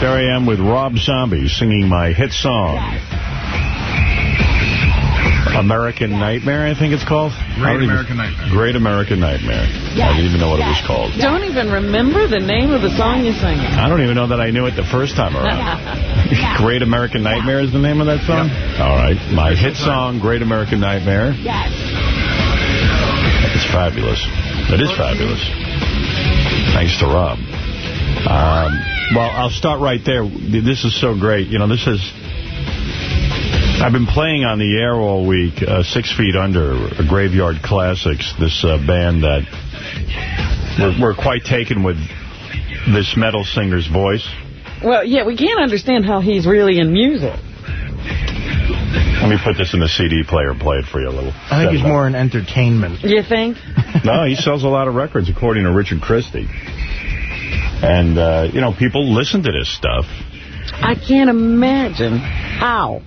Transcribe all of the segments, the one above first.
There I am with Rob Zombie singing my hit song. American Nightmare, I think it's called. Great American Nightmare. Great American Nightmare. I didn't even know what it was called. Don't even remember the name of the song you're singing. I don't even know that I knew it the first time around. Great American Nightmare is the name of that song? All right. My hit song, Great American Nightmare. Yes. It's fabulous. It is fabulous. Thanks to Rob. Um, well, I'll start right there. This is so great. You know, this is... I've been playing on the air all week, uh, Six Feet Under, Graveyard Classics, this uh, band that we're, we're quite taken with this metal singer's voice. Well, yeah, we can't understand how he's really in music. Let me put this in the CD player and play it for you a little. I think he's more in entertainment. You think? no, he sells a lot of records, according to Richard Christie. And, uh, you know, people listen to this stuff. I can't imagine how.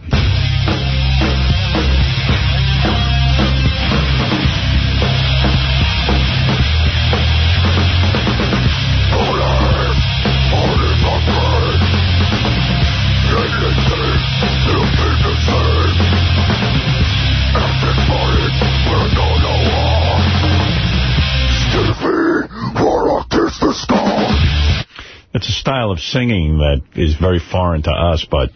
It's a style of singing that is very foreign to us, but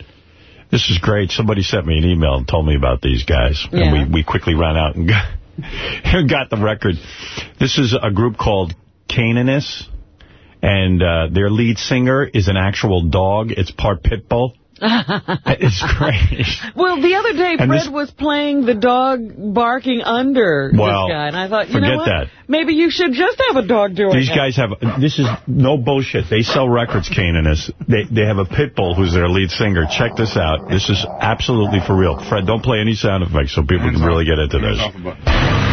this is great. Somebody sent me an email and told me about these guys. Yeah. And we, we quickly ran out and got, got the record. This is a group called Caninus, and uh, their lead singer is an actual dog. It's part pit bull. it's great. Well, the other day, And Fred this- was playing the dog barking under Well, this guy, and I thought, you forget know what? that. Maybe you should just have a dog doing it. These it. guys have, this is no bullshit. They sell records, Caninus. They they have a pit bull who's their lead singer. Check this out. This is absolutely for real. Fred, don't play any sound effects so people can really get into this.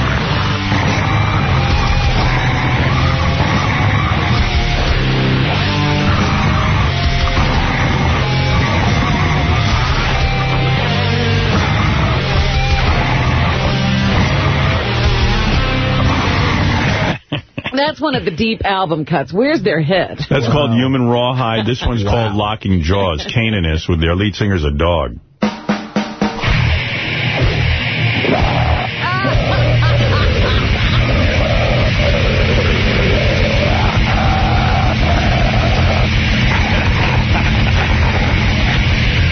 That's one of the deep album cuts. Where's their hit? That's called Human Rawhide. This one's called Locking Jaws. Caninus with their lead singer's a dog.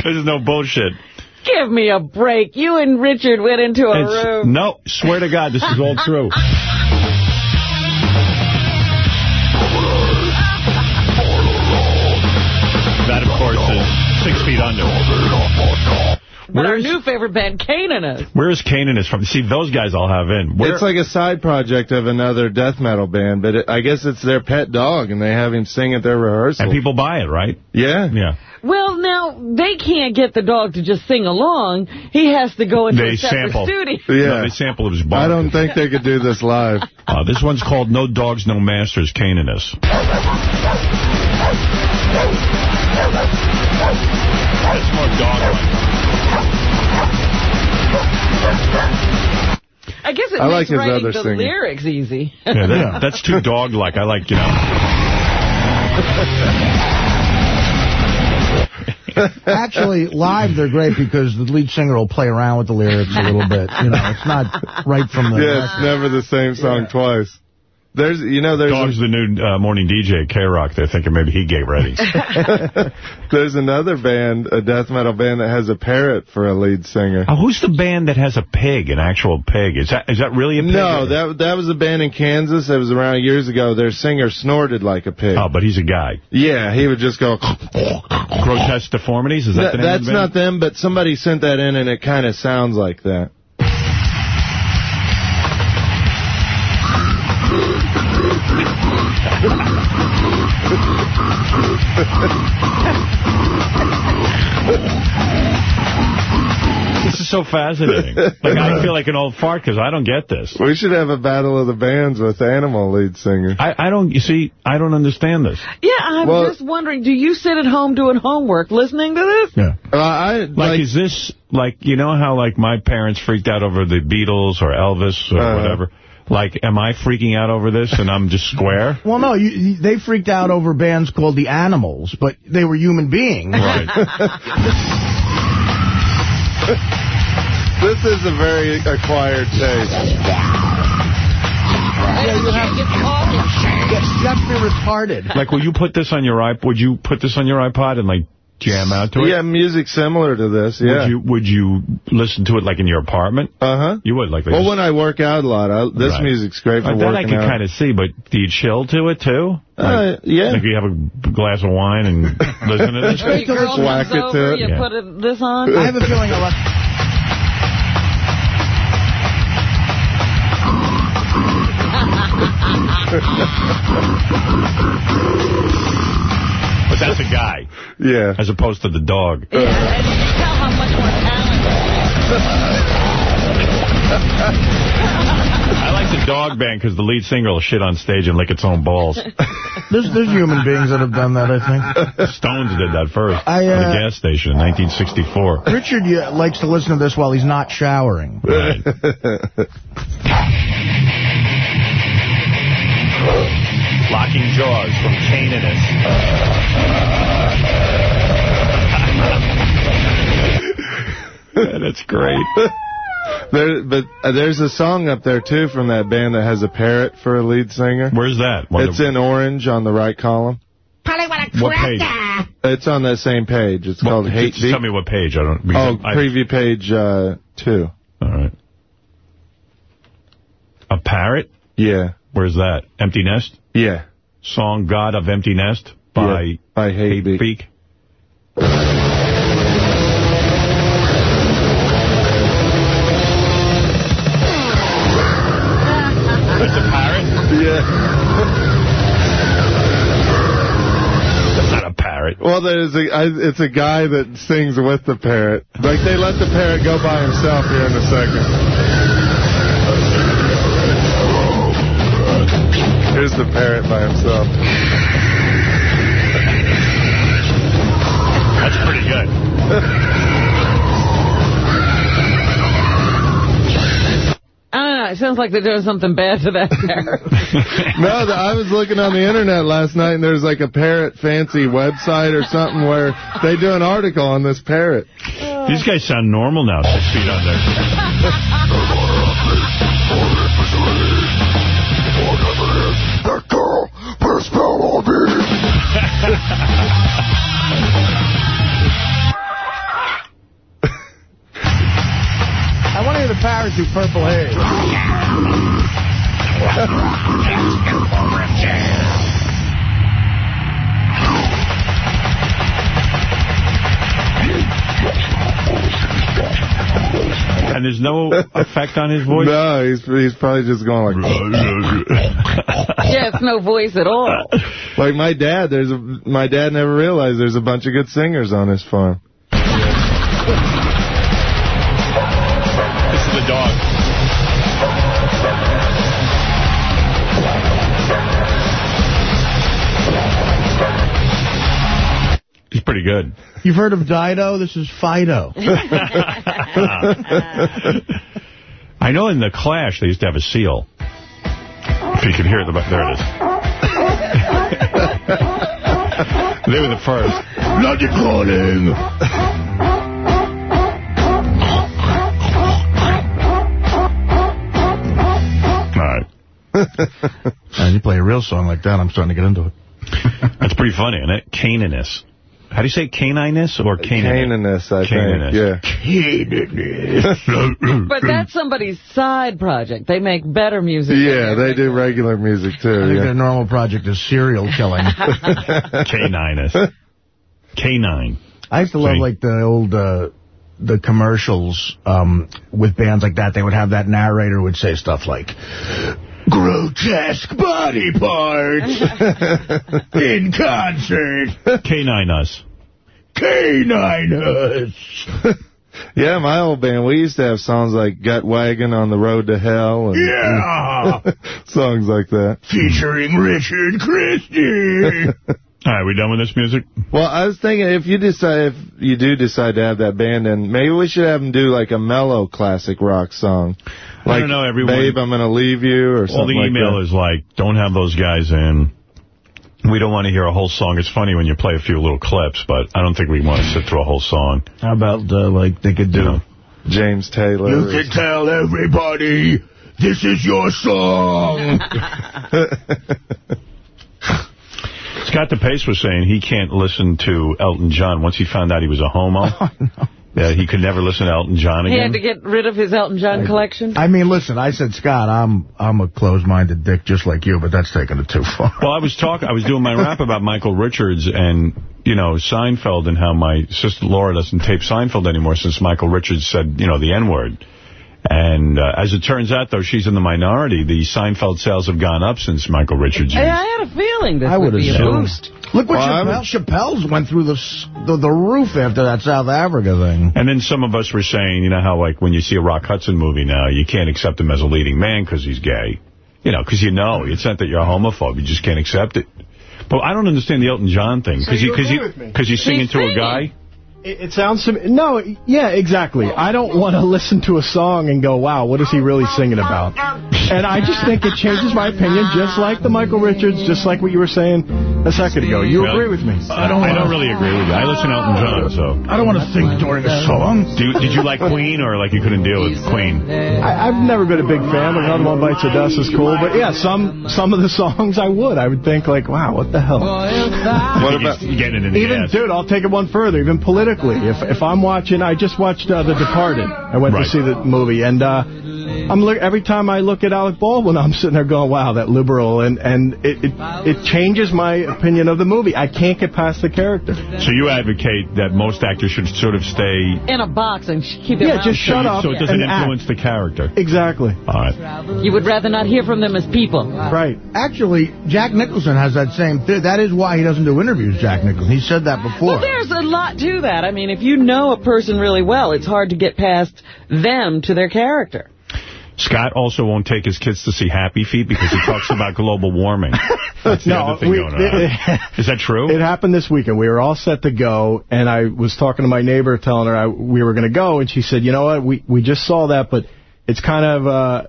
This is no bullshit. Give me a break. You and Richard went into a It's- room. no, swear to God, this is all true. Six Feet Under. But our new favorite band, Caninus. Where is Caninus from? See, those guys I'll have in. Where, It's like a side project of another death metal band, but it, I guess it's their pet dog, and they have him sing at their rehearsal. and people buy it, right? Yeah. Yeah. Well, now, they can't get the dog to just sing along. He has to go into They a separate sample. studio. No, Yeah. they sample his bark. I don't think they could do this live. Uh, this one's called No Dogs, No Masters, Caninus. It's more dog-like. I guess it I makes like his writing other the singing. lyrics easy. Yeah, that, that's too dog-like. I like, you know. Actually, live they're great because the lead singer will play around with the lyrics a little bit. You know, it's not right from the... Yeah, it's never the same song twice. There's, you know, there's Dog's the new uh, morning DJ, K-Rock. They're thinking maybe he gave ready. there's another band, a death metal band that has a parrot for a lead singer. Oh, who's the band that has a pig, an actual pig? Is that is that really a pig? No, that that was a band in Kansas. It was around years ago. Their singer snorted like a pig. Oh, but he's a guy. Yeah, he would just go. Grotesque Deformities? Is that That- the name of that's the band? not them, but somebody sent that in, and it kind of sounds like that. This is so fascinating. like I feel like an old fart because I don't get this. We should have a battle of the bands with Animal lead singer. I, I don't, you see, I don't understand this. Yeah, I'm Well- just wondering, do you sit at home doing homework listening to this? Yeah. Uh, I Like, like, is this, like, you know how, like, my parents freaked out over the Beatles or Elvis or Uh-huh. whatever? Like, am I freaking out over this and I'm just square? Well, no, you, you- they freaked out over bands called The Animals, but they were human beings. Right. This is a very acquired taste. Yeah, you have to You have to be retarded. like, will you put this on your iPod? Would you put this on your iPod and, like, jam out to it? Yeah, music similar to this, yeah. Would you would you listen to it like in your apartment? Uh-huh. You would like Well, just- when I work out a lot, I, this Right. music's great for Uh, that I can kind of see, but do you chill to it too? Uh, yeah. Like you have a glass of wine and listen to this? Or your girl Whack comes it to over, it. you Yeah. put it, this on. I have a feeling a lot... But that's a guy, Yeah. as opposed to the dog. Yeah, and you can tell how much more talented. I like the dog band because the lead singer will shit on stage and lick its own balls. There's, there's human beings that have done that, I think. Stones did that first I, at uh, a gas station in 1964. Richard yeah, likes to listen to this while he's not showering. Right. Locking Jaws from Caninus. That's great. There, but uh, there's a song up there, too, from that band that has a parrot for a lead singer. Where's that? What, It's in orange on the right column. what page? It's on that same page. It's What- called Hate just Beat. Tell me what page. I don't. Oh, I- preview page uh, two. All right. A parrot? Yeah. Where's that? Empty Nest? Yeah. Song God of Empty Nest by yeah. by Hate Beat. Beak. That's a parrot? Yeah. That's not a parrot. Well, there's a, I, it's a guy that sings with the parrot. Like, they let the parrot go by himself here in a second. Here's the parrot by himself. That's pretty good. I don't know. It sounds like they're doing something bad to that parrot. No, the, I was looking on the internet last night, and there's like a parrot fancy website or something where they do an article on this parrot. These guys sound normal now, six feet under. a spell on me. I want to hear the parrot do Purple Haze. And there's no effect on his voice? No, he's he's probably just going like, yeah, it's no voice at all. like my dad. There's a my dad never realized there's a bunch of good singers on his farm. This is the dog. He's pretty good. You've heard of Dido? This is Fido. I know in the Clash they used to have a seal. If you can hear the... There it is. they were the first. Bloody calling. All right. And you play a real song like that, I'm starting to get into it. That's pretty funny, isn't it? Caninus. How do you say caninus or caninus? Caninus, I Caninus. think. Yeah. But that's somebody's side project. They make better music. Yeah, their they do regular music I too. think Yeah. their normal project is serial killing. Caninus. Canine. I used to love like the old uh, the commercials um, with bands like that. They would have that narrator would say stuff like, "Grotesque body parts in concert, Canine us. canine us." Yeah, my old band, we used to have songs like Gut Wagon on the Road to Hell. And, Yeah, songs like that. featuring Richard Christie. All right, we done with this music? Well, I was thinking if you decide, if you do decide to have that band, then maybe we should have them do like a mellow classic rock song. Like, I don't know, everyone. Babe, I'm going to leave you or something All the like email that. is like, don't have those guys in. We don't want to hear a whole song. It's funny when you play a few little clips, but I don't think we want to sit through a whole song. How about, uh, like, they could do... Yeah. James Taylor. You can tell everybody this is your song. Scott DePace was saying he can't listen to Elton John once he found out he was a homo. Oh, yeah, he could never listen to Elton John again. He had to get rid of his Elton John collection. I mean, listen, I said, Scott, I'm I'm a closed-minded dick just like you, but that's taking it too far. Well, I was talking. I was doing my rap about Michael Richards and you know Seinfeld and how my sister Laura doesn't tape Seinfeld anymore since Michael Richards said you know the N word. And uh, as it turns out, though, she's in the minority. The Seinfeld sales have gone up since Michael Richards. Hey, I had a feeling this I would would be a boost. Look what Well, Chappelle, Chappelle's went through the, the the roof after that South Africa thing. And then some of us were saying, you know how like when you see a Rock Hudson movie now, you can't accept him as a leading man because he's gay. You know, because you know. It's not that you're a homophobe. You just can't accept it. But I don't understand the Elton John thing. So Because you cause agree he, cause he's singing He's to a guy. It, it sounds to me, no, yeah, exactly. I don't want to listen to a song and go, wow, what is he really singing about? And I just think it changes my opinion, just like the Michael Richards, just like what you were saying a second ago. You Really? agree with me? I don't, I don't really agree with you. I listen to Elton John, so. I don't want to think during a song. Do, did you like Queen or like you couldn't deal with Queen? I, I've never been a big fan, but Another One Bites the Dust is cool. But yeah, some some of the songs I would. I would think like, wow, what the hell? What about... You getting it in the Even, ass. dude, I'll take it one further. Even politically, if if I'm watching, I just watched uh, The Departed. I went Right. to see the movie, and uh, I'm look every time I look at Alec Baldwin, I'm sitting there going, "Wow, that liberal," and and it it, it changes my opinion of the movie. I can't get past the character. So you advocate that most actors should sort of stay... In a box and keep their Yeah, just shut shut. up So it doesn't and act. influence the character. Exactly. All right. You would rather not hear from them as people. Right. Actually, Jack Nicholson has that same thing. That is why he doesn't do interviews, Jack Nicholson. He said that before. Well, there's a lot to that. I mean, if you know a person really well, it's hard to get past them to their character. Scott also won't take his kids to see Happy Feet because he talks about global warming. That's the No, other thing we- going on. Is that true? It happened this weekend. We were all set to go, and I was talking to my neighbor, telling her I, we were going to go, and she said, "You know what? We we just saw that, but it's kind of." Uh,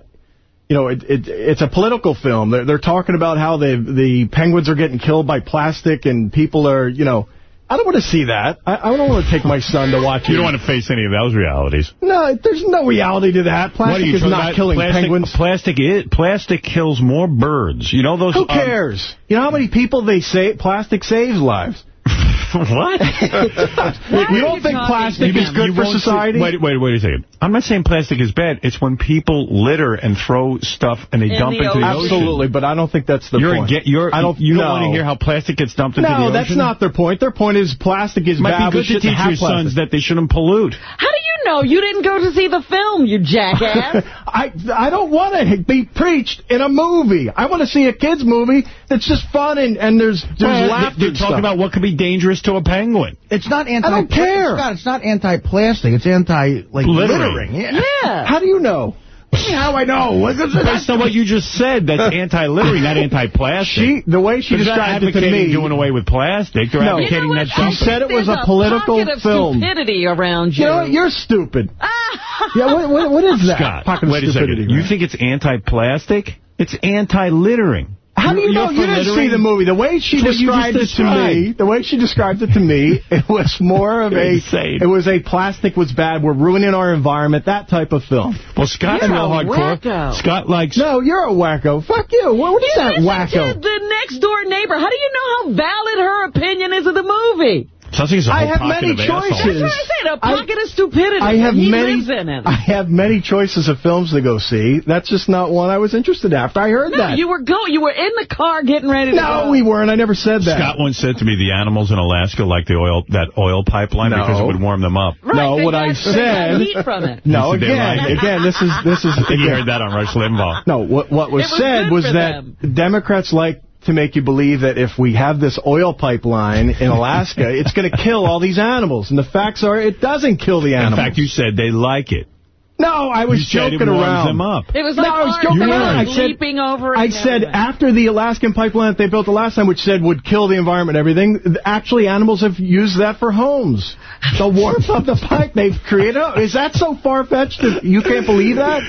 you know, it, it, it's a political film. They're, they're talking about how the the penguins are getting killed by plastic, and people are, you know, I don't want to see that. I, I don't want to take my son to watch you don't want to face any of those realities. No, there's no reality to that. Plastic is not killing plastic, penguins. Plastic, is, plastic kills more birds. You know those... Who um, cares? you know how many people they say plastic saves lives? what? you don't think plastic is good for society? wait, wait, wait a second. I'm not saying plastic is bad. It's when people litter and throw stuff and they In dump the into the ocean. Absolutely, but I don't think that's the You're, point. get, you're, I don't, you no. don't want to hear how plastic gets dumped into the ocean? No, that's not their point. Their point is plastic is Might bad. be good to teach have your sons that they shouldn't pollute. How do you know you didn't go to see the film, you jackass? I I don't want to be preached in a movie. I want to see a kids movie that's just fun and, and there's there's Well, laughter. They're talking stuff. about what could be dangerous to a penguin. It's not anti. I don't care. Scott, it's not anti-plastic. It's anti like Littering. littering. Yeah. yeah. How do you know? How I know? Based on what you just said, that's anti-littering, not anti-plastic. She the way she They're described it to me. doing away with plastic. They're No. You know advocating that She said it was There's a political pocket of film. stupidity around you. You know what? You're stupid. yeah, what, what, what is that? Scott, Pocket of wait a stupidity, second. You think it's anti-plastic? It's anti-littering. How do you You're know? You didn't see the movie. The way she That's described it to me, the way she described it to me, it was more of a, insane. it was a plastic was bad, we're ruining our environment, that type of film. Well, Scott's You're real a hardcore. wacko. Scott likes... No, you're a wacko. Fuck you. What, what is You that listen wacko? to the next door neighbor. How do you know how valid her opinion is of the movie? Sounds like he's a I whole have pocket many of assholes. choices. That's what I said. A I- pocket of stupidity. I have he many. lives in it. I have many choices of films to go see. That's just not one I was interested in after I heard no, that. you were go. You were in the car getting ready to no, go. we weren't. I never said that. Scott once said to me the animals in Alaska like the oil that oil pipeline No. because it would warm them up. Right, No, they what I said- heat from it. no, You said they again, again, this is this is I think you heard that on Rush Limbaugh. No, what what was, was said was that them. Democrats like to make you believe that if we have this oil pipeline in Alaska, it's going to kill all these animals. And the facts are it doesn't kill the animals. In fact, you said they like it. No, I was you said joking it around. them up. It was like No, I was joking Bell around. I said- leaping over I said everything. after the Alaskan pipeline that they built the last time, which said would kill the environment and everything, actually animals have used that for homes. The warmth of the pipe they've created. Is that so far-fetched that you can't believe that?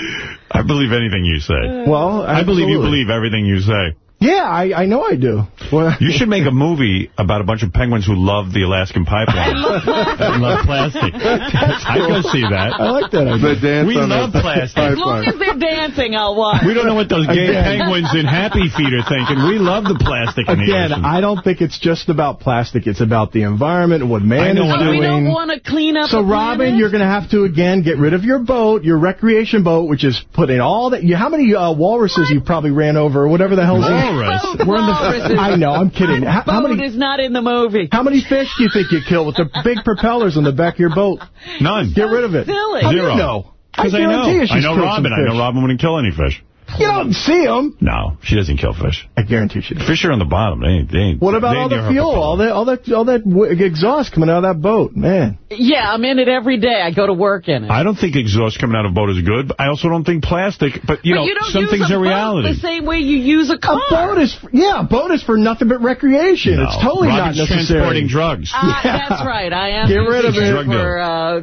I believe anything you say. Well, I believe you believe everything you say. Yeah, I, I know I do. Well, You should make a movie about a bunch of penguins who love the Alaskan pipeline. and love plastic. I'd go see that. I like that The idea. dance We on love plastic. As long as they're dancing, I'll watch. We don't know what those gay Again. penguins in Happy Feet are thinking. We love the plastic in the Again, ocean. I don't think it's just about plastic. It's about the environment, what man is what- Oh, we doing. don't want to clean up So, Robin, planet? you're going to have to, again, get rid of your boat, your recreation boat, which is putting all that... You, how many uh, walruses you probably ran over, or whatever the hell's... Walrus? Boat We're in the, walruses. I know, I'm kidding. How, how many is not in the movie. how many fish do you think you kill with the big propellers on the back of your boat? None. Get rid of it. silly. How do you Zero. know? Because I, know. guarantee you I know Robin. I know. Robin wouldn't kill any fish. You don't see them. No, she doesn't kill fish. I guarantee she does. Fish are on the bottom. They ain't. They ain't What about they all ain't the fuel, propeller. all that, all that, all that exhaust coming out of that boat? Man, Yeah, I'm in it every day. I go to work in it. I don't think exhaust coming out of a boat is good. But I also don't think plastic. But you but know, you some things a are boat reality. the same way you use a car. a boat is yeah, a boat is for nothing but recreation. No. It's totally Robin's not necessary. transporting drugs. Ah, Yeah. That's right. I am Get rid of it. it Drug for uh,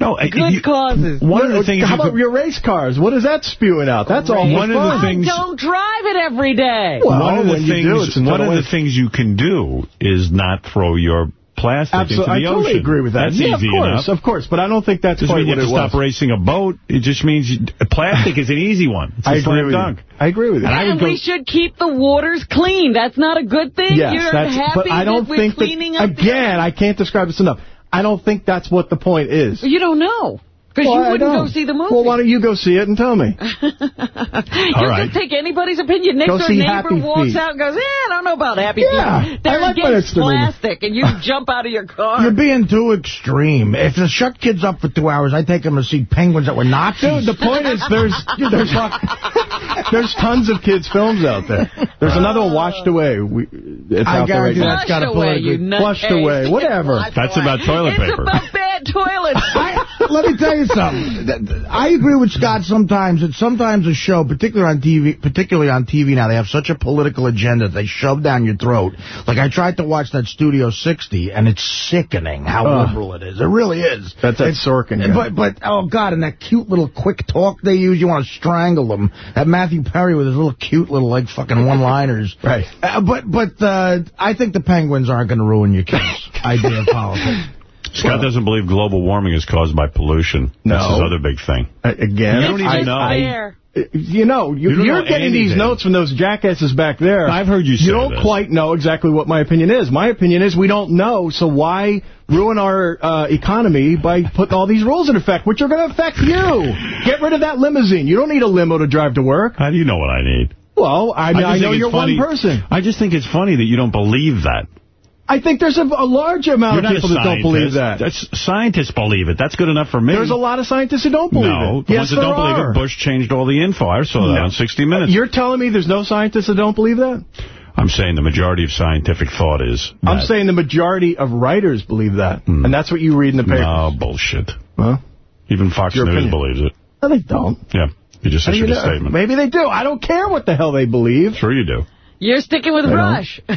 no, I- good you- causes. One of the things How you about could- your race cars? What is that spewing out? That's all One of the fun. things- I don't drive it every day. Well, one of the things, do, one total of the things you can do is not throw your plastic Absolutely, I into the totally ocean. agree with that. That's yeah, easy of course, enough. of course, but I don't think that's Doesn't quite mean you what have it to was. stop racing a boat. It just means you, plastic is an easy one. It's a I agree slam with dunk. you. I agree with you. And I And go- we should keep the waters clean. That's not a good thing. Yes, You're that's. happy But I don't that we're think cleaning that. up Again, I can't describe this enough. I don't think that's what the point is. You don't know. Because Well, you wouldn't go see the movie. Well, why don't you go see it and tell me? you All right. can take anybody's opinion. Next Go door neighbor walks Feet. out and goes, eh, I don't know about Happy Yeah, Feet. They're I like against it's plastic, and you jump out of your car. You're being too extreme. If the shut kids up for two hours, I take them to see penguins that were Nazis. Dude, the point is there's there's there's tons of kids' films out there. There's another one, Washed Away. We, it's I out there right guarantee now. that's got away, you. Flushed away, whatever. That's about toilet it's paper. about bad toilets. I, let me tell you something. Th- th- I agree with Scott sometimes that sometimes a show, particularly on TV, particularly on TV now, they have such a political agenda they shove down your throat. Like I tried to watch that Studio 60, and it's sickening how Ugh. liberal it is. It really is. That's that It's- Sorkin. Yeah. But but oh god, and that cute little quick talk they use, you want to strangle them. That Matthew Perry with his little cute little like fucking one-liners. Right. Uh, but but uh, I think the Penguins aren't going to ruin your kid's idea of politics. Scott doesn't believe global warming is caused by pollution. No. That's his other big thing. Uh, again, You don't even I, know. I, There. you know, you, You don't are know getting these anything. notes from those jackasses back there. I've heard you say You don't this. quite know exactly what my opinion is. My opinion is we don't know, so why ruin our uh, economy by putting all these rules in effect, which are going to affect you? Get rid of that limousine. You don't need a limo to drive to work. How do you know what I need? Well, I, mean, just I, know you're funny- one person. I just think it's funny that you don't believe that. I think there's a, a large amount You're of people that don't believe that. That's, scientists believe it. That's good enough for me. There's a lot of scientists who don't believe no, it. the yes, ones that don't believe are. it, Bush changed all the info. I saw that No. on 60 Minutes. You're telling me there's no scientists that don't believe that? I'm saying the majority of scientific thought is I'm saying the majority of writers believe that. Hmm. And that's what you read in the papers. No, bullshit. Huh? Even Fox News opinion. believes it. No, they don't. Yeah, you just do you issued a know? statement. Maybe they do. I don't care what the hell they believe. Sure you do. You're sticking with don't. Rush.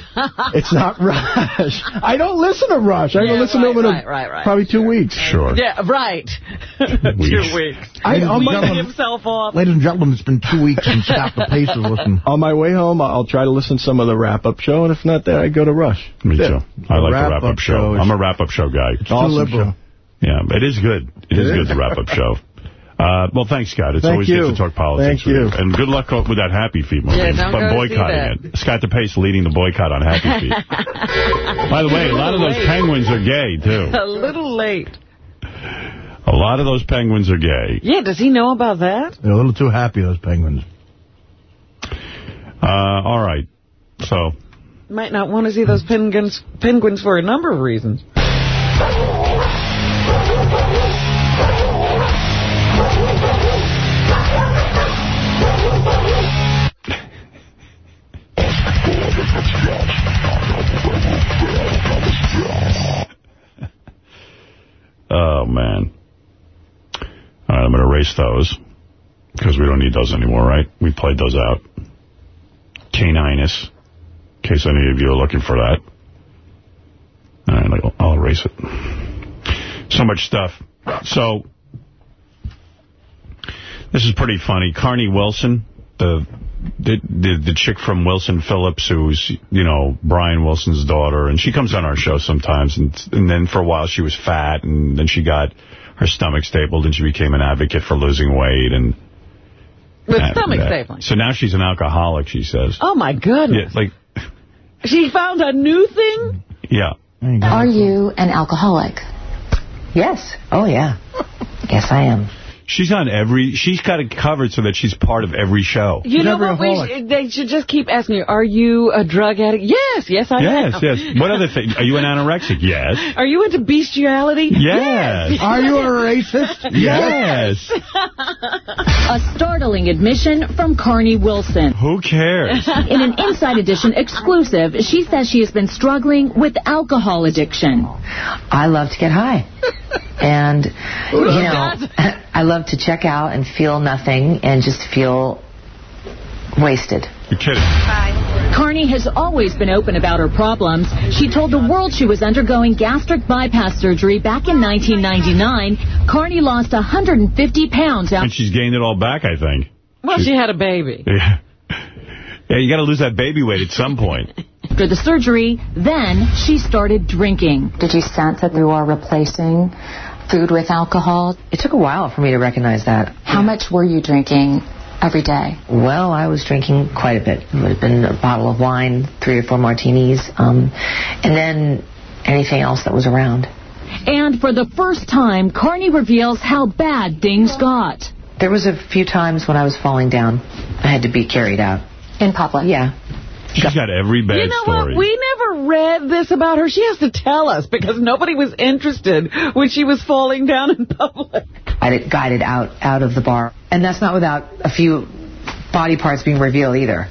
It's not Rush. I don't listen to Rush. I Yeah, haven't listened to right, him in a, right, right, right. probably two weeks. Sure. yeah, right. Two weeks. I, on, Weaning my, himself off. Ladies and gentlemen, it's been two weeks since Stop the Pace has listened. on my way home, I'll try to listen to some of the wrap-up show, and if not there, I go to Rush. Me Yeah. too. I like the wrap-up wrap-up show. show I'm a wrap-up show guy. Awesome liberal. show. Yeah, it is good. It is It good, the wrap-up show. Uh, well, thanks, Scott. It's Thank always you. good to talk politics Thank with you. And good luck with that Happy Feet movie. Yeah, don't but go see boycotting that. it. Scott DePace leading the boycott on Happy Feet. By the way, a lot of those Late. penguins are gay, too. A little late. A lot of those penguins are gay. Yeah, does he know about that? They're a little too happy, those penguins. Uh, all right. So, Might not want to see those penguins penguins for a number of reasons. Oh, man. All right, I'm going to erase those because we don't need those anymore, right? We played those out. Caninus, in case any of you are looking for that. All right, I'll- erase it. So much stuff. So, this is pretty funny. Carney Wilson, the, the the the chick from Wilson Phillips, who's, you know, Brian Wilson's daughter, and she comes on our show sometimes, and, and then for a while she was fat, and then she got her stomach stapled, and she became an advocate for losing weight, and... With and, stomach uh, stapling. So now she's an alcoholic, she says. Oh, my Yeah, goodness. like, She found a new thing? yeah. Are you an alcoholic? Yes. Oh, yeah. Yes, I am. She's on every, she's got it covered so that she's part of every show. You know what? We sh they should just keep asking you, are you a drug addict? Yes, yes, I Yes, am. yes. What other thing? Are you an anorexic? Yes. Are you into bestiality? Yes. Are you a racist? Yes. A startling admission from Carnie Wilson. Who cares? In an Inside Edition exclusive, she says she has been struggling with alcohol addiction. I love to get high. And, you know, I love to check out and feel nothing and just feel wasted. You're kidding. Carnie has always been open about her problems. She told the world she was undergoing gastric bypass surgery back in 1999. Carnie lost 150 pounds And after she's gained it all back, I think. Well, she had a baby. Yeah. Yeah, you got to lose that baby weight at some point. The surgery. Then she started drinking. Did you sense that you were replacing food with alcohol? It took a while for me to recognize that. How much were you drinking every day? Well, I was drinking quite a bit. It would have been a bottle of wine, three or four martinis, um, and then anything else that was around. And for the first time, Carnie reveals how bad things got. There was a few times when I was falling down. I had to be carried out. In public? Yeah. She's got every bad story. You know story. what? We never read this about her. She has to tell us because nobody was interested when she was falling down in public. I get guided out out of the bar, and that's not without a few body parts being revealed either.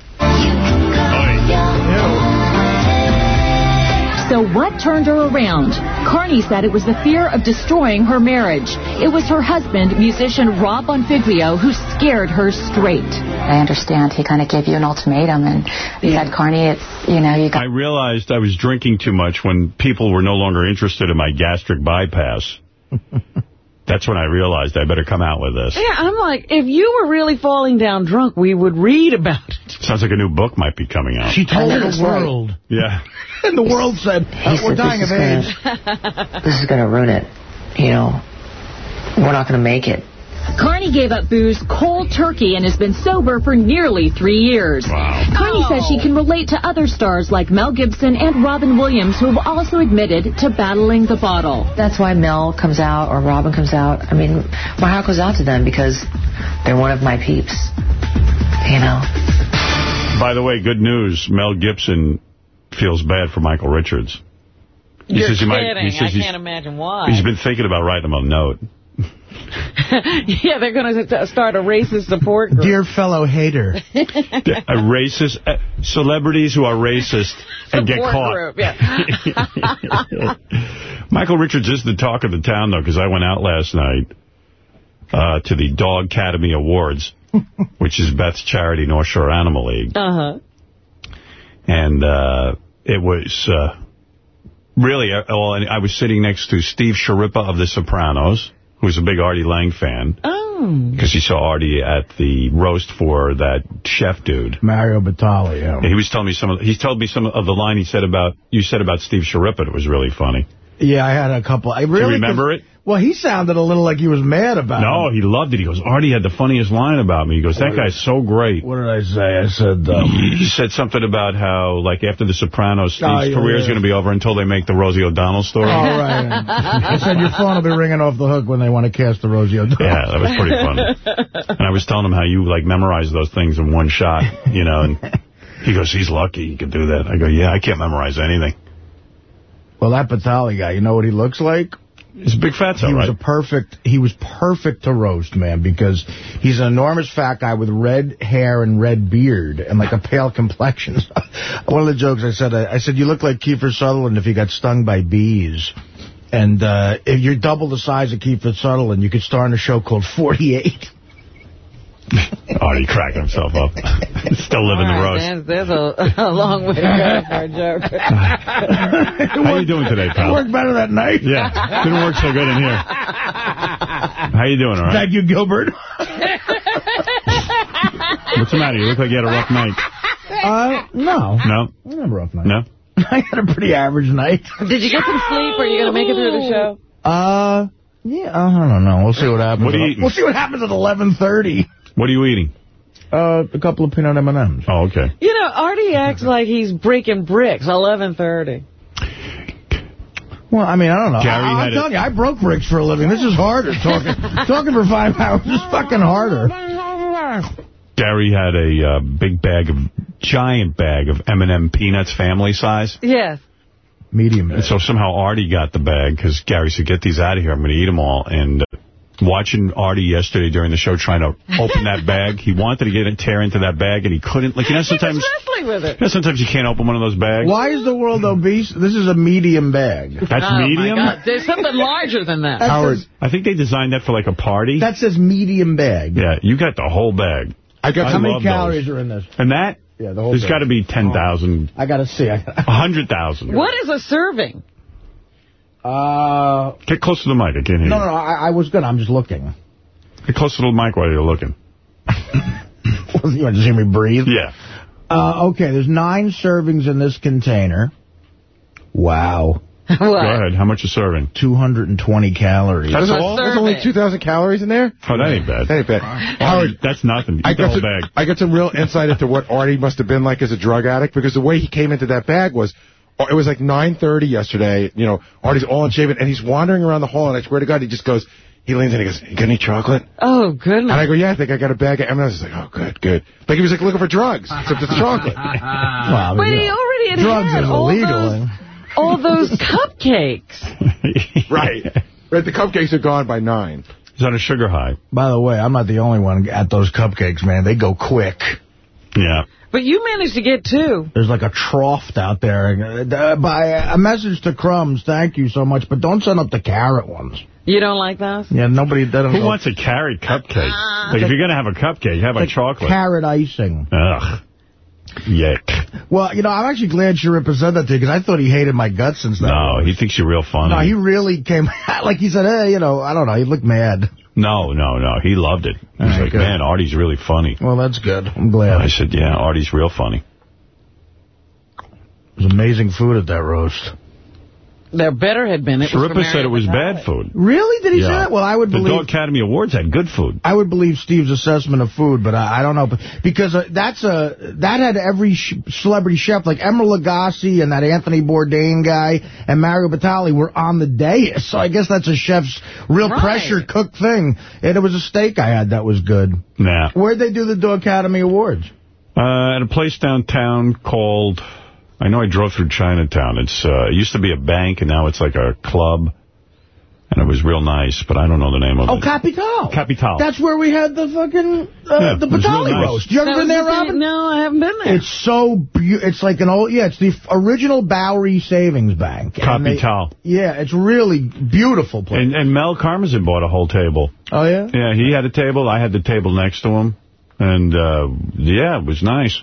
So what turned her around? Carnie said it was the fear of destroying her marriage. It was her husband, musician Rob Bonfiglio, who scared her straight. I understand he kind of gave you an ultimatum and said, Carnie, it's, you know, you got I realized I was drinking too much when people were no longer interested in my gastric bypass. That's when I realized I better come out with this. Yeah, I'm like, if you were really falling down drunk, we would read about it. Sounds like a new book might be coming out. She told That's the right. world. Yeah. And the world said, He "Uh, we're said, dying of is AIDS. Gonna, this is going to ruin it. You know, we're not going to make it. Carnie gave up booze cold turkey and has been sober for nearly three years. Wow. Carnie says she can relate to other stars like Mel Gibson and Robin Williams who have also admitted to battling the bottle. That's why Mel comes out or Robin comes out. I mean, my heart goes out to them because they're one of my peeps. You know. By the way, good news. Mel Gibson feels bad for Michael Richards. He You're says he kidding. might- he says I can't imagine why. He's been thinking about writing him a note. yeah, they're going to start a racist support group. Dear fellow hater. A racist, uh, celebrities who are racist and get Support caught. group, yeah. Michael Richards is the talk of the town, though, because I went out last night uh, to the Dog Academy Awards, which is Beth's charity, North Shore Animal League. Uh-huh. And uh, it was uh, really, uh, well, I was sitting next to Steve Schirripa of The Sopranos, who's a big Artie Lange fan, Oh. because he saw Artie at the roast for that chef dude. Mario Batali, yeah. And he was telling me some of, he told me some of the line he said about, you said about Steve Schirripa. It was really funny. Yeah, I had a couple. I really Do you remember it? Well, he sounded a little like he was mad about No, it. No, he loved it. He goes, Artie had the funniest line about me. He goes, that guy's so great. What did I say? I said, um, You said something about how, like, after The Sopranos, Steve's Oh, yeah, career is yeah. going to be over until they make the Rosie O'Donnell story. all right. I said, your phone will be ringing off the hook when they want to cast the Rosie O'Donnell. Yeah, that was pretty funny. And I was telling him how you, like, memorize those things in one shot, you know, and he goes, he's lucky he could do that. I go, yeah, I can't memorize anything. Well, that Batali guy, you know what he looks like? He's a big fatso, He was a perfect, he was perfect to roast, man, because he's an enormous fat guy with red hair and red beard and like a pale complexion. One of the jokes I said, I, I said, you look like Kiefer Sutherland if he got stung by bees. And uh, if you're double the size of Kiefer Sutherland, you could star in a show called 48. Artie cracking himself up. Still living the roast. There's, there's a, a long way to go for a joke. How you doing today, It pal? worked better that night. Yeah, didn't work so good in here. How you doing, all right? Thank you, Gilbert. What's the matter? You look like you had a rough night. Uh, no. No? I didn't a rough night. No? I had a pretty average night. Did you get some sleep? Or are you going to make it through the show? Uh, yeah, I don't know. We'll see what happens. What are you eating? We'll see what happens at 11:30. What are you eating? Uh, a couple of peanut M&Ms. Oh, okay. You know, Artie acts like he's breaking bricks. 11:30. Well, I mean, I don't know. Gary I, had I'm it- telling you, I broke bricks for a living. This is harder. Talking talking for five hours is fucking harder. Gary had a uh, big bag of, giant bag of M&M peanuts family size. Yes. Medium. And so somehow Artie got the bag because Gary said, get these out of here. I'm going to eat them all. And uh, watching Artie yesterday during the show trying to open that bag, he wanted to get it, tear into that bag, and he couldn't. Like, you know, He was sometimes, wrestling with it. you know, sometimes you can't open one of those bags. Why is the world obese? This is a medium bag. That's oh, medium? My God. There's something larger than that. That Howard, says, I think they designed that for like a party. that says medium bag. yeah, you got the whole bag. I got I How many calories those. are in this? And that, Yeah, the whole there's bag. got to be 10,000, I gotta see. I, 100,000. What is a serving? Uh, Get close to the mic. I can't hear no, you. no, no. I, I was good. I'm just looking. Get close to the mic while you're looking. you want to see me breathe? Yeah. Uh, okay, there's nine servings in this container. Wow. what? Go ahead. How much you serving? 220 calories. That's, A all, that's only 2,000 calories in there? Oh, that ain't bad. That ain't bad. Howard, That's nothing. Eat I the got, whole some, bag. I got some real insight into what Artie must have been like as a drug addict because the way he came into that bag was, it was like 9.30 yesterday. You know, Artie's all unshaven, and he's wandering around the hall, and I swear to God, he just goes, he leans in and he goes, you got any chocolate? Oh, good. And. I go, yeah, I think I got a bag of M&M's. He's like, oh, good, good. Like he was like looking for drugs, except it's chocolate. Well, But he know, already had drugs had is all illegal. those, eh? all those cupcakes. right. Right, the cupcakes are gone by 9. He's on a sugar high. By the way, I'm not the only one at those cupcakes, man. They go quick. Yeah. But you managed to get two. There's like a trough out there. Uh, by a message to Crumbs, thank you so much, but don't send up the carrot ones. You don't like those? Yeah, nobody doesn't. Who wants a carrot cupcake? Like, if you're going to have a cupcake, have a chocolate. carrot icing? Ugh. Yuck. Well, you know, I'm actually glad Schirripa said that to you because I thought he hated my guts since then. No, he thinks you're real funny. No, he really came, like he said, hey, you know, I don't know, he looked mad. No, no, no. He loved it. He was right, like, good. man, Artie's really funny. Well, that's good. I'm glad. I said, yeah, Artie's real funny. It was amazing food at that roast. There better had been. It was Schirripa said it was Marion bad food. Really? Did he say that? Well, I would the believe... The Dog Academy Awards had good food. I would believe Steve's assessment of food, but I, I don't know. But because uh, that's a that had every sh celebrity chef, like Emeril Lagasse and that Anthony Bourdain guy and Mario Batali were on the dais. So I guess that's a chef's real Right. pressure cook thing. And it was a steak I had that was good. Nah. Where'd they do the Dog Academy Awards? Uh, at a place downtown called, I know I drove through Chinatown. It's uh, It used to be a bank, and now it's like a club. And it was real nice, but I don't know the name of Oh, it. Capital. Capital. That's where we had the fucking, uh, Yeah, the it Batali nice. roast. You ever That been there, the same- Robin? No, I haven't been there. It's so beautiful. It's like an old, yeah, it's the original Bowery Savings Bank. And they- Yeah, it's really beautiful place. And, and Mel Karmazin bought a whole table. oh, yeah? Yeah, he had a table. I had the table next to him. And, uh, yeah, it was nice.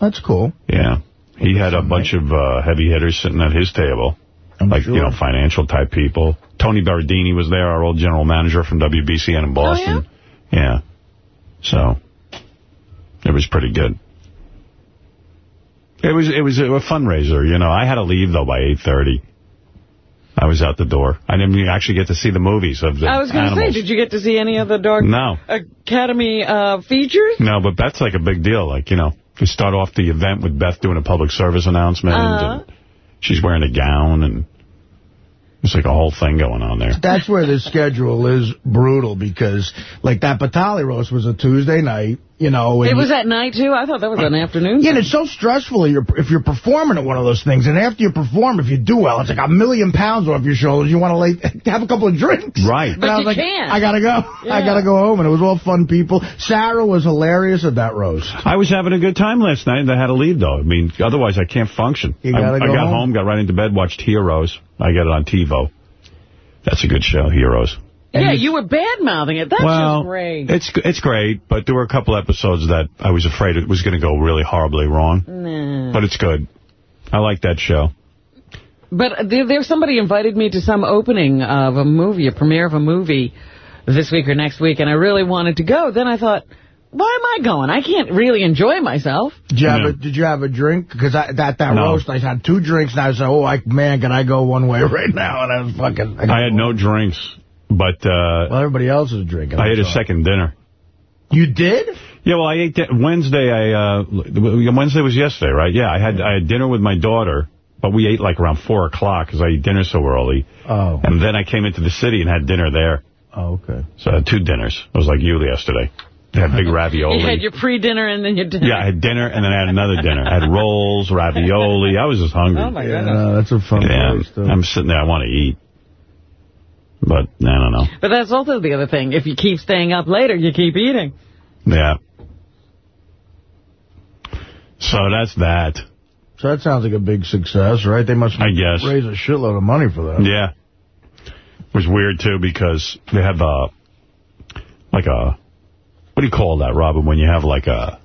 That's cool. Yeah. He had a bunch of uh, heavy hitters sitting at his table. I'm like, sure. you know, financial type people. Tony Berardini was there, our old general manager from WBCN in Boston. yeah? So, it was pretty good. It was it was a fundraiser, you know. I had to leave, though, by 8.30. I was out the door. I didn't even actually get to see the movies of the I was going to say, did you get to see any of the Dog No. Academy uh, features? No, but that's like a big deal. Like, you know, you start off the event with Beth doing a public service announcement. Uh-huh. And she's wearing a gown, and it's like a whole thing going on there. That's where the schedule is brutal because, like, that Batali roast was a Tuesday night, you know. and It was you- at night, too? I thought that was an afternoon. Yeah, and it's so stressful if you're, if you're performing at one of those things. And after you perform, if you do well, it's like a million pounds off your shoulders. You want to like have a couple of drinks. Right. And But I was you like, can't. I got to go. I got to go home. And it was all fun people. Sarah was hilarious at that roast. I was having a good time last night, and I had to leave, though. I mean, otherwise I can't function. You I, gotta I go got home. home, got right into bed, watched Heroes. I got it on TiVo. That's a good show, Heroes. Yeah, you were bad-mouthing it. That's well, just great. it's it's great, but there were a couple episodes that I was afraid it was going to go really horribly wrong. Nah. But it's good. I like that show. But there, there's somebody invited me to some opening of a movie, a premiere of a movie this week or next week, and I really wanted to go. Then I thought, why am I going? I can't really enjoy myself. Did you have, Yeah. a, did you have a drink? Because that that No. roast, I had two drinks, and I was like, oh, I, man, can I go one way right now? And I was fucking... I had no drinks, but uh, Well, everybody else was drinking. I I'm ate a second dinner. You did? Yeah, well, I ate di- Wednesday. I uh, Wednesday was yesterday, right? Yeah, I had I had dinner with my daughter, but we ate like around four o'clock because I eat dinner so early. Oh. And then I came into the city and had dinner there. Oh, okay. So I had two dinners. It was like you yesterday. I had big ravioli. You had your pre-dinner and then your dinner. Yeah, I had dinner and then I had another dinner. I had rolls, ravioli. I was just hungry. Oh, my Yeah, goodness. no, that's a fun Yeah, place, too. I'm sitting there. I want to eat. But I don't know. But that's also the other thing. If you keep staying up later, you keep eating. Yeah. So that's that. So that sounds like a big success, right? They must I guess. raise a shitload of money for that. Yeah. It was weird, too, because they have a, like a, what do you call that, Robin, when you have like a,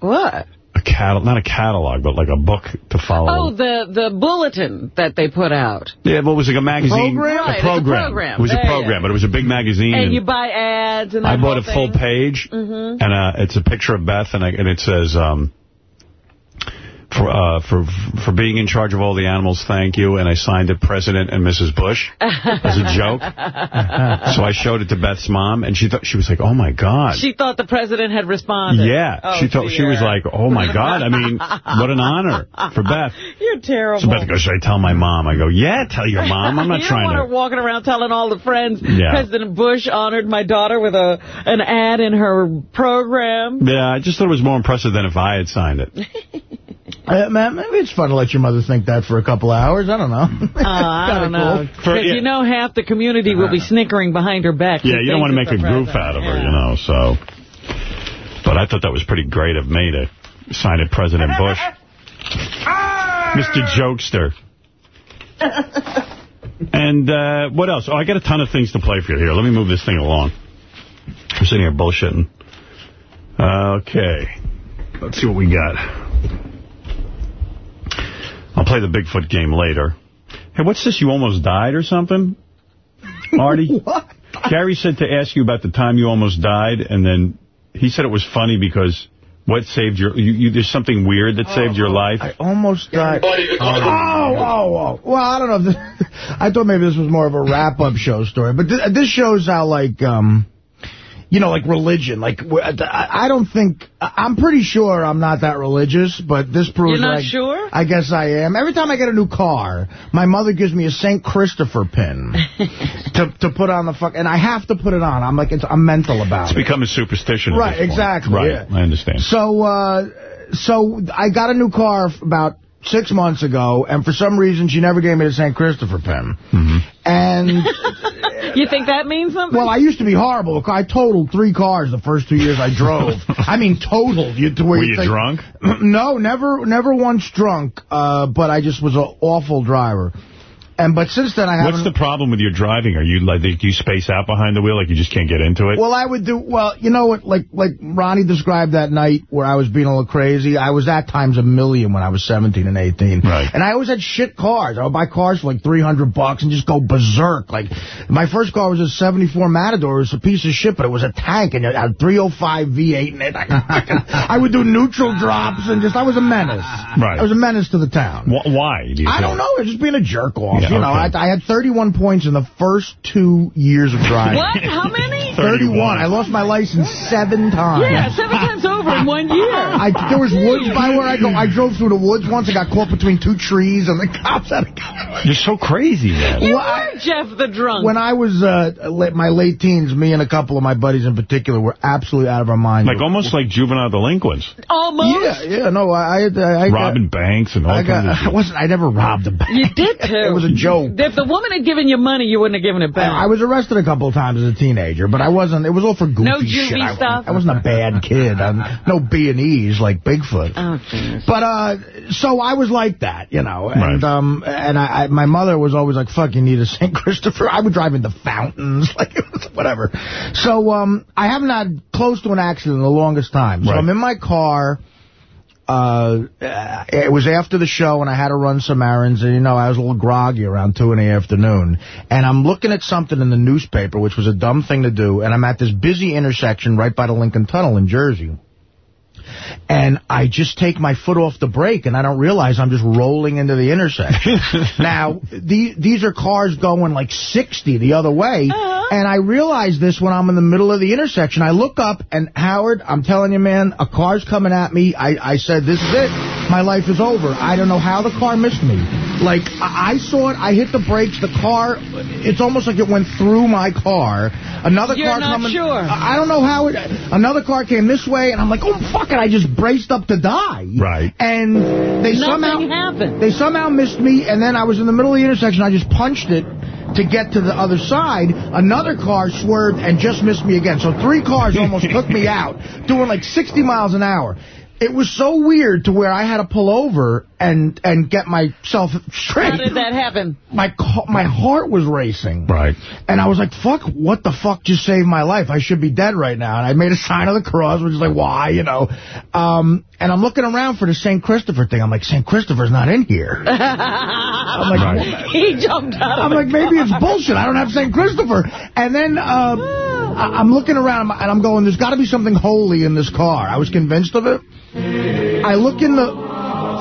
What? A catalog, not a catalog, but like a book to follow. Oh, the the bulletin that they put out. Yeah, but it was like a magazine. Program? Right, a it's a program. program. It was a There program, but it was a big magazine. And you buy ads and I bought a whole full thing. page, Mhm. and uh, it's a picture of Beth, and, I, and it says, um, for uh, for for being in charge of all the animals, thank you. And I signed it President and Mrs. Bush as a joke. so I showed it to Beth's mom, and she thought she was like, "Oh my God." She thought the president had responded. yeah, Oh, she thought she was like, "Oh my God!" I mean, what an honor for Beth. You're terrible. So Beth goes, "Should I tell my mom?" I go, "Yeah, tell your mom. I'm not you trying to." walking around telling all the friends Yeah. President Bush honored my daughter with a an ad in her program. Yeah, I just thought it was more impressive than if I had signed it. Uh, man, maybe it's fun to let your mother think that for a couple hours. I don't know. Uh, I don't know. For- yeah. you know half the community will be snickering behind her back. Yeah, you don't want to make a it's the goof out of her, president. you know, so. But I thought that was pretty great of me to sign it President Bush. Mr. Jokester. And uh, what else? Oh, I got a ton of things to play for you here. Let me move this thing along. I'm sitting here bullshitting. Okay. Let's see what we got. I'll play the Bigfoot game later. Hey, what's this? You almost died or something? Marty? what? Gary said to ask you about the time you almost died, and then he said it was funny because what saved your... You, you, there's something weird that saved your life. I almost died. Oh, oh, oh. Well, I don't know. If this, I thought maybe this was more of a wrap-up show story. But th this shows how, like, um, you know, like religion. Like, I don't think... I- I'm pretty sure I'm not that religious, but this proves... You're not like, sure? I guess I am. Every time I get a new car, my mother gives me a St. Christopher pin to to put on the fuck... And I have to put it on. I'm like, it's, I'm mental about It's it. It's become a superstition. Right, exactly, Right, yeah. I understand. So, uh, so I got a new car about six months ago, and for some reason, she never gave me the St. Christopher pin. Mm-hmm. And, You think that means something? well, I used to be horrible. I totaled three cars the first two years I drove. I mean, totaled. You, to where Were you you think- drunk? no, never never once drunk, uh, but I just was an awful driver. And But since then, I haven't... What's the problem with your driving? Are you like, do you space out behind the wheel, like you just can't get into it? Well, I would do, well, you know what, like like Ronnie described that night where I was being a little crazy, I was at times a million when I was 17 and 18. Right. And I always had shit cars. I would buy cars for like 300 bucks and just go berserk. Like, my first car was a 74 Matador. It was a piece of shit, but it was a tank and it had a 305 V8 in it. I, I would do neutral drops and just, I was a menace. Right. I was a menace to the town. Wh- Why? Do I don't know. It's just being a jerk off. Yeah, you know, okay. I, I had 31 points in the first two years of driving. What? How many? 31. I lost my license seven times. Yeah, seven times over in one year. I, there was woods by where I go. I drove through the woods once. I got caught between two trees, and the cops had to You're so crazy, man. You Well, I- Jeff the drunk. When I was uh, late, my late teens, me and a couple of my buddies in particular were absolutely out of our minds. Like almost like juvenile delinquents. Almost. Yeah, yeah, no, I, I, I, I Robbing banks and all I got, kinds I wasn't. I never robbed a bank. You did too. it was a joke. If the woman had given you money, you wouldn't have given it back. I was arrested a couple of times as a teenager, but I wasn't. It was all for goofy No shit. juvie I, stuff? I wasn't a bad kid. I'm, no B and E's like Bigfoot. Oh, jeez. But, uh, so I was like that, you know, and, Right. um, and I, I, my mother was always like, fuck, you need a St. Christopher. I would drive into fountains, like, it was whatever. So, um, I haven't had close to an accident in the longest time. So Right. I'm in my car. Uh, it was after the show, and I had to run some errands, and, you know, I was a little groggy around 2 in the afternoon. And I'm looking at something in the newspaper, which was a dumb thing to do, and I'm at this busy intersection right by the Lincoln Tunnel in Jersey. And I just take my foot off the brake, and I don't realize I'm just rolling into the intersection. now, the, these are cars going like 60 the other way, uh-huh. and I realize this when I'm in the middle of the intersection. I look up, and Howard, I'm telling you, man, a car's coming at me. I, I said, this is it. My life is over. I don't know how the car missed me. Like, I, I saw it. I hit the brakes. The car, it's almost like it went through my car. Another You're car not sure. I I don't know how it. Another car came this way, and I'm like, oh fuck it! I just braced up to die. Right. And they Nothing somehow happened. they somehow missed me, and then I was in the middle of the intersection. I just punched it to get to the other side. Another car swerved and just missed me again. So three cars almost took me out, doing like 60 miles an hour. It was so weird to where I had to pull over and and get myself straight. How did that happen? My my heart was racing. Right. And I was like, fuck, what the fuck just saved my life? I should be dead right now. And I made a sign of the cross, which is like, why, you know? Um, and I'm looking around for the St. Christopher thing. I'm like, St. Christopher's not in here. I'm like, Right. He jumped out I'm the like, maybe car. it's bullshit. I don't have St. Christopher. And then um, I- I'm looking around and I'm going, there's got to be something holy in this car. I was convinced of it. I look in the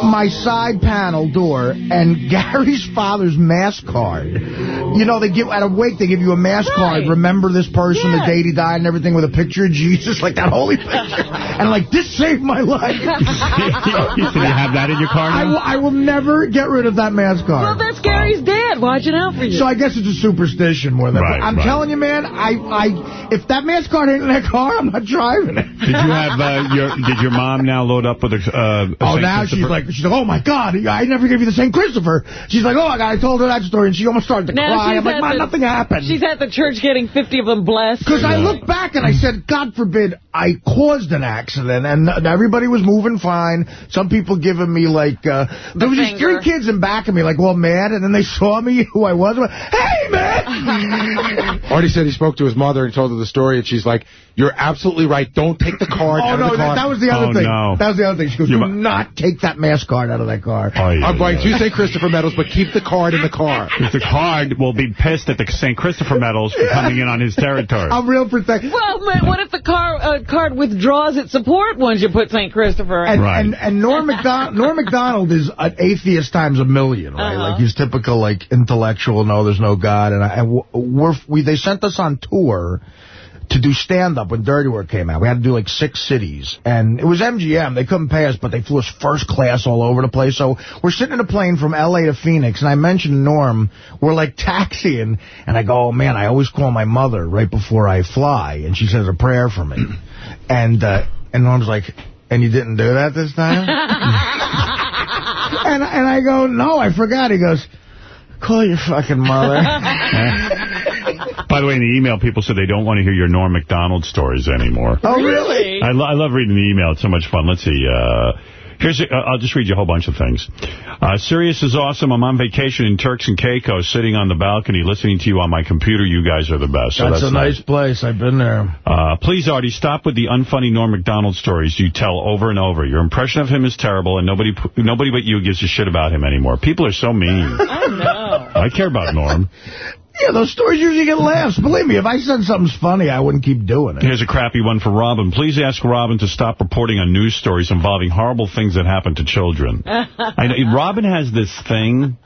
my side panel door and Gary's father's mass card. You know, they give at a wake they give you a mass card. Remember this person, the date he died, and everything with a picture of Jesus, like that holy picture. and like this saved my life. Did you have that in your car I now? will, I will never get rid of that mass Well, that's Gary's dad watching out for you. So I guess it's a superstition more than Right, I'm right. telling you, man. I, I, if that man's card ain't in that car, I'm not driving it. Did you have uh, your Did your mom now load up with a? Uh, a Oh, St. now she's Christopher? Like, she's like, oh my God, I never gave you the St. Christopher. She's like, oh, my God, I told her that story, and she almost started to Now cry. I'm like, at the- nothing happened. She's at the church getting 50 of them blessed. Because I looked back and I said, God forbid, I caused an accident, and everybody was moving fine. Some people giving me, like, uh, there was just three kids in back of me, like, well, mad, and then they saw me, who I was, went, hey, man! Artie said he spoke to his mother and told her the story, and she's like, you're absolutely right. Don't take the card Oh, out no, of the car. that, that was the other Oh, thing. no. That was the other thing. She goes, Your do not take that mass card out of that car. Oh, yeah, I'm buying yeah. two St. Christopher medals, but keep the card in the car. The card will be pissed at the St. Christopher medals for coming in on his territory. I'm real protective. Well, man, what if the car uh, card withdraws its support once you put St. Christopher in? And, Right. and and Norm Macdonald Norm Macdonald is an atheist times a million, right? Uh-huh. Like he's typical like intellectual. No, there's no God. And, I, and we're we they sent us on tour to do stand up when Dirty Work came out. We had to do like six cities, and it was MGM. They couldn't pay us, but they flew us first class all over the place. So we're sitting in a plane from L.A. to Phoenix, and I mentioned Norm we're like taxiing, and I go, oh man, I always call my mother right before I fly, and she says a prayer for me, and uh, and Norm's like. And you didn't do that this time? and, and I go, no, I forgot. He goes, call your fucking mother. By the way, in the email, people said they don't want to hear your Norm Macdonald stories anymore. oh, really? I, lo I love reading the email. It's so much fun. Let's see. Uh, here's. A, uh, I'll just read you a whole bunch of things. Uh, Sirius is awesome. I'm on vacation in Turks and Caicos, sitting on the balcony, listening to you on my computer. You guys are the best. So That's, a nice place. I've been there. Uh, please, Artie, stop with the unfunny Norm Macdonald stories you tell over and over. Your impression of him is terrible, and nobody nobody but you gives a shit about him anymore. People are so mean. I know. I care about Norm. Yeah, those stories usually get laughs. Believe me, if I said something's funny, I wouldn't keep doing it. Here's a crappy one for Robin. Please ask Robin to stop reporting on news stories involving horrible things that happen to children. I know, Robin has this thing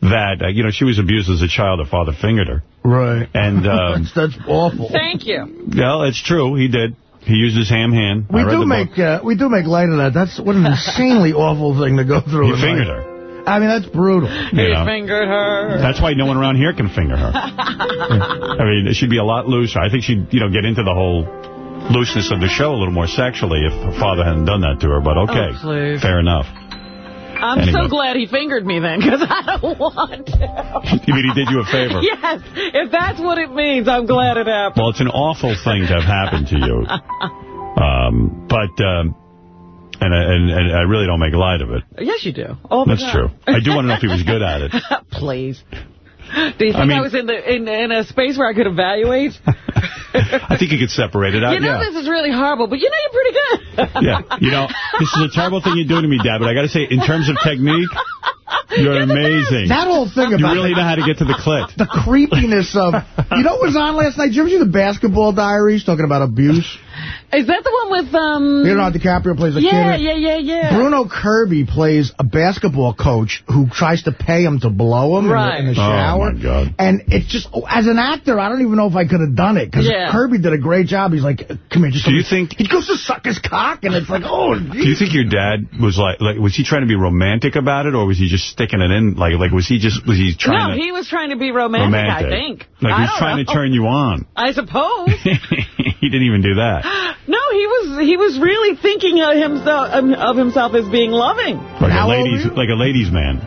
that, uh, you know, she was abused as a child. Her father fingered her. Right. And, um, that's, that's awful. Thank you. well, it's true. He did. He used his ham hand. We do make uh, we do make light of that. That's what an insanely awful thing to go through. He fingered life. her. I mean, that's brutal. You He know. fingered her. That's why no one around here can finger her. I mean, she'd be a lot looser. I think she'd, you know, get into the whole looseness of the show a little more sexually if her father hadn't done that to her. But okay, Oh, fair enough. I'm Anyway. so glad he fingered me then, because I don't want to. You mean he did you a favor? Yes, if that's what it means, I'm glad it happened. Well, it's an awful thing to have happened to you. Um, but, um, and, I- and, and I really don't make light of it. Yes, you do. Oh, All the That's true. I do want to know if he was good at it. Please. Do you think I I, was in the in, in a space where I could evaluate? I think you could separate it out. you know, yeah. this is really horrible, but you know, you're pretty good. Yeah, you know, this is a terrible thing you're doing to me, Dad, but I got to say, in terms of technique, you're amazing. That whole thing about You about really know how to get to the clit. the creepiness of... You know what was on last night? Did you ever see the Basketball Diaries talking about abuse? Is that the one with um? Leonardo DiCaprio plays a yeah, kid. yeah, yeah, yeah. Bruno Kirby plays a basketball coach who tries to pay him to blow him in the- Right. in, the, Oh, shower. my God. And it's just, as an actor, I don't even know if I could have done it. Because Yeah. Kirby did a great job. He's like, come here, just Do come you here." think- He goes to suck his cock, and it's like, oh, Do you think your dad was like, like, was he trying to be romantic about it, or was he just sticking it in? Like, like was he just, was he trying No, to... he was trying to be romantic, romantic. I think. Like, I he was trying know. to turn you on. I suppose. he didn't even do that. No, he was he was really thinking of himself of himself as being loving. Like a How old ladies, you? like a ladies' man.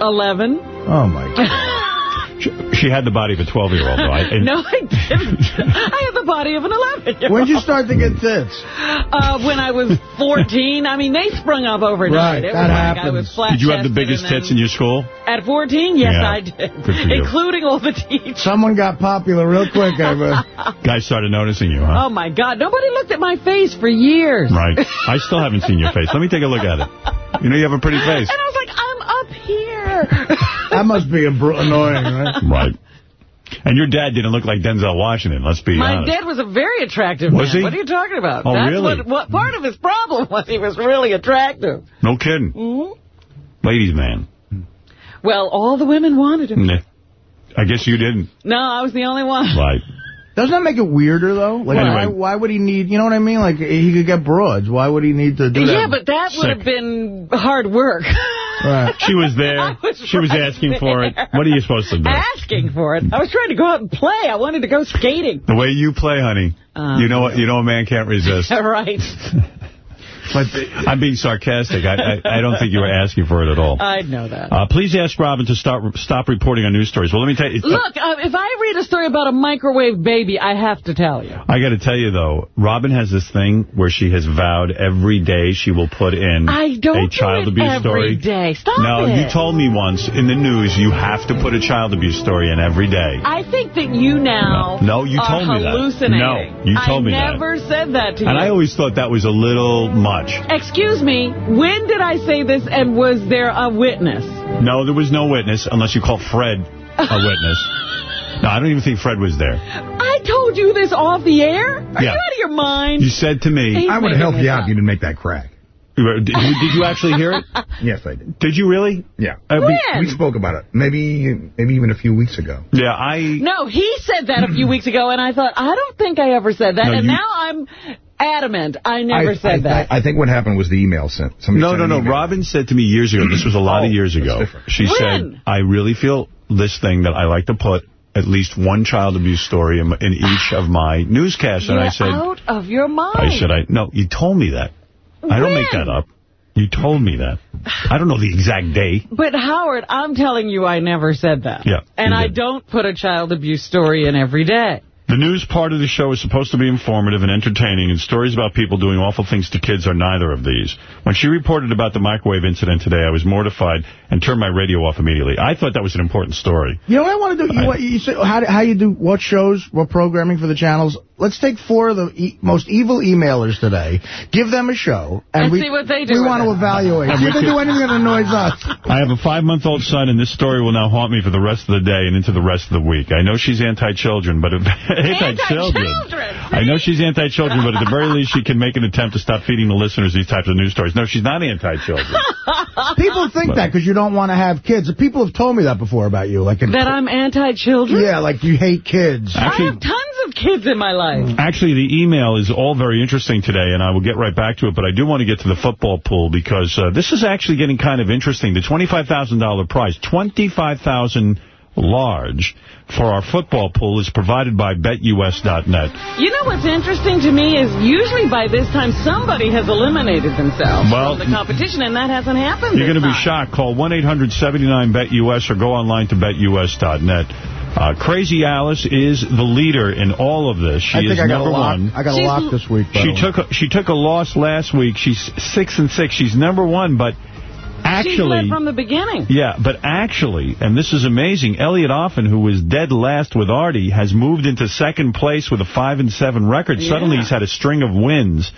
Eleven. Oh, my God. She, she had the body of a 12-year-old, though. I, No, I didn't. I had the body of an 11-year-old. When'd you start to get tits? Uh, when I was 14. I mean, they sprung up overnight. Right, it was that like I happens. was flat Did you have the biggest then- tits in your school? At 14, yes, Yeah. I did. Good for you. Including all the teachers. Someone got popular real quick. I. Guys started noticing you, huh? Oh, my God. Nobody looked at my face for years. Right. I still haven't seen your face. Let me take a look at it. You know you have a pretty face. And I was like, I'm up here. That must be a br- annoying, right? Right. And your dad didn't look like Denzel Washington, let's be My honest. dad was a very attractive Was man. he? What are you talking about? Oh, That's really? What, what part of his problem was he was really attractive. No kidding. Mhm. Ladies man. Well, all the women wanted him. Nah. I guess you didn't. No, I was the only one. Right. Doesn't that make it weirder, though? Like, Anyway. why, why would he need, you know what I mean? Like, he could get broads. Why would he need to do that? Yeah, but that would have been hard work. Right. She was there. Was she was right asking for it. What are you supposed to do? Asking for it. I was trying to go out and play. I wanted to go skating. The way you play, honey, Uh, you know what? You know a man can't resist. right. But I'm being sarcastic. I, I I don't think you were asking for it at all. I know that. Uh, please ask Robin to stop stop reporting on news stories. Well, let me tell you. Look, uh, if I read a story about a microwave baby, I have to tell you. I got to tell you, though, Robin has this thing where she has vowed every day she will put in I don't a child do abuse every story. day. Stop no, it. you told me once in the news you have to put a child abuse story in every day. I think that you now No, no, you are told me that. No, you told me that. I never said that to you. And I always thought that was a little much. Excuse me, when did I say this and was there a witness? No, there was no witness unless you call Fred a witness. No, I don't even think Fred was there. I told you this off the air? Are Yeah. you out of your mind? You said to me... He's I would have making helped you out if you didn't make that crack. Did, did you actually hear it? Yes, I did. Did you really? Yeah. Uh, be- When? We spoke about it. Maybe maybe even a few weeks ago. yeah, I... No, he said that a few weeks ago, and I thought, I don't think I ever said that. No, and you- now I'm adamant I never I, said I, that. I, I think what happened was the email sent. Somebody No, sent no, no. email. Robin said to me years ago, this was a lot Oh, of years ago. She When? said, I really feel this thing that I like to put at least one child abuse story in, in each of my newscasts. You're and I said, out of your mind. I said, I no, you told me that. I don't make that up. You told me that. I don't know the exact day. But, Howard, I'm telling you I never said that. Yeah, And I don't put a child abuse story in every day. The news part of the show is supposed to be informative and entertaining, and stories about people doing awful things to kids are neither of these. When she reported about the microwave incident today, I was mortified and turned my radio off immediately. I thought that was an important story. You know what I want to do? You, I- what, you say, how, how you do what shows, what programming for the channels? Let's take four of the e most evil emailers today, give them a show, and, And we, see what they do we with want to evaluate. And See if they do anything that annoys us. I have a five-month-old son, and this story will now haunt me for the rest of the day and into the rest of the week. I know she's anti-children, but... anti-children. Anti-children, I know she's anti-children, but at the very least, she can make an attempt to stop feeding the listeners these types of news stories. No, she's not anti-children. People think that because you don't want to have kids. People have told me that before about you. Like in, That I'm anti-children? Yeah, like you hate kids. I have tons of kids in my life. Actually, the email is all very interesting today, and I will get right back to it, but I do want to get to the football pool because uh, this is actually getting kind of interesting. The $25,000 prize, $25,000 large for our football pool is provided by BetUS.net. You know what's interesting to me is usually by this time somebody has eliminated themselves Well, from the competition, and that hasn't happened You're going to be shocked. Call 1-800-79-BET-US or go online to BetUS.net. Uh, Crazy Alice is the leader in all of this. She I think is I number one. I got a lock this week. She took a, she took a loss last week. She's six and six. She's number one, but She's actually, from the beginning. yeah, but actually, and this is amazing. Elliot Offen, who was dead last with Artie, has moved into second place with a five and seven record. Suddenly, he's had a string of wins.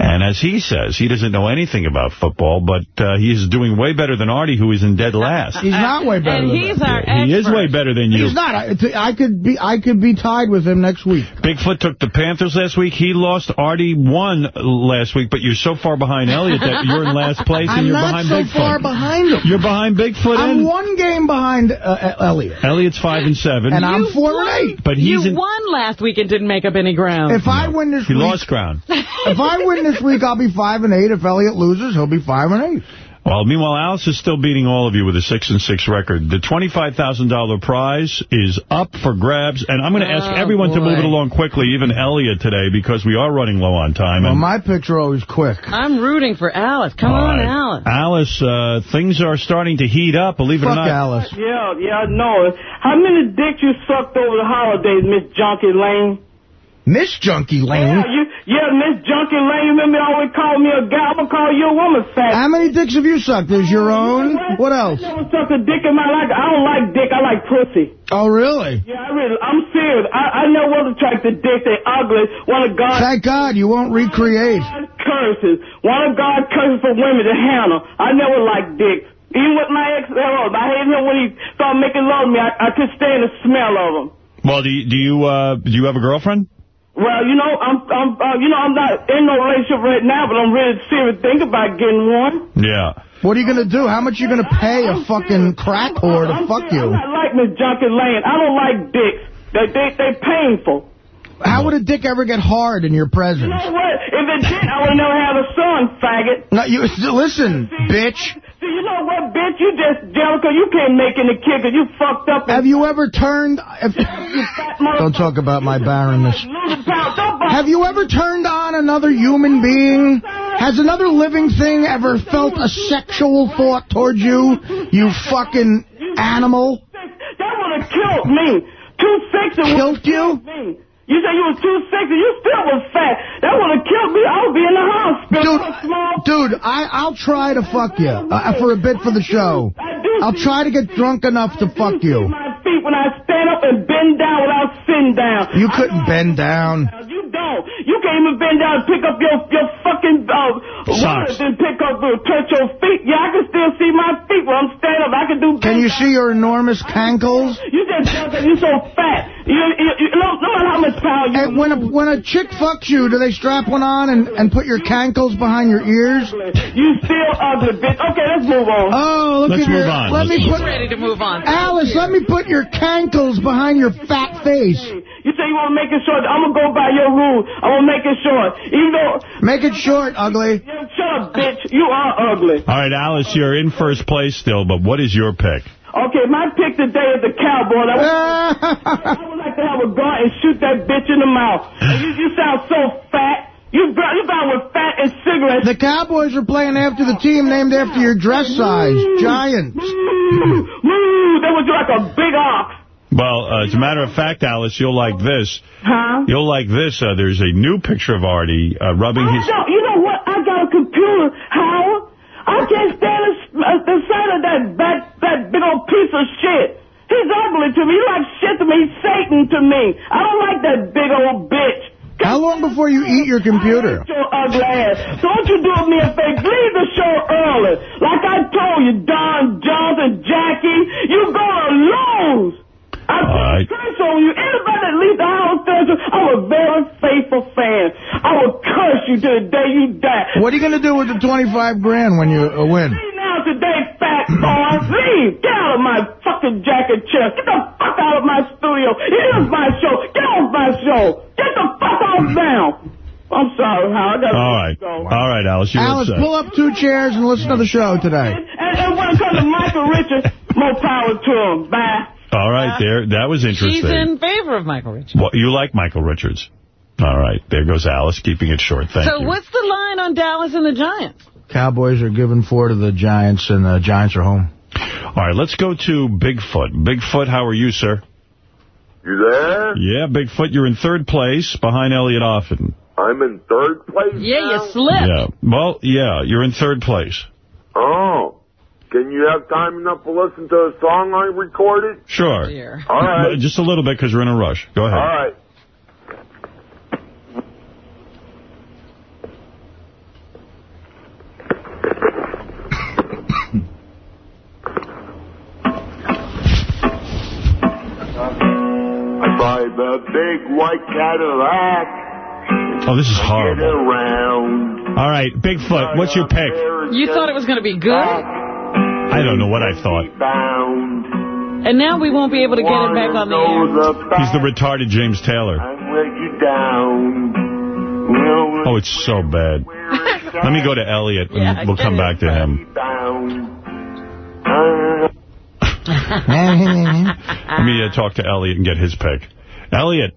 And as he says, he doesn't know anything about football, but uh, he is doing way better than Artie, who is in dead last. He's not way better And than he's that. our he is way better than you. He's not. I, I could be I could be tied with him next week. Bigfoot took the Panthers last week. He lost. Artie won last week, but you're so far behind Elliot that you're in last place and I'm you're not behind so Bigfoot. far behind him. You're behind Bigfoot I'm and one game behind uh, Elliot. Elliot's five and seven. And I'm four won. and eight. but he's you in. won last week and didn't make up any ground. If I win this He week, lost ground. if I win this week, I'll be five and eight. If Elliot loses, he'll be five and eight. Well, meanwhile, Alice is still beating all of you with a six and six record. The $25,000 prize is up for grabs, and I'm going to ask Oh, everyone to move it along quickly, even Elliot today, because we are running low on time. Well, and- my picks are always quick. I'm rooting for Alice. Come All on, right. Alice. Alice, uh, things are starting to heat up, believe it or not. Alice. Yeah, yeah, I know. How many dicks you sucked over the holidays, Miss Junkie Lane? Miss Junkie Yeah, Lane. you, yeah, Miss Junkie Lane. You remember you always call me a guy. I'm gonna call you a woman fat. How many dicks have you sucked? Is your own? What else? I never sucked a dick in my life. I don't like dick. I like pussy. Oh, really? Yeah, I really, I'm serious. I, I never was attracted to dick. They ugly. One of God Thank God you won't recreate. curses. One of God curses for women to handle. I never liked dick. Even with my ex, hell, I hated him when he started making love to me. I, I could stand the smell of him. Well, do you, do you, uh, do you have a girlfriend? Well, you know, I'm, I'm, uh, you know, I'm not in no relationship right now, but I'm really serious thinking about getting one. Yeah. What are you going to do? How much are you going to pay a fucking crack whore to I'm fuck serious. you? I'm not like Miss Junkie Lane. I don't like dicks. They, they, they painful. How would a dick ever get hard in your presence? You know what? If it did, I would never have a son, faggot. No, you listen, bitch. See, you know what, bitch? You just 'cause you can't make any kid 'cause you fucked up. Have you ever turned... If, don't talk about my barrenness. Have you ever turned on another human being? Has another living thing ever felt a sexual thought towards you? You fucking animal. That would have killed me. Too sexy. Killed you? Me. You said you was too sexy. You still was fat. That would have killed me. I would be in the hospital. Dude, dude, I, I'll try to fuck you uh, for a bit for the show. I'll try to get drunk enough to fuck you. My feet when I stand up and bend down without sitting down. You couldn't bend down. You don't. You can't even bend down and pick up your your fucking uh, Socks. Then pick up uh, touch your feet. Yeah, I can still see my feet when I'm standing up. I can do. Can you see your enormous cankles? You just and you so fat. You, you, you no, no matter how much power you. And when a, when a chick fucks you, do they strap one on and, and put your cankles behind your ears? You still ugly, bitch. Okay, let's move on. Oh, look Let's at move your, on. Let Let's me move put ready to move on. Alice, let me put your cankles behind your fat face. You say you want to make it short. I'm gonna go by your rule. I'm gonna make it short. Even though. Make it short, ugly. Yeah, shut up, bitch. You are ugly. All right, Alice, you're in first place still, but what is your pick? Okay, my pick today is the cowboy. I would, I would like to have a gun and shoot that bitch in the mouth. You, you sound so fat. You got you got with fat and cigarettes. The Cowboys are playing after the team named after your dress size, Giants. Moo, that was like a big ox. Well, uh, as a matter of fact, Alice, you'll like this. Huh? You'll like this. Uh, there's a new picture of Artie uh, rubbing I his... don't, you know what? I got a computer, Howard. I can't stand the, uh, sight of that, that, that big old piece of shit. He's ugly to me. He's like shit to me. He's Satan to me. I don't like that big old bitch. How long before you eat your computer? Your ugly ass. Don't you do me a favor. Leave the show early. Like I told you, Don Jones and Jackie, you're gonna lose. I put a curse on you. Anybody that leaves the house does it, I'm a very faithful fan. I will curse you to the day you die. What are you going to do with the 25 grand when you uh, win? Leave now today, fat boy. Leave. Get out of my fucking jacket chair. Get the fuck out of my studio. It is my show. Get off my show. Get the fuck off now. I'm sorry, Hal. I gotta All right. go. All right, Alice, you're Alice, pull up two chairs and listen to the show today. And, and when it comes to Michael Richards, more power to him. Bye. All right, there. That was interesting. She's in favor of Michael Richards. Well, you like Michael Richards. All right, there goes Alice, keeping it short. Thank so you. So what's the line on Dallas and the Giants? Cowboys are giving four to the Giants, and the Giants are home. All right, let's go to Bigfoot. Bigfoot, how are you, sir? You there? Yeah, Bigfoot, you're in third place behind Elliot Offen. I'm in third place Yeah, now? you slipped. Yeah. Well, yeah, you're in third place. Oh. Can you have time enough to listen to a song I recorded? Sure. All right. Just a little bit because we're in a rush. Go ahead. All right. I buy the big white Cadillac. Oh, this is Get horrible. around. All right, Bigfoot, what's your pick? You thought it was going to be good? I don't know what I thought. And now we won't be able to get it back on the air. He's the retarded James Taylor. Break you down. Oh, it's so bad. Let me go to Elliot, and Yeah, we'll come back to him. Let me uh, talk to Elliot and get his pick. Elliot,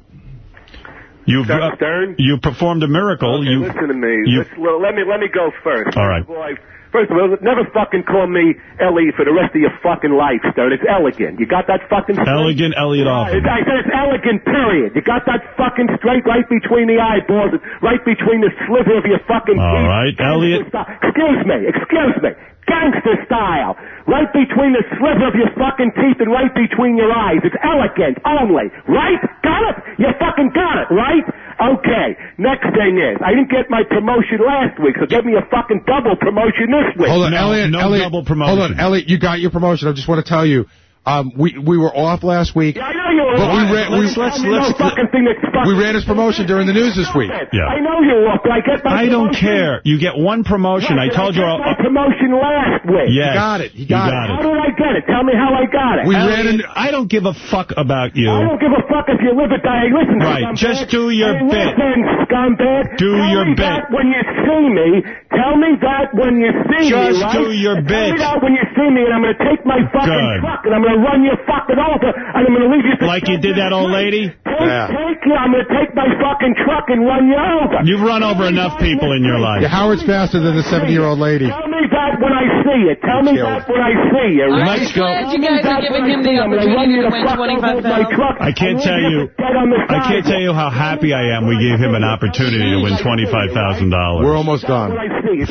you've uh, you performed a miracle. Okay, you listen to me. you- Listen, let me let me go first. All right. First of all, I- First of all, never fucking call me Ellie for the rest of your fucking life, Stern. It's elegant. You got that fucking straight? Elegant Elliot Offen. I said it's elegant, period. You got that fucking straight right between the eyeballs, right between the sliver of your fucking All teeth. right, Elliot. Excuse me, excuse me. Gangster style. Right between the sliver of your fucking teeth and right between your eyes. It's elegant only. Right? Got it? You fucking got it, right? Okay. Next thing is, I didn't get my promotion last week, so give me a fucking double promotion this week. Hold on, Elliot. Elliot, Hold on, Elliot. You got your promotion. I just want to tell you, um, we we were off last week. Yeah, I know you were But we off. ran, we, Let's- let's- let's- fucking thing that's fucking- we ran his promotion during the news this week. Yeah. I know you were off, but I get my I don't care. You get one promotion. I told you. I I'll, got my promotion last week. Yes, He got it. He you got got it. How did I get it? Tell me how I got it. We Elliot, I don't give a fuck about you. I don't give a fuck if you live or die. Listen, Right, scumbag. just do your hey, bit. Listen, scumbag. Do tell your me bit. That when you see me, tell me that when you see me, Just right? do your Tell bit. me that when you see me, and I'm going to take my fucking Good. truck and I'm going to run you fucking over, and I'm going to leave you. Like you did that old lady? Take, take you. I'm going to take my fucking truck and run you over. You've run over enough people in your life. Yeah, Howard's faster than the 70-year-old lady. Tell me that when I see you. Tell me that when I see you. I'm right? Let's go. glad you guys are giving him the I'm gonna run opportunity to win fuck over with my 25000. I can't tell you. get on the I can't tell you how happy I am. We gave him an opportunity to win twenty-five thousand dollars. We're almost done.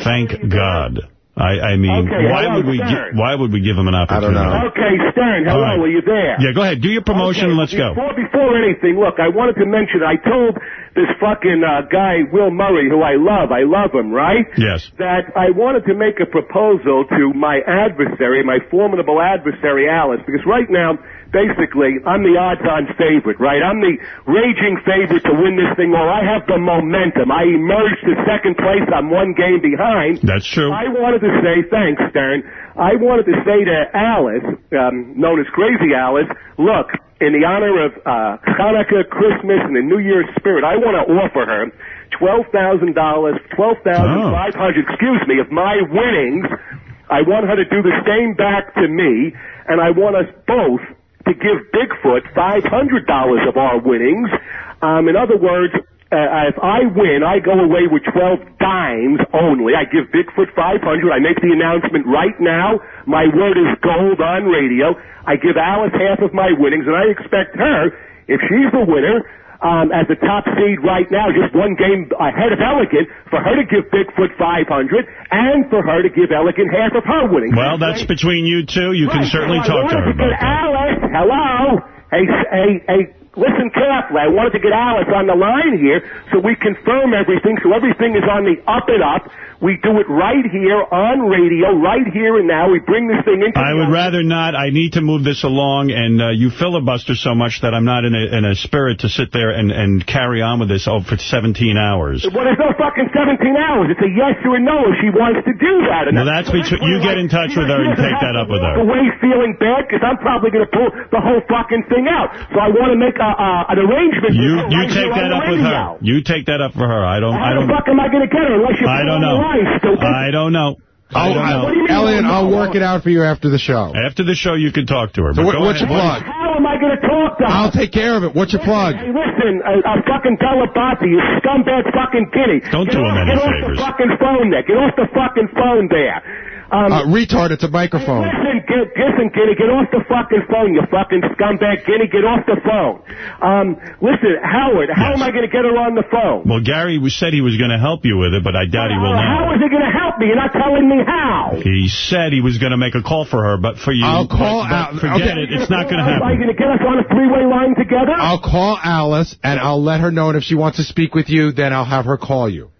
Thank God. I, I mean, Okay, why hello, would we? Why would we give him an opportunity? Okay, Stern, hello, right. are you there? Yeah, go ahead. Do your promotion and let's go. Before, before anything, look, I wanted to mention, I told this fucking uh, guy, Will Murray, who I love, I love him, right? Yes. That I wanted to make a proposal to my adversary, my formidable adversary, Alice, because right now, basically, I'm the odds-on favorite, right? I'm the raging favorite to win this thing all. I have the momentum. I emerged to second place. I'm one game behind. That's true. I wanted to say, thanks, Stern. I wanted to say to Alice, um, known as Crazy Alice, look, in the honor of uh, Hanukkah, Christmas, and the New Year's spirit, I want to offer her twelve thousand dollars, twelve thousand five hundred, excuse me, of my winnings. I want her to do the same back to me, and I want us both to give Bigfoot five hundred dollars of our winnings. Um, in other words, uh, if I win, I go away with 12 dimes only. I give Bigfoot 500. I make the announcement right now. My word is gold on radio. I give Alice half of my winnings, and I expect her, if she's the winner, um, as the top seed right now, just one game ahead of Elegant, for her to give Bigfoot 500, and for her to give Elegant half of her winnings. Well, that's between you two. You can certainly talk to her about that. Alice, hello. Hey, hey, hey, listen carefully. I wanted to get Alice on the line here so we confirm everything, so everything is on the up and up. We do it right here on radio, right here and now. We bring this thing into I the would rather not. I need to move this along, and uh, you filibuster so much that I'm not in a, in a spirit to sit there and, and carry on with this oh, for 17 hours. Well, there's no fucking 17 hours. It's a yes or a no if she wants to do that. Well, that's between you get in touch with her and take that up with her. Away feeling bad because I'm probably going to pull the whole fucking thing out. So I want to make a, uh, an arrangement. You you right take that up with her. You take that up for her. I don't. How the don't. fuck am I going to get her unless you I put her on don't the know. Line, stupid? I don't know. Oh, I Oh, don't know. What do you mean? Elliot, I'll no? work it out for you after the show. After the show, you can talk to her. So but what, go what's your ahead. plug? How am I going to talk to her? I'll take care of it. What's your plug? Hey, listen, a, a fucking Delabate, you scumbag fucking kitty. Don't get do off, him any Get off the fucking phone there. Get off the fucking phone there. Um, Uh, retard, it's a microphone. Listen, get, listen, Guinea, get off the fucking phone, you fucking scumbag. Guinea, get off the phone. Um, listen, Howard, how am I going to get her on the phone? Well, Gary was said he was going to help you with it, but I doubt he will How now. is it going to help me? You're not telling me how. He said he was going to make a call for her, but for you, I'll call but, but forget okay. it. It's not going to happen. Are you happen. going to get us on a three-way line together? I'll call Alice, and I'll let her know, and if she wants to speak with you, then I'll have her call you.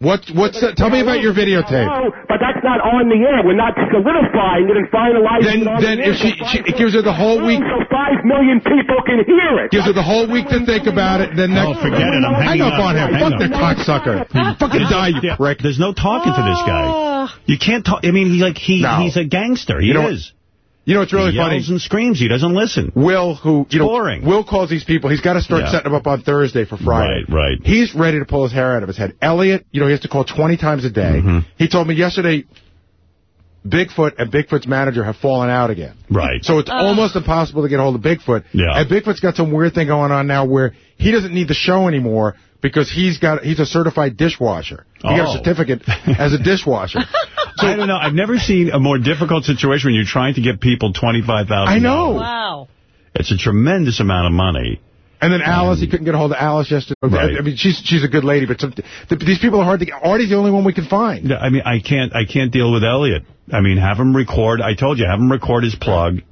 What, what's that? Tell me about your videotape. No, but that's not on the air. We're not solidifying it and finalizing Then- it on then the air. if she- she- it gives her the whole week- So five million people can hear it. Gives her the whole week to think about it, then Oh, next... forget it. I'm hanging up up. on him. Hang Fuck up. the cocksucker. Fucking die, you prick. There's no talking to this guy. Ah. You can't talk. I mean, he like he No. he's a gangster. He You know what- is. You know what's really he funny? yells and screams. He doesn't listen. Will, who, you know, boring. Will calls these people. He's got to start Yeah. setting them up on Thursday for Friday. Right, right. He's ready to pull his hair out of his head. Elliot, you know, he has to call 20 times a day. Mm-hmm. He told me yesterday Bigfoot and Bigfoot's manager have fallen out again. Right. So it's almost impossible to get hold of Bigfoot. Yeah. And Bigfoot's got some weird thing going on now where he doesn't need the show anymore because he's got he's a certified dishwasher. He got Oh. a certificate as a dishwasher. I don't know. I've never seen a more difficult situation when you're trying to get people $25,000. I know. Wow. It's a tremendous amount of money. And then Alice, he couldn't get a hold of Alice yesterday. Right. I mean, she's she's a good lady, but some, th these people are hard to get. Artie's the only one we can find. Yeah, I mean, I can't, I can't deal with Elliot. I mean, have him record. I told you, have him record his plug.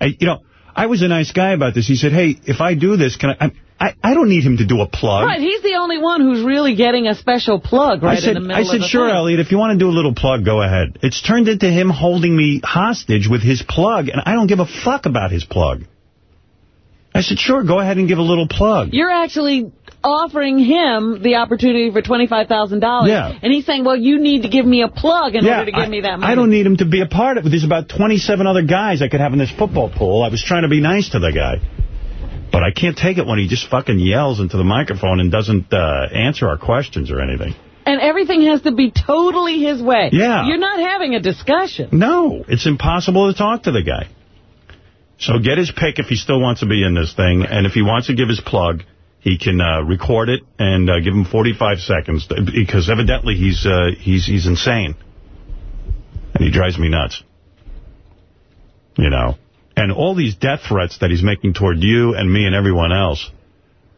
I, you know, I was a nice guy about this. He said, hey, if I do this, can I, I, I, I don't need him to do a plug. Right, he's the only one who's really getting a special plug right I said, in the middle. I said, sure, thing. Elliot, if you want to do a little plug, go ahead. It's turned into him holding me hostage with his plug, and I don't give a fuck about his plug. I said, sure, go ahead and give a little plug. You're actually offering him the opportunity for $25,000. Yeah. And he's saying, well, you need to give me a plug in order to give I, me that money. I don't need him to be a part of it. There's about 27 other guys I could have in this football pool. I was trying to be nice to the guy. But I can't take it when he just fucking yells into the microphone and doesn't uh, answer our questions or anything. And everything has to be totally his way. Yeah. You're not having a discussion. No, it's impossible to talk to the guy. So get his pick if he still wants to be in this thing. And if he wants to give his plug, he can uh, record it and uh, give him 45 seconds. Because evidently he's uh, he's he's insane. And he drives me nuts. You know. And all these death threats that he's making toward you and me and everyone else.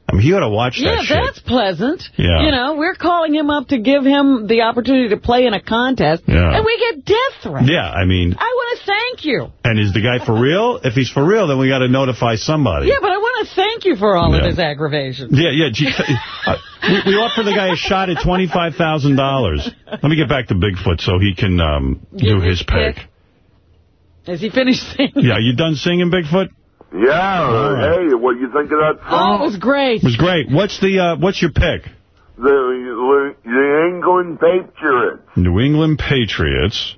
I mean, he ought to watch Yeah, that shit. that's pleasant. Yeah. You know, we're calling him up to give him the opportunity to play in a contest, Yeah. and we get death threats. Yeah, I mean, I want to thank you. and is the guy for real? If he's for real, then we got to notify somebody. Yeah, but I want to thank you for all Yeah. of his aggravation. Yeah, yeah. Gee, uh, we, we offer the guy a shot at $25,000. Let me get back to Bigfoot so he can um, do his pick. Has he finished singing? Yeah, you done singing, Bigfoot? Yeah, All right. hey, what do you think of that song? Oh, song? it was great. It was great. What's the uh, what's your pick? The, the England Patriots. New England Patriots.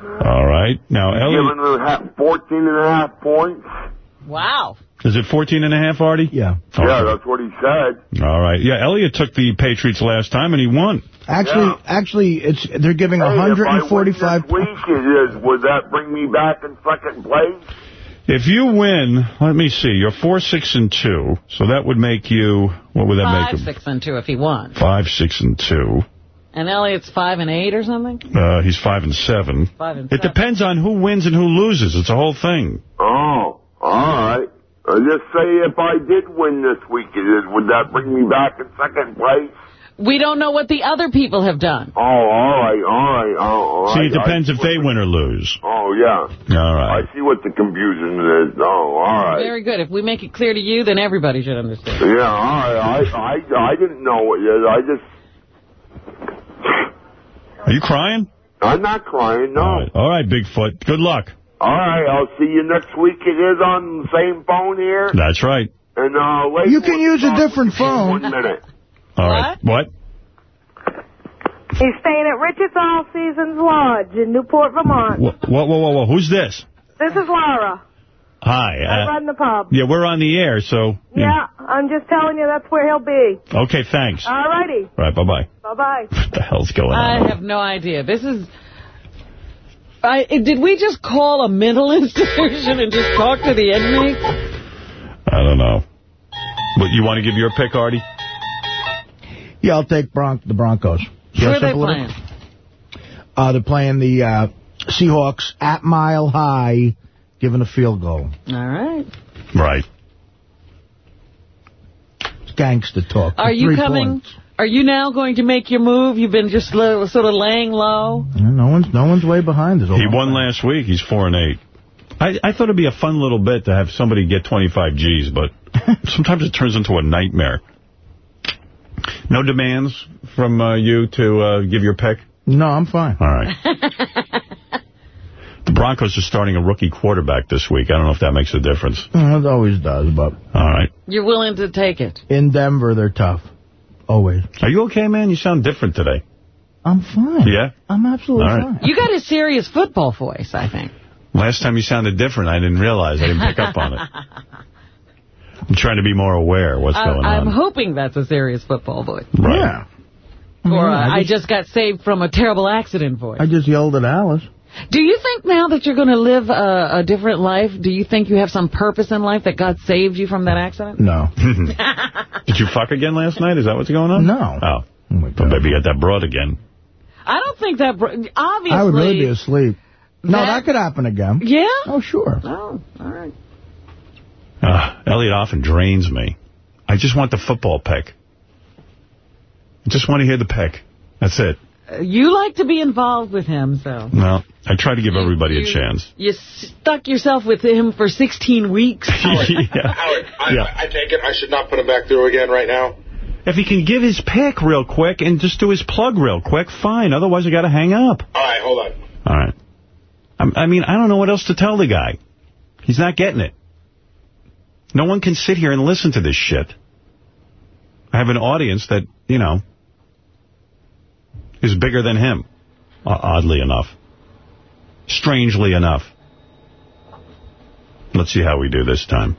All right. Now, Elliot, Giving them 14 and a half points. Wow. is it 14 and a half, Artie? Yeah. Yeah, that's what he said. All right. Yeah, Elliot took the Patriots last time, and he won. Actually, Yeah. actually, it's they're giving Hey, if I win 145. this week, would that bring me back in second place? If you win, let me see, you're 4, 6, and 2, so that would make you, what would that Five, make him? Five, six, and two if he won. 5, 6, and 2. And Elliot's five and eight or something? Uh, he's 5 and 7. Five and It seven. depends on who wins and who loses. It's a whole thing. Oh, all right. Uh, just say if I did win this week, it is, would that bring me back in second place? We don't know what the other people have done. Oh, all right, all right. Oh, all See, it depends I, if they win or lose. Oh, yeah. All right. I see what the confusion is. Oh, all right. Very good. If we make it clear to you, then everybody should understand. Yeah, all right. I, I, I didn't know it yet. I just, Are you crying? I'm not crying, no. All right, All right Bigfoot. Good luck. All right, I'll see you next week. It is on the same phone here. That's right. And uh, You can use a different phone. One minute. All right. What? He's staying at Richard's All Seasons Lodge in Newport, Vermont. Whoa, whoa, whoa, whoa, whoa. Who's this? This is Laura. Hi. I Uh, run the pub. yeah, we're on the air, so... Yeah, I'm just telling you that's where he'll be. Okay, thanks. All righty. All right, bye-bye. Bye-bye. What the hell's going on? I have no idea. This is... I, did we just call a mental institution and just talk to the inmates? I don't know. But you want to give your pick, Artie? Yeah, I'll take Bron the Broncos. Who are they playing? Uh, they're playing the uh, Seahawks at Mile High, given a field goal. All right. Right. It's gangster talk. Are you coming? points. Are you now going to make your move? You've been just lo- sort of laying low. Yeah, No one's no one's way behind us. He won last week. He's 4 and eight. I, I thought it'd be a fun little bit to have somebody get 25 G's, but sometimes it turns into a nightmare. No demands from uh, you to uh, give your pick? No, I'm fine. All right. the Broncos are starting a rookie quarterback this week. I don't know if that makes a difference. Uh, It always does, but All right. You're willing to take it. in Denver, they're tough. Always. Are you okay, man? You sound different today. I'm fine. Yeah? I'm absolutely All right. fine. You got a serious football voice, I think. Last time you sounded different, I didn't realize. I didn't pick up on it. I'm trying to be more aware of what's I, going on. I'm hoping that's a serious football voice. Right. Yeah. Or uh, I I just- just got saved from a terrible accident voice. I just yelled at Alice. Do you think now that you're going to live a, a different life, do you think you have some purpose in life that God saved you from that accident? No. Did you fuck again last night? Is that what's going on? No. Oh. But maybe you got that broad again. I don't think that, bro- obviously. I would really be asleep. No, That- that could happen again. Yeah? Oh, sure. Oh, all right. Uh, Elliot often drains me. I just want the football pick. I just want to hear the pick. That's it. Uh, You like to be involved with him, so. Well, I try to give everybody a chance. You stuck yourself with him for 16 weeks. Howard, I, Yeah. I, I take it I should not put him back through again right now. If he can give his pick real quick and just do his plug real quick, fine. Otherwise, I got to hang up. All right, hold on. All right. I'm- I mean, I don't know what else to tell the guy. He's not getting it. No one can sit here and listen to this shit. I have an audience that, you know, is bigger than him, oddly enough. Strangely enough. Let's see how we do this time.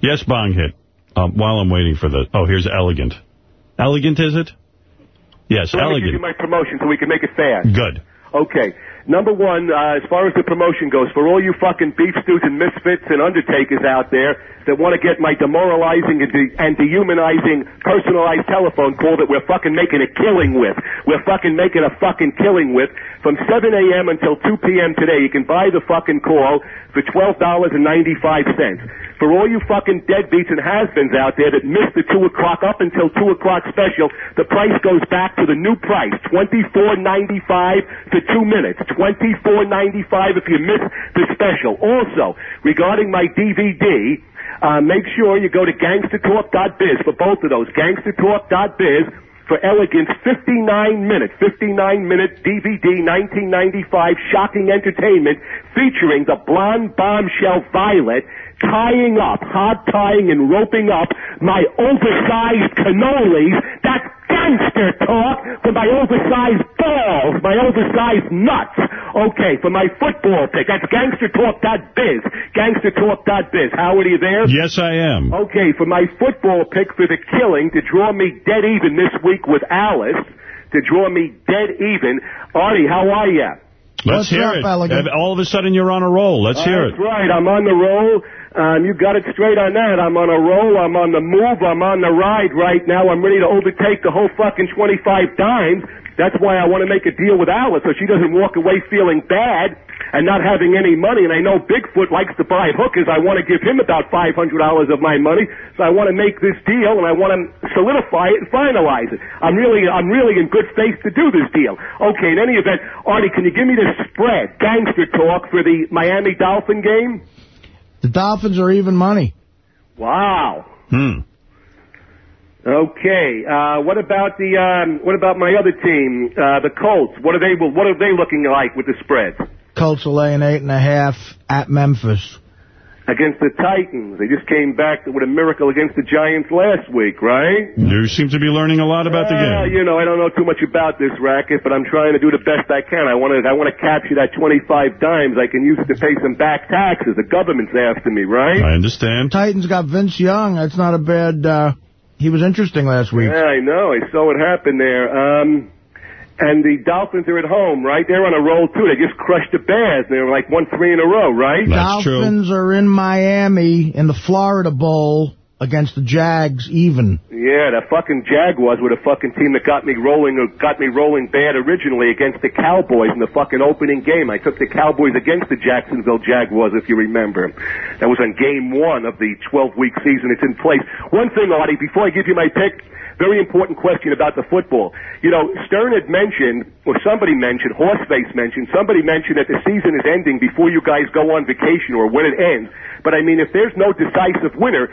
Yes, Bong hit. Um, while I'm waiting for the... Oh, here's Elegant. Elegant, is it? Yes, So let me give you Elegant. my promotion so we can make it fast. Good. Okay. Number one, uh, as far as the promotion goes, for all you fucking beef stews and misfits and undertakers out there that want to get my demoralizing and, de- and dehumanizing personalized telephone call that we're fucking making a killing with, we're fucking making a fucking killing with, from 7 a.m. until 2 p.m. today, you can buy the fucking call for $12.95. For all you fucking deadbeats and has-beens out there that missed the 2 o'clock up until 2 o'clock special, the price goes back to the new price, $24.95 for two minutes. $24.95 if you miss the special. Also, regarding my DVD, uh, make sure you go to gangstertalk.biz for both of those. Gangstertalk.biz for Elegant's 59 minute, 59 minute DVD 1995 shocking entertainment featuring the blonde bombshell Violet tying up, hard tying and roping up my oversized cannolis. That's gangster talk for my oversized balls, my oversized nuts. Okay, for my football pick, that's gangstertalk.biz, gangstertalk.biz. Howard, are you there? Yes, I am. Okay, for my football pick for the killing to draw me dead even this week with Alice, to draw me dead even. Artie, how are you? Let's hear it. Uh, All of a sudden, you're on a roll. Let's hear it. That's right. I'm on the roll. Um, you got it straight on that. I'm on a roll. I'm on the move. I'm on the ride right now. I'm ready to overtake the whole fucking 25 dimes. That's why I want to make a deal with Alice so she doesn't walk away feeling bad and not having any money. And I know Bigfoot likes to buy hookers. I want to give him about $500 of my money. So I want to make this deal and I want to solidify it and finalize it. I'm really, I'm really in good faith to do this deal. Okay, in any event, Artie, can you give me the spread, gangster talk for the Miami Dolphin game? The Dolphins are even money. Wow. Hmm. Okay. Uh, what about the um, what about my other team, uh, the Colts? What are they what are they looking like with the spread Colts are laying eight and a half at Memphis. against the Titans? They just came back with a miracle against the Giants last week, right? You seem to be learning a lot about the Uh, game. you know, I don't know too much about this racket, but I'm trying to do the best I can. I want to I want to capture that 25 dimes I can use to pay some back taxes. The government's after me, right? I understand. Titans got Vince Young. That's not a bad... Uh, he was interesting last week. Yeah, I know. I saw what happened there. Um, and the Dolphins are at home, right? They're on a roll, too. They just crushed the Bears. They were like one three in a row, right? Dolphins are in Miami in the Florida Bowl against the Jags even. Yeah, the fucking Jaguars were the fucking team that got me rolling, or got me rolling bad originally against the Cowboys in the fucking opening game. I took the Cowboys against the Jacksonville Jaguars, if you remember. That was on game one of the 12-week season. It's in place. One thing, Artie, before I give you my pick, very important question about the football. You know, Stern had mentioned, or somebody mentioned, Horseface mentioned, somebody mentioned that the season is ending before you guys go on vacation or when it ends. But I mean, if there's no decisive winner,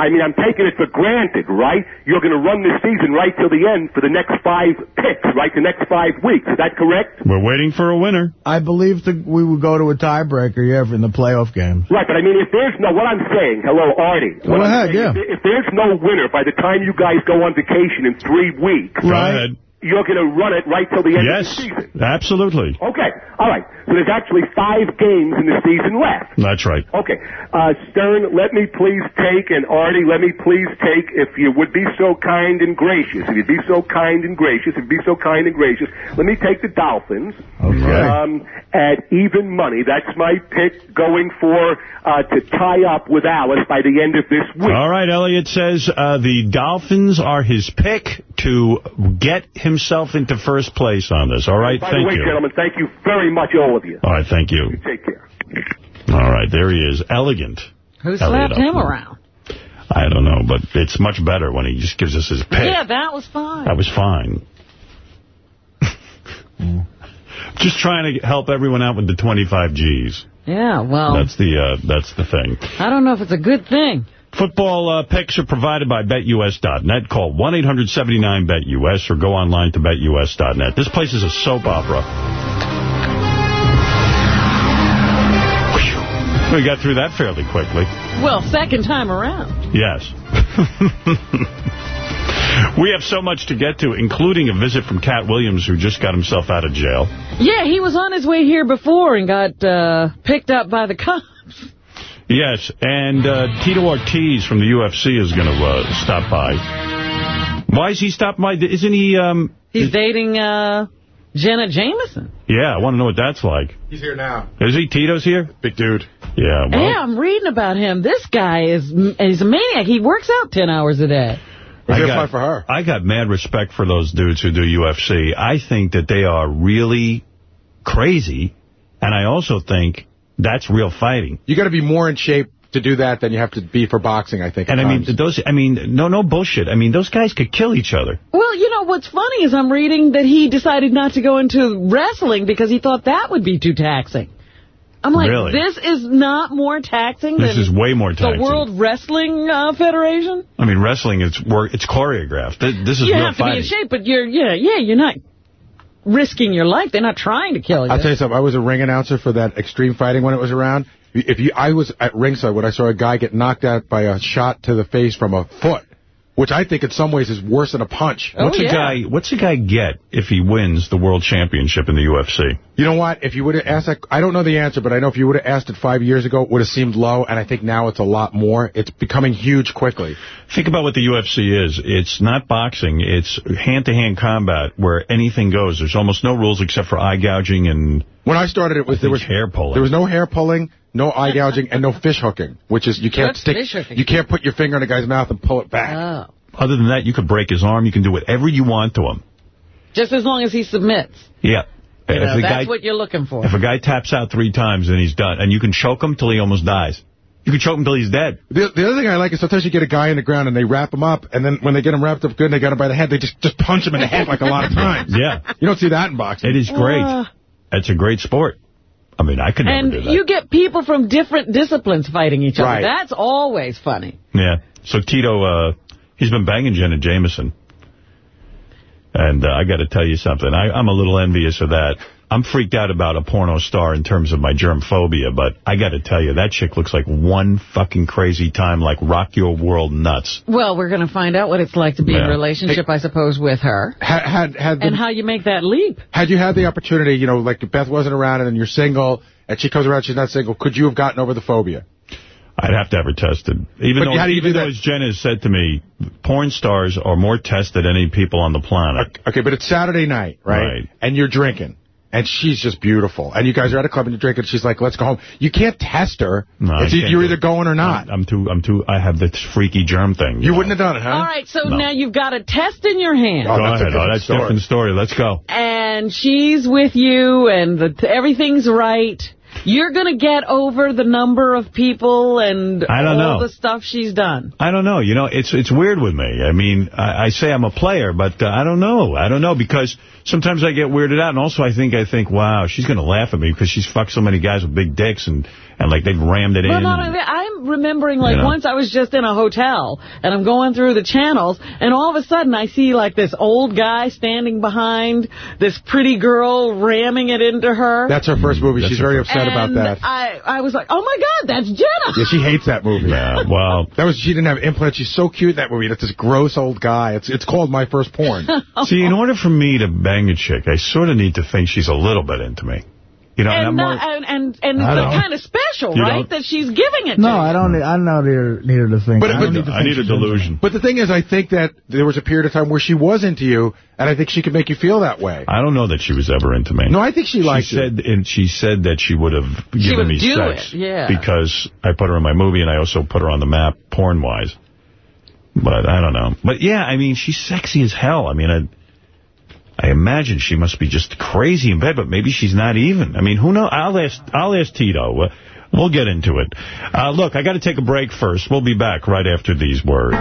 I mean, I'm taking it for granted, right? You're going to run this season right till the end for the next five picks, right? The next five weeks. Is that correct? We're waiting for a winner. I believe that we would go to a tiebreaker, yeah, in the playoff game. Right, but I mean, if there's no, what I'm saying, hello, Artie. Go ahead, saying, yeah. If, if there's no winner by the time you guys go on vacation in three weeks, Go ahead. You're going to run it right till the end Yes, of the season. Yes, absolutely. Okay, all right. So there's actually five games in the season left. That's right. Okay. Uh, Stern, let me please take, and Artie, let me please take, if you would be so kind and gracious, if you'd be so kind and gracious, if you'd be so kind and gracious, let me take the Dolphins. Okay. Um, at even money. That's my pick going for, uh, to tie up with Alice by the end of this week. All right, Elliot says uh, the Dolphins are his pick to get himself into first place on this. All right, By thank the way, you. gentlemen, thank you very much, all of you. All right, thank you. Take care. All right, there he is. Elegant. Who slapped him Upton. around? I don't know, but it's much better when he just gives us his pick. Yeah, that was fine. That was fine. just trying to help everyone out with the 25 G's. Yeah, well, That's the uh, that's the thing. I don't know if it's a good thing. Football uh, picks are provided by BetUS.net. Call 1-800-79-BETUS or go online to BetUS.net. This place is a soap opera. Whew. We got through that fairly quickly. Well, second time around. Yes. we have so much to get to, including a visit from Katt Williams, who just got himself out of jail. Yeah, he was on his way here before and got uh, picked up by the cops. Yes, and uh, Tito Ortiz from the UFC is going to uh, stop by. Why is he stopping by? Isn't he... Um, He's dating uh, Jenna Jameson. yeah, I want to know what that's like. He's here now. Is he? Tito's here? Big dude. Yeah, well, yeah, I'm reading about him. This guy is he's a maniac. He works out 10 hours a day. We're I gonna got, fight for her. I got mad respect for those dudes who do UFC. I think that they are really crazy, and I also think that's real fighting. You got to be more in shape to do that than you have to be for boxing, I think. And at I mean, those. I mean, no, no bullshit. I mean, those guys could kill each other. Well, you know, what's funny is I'm reading that he decided not to go into wrestling because he thought that would be too taxing. I'm like, Really? this is not more taxing This than is way more taxing. the World Wrestling uh, Federation? I mean, wrestling it's work. It's choreographed. Th- This is you real have to fighting. be in shape, but you're, yeah, yeah, you're not risking your life. They're not trying to kill you. I'll tell you something. I was a ring announcer for that extreme fighting when it was around. If you, I was at ringside when I saw a guy get knocked out by a shot to the face from a foot, which I think in some ways is worse than a punch. Oh, what's a guy? What's a guy get if he wins the world championship in the UFC? You know what? If you would have asked that, I don't know the answer, but I know if you would have asked it five years ago, it would have seemed low, and I think now it's a lot more. It's becoming huge quickly. Think about what the UFC is. It's not boxing. It's hand-to-hand combat where anything goes. There's almost no rules except for eye gouging and When I started, it was there was hair pulling. There was no hair pulling, no eye gouging, and no fish hooking, which is you can't What's stick, fish you can't put your finger in a guy's mouth and pull it back. Oh. Other than that, you could break his arm. You can do whatever you want to him. Just as long as he submits. Yeah. You know, that's guy what you're looking for. if a guy taps out three times, then he's done. And you can choke him till he almost dies. You can choke him till he's dead. The, the other thing I like is sometimes you get a guy in the ground and they wrap him up, and then when they get him wrapped up good and they got him by the head, they just, just punch him in the head like a lot of times. Yeah. You don't see that in boxing. It is great. Uh. It's a great sport. I mean, I could never And do that. you get people from different disciplines fighting each other. Right. That's always funny. Yeah. So Tito, uh, he's been banging Jenna Jameson. And uh, I got to tell you something. I, I'm a little envious of that. I'm freaked out about a porno star in terms of my germ phobia, but I got to tell you, that chick looks like one fucking crazy time, like rock your world nuts. Well, we're going to find out what it's like to be in a relationship, I suppose, with her. Had, had, had, the, And how you make that leap. had you had the opportunity, you know, like Beth wasn't around and then you're single, and she comes around, she's not single, could you have gotten over the phobia? I'd have to have her tested. Even But though, how do you even though, as Jen has said to me, porn stars are more tested than any people on the planet. Okay, but it's Saturday night, right? Right. And you're drinking. And she's just beautiful. And you guys are at a club and you're drinking. She's like, let's go home. You can't test her. No, I it's, can't you're either it. going or not. I'm too, I'm too, I have this freaky germ thing. You wouldn't have done it, huh? All right, so No. now you've got a test in your hand. Go that's a ahead. Oh, different that's a story. different story. Let's go. and she's with you and the, everything's right, you're going to get over the number of people and I don't all know. the stuff she's done. I don't know. You know, it's it's weird with me. I mean, I, I say I'm a player, but uh, I don't know. I don't know because sometimes I get weirded out, and also I think I think, wow, she's going to laugh at me because she's fucked so many guys with big dicks and and like they've rammed it But in. not and- I'm remembering, like, You know? once I was just in a hotel, and I'm going through the channels, and all of a sudden I see, like, this old guy standing behind this pretty girl ramming it into her. That's her first movie. That's she's very first- upset about and that. I, I was like, oh, my God, that's Jenna. Yeah, she hates that movie. Yeah, well, That was she didn't have implants. She's so cute in that movie. That's this gross old guy. It's it's called My First Porn. see, in order for me to bang a chick, I sort of need to think she's a little bit into me. You know, and, I'm And, more, and, and, and I it's kind of special, You right, that she's giving it No, to you. I don't. Need, I don't need, need her to think. But- I, but- need to I think need a she's into me. delusion. but the thing is, I think that there was a period of time where she was into you, and I think she could make you feel that way. I don't know that she was ever into me. No, I think she liked she you. said, and she said that she would have given would me do sex it, yeah. because I put her in my movie and I also put her on the map porn-wise. But I don't know. But yeah, I mean, she's sexy as hell. I mean, I, I imagine she must be just crazy in bed, but maybe she's not even. I mean, who knows? I'll ask. I'll ask Tito. Uh, we'll get into it. Uh, look, I got to take a break first. We'll be back right after these words.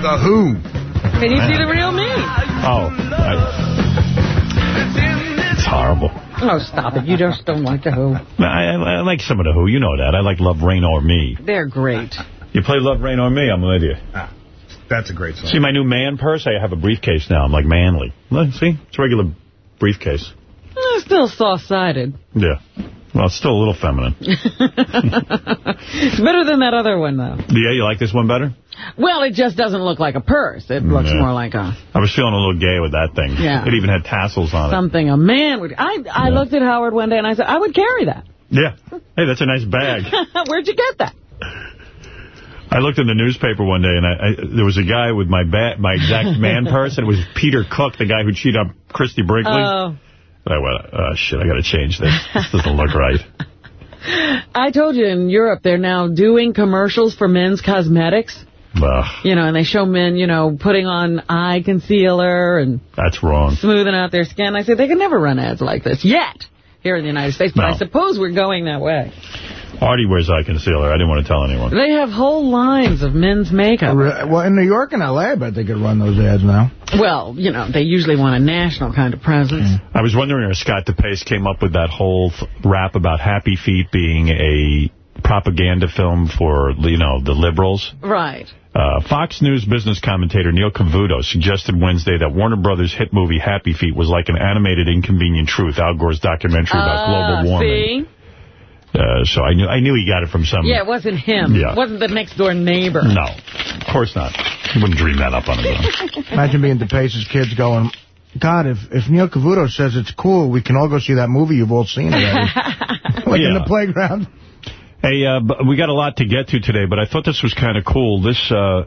The Who. Can you see the real me? Oh, I, it's horrible. Oh, stop it. You just don't like the Who. I, I, I like some of the Who. You know that. I like Love, Reign o'er Me. They're great. You play Love, Reign o'er Me? I'm with you. Ah, that's a great song. See my new man purse? I have a briefcase now. I'm like manly. Look, see? It's a regular briefcase. Eh, Still soft-sided. Yeah. Well, it's still a little feminine. it's better than that other one, though. Yeah, you like this one better? Well, it just doesn't look like a purse. It looks Yeah. more like a I was feeling a little gay with that thing. Yeah. It even had tassels on it. something a man would. I I Yeah. looked at Howard one day and I said, I would carry that. Yeah. Hey, that's a nice bag. Where'd you get that? I looked in the newspaper one day, and I, I there was a guy with my ba my exact man purse, and it was Peter Cook, the guy who cheated on Christie Brinkley. Oh. And I went, oh, shit, I got to change this. This doesn't look right. I told you in Europe they're now doing commercials for men's cosmetics. Ugh, You know, and they show men, you know, putting on eye concealer and that's wrong. smoothing out their skin. I said they can never run ads like this yet here in the United States, but No. I suppose we're going that way. Artie wears eye concealer. I didn't want to tell anyone. They have whole lines of men's makeup. Well, in New York and L.A., I bet they could run those ads now. Well, you know, they usually want a national kind of presence. I was wondering if Scott DePace came up with that whole th- rap about Happy Feet being a propaganda film for, you know, the liberals. Right. Uh, Fox News business commentator Neil Cavuto suggested Wednesday that Warner Brothers' hit movie Happy Feet was like an animated Inconvenient Truth, Al Gore's documentary about Ah, global warming. See? Uh, so I knew I knew he got it from some... Yeah, it wasn't him. Yeah. It wasn't the next door neighbor. No, of course not. He wouldn't dream that up on his own. Imagine being DePace's kids going, God, if, if Neil Cavuto says it's cool, we can all go see that movie you've all seen already. like in the playground. Hey, uh, we got a lot to get to today, but I thought this was kind of cool. This uh,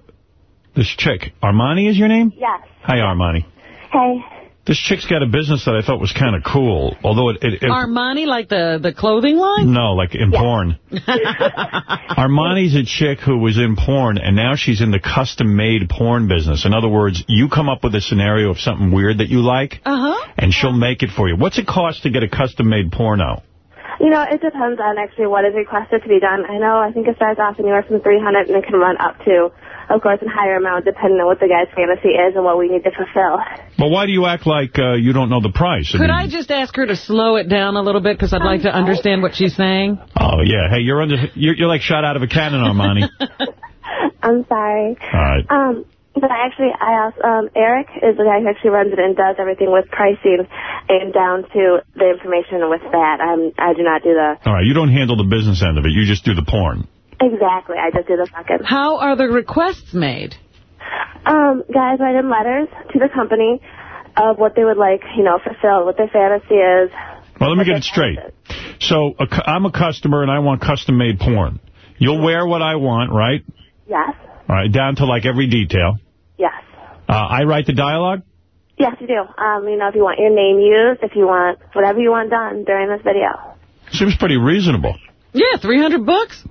this chick, Armani is your name? Yes. Hi, Armani. Hey. This chick's got a business that I thought was kind of cool, although it... it, it Armani, like the, the clothing line? no, like in porn. Armani's a chick who was in porn, and now she's in the custom-made porn business. In other words, you come up with a scenario of something weird that you like, Uh-huh. and she'll make it for you. What's it cost to get a custom-made porno? You know, it depends on actually what is requested to be done. I know, I think it starts off anywhere from 300 and it can run up to, of course, a higher amount depending on what the guy's fantasy is and what we need to fulfill. Well, why do you act like uh, you don't know the price? Could I just ask her to slow it down a little bit because I'd like to understand what she's saying? Oh, yeah. Hey, you're under. You're, you're like shot out of a cannon, Armani. I'm sorry. All right. Um, but I actually, I asked, um, Eric is the guy who actually runs it and does everything with pricing and down to the information with that. I'm, I do not do the, All right. You don't handle the business end of it. You just do the porn. exactly, I just do the fucking. How are the requests made? Um, guys write in letters to the company of what they would like, you know, fulfilled, what their fantasy is. Well, let me get it straight. So a cu- I'm a customer and I want custom-made porn. You'll wear what I want, right? Yes, All right, down to like every detail. yes. Uh, I write the dialogue? Yes, you do. Um, you know, if you want your name used, if you want whatever you want done during this video. Seems pretty reasonable. Yeah, 300 bucks.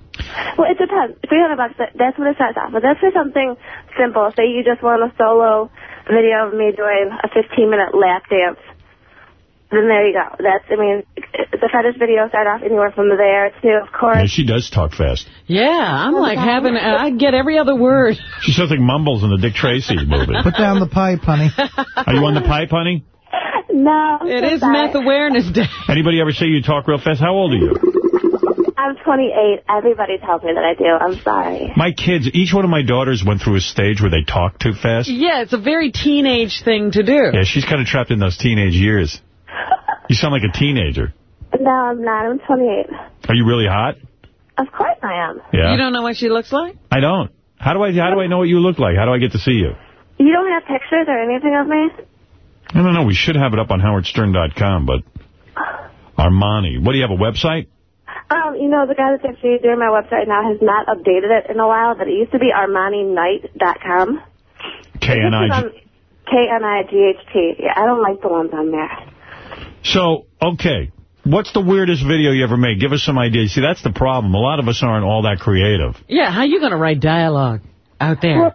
Well, it depends. 300 bucks, that- that's what it starts off. But that's for something simple. Say you just want a solo video of me doing a 15-minute lap dance. Then there you go. That's, I mean, the fetish videos start off anywhere from there to, of course, Yeah, she does talk fast. Yeah, I'm like having, I get every other word. She sounds like mumbles in the Dick Tracy movie. Put down the pipe, honey. Are you on the pipe, honey? No. It is meth awareness day. Anybody ever say you talk real fast? How old are you? I'm 28. Everybody tells me that I do. I'm sorry. My kids, each one of my daughters went through a stage where they talk too fast. Yeah, it's a very teenage thing to do. Yeah, she's kind of trapped in those teenage years. You sound like a teenager. No, I'm not. I'm 28. Are you really hot? Of course I am. Yeah. You don't know what she looks like? I don't. How do I how do I know what you look like? How do I get to see you? You don't have pictures or anything of me? I don't know. We should have it up on howardstern.com, but Armani. What, do you have a website? Um, you know, the guy that's actually doing my website now has not updated it in a while, but it used to be ArmaniKnight.com. K-N-I... K-N-I-G-H-T. Yeah, I don't like the ones on there. So, okay. What's the weirdest video you ever made? Give us some ideas. See, that's the problem. A lot of us aren't all that creative. Yeah, how are you going to write dialogue out there? Well,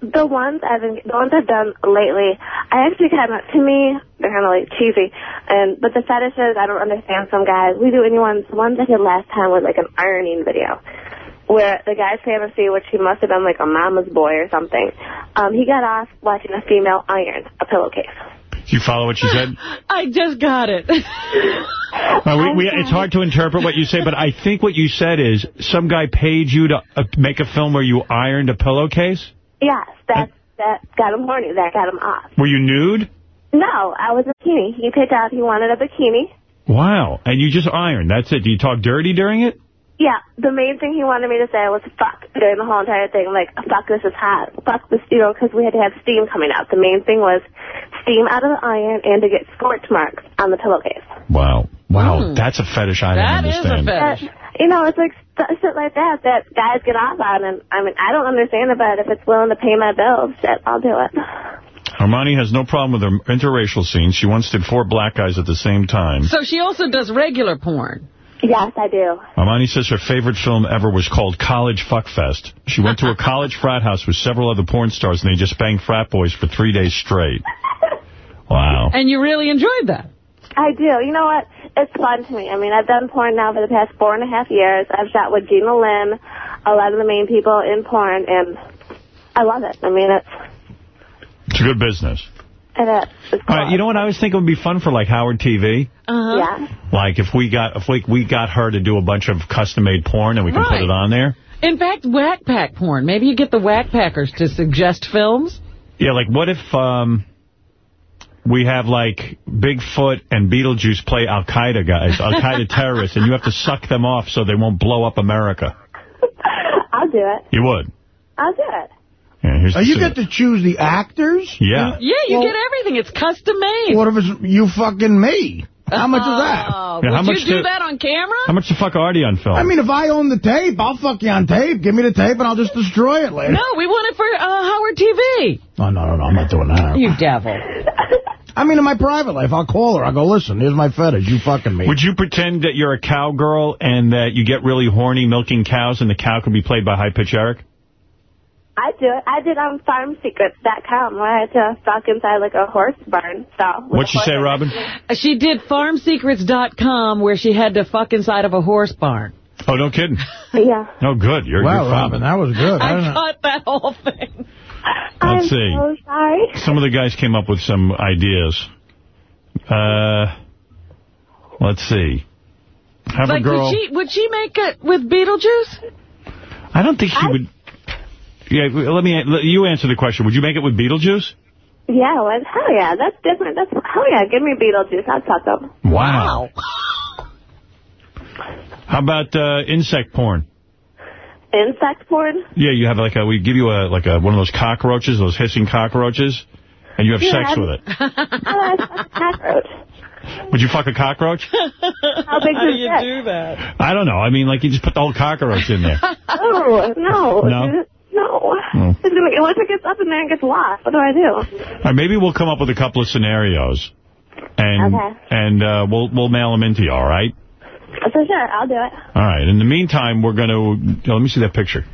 the ones I've been, the ones I've done lately, I actually kind of, to me, they're kind of like cheesy. And but the fetishes, I don't understand some guys. We do anyone's the ones I did last time was like an ironing video, where the guy's fantasy, which he must have been like a mama's boy or something, um, he got off watching a female iron a pillowcase. Do you follow what she said? I just got it. Well, we, we, it's hard to interpret what you say, but I think what you said is some guy paid you to uh, make a film where you ironed a pillowcase? Yes, that that got him horny. That got him off. Were you nude? No, I was a bikini. He picked out he wanted a bikini. Wow. And you just ironed. That's it. Do you talk dirty during it? Yeah, the main thing he wanted me to say was fuck during the whole entire thing. Like, fuck, this is hot. Fuck this, you know, because we had to have steam coming out. The main thing was steam out of the iron and to get scorch marks on the pillowcase. Wow. Wow. Mm. That's a fetish I don't understand. That- you know, it's like st- shit like that that guys get off on. And, I mean, I don't understand it, but if it's willing to pay my bills, shit, I'll do it. Armani has no problem with her interracial scenes. She once did four black guys at the same time. So she also does regular porn. Yes, I do. Armani says her favorite film ever was called College Fuck Fest. She went to a college frat house with several other porn stars, and they just banged frat boys for three days straight. Wow. And you really enjoyed that. I do. You know what? It's fun to me. I mean, I've done porn now for the past four and a half years. I've shot with Gina Lynn, a lot of the main people in porn, and I love it. I mean, it's, It's a good business. It is. It's All right, you know what I was thinking it would be fun for, like, Howard TV? Uh-huh. Yeah. Like, if we got if we, we got her to do a bunch of custom-made porn and we can put it on there. In fact, whack pack porn. Maybe you get the whack packers to suggest films. Yeah, like, what if... um we have, like, Bigfoot and Beetlejuice play Al-Qaeda guys, Al-Qaeda terrorists, and you have to suck them off so they won't blow up America. I'll do it. You would? I'll do it. Yeah, here's Oh, you get to choose the actors? Yeah. Yeah, you Well- get everything. It's custom made. What if it's you fucking me? How much is that? Oh, Yeah, would how much you do to- that on camera? How much the fuck Artie on film? I mean, if I own the tape, I'll fuck you on tape. Give me the tape and I'll just destroy it later. No, we want it for uh, Howard TV. Oh, no, no, no, I'm not doing that. You devil. I mean, in my private life, I'll call her. I'll go, listen, here's my fetish. You fucking me. Would you pretend that you're a cowgirl and that you get really horny milking cows and the cow could be played by High Pitch Eric? I do it. I did on farmsecrets.com where I had to fuck inside like a horse barn stall. What'd a she say. Robin? She did farmsecrets.com where she had to fuck inside of a horse barn. Oh, no kidding. Yeah. Oh, good. You're, Wow, you're Robin, that was good. I don't I caught that whole thing. I'm Let's see. so sorry. Some of the guys came up with some ideas. Uh, let's see. Have Like, a girl. Would she, would she make it with Beetlejuice? I don't think she would. Yeah, let me. Let you answer the question. Would you make it with Beetlejuice? Yeah, well, hell yeah. That's different. That's Hell yeah. Give me Beetlejuice. I'd fuck them. Wow. How about uh, insect porn? Insect porn? Yeah, you have like a. We give you a like a one of those cockroaches, those hissing cockroaches, and you have Yeah, sex I'm- with it. I fuck a cockroach? Would you fuck a cockroach? How big How do you it? do that? I don't know. I mean, like you just put the whole cockroach in there. No, no. No? Dude. No. Oh. It's gonna, what if it gets up in there and gets lost? What do I do? All right, maybe we'll come up with a couple of scenarios, and Okay. and uh, we'll we'll mail them into you. All right. For sure, I'll do it. All right. In the meantime, we're going to let me see that picture.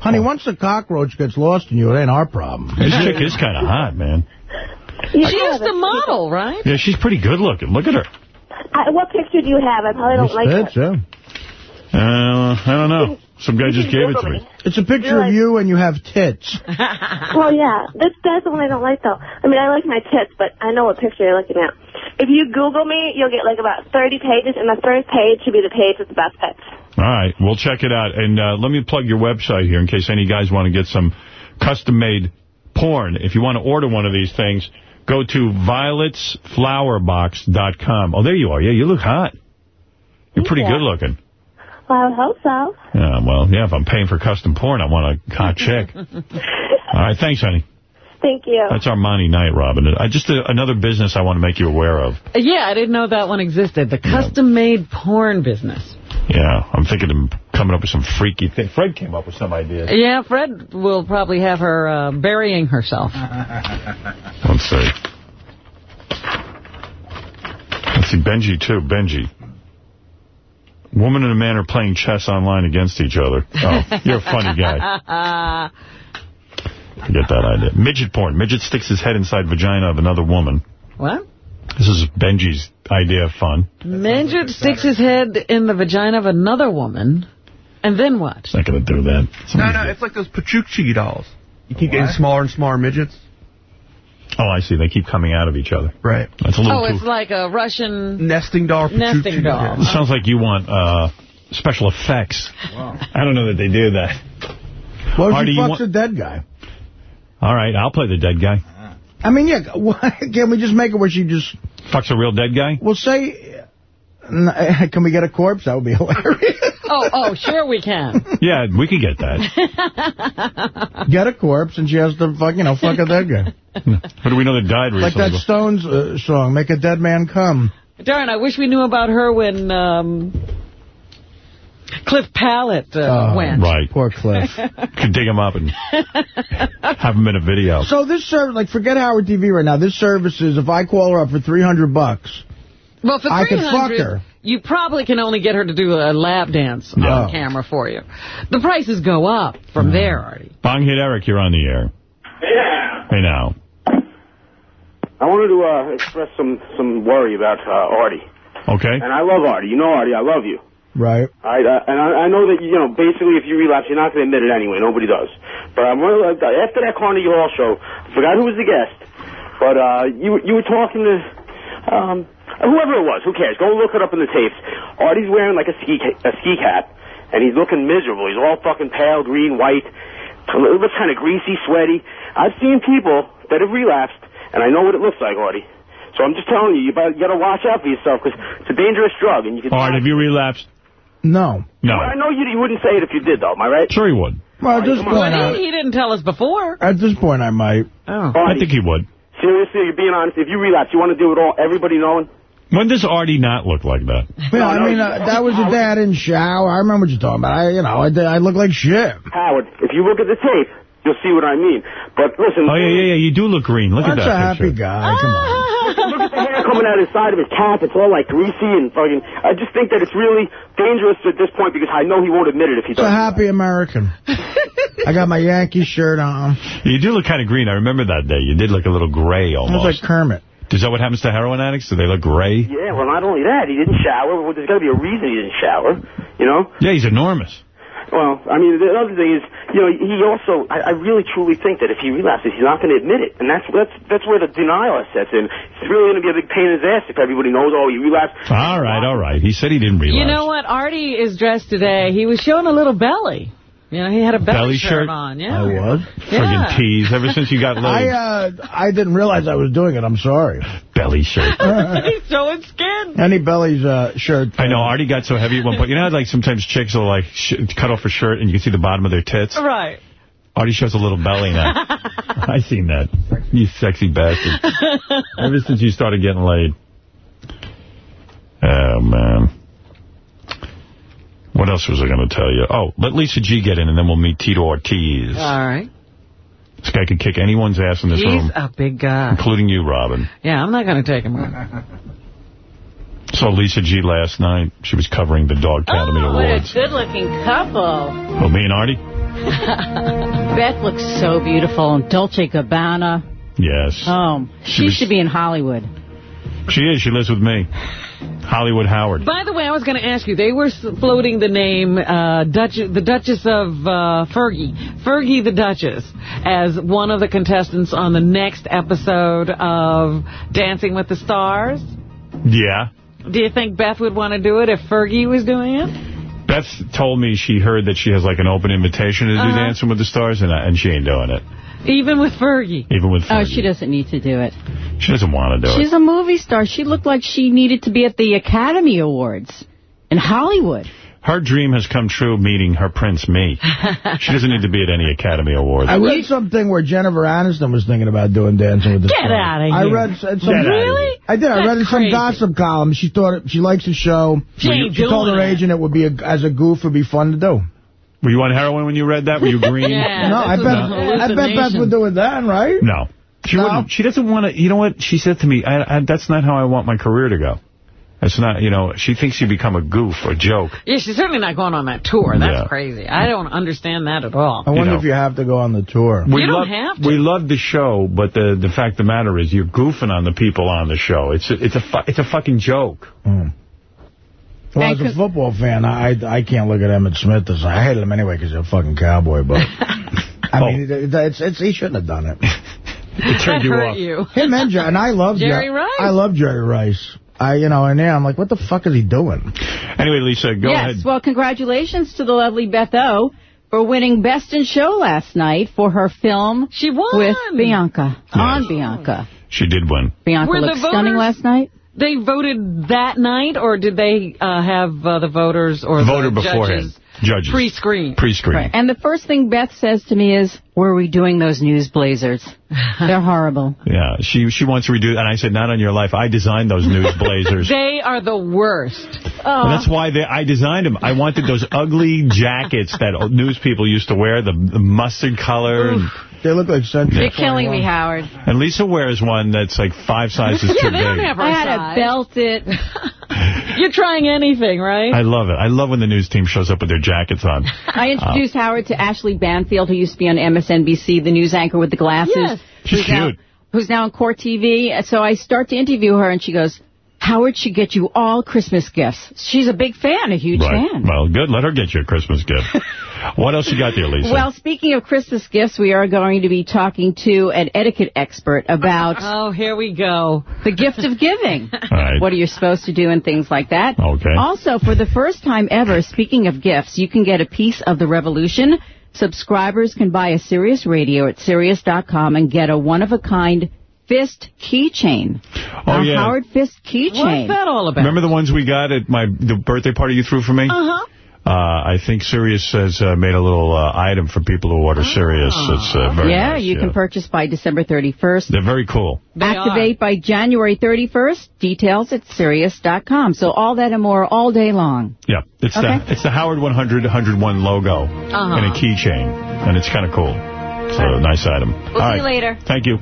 Honey, once the cockroach gets lost in you, it ain't our problem. This chick is kind of hot, man. She used to model, right? Yeah, she's pretty good looking. Look at her. I, what picture do you have? I probably don't like it. yeah. Uh, I don't know. Some guy just gave it to me. It's a picture of you and you have tits. Well, yeah, that's that's the one I don't like though. I mean, I like my tits, but I know what picture you're looking at. If you Google me, you'll get like about 30 pages, and the first page should be the page with the best pics. All right, we'll check it out. And uh, let me plug your website here in case any guys want to get some custom-made porn. If you want to order one of these things, go to violetsflowerbox.com. Oh, there you are. Yeah, you look hot. You're pretty Yeah. good looking. Well, I hope so. Yeah, well, yeah, if I'm paying for custom porn, I want a hot chick. All right, thanks, honey. Thank you. That's Armani Knight, Robin. I Just uh, another business I want to make you aware of. Yeah, I didn't know that one existed. The custom-made porn business. Yeah, I'm thinking of coming up with some freaky thing. Fred came up with some ideas. Yeah, Fred will probably have her uh, burying herself. Let's see. Let's see, Benji, too. Benji. Woman and a man are playing chess online against each other. Oh, you're a funny guy. Forget that idea. Midget porn. Midget sticks his head inside vagina of another woman. what? This is Benji's idea of fun. Midget sticks his head in the vagina of another woman, and then what? It's not going to do that. No, no, it's like those Pachuchi dolls. You keep getting smaller and smaller midgets. Oh, I see. They keep coming out of each other. Right. That's a little Oh, too... it's like a Russian nesting doll. nesting doll. It sounds like you want uh, special effects. Wow. I don't know that they do that. What if Artie, she you fucks want- a dead guy? All right, I'll play the dead guy. I mean, yeah, why- can we just make it where she just... Fucks a real dead guy? Well, say... n- Can we get a corpse? That would be hilarious. Oh, oh, sure we can. Yeah, we could get that. Get a corpse, and she has to, fuck, you know, fuck a dead guy. What do we know that died recently. Like that Stones uh, song, Make a Dead Man Come. Darn, I wish we knew about her when um, Cliff Pallet uh, Oh, went. Right. Poor Cliff. Could dig him up and have him in a video. So this service, like, forget Howard TV right now. This service is, if I call her up for 300 bucks, Well, for I could fuck 300 her. you probably can only get her to do a lap dance on camera for you. The prices go up from there, Artie. Bong hit Eric, you're on the air. Yeah. Hey, now. I wanted to uh, express some some worry about uh, Artie. Okay. And I love Artie. You know Artie. I love you. right? I, uh, and I, I know that, you know, basically if you relapse, you're not going to admit it anyway. Nobody does. But I'm really, like, after that Carnegie Hall show, I forgot who was the guest, but uh, you, you were talking to um, whoever it was. Who cares? Go look it up in the tapes. Artie's wearing like a ski, a ski cap, and he's looking miserable. He's all fucking pale, green, white. It looks kind of greasy, sweaty. I've seen people that have relapsed, and I know what it looks like, Artie. So I'm just telling you, you, better, you got to watch out for yourself because it's a dangerous drug, and you can. All right, have you relapsed? No. No. I know you, you wouldn't say it if you did, though. Am I right? Sure he would. Well, at this point, Well, I, he, he didn't tell us before. at this point, I might. Oh. I think he would. Seriously, you're being honest. If you relapse, you want to do it all, everybody knowing? When does Artie not look like that? Yeah, I mean, uh, that was the day I didn't shower. I remember what you're talking about. I, you know, I, did- I look like shit. Howard, if you look at the tape, you'll see what I mean. But listen, Oh, yeah, yeah, yeah. You do look green. Look at that a happy picture. guy. Come on. look at the hair coming out of the side of his cap. It's all like greasy and fucking. I just think that it's really dangerous at this point because I know he won't admit it if he It's a does. happy American. I got my Yankee shirt on. You do look kind of green. I remember that day. You did look a little gray I was almost. like Kermit. Is that what happens to heroin addicts? Do they look gray? Yeah, well, not only that, he didn't shower. Well, there's got to be a reason he didn't shower, you know? Yeah, he's enormous. Well, I mean, the other thing is, you know, he also, I, I really truly think that if he relapses, he's not going to admit it. And that's, that's, that's where the denial sets in. It's really going to be a big pain in his ass if everybody knows, oh, he relapsed. All right, all right. He said he didn't relapse. You know what? Artie is dressed today. He was showing a little belly. You know, he had a belly, Belly shirt? on. Yeah. I was. Friggin' tease. Ever since you got laid. I uh, I didn't realize I was doing it. I'm sorry. Belly shirt. He's showing skin. Any belly uh, shirt. I know, Artie got so heavy at one point. You know how, like, sometimes chicks will, like, sh cut off a shirt and you can see the bottom of their tits? Right. Artie shows a little belly now. I seen that. You sexy bastard. Ever since you started getting laid. Oh, man. What else was I going to tell you? Oh, let Lisa G get in, and then we'll meet Tito Ortiz. All right. This guy could kick anyone's ass in this He's room, a big guy. including you, Robin. Yeah, I'm not going to take him on. Saw Lisa G last night. She was covering the Dog Academy Oh, what a good-looking couple. Oh, me and Artie? Beth looks so beautiful. And Dolce Gabbana. Yes. Oh, She she was- should be in Hollywood. She is. She lives with me. Hollywood Howard. By the way, I was going to ask you, they were floating the name uh, Dutch, the Duchess of uh, Fergie, Fergie the Duchess, as one of the contestants on the next episode of Dancing with the Stars. Yeah. Do you think Beth would want to do it if Fergie was doing it? Beth told me she heard that she has like an open invitation to do Uh-huh. Dancing with the Stars, and, I, and she ain't doing it. Even with Fergie. Even with Oh, she doesn't need to do it. She doesn't want to do She's it. She's a movie star. She looked like she needed to be at the Academy Awards in Hollywood. Her dream has come true meeting her prince, me. she doesn't need to be at any Academy Awards. I read something where Jennifer Aniston was thinking about doing Dancing with the Get Stars. outta I here. read some, Get Really? I did. I read in some gossip column. She thought it, she likes the show. She ain't she told doing her it. agent it would be a, as a goof It would be fun to do. Were you on heroin when you read that? Were you green? Yeah. no, I bet is a I bet Beth hallucination. would do it then, right? No. She No? wouldn't. She doesn't want to. You know what? She said to me, I, I, that's not how I want my career to go. That's not, you know, she thinks you become a goof or joke. Yeah, she's certainly not going on that tour. That's Yeah. crazy. I don't understand that at all. I wonder know. if you have to go on the tour. We You don't love, have to. We love the show, but the the fact of the matter is you're goofing on the people on the show. It's a, it's a it's a fucking joke. Mm. Well, as a football fan, I I can't look at Emmitt Smith as I hated him anyway because he's a fucking cowboy. But I oh. mean, it, it's, it's he shouldn't have done it. It turned you hurt off. you. Him and Jerry, and I love Jerry Jer- Rice. I love Jerry Rice. I you know, and yeah, I'm like, what the fuck is he doing? Anyway, Lisa, go yes, ahead. well, congratulations to the lovely Beth O for winning Best in Show last night for her film She won. with Bianca, on Bianca. She did win. Bianca Were the looked stunning last night. They voted that night, or did they uh, have uh, the voters or Voter the beforehand. judges Judges. pre-screened? Pre-screen. Right. And the first thing Beth says to me is, were we doing those news blazers? They're horrible. Yeah, she she wants to redo, and I said, not on your life. I designed those news blazers. They are the worst. And that's why they, I designed them. I wanted those ugly jackets that news people used to wear, the, the mustard color. And, They look like Century You're killing me, Howard. and Lisa wears one that's like five sizes too Yeah, they don't big. have our I had size. to belt it. You're trying anything, right? I love it. I love when the news team shows up with their jackets on. I introduced uh, Howard to Ashley Banfield, who used to be on MSNBC, the news anchor with the glasses. Yes. She's who's now- cute. who's now on Court TV. So I start to interview her, and she goes, Howard should get you all Christmas gifts. She's a big fan, a huge Right. fan. Well, good. Let her get you a Christmas gift. what else you got there, Lisa? Well, speaking of Christmas gifts, we are going to be talking to an etiquette expert about Oh, here we go. the gift of giving. right. What are you supposed to do and things like that. Okay. Also, for the first time ever, speaking of gifts, you can get a piece of the revolution. Subscribers can buy a Sirius radio at Sirius.com and get a one-of-a-kind Fist keychain. Oh, a yeah. Howard Fist keychain. What's that all about? Remember the ones we got at my the birthday party you threw for me? Uh-huh. Uh, I think Sirius has uh, made a little uh, item for people who order Sirius. It's uh, very yeah, nice, you can purchase by December 31st. They're very cool. Activate by January 31st. Details at Sirius.com. So all that and more all day long. Yeah, it's Okay. the it's the Howard 100 101 logo Uh-huh. and a keychain, and it's kind of cool. It's a nice item. We'll All see right. you later. Thank you.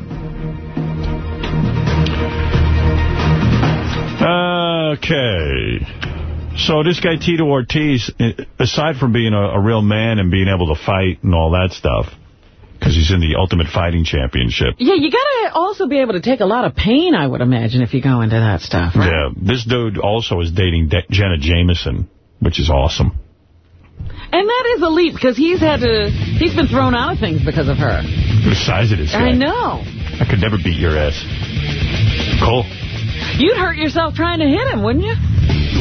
Okay. So this guy, Tito Ortiz, aside from being a, a real man and being able to fight and all that stuff, because he's in the Ultimate Fighting Championship, Yeah, you got to also be able to take a lot of pain, I would imagine, if you go into that stuff. Right? yeah, this dude also is dating De Jenna Jameson, which is awesome. And that is a leap, because he's had to, he's been thrown out of things because of her. The size of this guy. I know. I could never beat your ass. Cool. You'd hurt yourself trying to hit him, wouldn't you?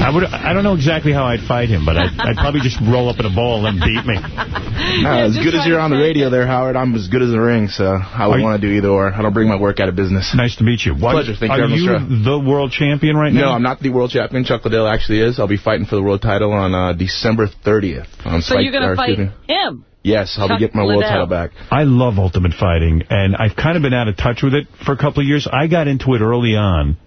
I would. I don't know exactly how I'd fight him, but I'd, I'd probably just roll up in a ball and then beat me. No, as good as you're on the radio there, Howard, I'm as good as the ring, so I would want to do either or. I don't bring my work out of business. Nice to meet you. What, Pleasure. Thank are you very much, you sir. the world champion right now? No. I'm not the world champion. Chuck Liddell actually is. I'll be fighting for the world title on uh, December 30th. On So you're going to fight excuse me. him. Yes, I'll Chuck be getting my world title back. I love Ultimate Fighting, and I've kind of been out of touch with it for a couple of years. I got into it early on.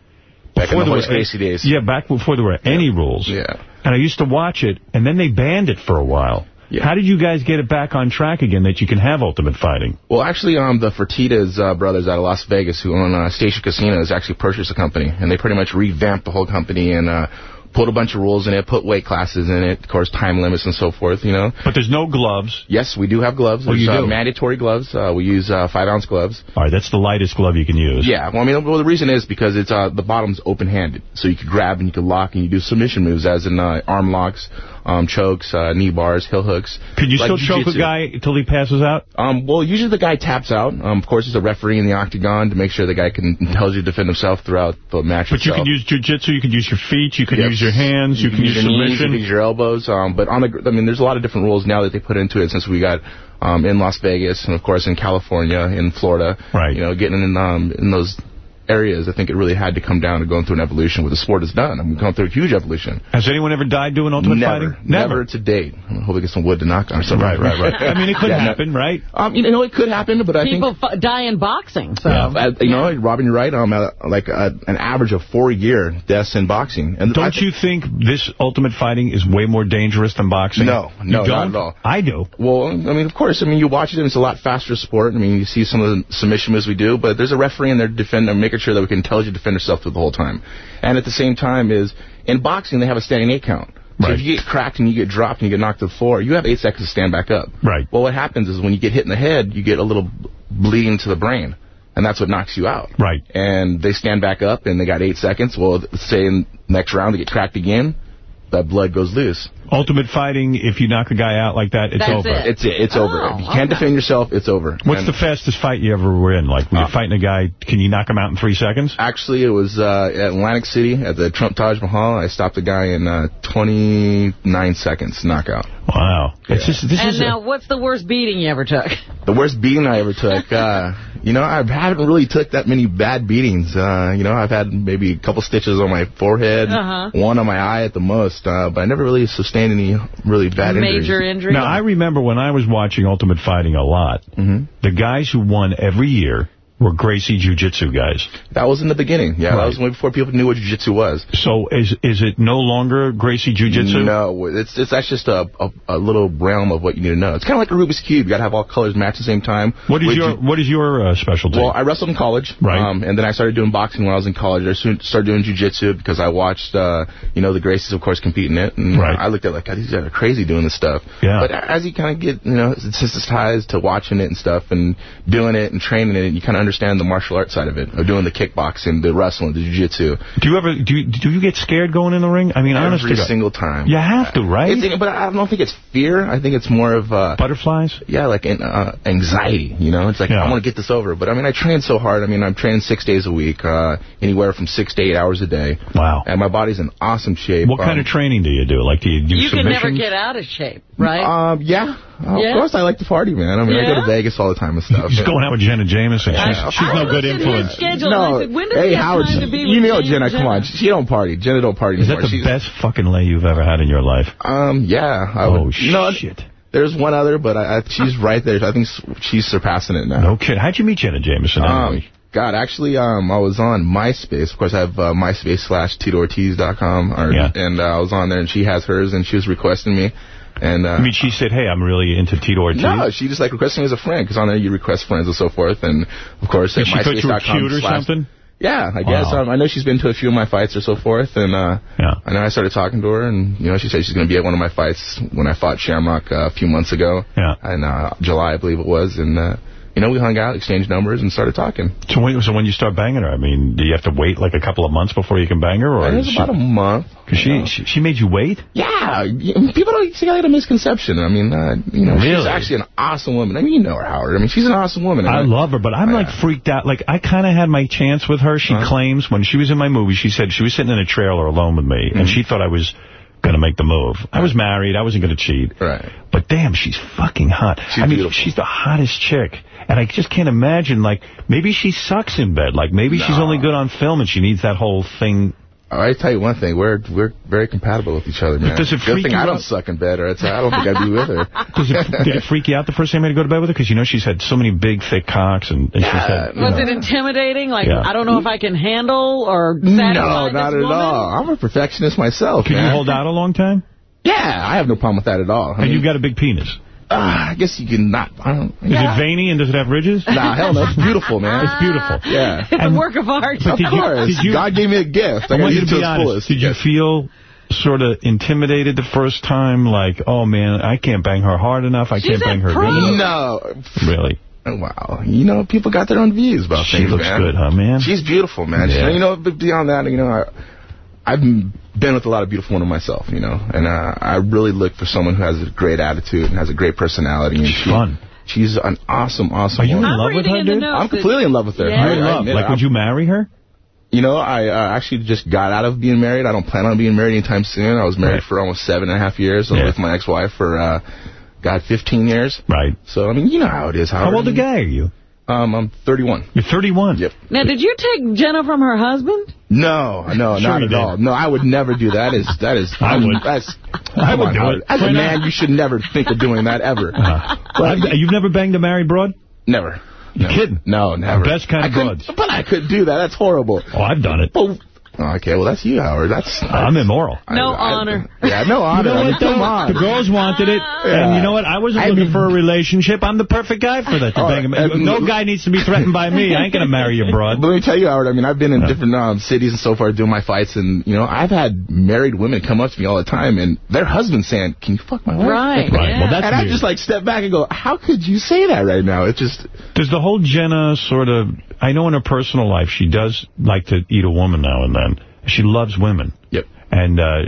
In the there were- days. Yeah, back before there were any rules. Yeah. And I used to watch it, and then they banned it for a while. Yeah. How did you guys get it back on track again that you can have Ultimate Fighting? Well, actually, um, the Fertitas uh, brothers out of Las Vegas, who own uh, Station Casinos, actually purchased the company, and they pretty much revamped the whole company and uh, put a bunch of rules in it, put weight classes in it, of course, time limits and so forth. You know. But there's no gloves. Yes, we do have gloves. Oh, There's you uh, do? mandatory gloves. Uh, we use uh, five ounce gloves. All right, that's the lightest glove you can use. Yeah, well, I mean, well, the reason is because it's uh, the bottom's open-handed, so you can grab and you can lock and you do submission moves, as in uh, arm locks, um, chokes, uh, knee bars, heel hooks. Could you like still choke a guy until he passes out? Um, well, usually the guy taps out. Um, of course, there's a referee in the octagon to make sure the guy can tells intelligently defend himself throughout the match. But you can use jujitsu, you can use your feet, you can Yep. use your hands, you, can use your knees, you submission. can use your elbows. Um, but on the, gr- I mean, there's a lot of different rules now that they put into it since we got um, in Las Vegas and of course in California, in Florida. Right. You know, getting in um, in those areas, I think it really had to come down to going through an evolution where the sport has done. I mean, going through a huge evolution. Has anyone ever died doing Ultimate never, Fighting? Never Never to date. I hope I get some wood to knock on or something. Right, right, right. I mean, it could Yeah, no- happen, right? Um, you know, it could happen, but I think People die in boxing, so. yeah, uh, you know, Robin, you're right. Um, uh, like uh, an average of four-year deaths in boxing. And Don't you think this Ultimate Fighting is way more dangerous than boxing? No, You no, not don't? at all. I do. Well, I mean, of course. I mean, you watch it, and it's a lot faster sport. I mean, you see some of the submission moves we do, but there's a referee in there defending, making sure that we can intelligently defend ourselves through the whole time. And at the same time, is in boxing they have a standing eight count. So if you get cracked and you get dropped and you get knocked to the floor, you have eight seconds to stand back up. Right. Well, what happens is when you get hit in the head, you get a little bleeding to the brain, and that's what knocks you out. Right. And they stand back up, and they got eight seconds. Well, say in next round they get cracked again, that blood goes loose. Ultimate Fighting, if you knock a guy out like that, it's That's over. it. It's it. It's over. If you can't defend yourself, it's over. What's And- the fastest fight you ever were in? Like, when you're fighting a guy, can you knock him out in three seconds? Actually, it was uh, at Atlantic City at the Trump Taj Mahal. I stopped the guy in uh, 29 seconds knockout. Wow. It's just, this and is now, what's the worst beating you ever took? The worst beating I ever took. Uh, you know, I haven't really took that many bad beatings. Uh, you know, I've had maybe a couple stitches on my forehead, Uh-huh. one on my eye at the most, uh, but I never really sustained any really bad Major injuries. Major injury? Now, I remember when I was watching Ultimate Fighting a lot, Mm-hmm. the guys who won every year were Gracie Jiu-Jitsu guys. That was in the beginning. Yeah, that was way before people knew what jiu-jitsu was. So is is it no longer Gracie Jiu-Jitsu? No, it's it's that's just a, a a little realm of what you need to know. It's kind of like a Rubik's cube. You got to have all colors match at the same time. What is With your What is your uh, specialty? Well, I wrestled in college, Right. Um, and then I started doing boxing when I was in college. I soon started doing jiu-jitsu because I watched, uh, you know, the Gracies, of course, compete in it, and Right. I looked at it like, God, these guys are crazy doing this stuff. Yeah. But as you kind of get, you know, sensitized to watching it and stuff, and doing it and training it, you kind of understand the martial arts side of it, of doing the kickboxing, the wrestling, the jiu-jitsu. do you ever do you, do you get scared going in the ring? I mean, honest Every to God. single time. You have to, right? It's, but I don't think it's fear. I think it's more of uh, butterflies. Yeah, like an, uh, anxiety. You know, it's like I want to get this over. But I mean, I train so hard. I mean, I'm training six days a week, uh, anywhere from six to eight hours a day. Wow. And my body's in awesome shape. What kind Um, of training do you do? Like, do you do You can never get out of shape. right? Um, yeah. Of Yeah? course, I like to party, man. I mean, I go to Vegas all the time and stuff. She's going out with Jenna Jameson. She's, Yeah. she's no good looked at his influence. schedule no, said, when hey Howard, time to be you know Jenna. Jenna? Come on, she don't party. Jenna don't party Is that the She's, best fucking lay you've ever had in your life? Um, yeah. I Oh, would, you know, shit. There's one other, but I, I, she's right there. I think she's surpassing it now. No kid. How'd you meet Jenna Jameson Um. God, actually, um, I was on MySpace. Of course, I have uh, MySpace slash TitoOrtiz.com. Or, Yeah. And uh, I was on there, and she has hers, and she was requesting me. And uh, I mean, she said, hey, I'm really into Tito Ortiz. no, she just like requested me as a friend because on there you request friends and so forth. And of course, Did at she thought you were cute or something? Yeah, I guess. Wow. Um, I know she's been to a few of my fights or so forth, and uh, Yeah. I know I started talking to her, and you know she said she's going to be at one of my fights when I fought Shamrock uh, a few months ago. Yeah. In uh, July, I believe it was, and uh, you know we hung out, exchanged numbers, and started talking. So when, so when you start banging her, I mean, do you have to wait like a couple of months before you can bang her? Or it was about a month. Cause she, she she made you wait? Yeah, people don't see I had a misconception. I mean, uh, you know, she's actually an awesome woman. I mean, you know her, Howard. I mean, she's an awesome woman. I mean, love her, but I'm like freaked out. Like I kind of had my chance with her. She Uh-huh. claims when she was in my movie, she said she was sitting in a trailer alone with me, Mm-hmm. and she thought I was going to make the move. I was married. I wasn't going to cheat. Right. But damn, she's fucking hot. She's I mean, beautiful. she's the hottest chick. And I just can't imagine, like, maybe she sucks in bed. Like, maybe she's only good on film and she needs that whole thing. I tell you one thing, we're we're very compatible with each other, man. does it Good freak thing you I don't out? suck in bed, or it's, I don't think I'd be with her. Does it, did it freak you out the first time you had to go to bed with her? Because, you know, she's had so many big, thick cocks. And, and she's had, Was know, it intimidating? Like, Yeah. I don't know if I can handle or satisfy No, this not at woman? all. I'm a perfectionist myself, Can man. you hold out a long time? Yeah, I have no problem with that at all. I And mean, you've got a big penis. Uh, I guess you can not. I don't. Is it veiny and does it have ridges? Nah, hell no. It's beautiful, man. It's beautiful. Yeah. It's a work of art. But Of did you- course. you- God gave me a gift. I I got want to you use to be honest. fullest. Did you feel sort of intimidated the first time? Like, oh, man, I can't bang her hard enough. I She's can't bang her pro. good enough. No. Really? Wow. You know, people got their own views about She things, looks man. good, huh, man? She's beautiful, man. Yeah. She, you know, but beyond that, you know, I, I've been with a lot of beautiful women myself, you know, and uh, I really look for someone who has a great attitude and has a great personality. And She's she, fun. She's an awesome, awesome Are you in woman. I'm love with her, dude? I'm completely in love with her. Yeah. You're in I love. admit Like, it. would you marry her? You know, I uh, actually just got out of being married. I don't plan on being married anytime soon. I was married Right. for almost seven and a half years. I was Yeah. with my ex-wife for, uh, God, 15 years. Right. So, I mean, you know how it is. How old a guy are you? Um, I'm 31. You're 31. Yep. Now, did you take Jenna from her husband? No, no, Sure not at did. all. No, I would never do that. Is that is I would. That's I would on, do Howard. it. As Why a not? man, you should never think of doing that ever. Uh, I've- you've never banged a married broad? Never. You No. kidding? No, never. Best kind I of broads. But I couldn't do that. That's horrible. Oh, I've done it. Okay, well, that's you, Howard. That's, I'm immoral. No honor. Yeah, no honor. You know I what, come on. The girls wanted it, and you know what? I wasn't I looking mean- for a relationship. I'm the perfect guy for that. To bang a and- no guy needs to be threatened by me. I ain't gonna marry a broad. But let me tell you, Howard, I mean, I've been in different um, cities and so far doing my fights, and, you know, I've had married women come up to me all the time, and their husbands saying, can you fuck my wife? Right. Right. yeah. Well, that's and I weird. just, like, step back and go, how could you say that right now? It just, Does the whole Jenna sort of... I know in her personal life she does like to eat a woman now and then. She loves women. Yep. And uh,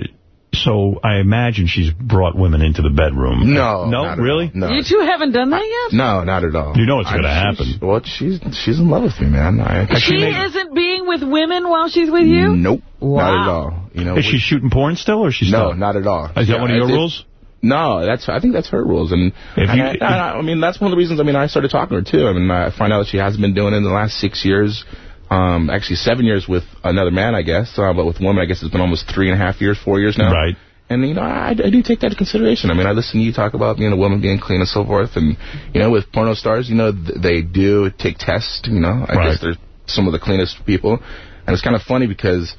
so I imagine she's brought women into the bedroom. no. No, really? No. You two haven't done that yet? No, not at all. You know it's gonna happen. Well, she's she's in love with me, man. I, She isn't being with women while she's with you? Nope. Not at all. You know. Is she shooting porn still, or is she no, not at all. Is that one of your it- it- rules? No, that's I think that's her rules, and, If and you- I, I, I mean that's one of the reasons. I mean, I started talking to her too. I mean, I find out that she has been doing it in the last six years. Um, actually, seven years with another man, I guess. Uh, but with women, I guess it's been almost three and a half years, four years now. Right. And, you know, I, I do take that into consideration. I mean, I listen to you talk about being a woman being clean and so forth. And, you know, with porno stars, you know, th they do take tests, you know. I Right. guess they're some of the cleanest people. And it's kind of funny because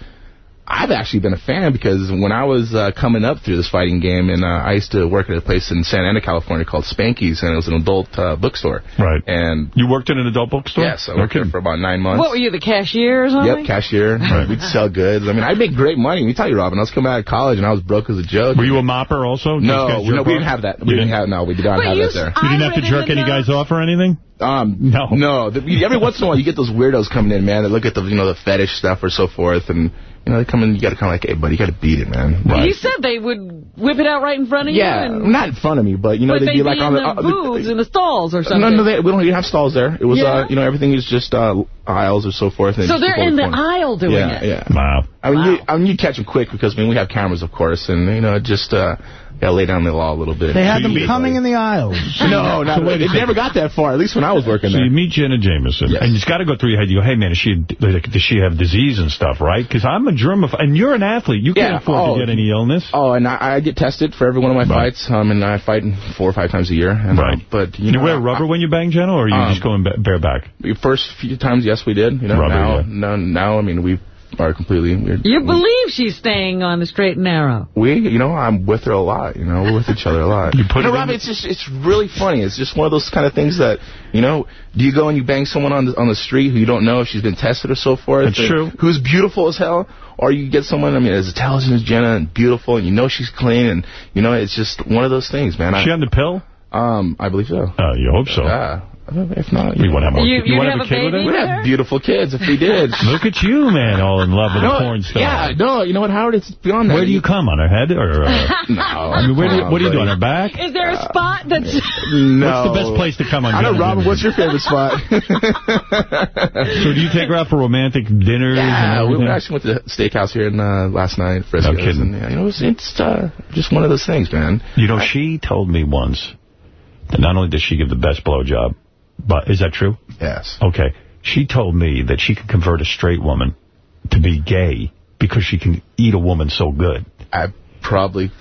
I've actually been a fan because when I was uh, coming up through this fighting game, and uh, I used to work at a place in Santa Ana, California called Spanky's, and it was an adult uh, bookstore. Right. And You worked in an adult bookstore? yes, I worked Okay. there for about nine months. What were you, the cashier or something? Yep, cashier. We'd sell goods. I mean, I'd make great money. Let me tell you, Robin, I was coming out of college and I was broke as a joke. Were you a mopper also? No, we, no, we didn't have that. We didn't didn't? have no. We did not But have that there. You didn't have to jerk any guys off or anything? Um, No. no. The, every once in a while, you get those weirdos coming in, man. That look at the you know the fetish stuff or so forth, and you know they come in. You got to kind of like, hey, buddy, you got to beat it, man. You said they would whip it out right in front of Yeah, you? And, not in front of me, but you know but they'd they'd be like on in the. the uh, booths, in the stalls or something. no, no, they, we don't even have stalls there. It was, Yeah? uh, you know, everything is just uh, aisles or so forth. and so they're in the phone. aisle doing yeah, it. Yeah, Wow. I mean, you, I mean, you catch them quick because I mean we have cameras, of course, and you know, just uh, gotta lay down the law a little bit. They had them coming in the aisles. No, no, it never got that far. At least when I was working So there. you meet Jenna Jameson, and it's got to go through your head. You go, hey, man, is she, like, does she have disease and stuff, right? Because I'm a germaphobe, and you're an athlete. You can't Yeah, afford oh. to get any illness. Oh, and I, I get tested for every one of my fights, um, and I fight four or five times a year. And, Right. Um, but you, You, know, wear rubber when you bang Jenna, or are you Um, just going ba- bareback? The first few times, yes, we did. You know, Rubber, now, yeah. now, now, I mean, we are completely. We're, You believe she's staying on the straight and narrow. we, you know, I'm with her a lot. You know, we're with each other a lot. You put know, it in Rob, it's just, it's really funny. It's just one of those kind of things that, you know, do you go and you bang someone on the on the street who you don't know if she's been tested or so forth? That's true. Who's beautiful as hell, or you get someone, I mean, as intelligent as Jenna and beautiful, and you know she's clean, and you know, it's just one of those things, man. Is she I, on the pill? um, I believe so. Oh, you hope so. Yeah. If not, You want to have more? You- you you'd want have have a a kid with baby her? We'd have beautiful kids if we did. Look at you, man, all in love with No, a porn star. Yeah, no, you know what, Howard? It's beyond that. Where do you come on her head or? Uh, No. I mean, where do you, what do you do on her back? Is there a spot that's... No. What's the best place to come on? I know, Robin, what's your favorite spot? So do you take her out for romantic dinners? yeah, and we everything? actually went to the steakhouse here in, uh, last night. Frisco's, No kidding. And, yeah, you know, it's, it's uh, just one of those things, man. You know, she told me once that not only does she give the best blowjob, but is that true? Yes. Okay. She told me that she could convert a straight woman to be gay because she can eat a woman so good. I probably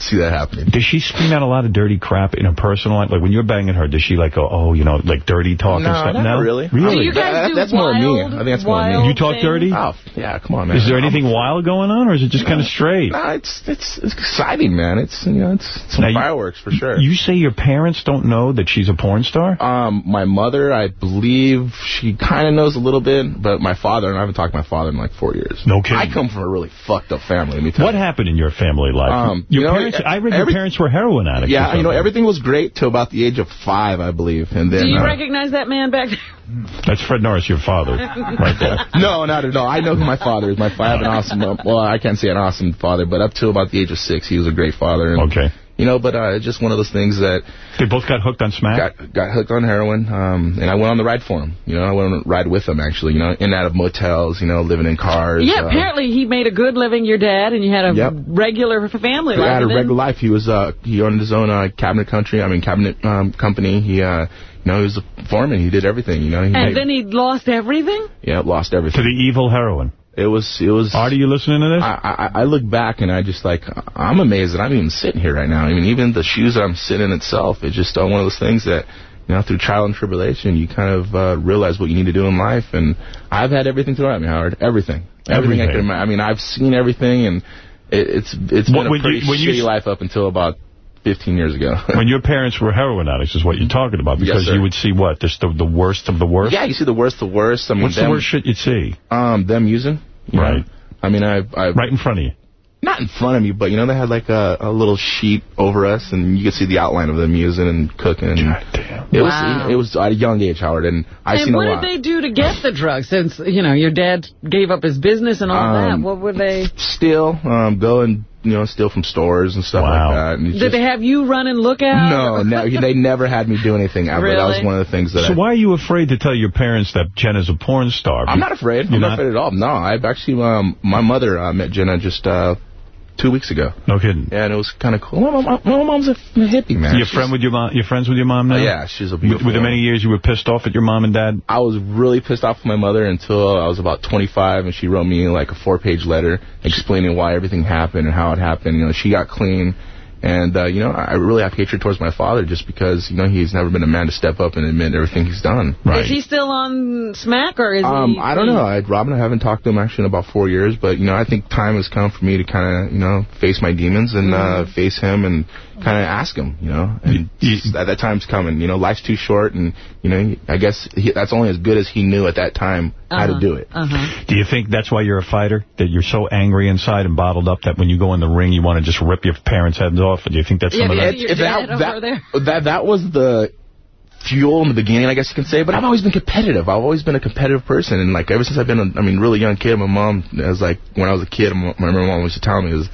see that happening. Does she scream out a lot of dirty crap in her personal life? Like, when you're banging her, does she, like, go, oh, you know, like, dirty talk No, and stuff? no? really. Really? Do you guys That- do that's more me. wild, I think that's more me. wild You talk things? dirty? Oh, yeah, come on, man. Is there I'm- anything wild going on, or is it just kind of straight? Nah, it's, it's it's exciting, man. It's you know, it's some Now, you- fireworks for sure. You say your parents don't know that she's a porn star? Um, my mother, I believe she kind of knows a little bit, but my father, and I haven't talked to my father in like four years. No kidding. I come from a really fucked up family. Let me tell What you. happened in your family life? Um, your you know, parents, I read your parents were heroin addicts. Yeah, you know, everything was great till about the age of five, I believe, and then. Do you uh, recognize that man back there? That's Fred Norris, your father, right there. no, not at all. I know who my father is. My father, I have an awesome, well, I can't say an awesome father, but up till about the age of six, he was a great father. And, Okay. You know, but uh, it's just one of those things that They both got hooked on smack? got got hooked on heroin, um, and I went on the ride for him. You know, I went on the ride with him actually. You know, in and out of motels. You know, living in cars. Yeah, uh, apparently he made a good living, your dad, and you had a Yep. regular f- family He life. had a and then- regular life. He was uh, he owned his own uh, cabinet country. I mean, cabinet um, company. He uh, you know, he was a foreman. He did everything. You know, he And made, then he lost everything? yeah, lost everything To the evil heroin. It was it was. Artie, you listening to this? I, I I look back and I just like I'm amazed that I'm even sitting here right now. I mean, even the shoes that I'm sitting in itself, it's just uh, one of those things that you know through trial and tribulation you kind of uh, realize what you need to do in life. And I've had everything thrown at me, Howard. Everything, everything, I could. I mean, I've seen everything, and it, it's it's What- been a pretty you- shitty life up until about 15 years ago. when your parents were heroin addicts is what you're talking about. Because sir. you would see what? Just the, the worst of the worst? yeah, you see the worst, of the worst. I mean, What's them, the worst shit you'd see? Um, them using. You Right. know. I mean, I I Right in front of you. not in front of me, but you know they had like a, a little sheet over us, and you could see the outline of them using and cooking. And It was it was at a young age, Howard, and I and seen what a lot. did they do to get the drugs? Since, you know, your dad gave up his business and all Um, that, what were they... Steal, um, go and you know steal from stores and stuff Wow. like that. And Did just- they have you run and look out? no, no, they never had me do anything ever. That was one of the things that So I. why are you afraid to tell your parents that Jenna's a porn star? I'm not afraid. You're I'm not not? afraid at all. No, I've actually um my mother uh, met Jenna just uh two weeks ago. No kidding. Yeah, and it was kind of cool. My, mom, my mom's a hippie, man. You're She's- friend with your mom? You're friends with your mom now? Oh, yeah, she's a With, beautiful with the many years you were pissed off at your mom and dad? I was really pissed off with my mother until I was about 25, and she wrote me like a four-page letter explaining why everything happened and how it happened. You know, she got clean, and uh, you know, I really have hatred towards my father just because you know he's never been a man to step up and admit everything he's done. Is he still on smack, or is Um, he... I don't know. I, Robin, I haven't talked to him actually in about four years, but you know, I think time has come for me to kind of, you know, face my demons and uh, face him and kind of ask him, you know. And that, that time's coming. You know, life's too short, and you know, I guess he, that's only as good as he knew at that time how to Uh-huh, do it. Uh-huh. Do you think that's why you're a fighter? That you're so angry inside and bottled up that when you go in the ring, you want to just rip your parents' heads off? Or do you think that's some of that? your dad over that that was the fuel in the beginning, I guess you can say. But I've always been competitive. I've always been a competitive person, and like ever since I've been, a, I mean, really young kid. My mom, as like when I was a kid, my, my mom used to tell me is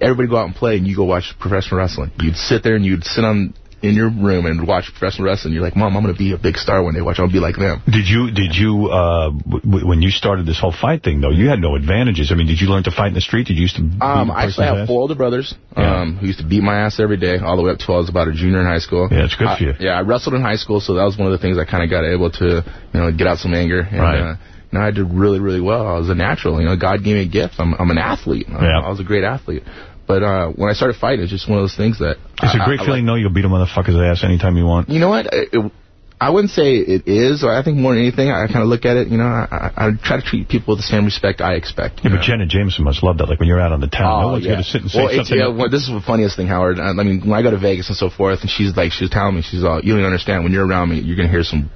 everybody go out and play, and you go watch professional wrestling. You'd sit there and you'd sit on in your room and watch professional wrestling. You're like, Mom, I'm going to be a big star one day. Watch, I'll be like them. Did you, did you, uh, w when you started this whole fight thing, though, you had no advantages. I mean, did you learn to fight in the street? Did you used to beat Um, I actually have ass? four older brothers Yeah. um, who used to beat my ass every day, all the way up to I was about a junior in high school. Yeah, it's good I- for you. Yeah, I wrestled in high school, so that was one of the things I kind of got able to, you know, get out some anger. And, Right. Uh, you know, I did really, really well. I was a natural. You know, God gave me a gift. I'm, I'm an athlete. Yeah. I was a great athlete. But uh, when I started fighting, it's just one of those things that... It's a I- great I- I feeling, though. You'll beat a motherfucker's ass anytime you want. you know what? It, it- I wouldn't say it is. or I think more than anything, I kind of look at it, you know, I, I, I try to treat people with the same respect I expect. Yeah, but Jenna Jameson must love that. Like when you're out on the town, no Oh, one's yeah. going to sit and say well, something. yeah, well, this is the funniest thing, Howard. I I mean, when I go to Vegas and so forth, and she's like, she's telling me, she's all, you don't even understand. When you're around me, you're going to hear some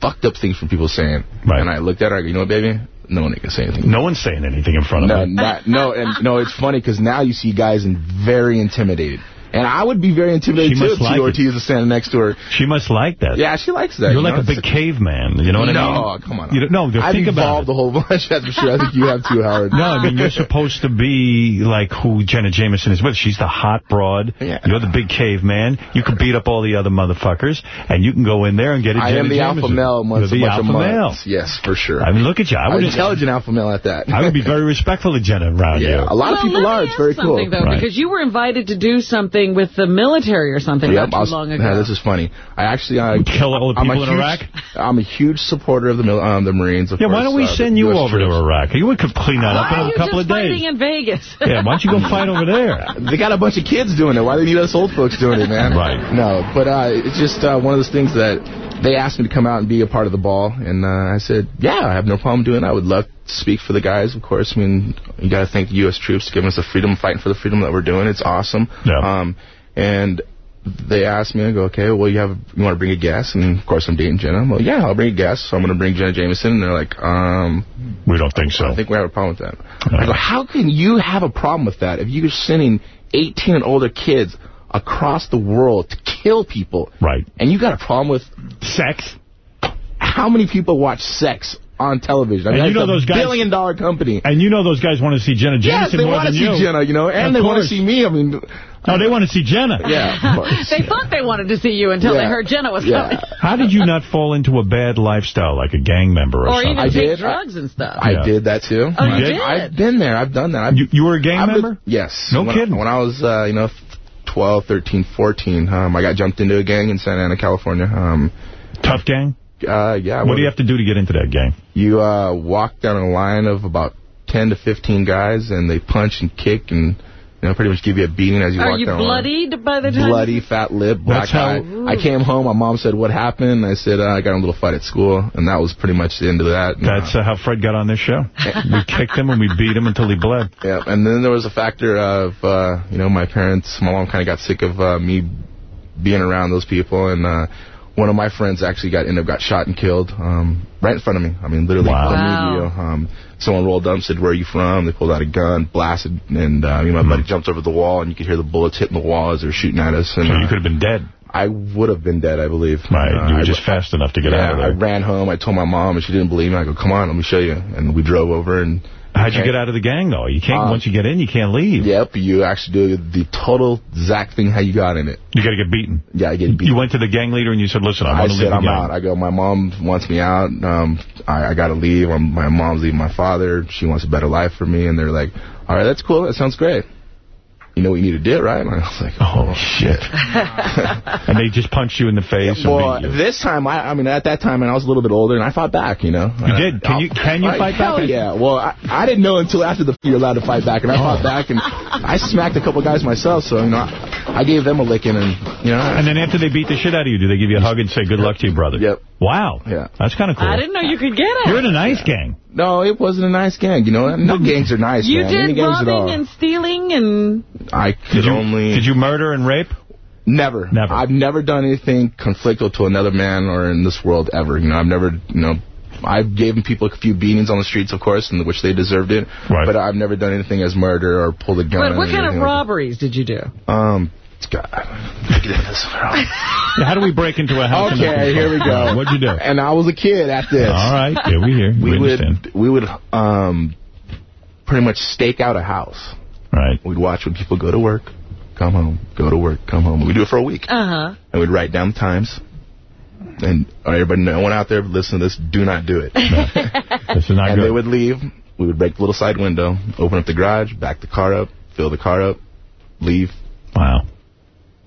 fucked up things from people saying. Right. And I looked at her, I go, you know what, baby? No one to say anything. no one's saying anything in front of No, me. not, no, and no, it's funny because now you see guys in very intimidated. And I would be very intimidated She too if like Tito. Ortiz was standing next to her. She must like that. Yeah, she likes that. You're you like know? a big caveman. You know what I mean? No, come on. You don't, no, I've think about evolved it. a whole bunch, that's for sure. I think you have too, Howard. No, I mean, you're supposed to be like who Jenna Jameson is with. She's the hot broad. Yeah. You're the big caveman. You can beat up all the other motherfuckers, and you can go in there and get a I Jenna am the Jameson. alpha male amongst You're a the bunch alpha male. months. Yes, for sure. I mean, look at you. I I'm would an intelligent alpha male at that. I would be very respectful of Jenna around Yeah, you. a lot of well, people let are. me It's very cool. something, though, Right. because you were invited to do something with the military or something Yep, not too was- long ago. yeah, this is funny. I actually uh, Kill all the I'm a people in huge, Iraq? I'm a huge supporter of the mil- um, the Marines. Of Yeah, why don't we uh, send you US over to troops. Iraq? You could clean that up Why in are a you couple just of fighting days. in Vegas? Yeah, why don't you go fight over there? They got a bunch of kids doing it. Why do they need us old folks doing it, man? Right. No, but uh, it's just uh, one of those things that they asked me to come out and be a part of the ball, and uh, I said, yeah, I have no problem doing it. I would love to speak for the guys, of course. I mean, you got to thank the U.S. troops giving us the freedom, fighting for the freedom that we're doing. It's awesome. Yeah. Um, and they asked me, I go, okay, well, you have, you want to bring a guest? And of course, I'm dating Jenna. I'm like, yeah, I'll bring a guest. So I'm going to bring Jenna Jameson. And they're like, um, We don't think so. I think we have a problem with that. I go, how can you have a problem with that if you're sending 18 and older kids across the world to kill people? Right. And you got a problem with Sex? how many people watch sex on television? I And mean, you know those guys- billion dollar company. And you know those guys want to see Jenna Jameson Yes, Jameson they more want to than see you. Jenna, you know, and Of they want to see me. I mean, No, they want to see Jenna. yeah, of course. they thought they wanted to see you until they heard Jenna was Yeah. coming. How did you not fall into a bad lifestyle like a gang member or, Or something? even take drugs and stuff. I Yeah. did that too. Oh, you I- did? I've been there. I've done that. I've, You, you were a gang I've been- member? yes. No when, kidding. When I was, uh, you know, 12, 13, 14, um, I got jumped into a gang in Santa Ana, California. Um, Tough gang? uh, yeah. What do you have to do to get into that gang? You uh, walk down a line of about 10 to 15 guys, and they punch and kick and, you know, pretty much give you a beating as you Are walk you down the line. bloodied by the time? Bloody, fat lip, black That's how- eye. I came home. My mom said, "What happened?" I said, uh, "I got in a little fight at school," and that was pretty much the end of that. And, That's uh, how Fred got on this show. we kicked him and we beat him until he bled. Yeah, and then there was a factor of, uh, you know, my parents, my mom kind of got sick of uh, me being around those people, and uh, one of my friends actually got ended up got shot and killed um, right in front of me. I mean, literally Wow. on Wow. video. Um, someone rolled up and said, "Where are you from?" They pulled out a gun, blasted, and uh, me and my buddy jumped over the wall, and you could hear the bullets hitting the wall as they were shooting at us. And So uh, you could have been dead. I would have been dead, I believe. Right. Uh, you were I- just fast enough to get yeah, out of there. I ran home. I told my mom, and she didn't believe me. I go, "Come on, let me show you." And we drove over, and How'd you get out of the gang, though? You can't. Uh, once you get in, you can't leave. Yep, you actually do the total exact thing how you got in it. You got to get beaten. Yeah, I get beat. You went to the gang leader and you said, "Listen, I want to leave said the I'm gang." out. I go, my mom wants me out. Um, I, I got to leave. i my mom's leaving my father. She wants a better life for me. And they're like, all right, that's cool. That sounds great. You know what you need to do, right? And I was like, oh, oh shit. and they just punched you in the face. and Well, this time, I, I mean, at that time, and I was a little bit older, and I fought back, you know. You did? Can you- can you fight hell back? Yeah. Well, I, I didn't know until after the you're allowed to fight back, and I Oh. fought back, and I smacked a couple guys myself, so, you know, I, I gave them a licking, and, you know. And then after they beat the shit out of you, do they give you a hug and say, good luck to you, brother? Yep. Wow. Yeah. That's kind of cool. I didn't know you could get it. You're in a nice gang. No, it wasn't a nice gang, you know. No gangs are nice, You man. Any did gangs at all. robbing and stealing and... I could Did you, only... did you murder and rape? Never. Never. I've never done anything conflictual to another man or in this world ever. You know, I've never, you know, I've given people a few beatings on the streets, of course, in which they deserved it. Right. But I've never done anything as murder or pulled a gun. But what kind of anything like robberies did you do? Um, God. Yeah, How do we break into a house? Okay, look here we for- go. What'd you do? And I was a kid at this. All right, here we hear. We, We would understand. we would um pretty much stake out a house. Right. We'd watch when people go to work, come home. Go to work, come home. We'd do it for a week. Uh-huh. And we'd write down the times. And everybody, no one out there, listen to this, do not do it. This is not and good. they would leave. We would break the little side window, open up the garage, back the car up, fill the car up, leave. Wow.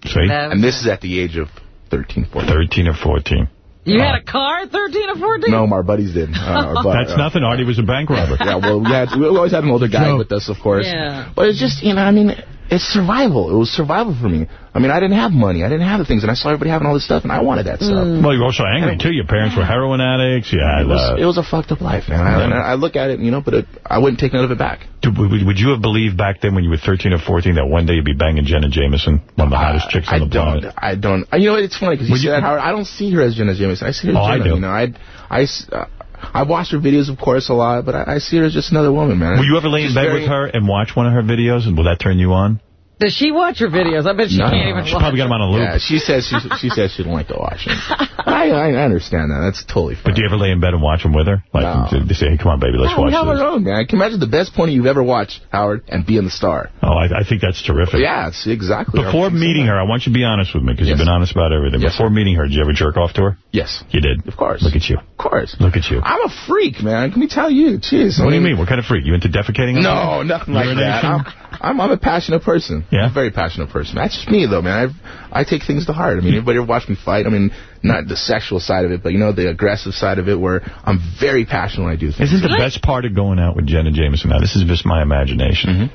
See? And this is at the age of 13, 14. 13 or 14. You had a car at 13 or 14? No, my buddies did. Uh, but, That's uh, nothing. Artie was a bank robber. Yeah, well, we, had, we always had an older guy with us, of course. Yeah. But it's just, you know, I mean, it's survival. It was survival for me. I mean, I didn't have money. I didn't have the things, and I saw everybody having all this stuff, and I wanted that stuff. Well, you're also angry, too. Your parents were heroin addicts. Yeah, It was, uh, it was a fucked up life, man. I, and I look at it, you know, but it, I wouldn't take none of it back. Would, would you have believed back then when you were 13 or 14 that one day you'd be banging Jenna Jameson, one of the hottest chicks I on the don't. planet? I don't. You know, it's funny because you said that, Howard. I don't see her as Jenna Jameson. I see her as Oh, I Jenna. do. You know, I, I, s- uh, I've watched her videos, of course, a lot, but I, I see her as just another woman, man. Will you ever lay in bed with her and watch one of her videos, and will that turn you on? Does she watch your videos? I bet she No. can't even She watch probably got them on a loop. Yeah, she says she she says she don't like to watch them. I, I I understand that. That's totally fine. But do you ever lay in bed and watch them with her? Like, No. they say, hey, come on, baby, let's No, we watch have this. our own, man. Can you imagine the best porno you've ever watched, Howard, and being the star? Oh, I, I think that's terrific. Yeah, it's exactly. Before meeting her, I want you to be honest with me, because you've been honest about everything. Yes, Before meeting her, did you ever jerk off to her? Yes. You did? Of course. Look at you. Of course. Look at you. I'm a freak, man. Can we tell you? Jeez. What do you mean? What kind of freak? You into defecating? No, nothing like that. Urination? I'm, I'm, I'm a passionate person. Yeah? I'm a very passionate person. That's just me, though, man. I I take things to heart. I mean, everybody ever watch me fight? I mean, not the sexual side of it, but, you know, the aggressive side of it where I'm very passionate when I do things. Isn't the best part of going out with Jenna Jameson, now this is just my imagination, Mm-hmm.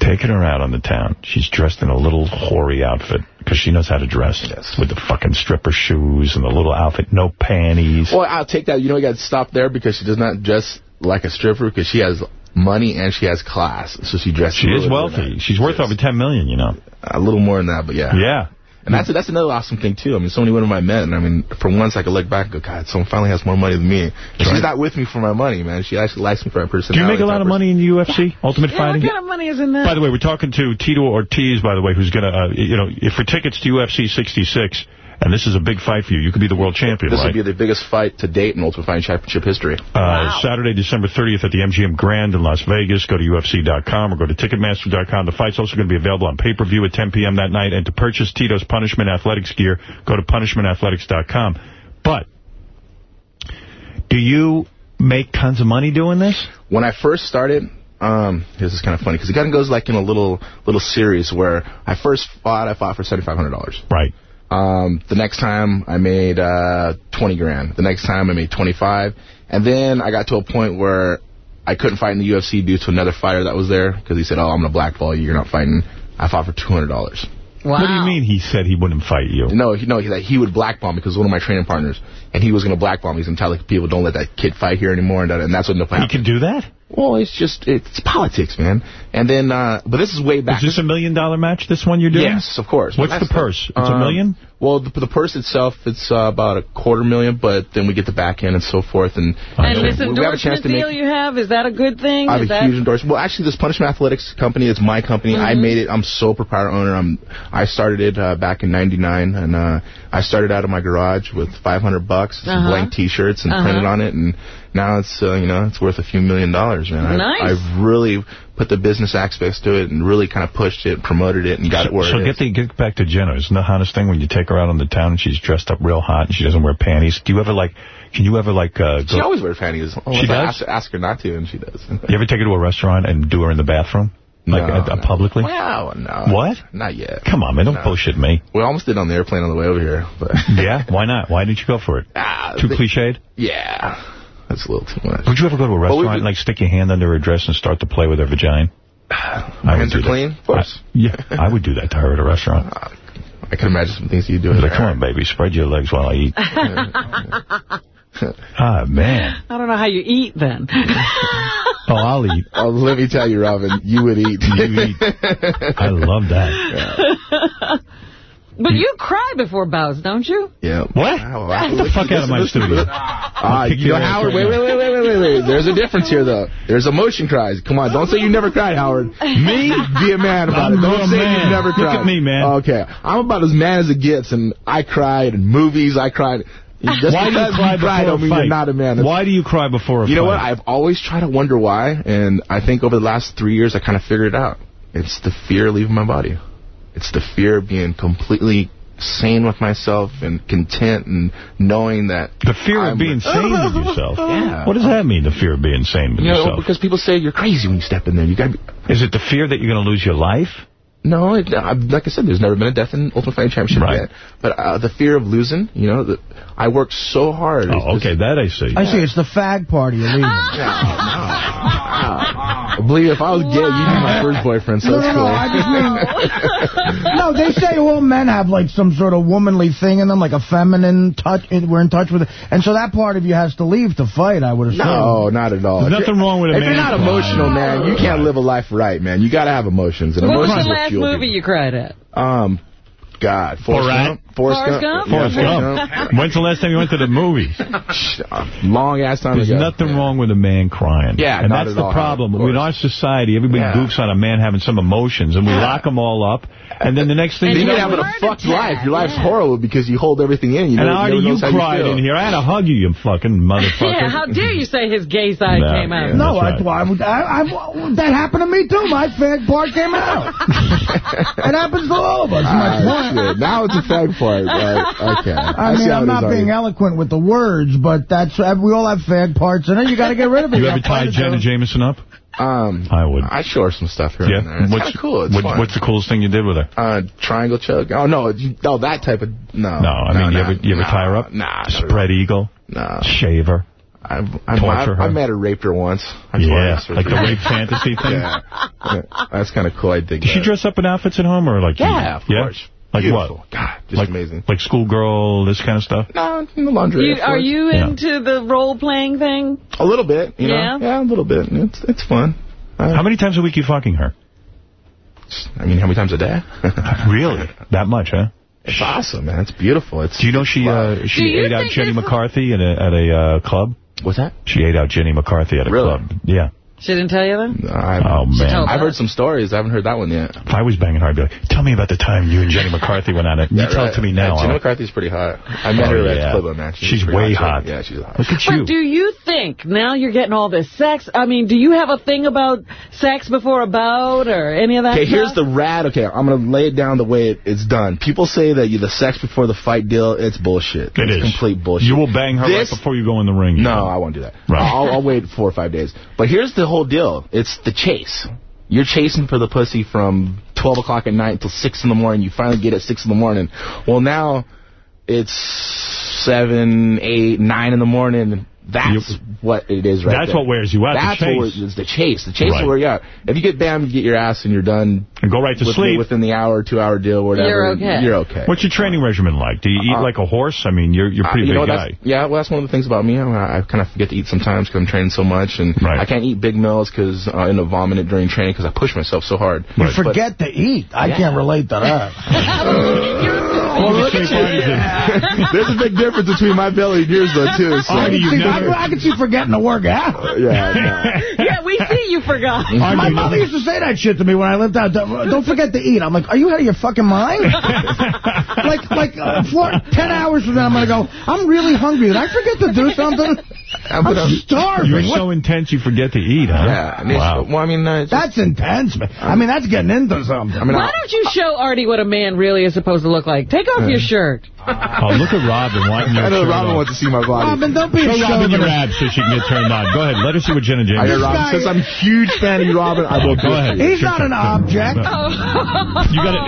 taking her out on the town, she's dressed in a little hoary outfit, because she knows how to dress, yes. with the fucking stripper shoes and the little outfit, no panties. Well, I'll take that. You know, you got to stop there because she does not dress like a stripper because she has money and she has class. So she dresses. She is really, really wealthy. nice. She's worth over 10 million, you know. A little more than that, but yeah. Yeah. And that's that's another awesome thing too. I mean, so many women I met, and I mean, for once I could look back and go, God, someone finally has more money than me. And She's not with me for my money, man. She actually likes me for my Do personality. you make a lot of money in the UFC, Ultimate Yeah, Fighting? what kind of money is in that? By the way, we're talking to Tito Ortiz, by the way, who's going to, uh, you know, if for tickets to UFC 66, and this is a big fight for you, you could be the world champion, This right? would be the biggest fight to date in Ultimate Fighting Championship history. Uh, Saturday, December 30th at the MGM Grand in Las Vegas. Go to UFC.com or go to Ticketmaster.com. The fight's also going to be available on pay-per-view at 10 p.m. that night. And to purchase Tito's Punishment Athletics gear, go to punishmentathletics.com. But do you make tons of money doing this? When I first started, um, this is kind of funny because it kind of goes like in a little little series where I first fought, I fought for seventy five hundred dollars. Right. Um, the next time I made uh, 20 grand. The next time I made 25. And then I got to a point where I couldn't fight in the UFC due to another fighter that was there because he said, oh, I'm going to blackball you. You're not fighting. I fought for $200. Wow. What do you mean he said he wouldn't fight you? No, he, no, he, that he would blackball me because one of my training partners, and he was going to blackball me. He's going tell like, people, don't let that kid fight here anymore, and, that, and that's what ended up He can do that? Well, it's just, it's politics, man. And then, uh, but this is way back. Is this a million dollar match, this one you're doing? Yes, of course. What's the purse? It's a um, million? Well, the, the purse itself, it's uh, about a quarter million, but then we get the back end and so forth. And, And this we- we have a chance endorsement to make deal you have, is that a good thing? I have Is a that... huge endorsement. Well, actually, this Punishment Athletics company, it's my company. I Mhm. made it. I'm sole proprietor owner. I'm. I started it uh, back in '99, and uh, I started out of my garage with 500 bucks, some Uh-huh. blank T-shirts, and Uh-huh. printed on it, and now it's uh, you know it's worth a few million dollars, man. I've, Nice. I've really put the business aspects to it, and really kind of pushed it, promoted it, and got it where so it get is. the get back to Jenna. Isn't the hottest thing when you take her out on the town and she's dressed up real hot and she doesn't wear panties? Do you ever like? Can you ever like? Uh, She always wears panties. Oh, She if I does? Ask, ask her not to, and she does. you ever take her to a restaurant and do her in the bathroom, like No, uh, uh, no. publicly? Wow, no. What? Not yet. Come on, man! Don't No. bullshit me. We almost did on the airplane on the way over here, but Yeah, why not? Why didn't you go for it? Ah, Too the- cliched. yeah, that's a little too much. Would you ever go to a we- restaurant and like stick your hand under her dress and start to play with her vagina? I hands are clean? Of course. I- yeah, I would do that to her at a restaurant. I can imagine some things you do. I'd be like, come on, baby, spread your legs while I eat. ah, man. I don't know how you eat then. Oh, I'll eat. Oh, let me tell you, Robin, you would eat. You eat. I love that. but you cry before bows, don't you? Yeah. What? Get the fuck out of my studio. Ah, you know, Howard, wait, wait, wait, wait, wait, wait, wait. There's a difference here, though. There's emotion cries. Come on, don't say you never cried, Howard. Me? Be a man about I'm it. Don't say man. you never cried. Look at me, man. Okay. I'm about as man as it gets, and I cried in movies. I cried. Just Why do you because cry cry before don't a mean fight? you're not a man. Why do you cry before a You know what? I've always tried to wonder why, and I think over the last three years, I kind of figured it out. It's the fear leaving my body. It's the fear of being completely sane with myself and content and knowing that The fear I'm- of being sane with yourself. Yeah. What does that mean, the fear of being sane with You know, because people say you're crazy when you step in there. You got Is it the fear that you're going to lose your life? No, it, uh, like I said, there's never been a death in Ultimate Fighting Championship Right. yet. But uh, the fear of losing, you know, the, I worked so hard. Oh, okay, that I see. I see. It's the fag party you're leaving. I believe if I was gay, you'd be my first boyfriend, so No, that's no, cool. no, I just mean... no, they say all men have, like, some sort of womanly thing in them, like a feminine touch. We're in touch with it. And so that part of you has to leave to fight, I would assume. No, not at all. There's nothing wrong with a If man you're not crying. emotional, man, you can't live a life right, man. You got to have emotions. And What was emotions the will last fuel movie you cried at? Um, God, Forrest Borat? Gump. Forrest Forrest Gump. Gump? Forrest Yeah, Gump. When's the last time you went to the movies? Long ass time There's ago. nothing wrong with a man crying. Yeah, and not that's at the all, problem. of. In our society, everybody Yeah. goofs on a man having some emotions, and we lock them all up. And then the next thing Then you you're know, having a fucked life. Your life's horrible because you hold everything in. You and never, Artie, never you knows cried you in here. I had to hug you, you fucking motherfucker. Yeah, how dare you say his gay side No, came out? yeah. No, I, That's I, I, I, that happened to me, too. My fag part came out. it happens to all of us. My Ah, point. shit. Now it's a fag part. Right? Right. Okay. I mean, I'm not being Artie. eloquent with the words, but that's we all have fag parts in it. You got to get rid of it. You You ever got tied Jenna it. Jameson up? Um, I would. I show her some stuff here and there. Yeah. It's What's cool. It's what- fun. What's the coolest thing you did with her? uh, triangle choke? Oh no, you, oh that type of no. No, I mean, you no, ever you ever no, tie her up? Nah, Spread eagle? No. Shave her? I've, I've, Torture I've, her? I met her, raped her once. I Yeah, twice or like the rape fantasy thing? Yeah. Yeah. That's kind of cool. I dig Does she dress up in outfits at home or like? Yeah, of yeah? course. Like Beautiful. what? God, just like, amazing. Like schoolgirl, this kind of stuff? No, in the laundry. You, are you Yeah. into the role-playing thing? A little bit, you Yeah? know? Yeah, a little bit. It's it's fun. Uh, How many times a week you fucking her? I mean, how many times a day? really? That much, huh? It's awesome, man. It's beautiful. It's Do you know she uh, she ate out Jenny McCarthy at a at a uh, club? What's that? She ate out Jenny McCarthy at a Really? club. Yeah. She didn't tell you that? I've, Oh man. I've us. heard some stories. I haven't heard that one yet. If I was banging her, I'd be like, "Tell me about the time you and Jenny McCarthy went on it." You Yeah, tell right. it to me now. Yeah, Jenny I'll- McCarthy's pretty hot. I met Oh, her yeah. at Club man. She's pretty way too. hot. Yeah, she's hot. Look at you. But do you think now you're getting all this sex? I mean, do you have a thing about sex before a bout or any of that Okay, here's the rad. Okay, I'm going to lay it down the way it, it's done. People say that you, the sex before the fight deal, it's bullshit. It it's is. complete bullshit. You will bang her This- right before you go in the ring. No, know. I won't do that. Right. I'll, I'll wait four or five days. But here's the whole deal. It's the chase. You're chasing for the pussy from 12 o'clock at night until 6 in the morning. You finally get at 6 in the morning. Well, now it's 7, 8, 9 in the morning. That's what it is right That's there. what wears you out, That's what chase. wears- the chase. The chase Right. will wear you out. If you get bam, you get your ass and you're done. And go right to with- sleep. Within the hour, two-hour deal, whatever. You're okay. You're okay. What's your training regimen like? Do you eat Uh, like a horse? I mean, you're you're a Uh, pretty you big that's- guy. Yeah, well, that's one of the things about me. I, I kind of forget to eat sometimes because I'm training so much, and Right. I can't eat big meals because uh, I end up vomiting during training because I push myself so hard. You Right. forget to eat. I Yeah. can't relate to that. Well, look at you. There's a big difference between my belly and yours, though, too. So. I Artie, can, you see, never- I, I can see forgetting to work out. yeah, yeah, we see you forgot. Artie, My mother used to say that shit to me when I lived out. Don't don't forget to eat. I'm like, are you out of your fucking mind? like, like uh, four, ten hours from now, I'm going to go, I'm really hungry. Did I forget to do something? I'm I'm gonna- starving. You're What- so intense you forget to eat, huh? yeah. I mean, wow. Well, I mean, uh, it's just- That's intense, man. I mean, that's getting into something. I mean, Why I, don't you show Artie what a man really is supposed to look like? Take off your shirt. Oh, look at Robin wanting your I know shirt Robin off. wants to see my body. Robin, don't be Show a Robin your abs so she can get turned on. Go ahead, let her see what Jenna James I hear is. Robin. Since I'm a huge fan of you, Robin, I will Go ahead. He's not an object. Oh. You got it.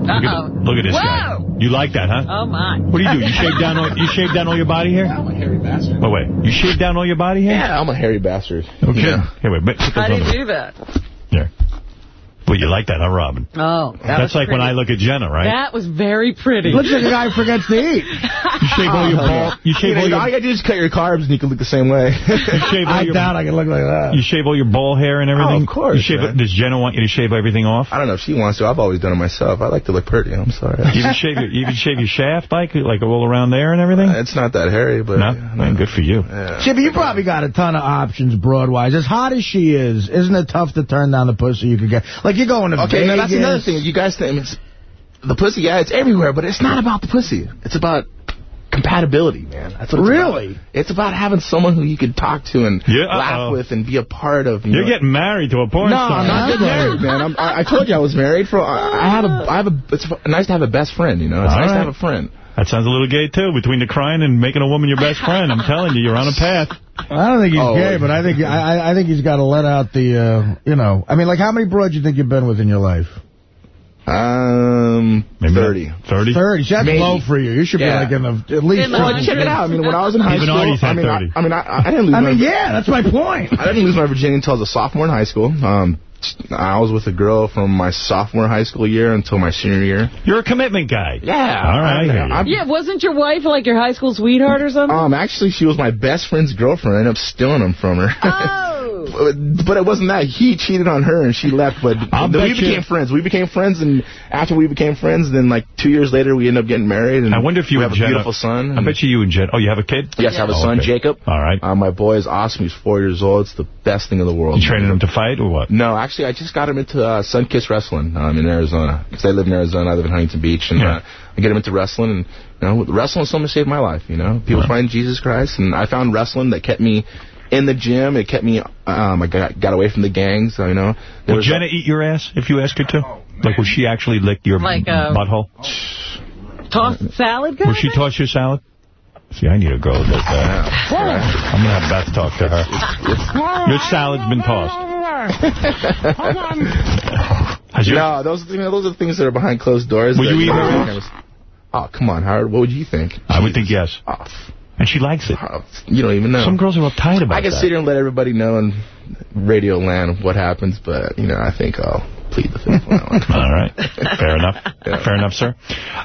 Look Uh-oh. at, look at this guy. You like that, huh? Oh, my. What do you do? You shave down all, you shave down all your body hair? I'm a hairy bastard. Oh, wait. You shave down all your body hair? Yeah, I'm a hairy bastard. Okay. Yeah. Here, wait. Put How do you do that? Here. Well, you like that, huh, Robin? Oh, that That's was like when. I look at Jenna, right? That was very pretty. Looks like a guy who forgets to eat. You shave all your Oh, ball. You shave know, all your. all you gotta do is cut your carbs and you can look the same way. You shave all I your. doubt I can look like that. You shave all your ball hair and everything. Oh, of course, You shave. man. Does Jenna want you to shave everything off? I don't know if she wants to. I've always done it myself. I like to look pretty. I'm sorry. You even shave your, you even shave your shaft, like like all around there and everything. Uh, it's not that hairy, but No, man, good for you. Yeah. Chip, you probably got a ton of options broad-wise. As hot as she is, isn't it tough to turn down the pussy you could get? Like, you're going to Okay, now that's another thing. You guys think it's, the pussy, yeah, it's everywhere, but it's not about the pussy. It's about compatibility, man. That's what it's Really? About. It's about having someone who you could talk to and Yeah, laugh uh-oh. with and be a part of. You You're know? getting married to a porn no, star. I'm not getting married, man. I'm, I, I told you I was married. For I I have a, I have a. It's nice to have a best friend. You know, it's All nice to have a friend. That sounds a little gay, too. Between the crying and making a woman your best friend, I'm telling you, you're on a path. I don't think he's Oh, gay, but I think I, I- I think he's got to let out the, uh, you know. I mean, like, how many broads you think you've been with in your life? Um, Maybe 30. 30? 30. See, that's Maybe. low for you. You should Yeah. be like in the at least. In the Well, check it out. I mean, when I was in high Even school, I mean, 30. I, I mean, I, I didn't lose. I my, mean, yeah, that's my point. I didn't lose my virginity until I was a sophomore in high school. Um, I was with a girl from my sophomore high school year until my senior year. You're a commitment guy. Yeah. All right. I, I'm- Yeah, wasn't your wife like your high school sweetheart or something? Um, actually, she was my best friend's girlfriend. I ended up stealing him from her. Oh. But, it wasn't that. He cheated on her and she left. But we became friends. We became friends, and after we became friends, then like two years later, we ended up getting married. And I wonder if you have a beautiful son. I bet you you and Jen. Oh, you have a kid? Yes, I have a Oh, son, okay. Jacob. All right. Uh, my boy is awesome. He's four years old. It's the best thing in the world. You training him to fight or what? No, actually, I just got him into uh, Sunkist Wrestling um, in Arizona. Because I live in Arizona. I live in Huntington Beach. And Yeah. uh, I get him into wrestling. And, you know, wrestling is something that saved my life, you know. People Right. find Jesus Christ. And I found wrestling that kept me in the gym. It kept me, um, I got, got away from the gangs, so, you know. There Will was Jenna eat your ass if you ask her to? Like, will she actually lick your Like, uh, butthole? Tossed salad kind Will she toss your salad? See, I need a girl like that. I'm going to have Beth talk to her. Your salad's been tossed. Has your, no, those, you know, those are things that are behind closed doors. Will you eat her kind of- Oh, come on, Howard. What would you think? I would think yes. Oh, f- And she likes it. you don't even know. Some girls are uptight about it. I can that. sit here and let everybody know in radio land what happens, but, you know, I think I'll plead the fifth on that one. All right. Fair enough. Yeah. Fair enough, sir.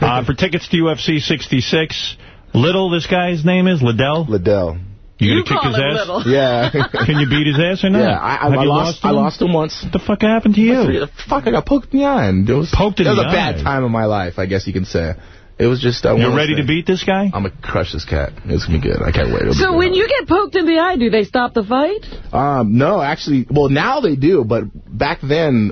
Uh, for tickets to UFC 66, Little, this guy's name is? Liddell? Liddell. You, You gonna kick his him ass? Little. Yeah. Can you beat his ass or not? Yeah, I, I, Have I you lost. to I him? lost him once. What the fuck happened to you? The Fuck, I got poked in the eye. And it was Poked in it was the a bad time of my life, I guess you can say. It was just. Uh, one of You're ready to beat this guy? I'm gonna crush this cat. It's gonna be good. I can't wait. It'll So when you get poked in the eye, do they stop the fight? Um, no, actually, well, now they do, but back then,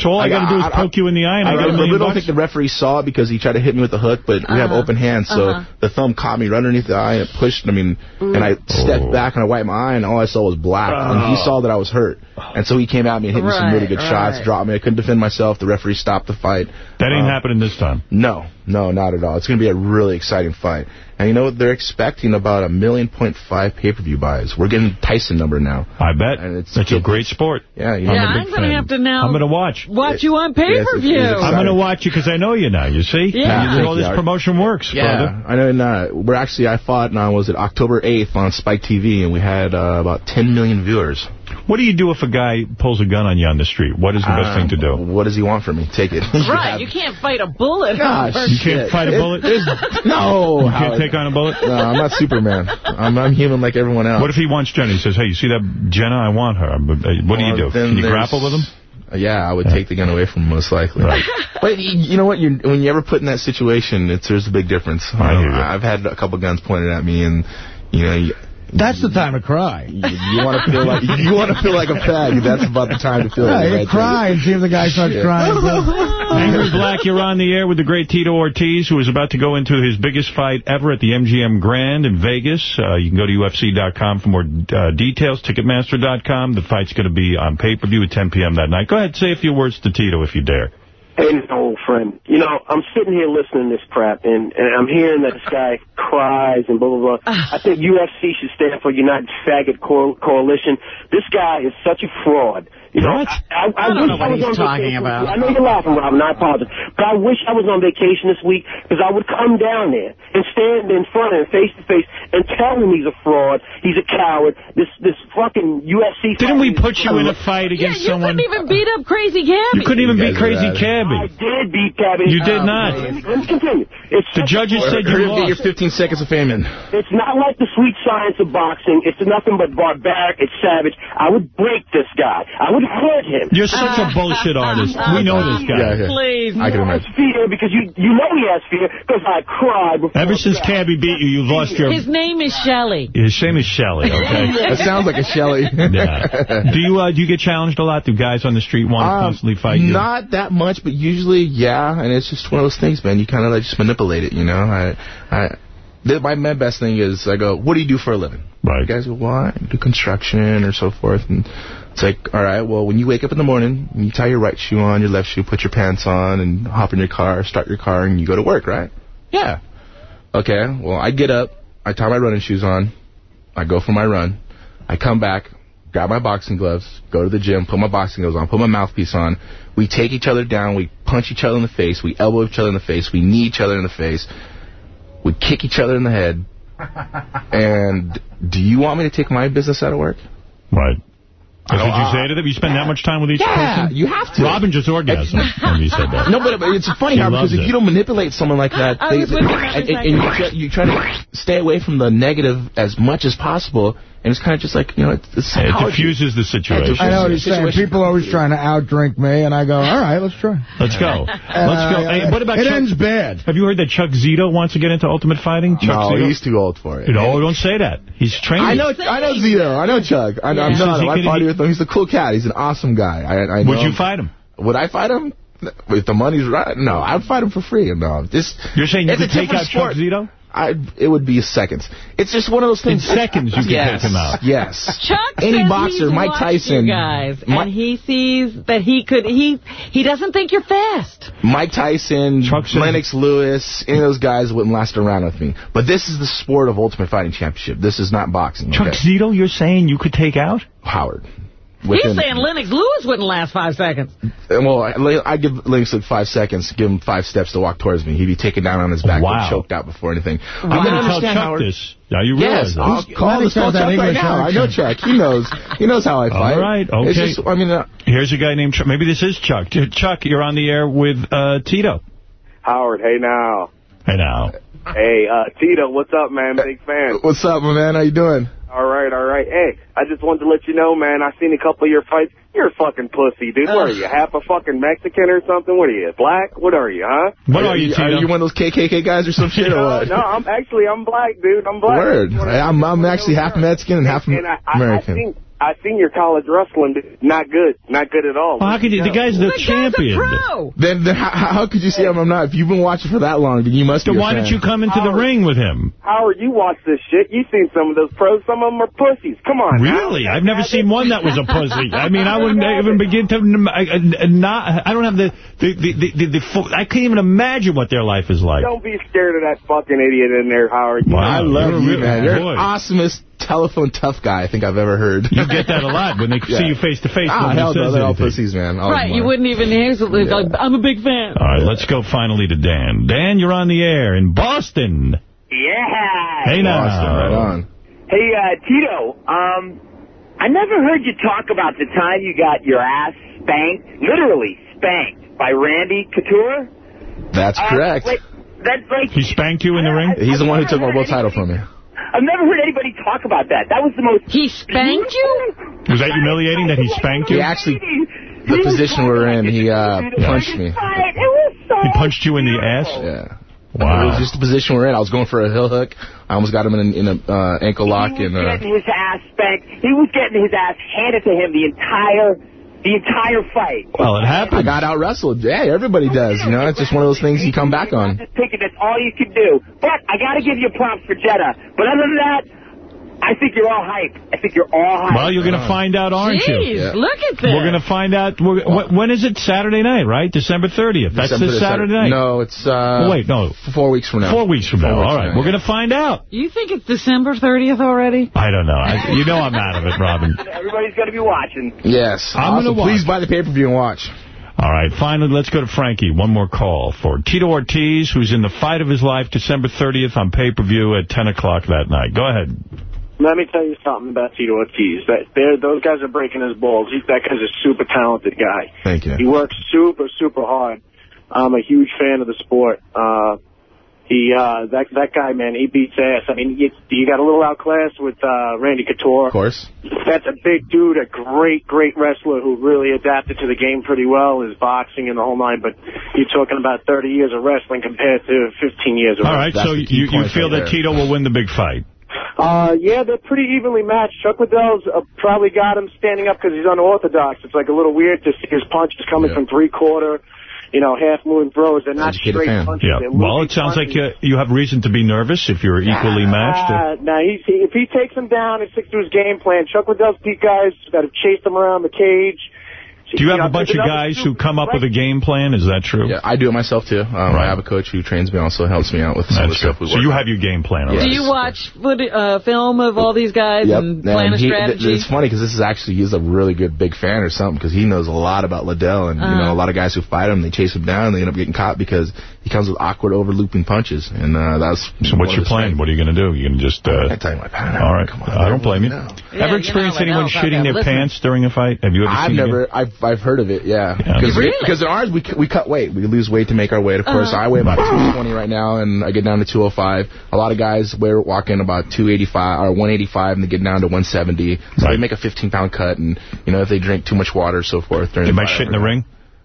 So all I, got to do is I- poke you in the eye and I, I, get a don't- million I don't bucks? think the referee saw because he tried to hit me with the hook, but we have Uh-huh. open hands, so Uh-huh. the thumb caught me right underneath the eye and it pushed. I mean, and I stepped Oh. back and I wiped my eye, and all I saw was black. And he saw that I was hurt, and so he came at me and hit me some really Right, good shots, dropped me. I couldn't defend myself. The referee stopped the fight. That ain't Um, happening this time. No, no, not at all. It's going to be a really exciting fight. And you know what? They're expecting about a million point five pay-per-view buys. We're getting Tyson number now. I bet. And it's- It's a great sport. Yeah, you know. yeah, a I'm big going to have to now I'm going to watch. watch you on Yes, it is pay-per-view. exciting. I'm going to watch you because I know you now, you see? Yeah. This is all this promotion works, Yeah, brother. I know. And, uh, we're actually, I fought, and was it October 8th on Spike TV, and we had uh, about 10 million viewers. What do you do if a guy pulls a gun on you on the street? What is the best Uh, thing to do? What does he want from me? Take it. Right, you can't fight a bullet. Gosh, You can't shit. fight a bullet? there's- no. You can't take on a bullet? No, I'm not Superman. I'm, I'm human like everyone else. What if he wants Jenna? He says, hey, you see that Jenna? I want her. Uh, What do you do? Well, then Can you grapple with him? Uh, Yeah, I would take the gun away from him most likely. But you, you know what? You're, when you ever put in that situation, it's there's a big difference. You I know, hear you. I've had a couple guns pointed at me, and you know, you, That's the time to cry. you, you want to feel like you want to feel like a fag. That's about the time to feel Yeah, like you right cry and see if the guy starts Yeah. crying. Angry Black, you're on the air with the great Tito Ortiz, who is about to go into his biggest fight ever at the MGM Grand in Vegas. Uh, you can go to UFC.com for more uh, details, Ticketmaster.com. The fight's going to be on pay-per-view at 10 p.m. that night. Go ahead, say a few words to Tito if you dare. Hey, this old friend. You know, I'm sitting here listening to this crap, and, and I'm hearing that this guy cries and blah, blah, blah. I think UFC should stand for United Faggot Co- Coalition. This guy is such a fraud. You know, What? I, I, I, I don't wish know what I was he's talking vacation. about. I know you're laughing, Robin. I apologize. But I wish I was on vacation this week because I would come down there and stand in front of him face to face and tell him he's a fraud, he's a coward. This this fucking UFC. Didn't we put you in a fight Yeah, against you someone? couldn't even beat up Crazy Cabby. You couldn't even You beat Crazy at it. I did beat Cabby. You did Uh, not. Let me, let me continue. It's The judges said you Hurry up, get lost. your 15 seconds of fame in. It's not like the sweet science of boxing. It's nothing but barbaric. It's savage. I would break this guy. I would hurt him. You're such a bullshit artist. We know this guy. Yeah, yeah. Please. I can He imagine. fear because you you know he has fear because I cried before. Ever since guy. Cabby beat you, you've lost your... His name is Shelley. His name is Shelley, okay? That sounds like a Shelley. yeah. Do you uh, do you get challenged a lot? Do guys on the street want to Um, constantly fight you? Not that much, but usually, yeah. And it's just one of those things, man. You kind of like just manipulate it, you know. I, I, the, my, my best thing is I go, what do you do for a living? Right. You guys go, well, I do construction or so forth. And it's like, all right, well, when you wake up in the morning, you tie your right shoe on, your left shoe, put your pants on, and hop in your car, start your car, and you go to work, right? Yeah. Okay, well, I get up, I tie my running shoes on, I go for my run, I come back, grab my boxing gloves, go to the gym, put my boxing gloves on, put my mouthpiece on. We take each other down, we punch each other in the face, we elbow each other in the face, we knee each other in the face, we kick each other in the head. and do you want me to take my business out of work? Right. That's what you say to them? You spend that much time with each yeah, person? you have to. Robin just orgasmed when you said that. No, but, but it's funny He how because if it. you don't manipulate someone like that, I was with him and, and, and you, try, you try to stay away from the negative as much as possible, and it's kind of just like, you know, it's, it's It psychology. diffuses the situation. I know what he's saying. Situation. People always trying to outdrink me, and I go, all right, let's try. Let's go. Let's go. Uh, Hey, what about it Chuck? ends bad. Have you heard that Chuck Zito wants to get into ultimate fighting? Chuck No, Zito? he's too old for it. No, don't say that. He's training. I know, I know Zito. I know Chuck. I know, He I'm not. I could- party with him. He's a cool cat. He's an awesome guy. I, I know Would you him. fight him? Would I fight him? If the money's right? No, I'd fight him for free. No, this. You're saying you could take out sport. Chuck Zito? I, it would be seconds. It's just one of those In things. seconds you can yes, take him out. Yes. Chuck Any says boxer, he's Mike Tyson. you guys, Mi- and he sees that he could. He he doesn't think you're fast. Mike Tyson, Chuck says- Lennox Lewis, any of those guys wouldn't last around with me. But this is the sport of Ultimate Fighting Championship. This is not boxing. Chuck okay? Zito, you're saying you could take out? Howard. He's saying Lennox Lewis wouldn't last five seconds. Well, I, I give Lennox like five seconds, give him five steps to walk towards me. He'd be taken down on his back, Wow. and choked out before anything. I'm I'm going gonna tell Chuck Howard. this. Now you realize Yes, that. I'll call, Lennox call has that Chuck right now. I know. Chuck. He knows. He knows how I fight. All right, It's okay. just, I mean, uh, Here's a guy named Chuck. Maybe this is Chuck. Chuck, you're on the air with uh, Tito. Howard, hey now. Hey, now. Hey, uh, Tito, what's up, man? Big fan. what's up, my man? How you doing? All right, all right. Hey, I just wanted to let you know, man, I've seen a couple of your fights. You're a fucking pussy, dude. What are you, half a fucking Mexican or something? What are you, black? What are you, huh? What are you, Are you one of those KKK guys or some shit or No, what? no, I'm actually, I'm black, dude. I'm black. Word. I'm, I'm actually half Mexican and half And I, I, I American. Seen, I seen your college wrestling. Not good. Not good at all. Well, how could you? The guy's the, champion. pro. Then, then how, how could you say I'm, I'm not? If you've been watching for that long, then you must So be a why don't you come into the ring with him? Howard, you watch this shit. You've seen some of those pros. Some of them are pussies. Come on now. Really? I've never seen one that was a pussy. I mean, I wouldn't even begin to I, I- not. I don't have the the the, the, the, the full, I can't even imagine what their life is like. Don't be scared of that fucking idiot in there, Howard. You Wow, I love you're a you, real- man. You're the awesomest telephone tough guy I think I've ever heard. You get that a lot when they Yeah. see you face to face. Ah, hell no, they're all pussies, man. All Right, you wouldn't even hear. Like, I'm a big fan. All right, let's go finally to Dan. Dan, you're on the air in Boston. Yeah. Hey now. Austin, right on. Hey, uh, Tito, um, I never heard you talk about the time you got your ass spanked, literally spanked, by Randy Couture. That's Uh, correct. like, that's like, He spanked you in the ring? He's the one who took my world title from me. I've never heard anybody talk about that. That was the most... He spanked you? Was that humiliating that he spanked you? He actually, the position we're in, he uh, punched me. It was so... He punched you in the ass? Yeah. Wow. It Wow. was just the position we're in. I was going for a heel hook. I almost got him in, an in a uh, ankle lock. He was and uh, getting his ass spanked. He was getting his ass handed to him the entire, the entire fight. Well, it happened. I got out wrestled. Yeah, everybody does. You know, it's just one of those things you come back on. Just thinking that's all you can do. But I got to give you props for Jenna. But other than that, I think you're all hype. I think you're all hype. Well, you're going to find out, aren't you? Jeez, Yeah. look at this. We're going to find out. We're, wh- when is it? Saturday night, right? December 30th. That's December this the Saturday Saturday- night. No, it's uh, Oh, wait, no. four weeks from now. Four weeks from now. Four weeks All right. from now, We're yeah. going to find out. You think it's December 30th already? I don't know. I, you know I'm out of it, Robin. Everybody's going to be watching. Yes. I'm gonna watch. Please buy the pay-per-view and watch. All right, finally, let's go to Frankie. One more call for Tito Ortiz, who's in the fight of his life, December 30th on pay-per-view at 10 o'clock that night. Go ahead. Let me tell you something about Tito Ortiz. That those guys are breaking his balls. He's, that guy's a super talented guy. Thank you. He works super, super hard. I'm a huge fan of the sport. Uh, he, uh, that, that guy, man, he beats ass. I mean, you, you got a little outclassed with, uh, Randy Couture. Of course. That's a big dude, a great, great wrestler who really adapted to the game pretty well, his boxing and the whole nine. But you're talking about 30 years of wrestling compared to 15 years of All right, wrestling. so the key you, you feel right that there. Tito will win the big fight. Uh, yeah, they're pretty evenly matched. Chuck Liddell's uh, probably got him standing up because he's unorthodox. It's like a little weird to see his punches coming Yeah. from three quarter. you know, half moon throws. They're not straight punches. Yeah. Well, it sounds punches. like uh, you have reason to be nervous if you're equally matched. Uh, now, he's, he, if he takes him down and sticks to his game plan, Chuck Liddell's beat guys got to chase them around the cage. Do you have a bunch of guys who come up with a game plan? Is that true? Yeah, I do it myself, too. Um, I have a coach who trains me also helps me out with some of the That's stuff good. we So you have your game plan Yeah. already. Do you watch foot, uh, film of all these guys Yep. and plan a he- strategy? It's funny because this is actually, he's a really good big fan or something because he knows a lot about Liddell. And, you Uh-huh. know, a lot of guys who fight him, they chase him down and they end up getting caught because he comes with awkward overlooping punches. And uh, that's So what's your plan? What are you going to do? You going to just... Uh, I tell you my plan. All right. come on. I don't blame you. Yeah, Ever you experienced know, anyone Liddell's shitting their listening. pants during a fight? Have you ever I've seen never, it? I've, I've heard of it, yeah. Yeah. Because Really? because in ours, we, we cut weight. We lose weight to make our weight, of course. Uh-huh. I weigh about 220 right now, and I get down to 205. A lot of guys weigh, walk in about 285 or 185, and they get down to 170. So they make a 15-pound cut, and, you know, if they drink too much water, so forth. during You the might fight, shit in the ring?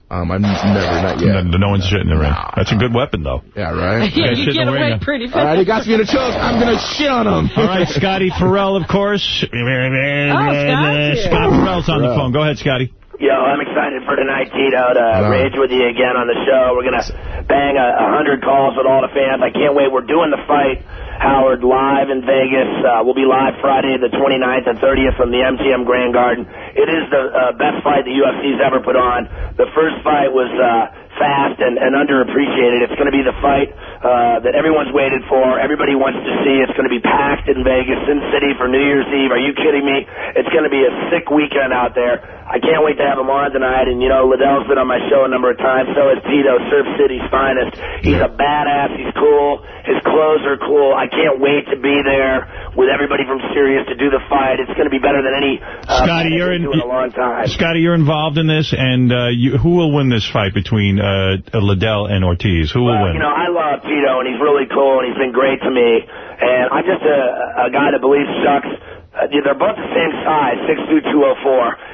Um, I've never, not yet. No, no one's shitting in the ring. That's a good weapon, though. Yeah, right? Yeah, you get the ring, away pretty fast. All right, he got me in a choke. I'm going to shit on him. All right, Scotty Ferrall, of course. Scott's here. Scott Ferrall's on the phone. Go ahead, Scotty. Yo, I'm excited for tonight, Tito, to Hello. rage with you again on the show. We're going to bang a, a hundred calls with all the fans. I can't wait. We're doing the fight, Howard, live in Vegas. Uh, we'll be live Friday the 29th and 30th from the MGM Grand Garden. It is the uh, best fight the UFC's ever put on. The first fight was uh, fast and, and underappreciated. It's going to be the fight uh, that everyone's waited for. Everybody wants to see. It's going to be packed in Vegas, Sin City for New Year's Eve. Are you kidding me? It's going to be a sick weekend out there. I can't wait to have him on tonight. And, you know, Liddell's been on my show a number of times. So is Tito, Surf City's finest. He's a badass. He's cool. His clothes are cool. I can't wait to be there with everybody from Sirius to do the fight. It's going to be better than any uh, Scotty, you're in, in a long time. Scotty, you're involved in this, and uh, you, who will win this fight between uh, Liddell and Ortiz? Who will Well, win? you know, I love Tito, and he's really cool, and he's been great to me. And I'm just a, a guy that believes Chuck's. Uh, they're both the same size, 6'2", 204.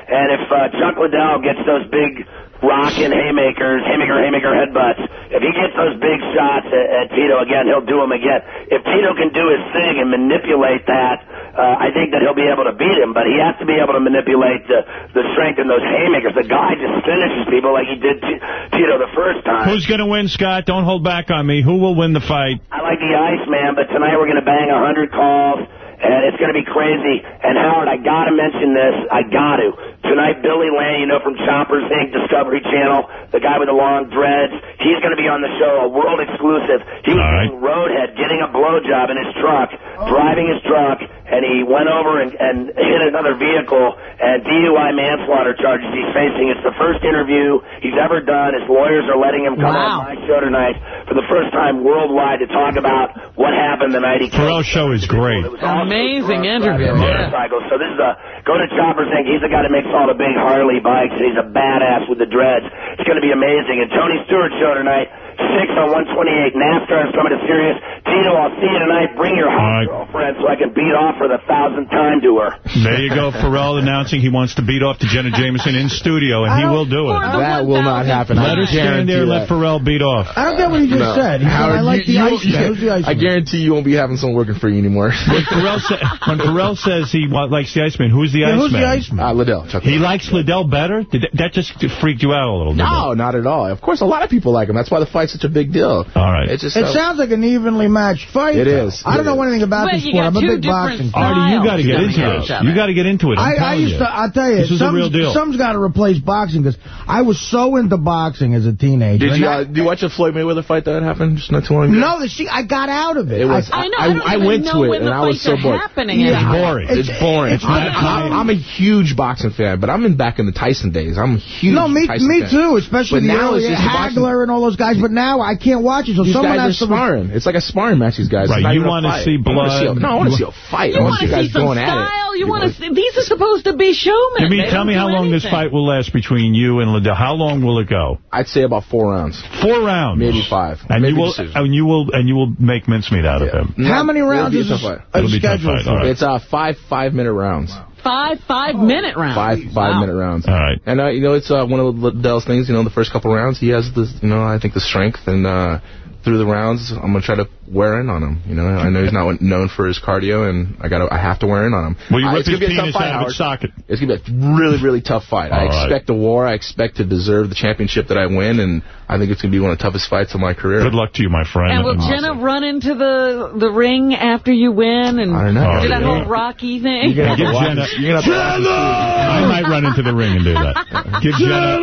And if uh, Chuck Liddell gets those big rockin' haymakers, haymaker, haymaker headbutts, if he gets those big shots at, at Tito again, he'll do them again. If Tito can do his thing and manipulate that, uh, I think that he'll be able to beat him. But he has to be able to manipulate the, the strength in those haymakers. The guy just finishes people like he did Tito the first time. Who's going to win, Scott? Don't hold back on me. Who will win the fight? I like the Iceman, but tonight we're going to bang a 100 calls, and it's going to be crazy. And Howard, I got to mention this. I got to. Tonight, Billy Lane, you know, from Choppers Inc., Discovery Channel, the guy with the long dreads, he's going to be on the show, a world exclusive. He was in Roadhead getting a blowjob in his truck, driving his truck, and he went over and, and hit another vehicle, and DUI manslaughter charges he's facing. It's the first interview he's ever done. His lawyers are letting him come Wow. on my show tonight for the first time worldwide to talk about what happened the night he killed. Ferrall's show is great. Amazing interview. Driving a Yeah. motorcycle. So this is a go to Choppers Inc. He's the guy that makes all the big Harley bikes, and he's a badass with the dreads. It's going to be amazing. And Tony Stewart show tonight, six on 128. NASCAR is coming to Sirius. Tito, I'll see you tonight. Bring your hot girlfriend so I can beat off for the thousandth time to her. There you go. Ferrall announcing he wants to beat off to Jenna Jameson in studio, and he will do it. That will not happen. Let her stand there and let guarantee Ferrall beat off. I don't get what he just No. said. He said, I like you- the you- Iceman. Who's the I guarantee you won't be having someone working for you anymore. When Ferrall, sa when Ferrall says he likes the Iceman, who's the Yeah, Iceman? who's the Iceman? Uh, Liddell. Chuck He likes Liddell better? Did that, that just freaked you out a little, didn't No, not at all. Of course, a lot of people like him. That's why the fight's such a big deal. All right. It's just It so- sounds like an evenly matched fight. It though. is. I don't It know is. anything about But this sport. I'm a big boxing fan. Artie, you got to get gotta into get this. You got to get into it. I'm I, I used you. to, I'll tell you, This is a real deal. Some's got to replace boxing because I was so into boxing as a teenager. Did you, that- uh, did you watch a Floyd Mayweather fight that happened just not too long ago? no, the, see, I got out of it. It was. I, I know, I I, went to it and I was so bored. It's boring. It's, boring. I'm, not- I'm, I'm a huge boxing fan, but I'm in back in the Tyson days. I'm a huge. no, me, me too, especially But the now it's just boxing. Hagler and all those guys. But now I can't watch it, so These someone guys has are to. sparring. It's like a sparring match. These guys. Right, you wanna fight. see I see a- blood. no, I want to see a fight. You want want to see some going at it. style. You want to see. These are supposed to be showmen. Jimmy, They tell me how long this fight will last between you and Liddell. How long will it go? I'd say about four rounds. Four rounds. Maybe five. And Maybe you will decision. and you will and you will make mincemeat out of him. How many rounds be a is this fight. It'll be a tough scheduled fight, for? all right. It's uh, five five-minute rounds. Five five-minute rounds. Five five-minute rounds. All right. And, uh, you know, it's uh, one of Liddell's things, you know, the first couple rounds, he has the, you know, I think the strength and uh, through the rounds, I'm going to try to wear in on him. You know, I know he's not known for his cardio, and I got to, I have to wear in on him. Will you Uh, rip it's gonna his be a tough penis fight, out of its socket? It's going to be a really, really tough fight. I All right. expect a war. I expect to deserve the championship that I win, and I think it's going to be one of the toughest fights of my career. Good luck to you, my friend. And will Jenna run into the the ring after you win and I don't know. do that Oh, whole Rocky thing? Give Jenna, I might run into the ring and do that. Give Jenna,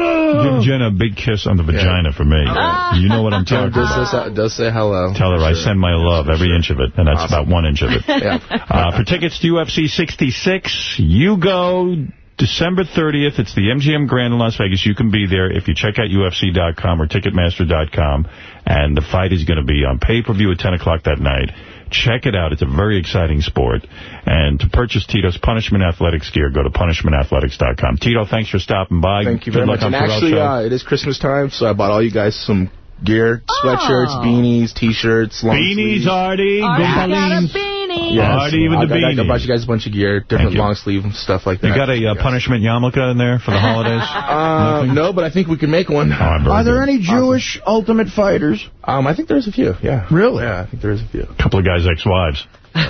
give Jenna a big kiss on the vagina for me. You know what I'm Jenna talking does, about. say, does say hello. Tell her I send my love, every inch of it, and that's Awesome. about one inch of it. Yeah. Uh, for tickets to UFC 66, you go December 30th. It's the MGM Grand in Las Vegas. You can be there if you check out UFC.com or Ticketmaster.com. And the fight is going to be on pay-per-view at 10 o'clock that night. Check it out. It's a very exciting sport. And to purchase Tito's Punishment Athletics gear, go to punishmentathletics.com. Tito, thanks for stopping by. Thank you Good very much. And Pharrell's actually, uh, it is Christmas time, so I bought all you guys some gear, sweatshirts, Oh. beanies, T-shirts, long Beanies, sleeves. Artie. Artie got a Goodbalines. Beanie. Yes. Artie with I, the I, I beanie. bought you guys a bunch of gear, different long sleeve and stuff like that. You got a uh, punishment yarmulke in there for the holidays? Um, no, but I think we can make one. Oh, Are there good. any Jewish Ultimate Fighters? Um, I think there's a few. Yeah. Really? Yeah, I think there's a few. A couple of guys' ex-wives. All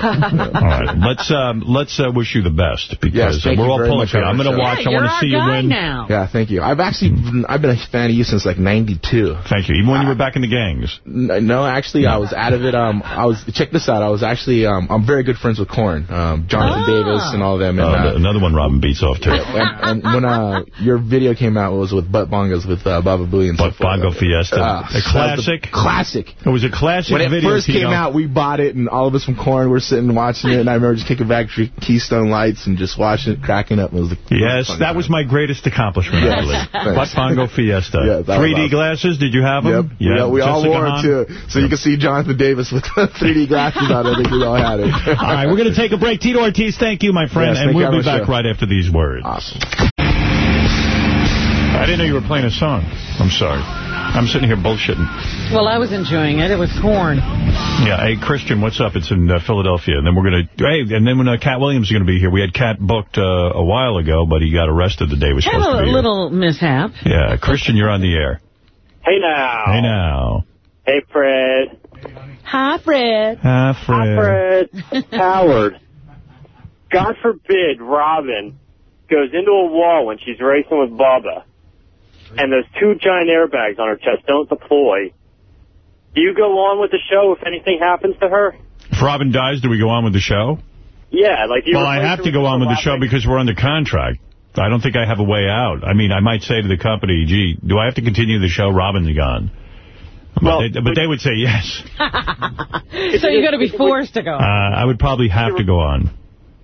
right, let's um, let's uh, wish you the best because Yes, we're all pulling for you. I'm going to Yeah, watch. I want to see you win. now. Yeah, thank you. I've actually been, I've been a fan of you since like '92. Thank you. Even when you were back in the gangs. No, actually, I was out of it. Um, I was check this out. I was actually um, I'm very good friends with Korn, um, Jonathan Ah. Davis, and all of them. And, Oh, uh, another one Robin beats off too. and, and when uh, your video came out, it was with Butt Bongos with uh, Baba Booey and But so. Bongo Fiesta, Uh, a classic. that was the Classic. It was a classic When it video. first Tito. came out, we bought it, and all of us from Were sitting watching it, and I remember just kicking back to Keystone Lights and just watching it, cracking up. It was the Yes, that was my greatest accomplishment, I Yes. believe. Thanks. Butt Bongo Fiesta. Yeah, that was 3D awesome. glasses, did you have Yep. them? Yeah, we all Jessica wore Hahn? it, too. So you can see Jonathan Davis with 3D glasses on. I think we all had it. All right, we're going to take a break. Tito Ortiz, thank you, my friend, Yes, and we'll be back much, right after these words. Awesome. I didn't know you were playing a song. I'm sorry. I'm sitting here bullshitting. Well, I was enjoying it. It was Korn. Yeah, hey, Christian, what's up? It's in uh, Philadelphia. And then we're going to, hey, and then when uh, Katt Williams is going to be here, we had Katt booked uh, a while ago, but he got arrested the day he was Had supposed to a be little mishap. Yeah, Christian, you're on the air. Hey now. Hey, now. Hey Fred. Hi, Fred. Hi, Fred. Hi, Fred. Howard. God forbid Robin goes into a wall when she's racing with Bubba, and those two giant airbags on her chest don't deploy. Do you go on with the show if anything happens to her? If Robin dies, do we go on with the show? Yeah, like you. Well, I have to go on with the show because we're under contract. I don't think I have a way out. I mean, I might say to the company, gee, do I have to continue the show? Robin's gone. But, Well, they, but they would say yes. so you're going to be forced to go. Uh, I would probably have to go on.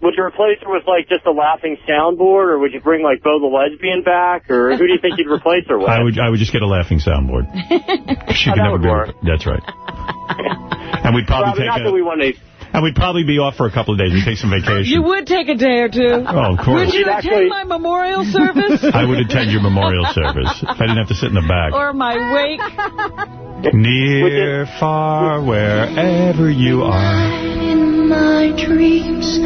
Would you replace her with like just a laughing soundboard, or would you bring like Bo the lesbian back, or who do you think you'd replace her with? I would I would just get a laughing soundboard. She Oh, could that never would be. work. That's right. And we'd probably Robin, take not a, that we want to. And we'd probably be off for a couple of days and take some vacation. You would take a day or two. Oh, of course. Would you attend my memorial service? I would attend your memorial service if I didn't have to sit in the back. or my wake? Near, far, wherever you are. In my dreams.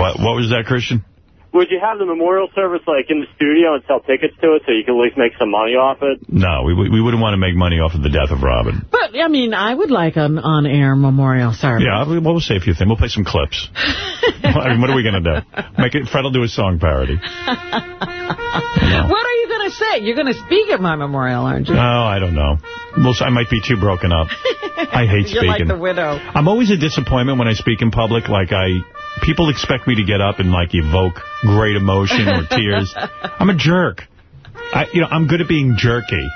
What What was that, Christian? Would you have the memorial service like in the studio and sell tickets to it so you could at least make some money off it? No, we we wouldn't want to make money off of the death of Robin. But, I mean, I would like an on-air memorial service. Yeah, we- we'll say a few things. We'll play some clips. I mean, what are we going to do? Make it. Fred will do a song parody. What are you going to say? You're going to speak at my memorial, aren't you? Oh, I don't know. Well, I might be too broken up. I hate You're like the widow. I'm always a disappointment when I speak in public. Like I, people expect me to get up and like evoke great emotion or tears. I'm a jerk. I, you know, I'm good at being jerky.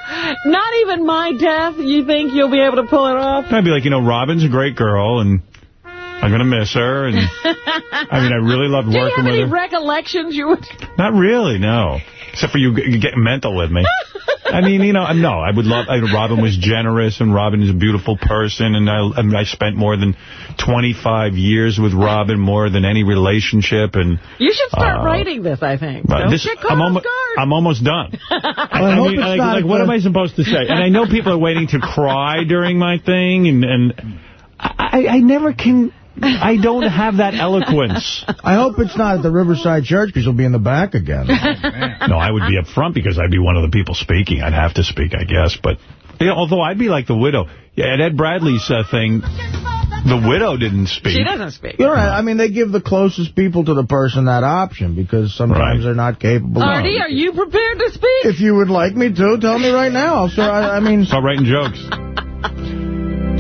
Not even my death, you think you'll be able to pull it off? I'd be like, you know, Robin's a great girl and I'm going to miss her. And I mean, I really loved working with her. Do you have any her. recollections you would... Not really, no. Except for you, you getting mental with me. I mean, you know, no, I would love, I, Robin was generous, and Robin is a beautiful person, and I, I, mean, I spent more than 25 years with Robin, more than any relationship, and... You should start Uh, writing this, I think. Don't this, get caught I'm, off almost. I'm almost done. I, hope mean, it's like, not like, what am I supposed to say? And I know people are waiting to cry during my thing, and, and I, I never can... I don't have that eloquence. I hope it's not at the Riverside Church because you'll be in the back again. No, I would be up front because I'd be one of the people speaking. I'd have to speak, I guess, but Yeah, although I'd be like the widow. Yeah, at Ed Bradley's uh, thing, the widow didn't speak. She doesn't speak. You're right. I mean, they give the closest people to the person that option because sometimes Right. they're not capable. Artie, are you prepared to speak? If you would like me to, tell me right now. I'll start, I, I mean... Start writing jokes.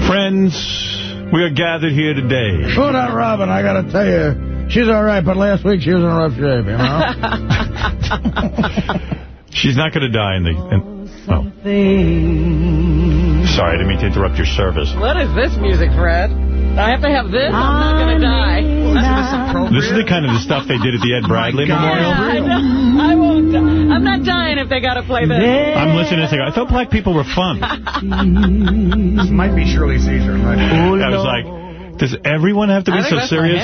Friends, we are gathered here today. Oh, that Robin, I got to tell you, she's all right, but last week she was in rough shape, you know? She's not going to die in the... In, oh. Sorry, I didn't mean to interrupt your service. What is this music, Fred? I have to have this? I'm not going to die. This is the kind of the stuff they did at the Ed oh Bradley Yeah, Memorial. I, know. I won't. Uh, I'm not dying if they got to play this. I'm listening and saying, I thought black people were fun. This might be Shirley Caesar. Right? I was like, does everyone have to be I think so that's serious?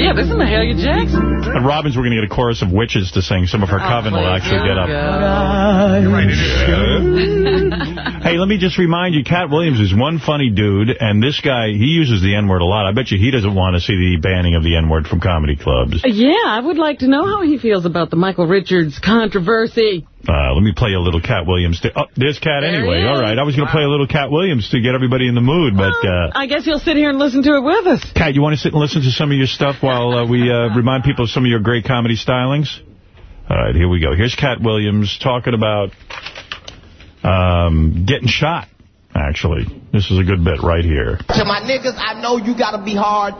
Mahalia. Yeah, this is Mahalia Jackson. And Robbins, we're going to get a chorus of witches to sing. Some of her oh, coven will actually get we up. Hey, let me just remind you, Katt Williams is one funny dude, and this guy, he uses the N-word a lot. I bet you he doesn't want to see the banning of the N-word from comedy clubs. Yeah, I would like to know how he feels about the Michael Richards controversy. Uh, let me play a little Katt Williams. Oh, there's Katt There anyway. All right, I was going to play a little Katt Williams to get everybody in the mood, but... Uh, I guess you'll sit here and listen to it with us. Katt, you want to sit and listen to some of your stuff while uh, we uh, remind people of some of your great comedy stylings? All right, here we go. Here's Katt Williams talking about um, getting shot, actually. This is a good bit right here. To my niggas, I know you gotta be hard.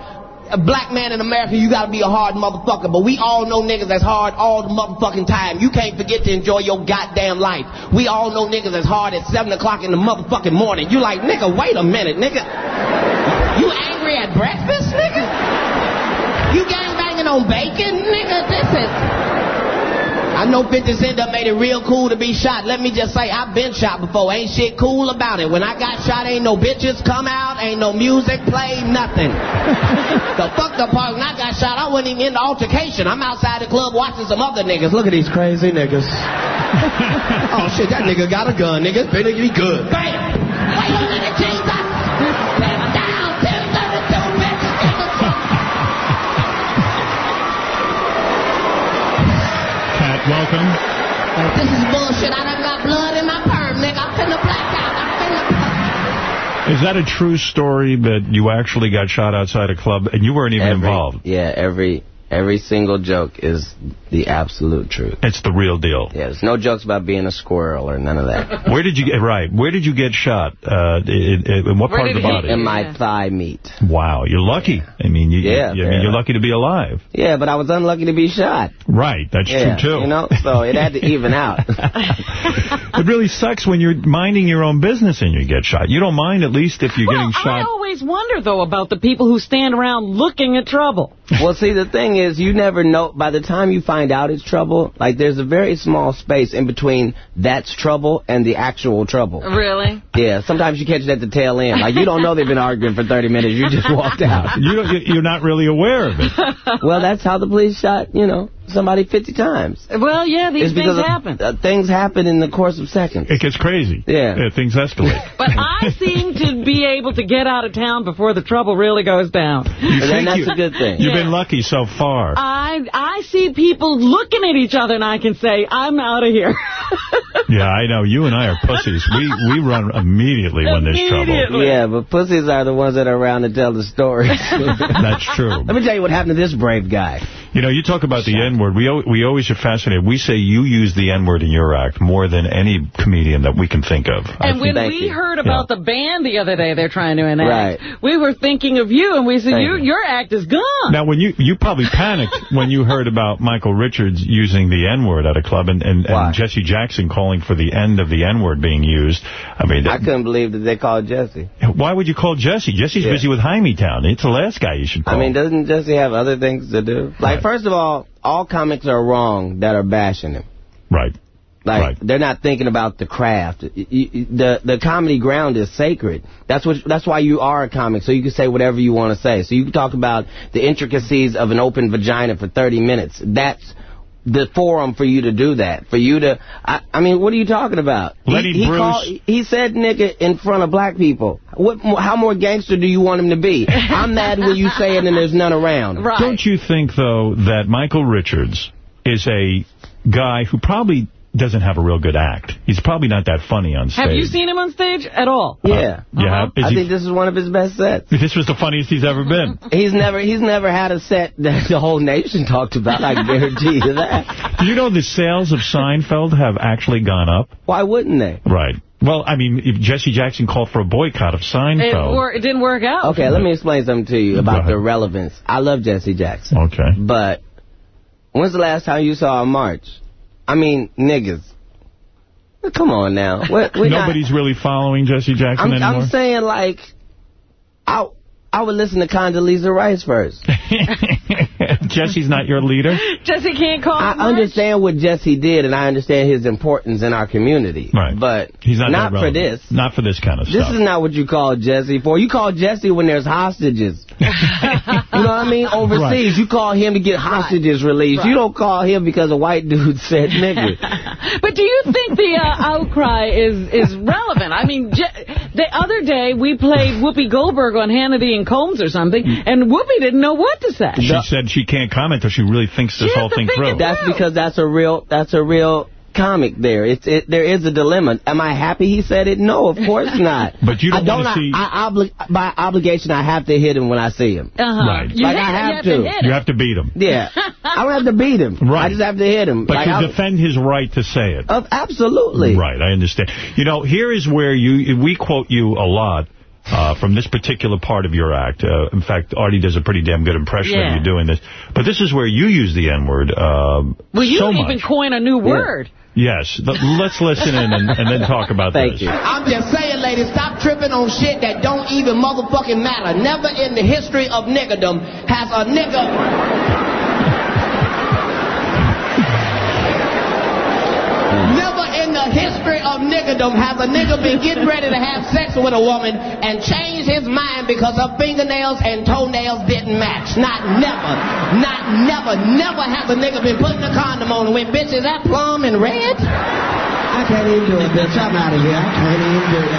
A black man in America, you gotta be a hard motherfucker. But we all know niggas that's hard all the motherfucking time. You can't forget to enjoy your goddamn life. We all know niggas that's hard at 7 o'clock in the motherfucking morning. You like, nigga, wait a minute, nigga. You angry at breakfast, nigga? You gang banging on bacon, nigga? This is... I know 50 Cent done made it real cool to be shot. Let me just say, I've been shot before. Ain't shit cool about it. When I got shot, ain't no bitches come out, ain't no music play, nothing. the fuck the part when I got shot, I wasn't even in the altercation. I'm outside the club watching some other niggas. Look at these crazy niggas. oh shit, that nigga got a gun, nigga. Better be good. Bam! Wait a minute, Jesus! Welcome. Uh, this is bullshit. I done got blood in my perm, nigga. I'm finna black out. I'm finna... Is that a true story that you actually got shot outside a club and you weren't even Every- involved? Yeah, every every single joke is the absolute truth. It's the real deal. Yeah, there's no jokes about being a squirrel or none of that. Where did you get, right, where did you get shot? Uh, in, in, in what part of the body? In my thigh meat. Wow, you're lucky. I mean, you, yeah, you, I mean, you're lucky to be alive. Yeah, but I was unlucky to be shot. Right, that's yeah, true, too. You know, so it had to even out. It really sucks when you're minding your own business and you get shot. You don't mind, at least, if you're getting shot. I always wonder, though, about the people who stand around looking at trouble. Well, see, the thing is, you never know. By the time you find out it's trouble, like there's a very small space in between that's trouble and the actual trouble. Really? Yeah, sometimes you catch it at the tail end. Like, you don't know they've been arguing for 30 minutes. You just walked out. You don't, you- you're not really aware of it. well, that's how the police shot, you know, somebody 50 times. Well, yeah, these It's things because of- happen. uh, things happen in the course of seconds. It gets crazy. Yeah. things escalate. But I seem to be able to get out of town before the trouble really goes down. You And think that's you- a good thing. You've been lucky so far. I I see people looking at each other, and I can say, I'm out of here. Yeah, I know. You and I are pussies. We we run immediately when there's trouble. Yeah, but pussies are the ones that are around to tell the stories. That's true. Let me tell you what happened to this brave guy. You know, you talk about the N-word. We we always are fascinated. We say you use the N-word in your act more than any comedian that we can think of. I And when think- we heard about the band the other day they're trying to enact, Right. we were thinking of you, and we said, you, you. your act is gone. Now, when you you probably panicked when you heard about Michael Richards using the N-word at a club and, and, and Jesse Jackson calling for the end of the N-word being used. I mean, I couldn't believe that they called Jesse. why would you call Jesse? Jesse's Yeah. busy with Jaime Town. It's the last guy you should call. I mean, doesn't Jesse have other things to do? Like, first of all, all comics are wrong that are bashing him. Right. Like, they're not thinking about the craft. The the comedy ground is sacred. That's what. That's why you are a comic, so you can say whatever you want to say. So you can talk about the intricacies of an open vagina for 30 minutes. That's the forum for you to do that. For you to, I, I mean, what are you talking about? Lenny he, he, Bruce- called- he said nigga in front of black people. What? How more gangster do you want him to be? I'm mad when you say it and there's none around. Right. Don't you think, though, that Michael Richards is a guy who probably doesn't have a real good act. He's probably not that funny on stage. Have you seen him on stage at all? Uh, yeah. Yeah. Uh-huh. Is I he- think this is one of his best sets. This was the funniest he's ever been. He's never he's never had a set that the whole nation talked about. I guarantee you that. Do you know the sales of Seinfeld have actually gone up? Why wouldn't they? Right. Well, I mean, if Jesse Jackson called for a boycott of It, Seinfeld. wor- it didn't work out. Okay, let me explain something to you about the relevance. I love Jesse Jackson. Okay. But when's the last time you saw a march? I mean, niggas. Come on now. We're, we're not- Nobody's really following Jesse Jackson I'm, anymore? I'm saying, like, I, I would listen to Condoleezza Rice first. Jesse's not your leader? Jesse can't call I much. understand what Jesse did, and I understand his importance in our community. Right. But He's not, that for this. Not for this kind of This stuff. This is not what you call Jesse for. You call Jesse when there's hostages. you know what I mean? Overseas, Right. you call him to get hostages released. You don't call him because a white dude said nigger. But do you think the uh, outcry is is relevant? I mean, Je- the other day we played Whoopi Goldberg on Hannity and Colmes or something, and Whoopi didn't know what to say. She said she can't comment until she really thinks this whole thing through. That's because that's a real that's a real comic there. It's it, there is a dilemma. Am I happy he said it? No, of course not. But you don't I don't wanna see- I, I obli by obligation I have to hit him when I see him. Uh-huh. Right. You like I have you have to. to hit You have to beat him. Yeah. I don't have to beat him. Right. I just have to hit him. But like, to I- defend his right to say it. Of absolutely. Right, I understand. You know, here is where you we quote you a lot uh, from this particular part of your act. Uh, in fact, Artie does a pretty damn good impression Yeah. of you doing this. But this is where you use the N-word uh, Well, you so even much. coin a new word. Yes. Let's listen in and, and then talk about Thank this. you. I'm just saying, ladies, stop tripping on shit that don't even motherfucking matter. Never in the history of niggerdom has a nigga... the history of niggerdom has a nigga been getting ready to have sex with a woman and changed his mind because her fingernails and toenails didn't match. Not never. Not never. Never has a nigga been putting a condom on and went, bitch, is that plum and red? I can't even do it, bitch. I'm out of here. I can't even do it.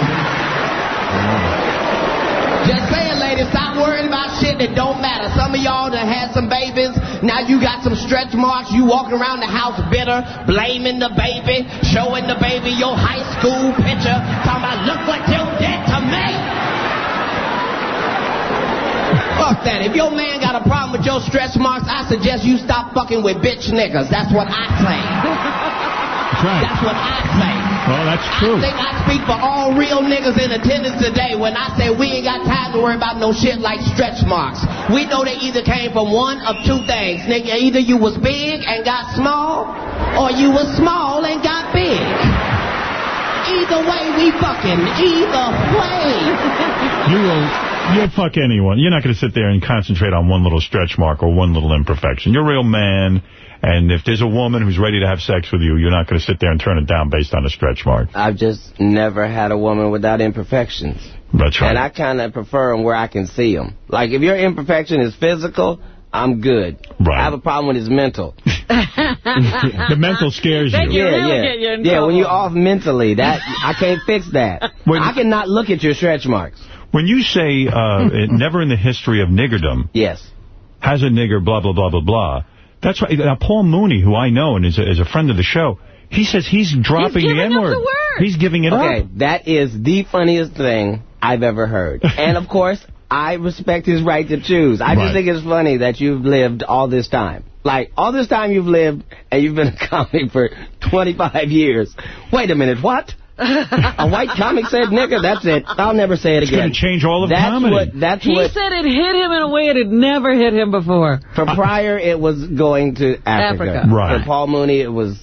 Just saying, ladies, stop worrying about shit that don't matter. Some of y'all done had some babies. Now you got some stretch marks. You walking around the house bitter, blaming the baby, showing the baby your high school picture, talking about, look what you did to me. Fuck that. If your man got a problem with your stretch marks, I suggest you stop fucking with bitch niggas. That's what I say. right. That's what I say. Well, that's true. I think I speak for all real niggas in attendance today when I say we ain't got time to worry about no shit like stretch marks. We know they either came from one of two things. Nigga, either you was big and got small, or you was small and got big. Either way, we fucking. Either way. You will you'll fuck anyone. You're not going to sit there and concentrate on one little stretch mark or one little imperfection. You're a real man. And if there's a woman who's ready to have sex with you, you're not going to sit there and turn it down based on a stretch mark. I've just never had a woman without imperfections. That's right. And I kind of prefer them where I can see them. Like, if your imperfection is physical, I'm good. Right. I have a problem when it's mental. the mental scares you. yeah, you. yeah. yeah, when you're off mentally, that I can't fix that. I cannot look at your stretch marks. When you say uh, never in the history of niggerdom yes. has a nigger, blah, blah, blah, blah, blah, that's right. Now, Paul Mooney, who I know and is a, is a friend of the show, he says he's dropping the N-word. He's giving it okay, up. that is the funniest thing I've ever heard. and, of course, I respect his right to choose. I Right. just think it's funny that you've lived all this time. Like, all this time you've lived, and you've been a comic for 25 years. Wait a minute, what? A white comic said nigga, that's it. I'll never say it It's again. going to change all of that's comedy. What, that's He what, said it hit him in a way it had never hit him before. for Pryor, it was going to Africa. Africa. Right. For Paul Mooney, it was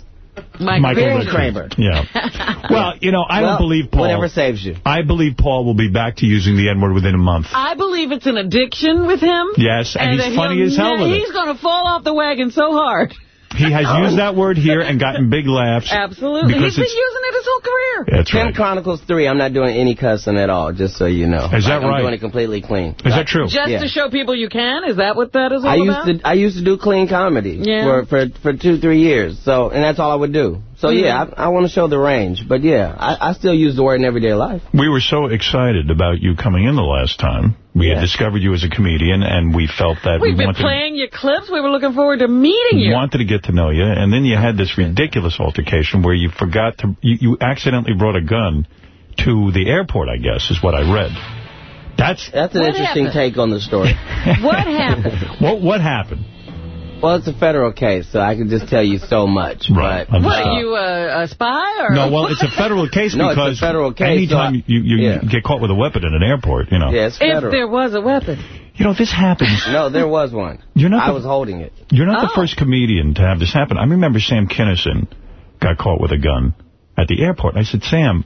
Michael, Barry Richards. Kramer. Yeah. Well, you know, I Well, don't believe Paul. Whatever saves you. I believe Paul will be back to using the N-word within a month. I believe it's an addiction with him. Yes, and he's funny as hell ne- with it. He's going to fall off the wagon so hard. He has oh. used that word here and gotten big laughs. Absolutely. Because He's been using it his whole career. That's Pimp right. Chronicles 3, I'm not doing any cussing at all, just so you know. Is that Like, I'm doing it completely clean. Is that true? Just Yeah. to show people you can? Is that what that is all I used about? to I used to do clean comedy Yeah. for, for for two three years. So and that's all I would do. So, mm-hmm. yeah, I, I want to show the range. But, yeah, I, I still use the word in everyday life. We were so excited about you coming in the last time. We had discovered you as a comedian, and we felt that We've we been wanted, playing your clips. We were looking forward to meeting you. wanted to get to know you. And then you had this ridiculous altercation where you forgot to, you, you accidentally brought a gun to the airport, I guess, is what I read. That's That's an What interesting happened? take on the story. What happened? what what happened? Well, it's a federal case, so I can just tell you so much. Right. But, What, uh, are you a, a spy? or No, well, it's a federal case No, it's a because federal case, anytime so I- you, you yeah. get caught with a weapon in an airport, you know. Yeah, it's If there was a weapon. You know, this happens. No, there was one. You're not I the- was holding it. You're not the Oh. first comedian to have this happen. I remember Sam Kinison got caught with a gun at the airport. I said, Sam,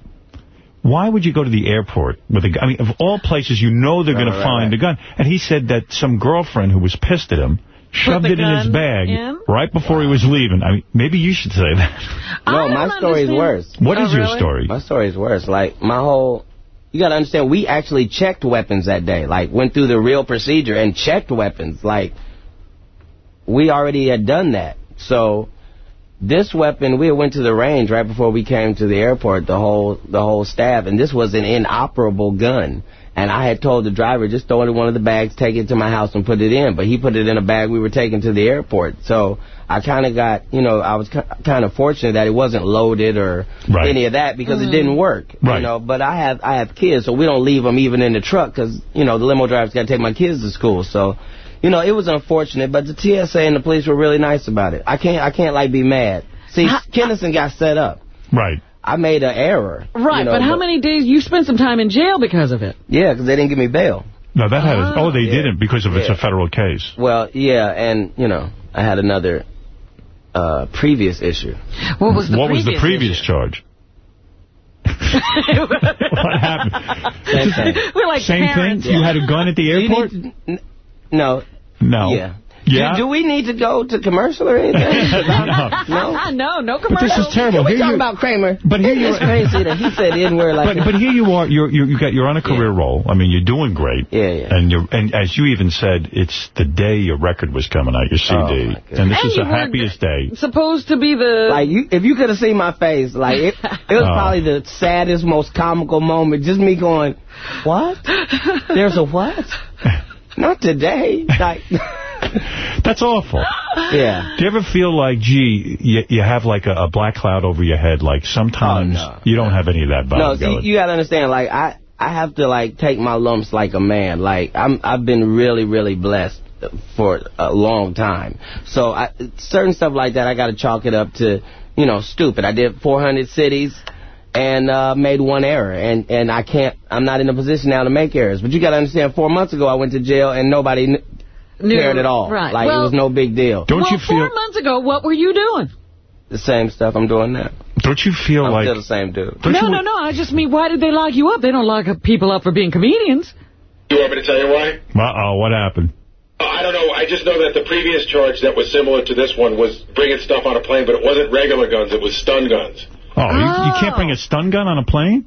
why would you go to the airport with a gun? I mean, of all places, you know they're Right, going to find right. a gun. And he said that some girlfriend who was pissed at him shoved it in his bag in? right before he was leaving. I mean, maybe you should say that. No, my don't story is understand. worse. What oh, is Oh, your really? story? My story is worse. Like, my whole... You got to understand, we actually checked weapons that day. Like, went through the real procedure and checked weapons. Like, we already had done that. So, this weapon, we went to the range right before we came to the airport, the whole the whole staff, and this was an inoperable gun. And I had told the driver, just throw it in one of the bags, take it to my house and put it in. But he put it in a bag we were taking to the airport. So I kind of got, you know, I was kind of fortunate that it wasn't loaded or Right. any of that because it mm. didn't work. Right. You know, but I have I have kids, so we don't leave them even in the truck because, you know, the limo driver's got to take my kids to school. So, you know, it was unfortunate, but the TSA and the police were really nice about it. I can't, I can't like be mad. See, Kinison got set up. Right. I made an error. Right, you know, but how many days? You spent some time in jail because of it. Yeah, because they didn't give me bail. No, that had. Ah. oh, they didn't because of it's a federal case. Well, yeah, and, you know, I had another uh, previous issue. What was the what was the previous previous charge? what happened? Same thing. We're like Same parents. thing? You had a gun at the airport? to- no. no. Yeah. Yeah? Do, do we need to go to commercial or anything? 'Cause I'm- No. no, no But commercial. this is terrible. We Here talking about Kramer. But here you It's crazy that he said in where like but, but here you are. You're, you're you got you're on a career roll. I mean, you're doing great. Yeah, yeah. And you and as you even said, it's the day your record was coming out, your CD, Oh, my and this And is the happiest day. Supposed to be the... Like you, if you could have seen my face, like it, it was Oh. probably the saddest, most comical moment. Just me going, "What? There's a what? Not today." Like, That's awful. yeah. Do you ever feel like, gee, you, you have like a, a black cloud over your head? Like sometimes Oh, no. you don't have any of that No, vibe see, you gotta understand. Like I, I have to like take my lumps like a man. Like I'm, I've been really, really blessed for a long time. So I, certain stuff like that, I gotta chalk it up to, you know, stupid. I did 400 cities. And uh, made one error, and and I can't. I'm not in a position now to make errors. But you got to understand. Four months ago, I went to jail, and nobody kn- Knew- cared at all. right. Like Well- it was no big deal. don't well, you four months ago, what were you doing? The same stuff I'm doing now. Don't you feel I'm like? still the same dude. No, no, no. I just mean, why did they lock you up? They don't lock people up for being comedians. You want me to tell you why? Uh oh, what happened? Uh, I don't know. I just know that the previous charge that was similar to this one was bringing stuff on a plane, but it wasn't regular guns. It was stun guns. Oh, You, you can't Oh. bring a stun gun on a plane?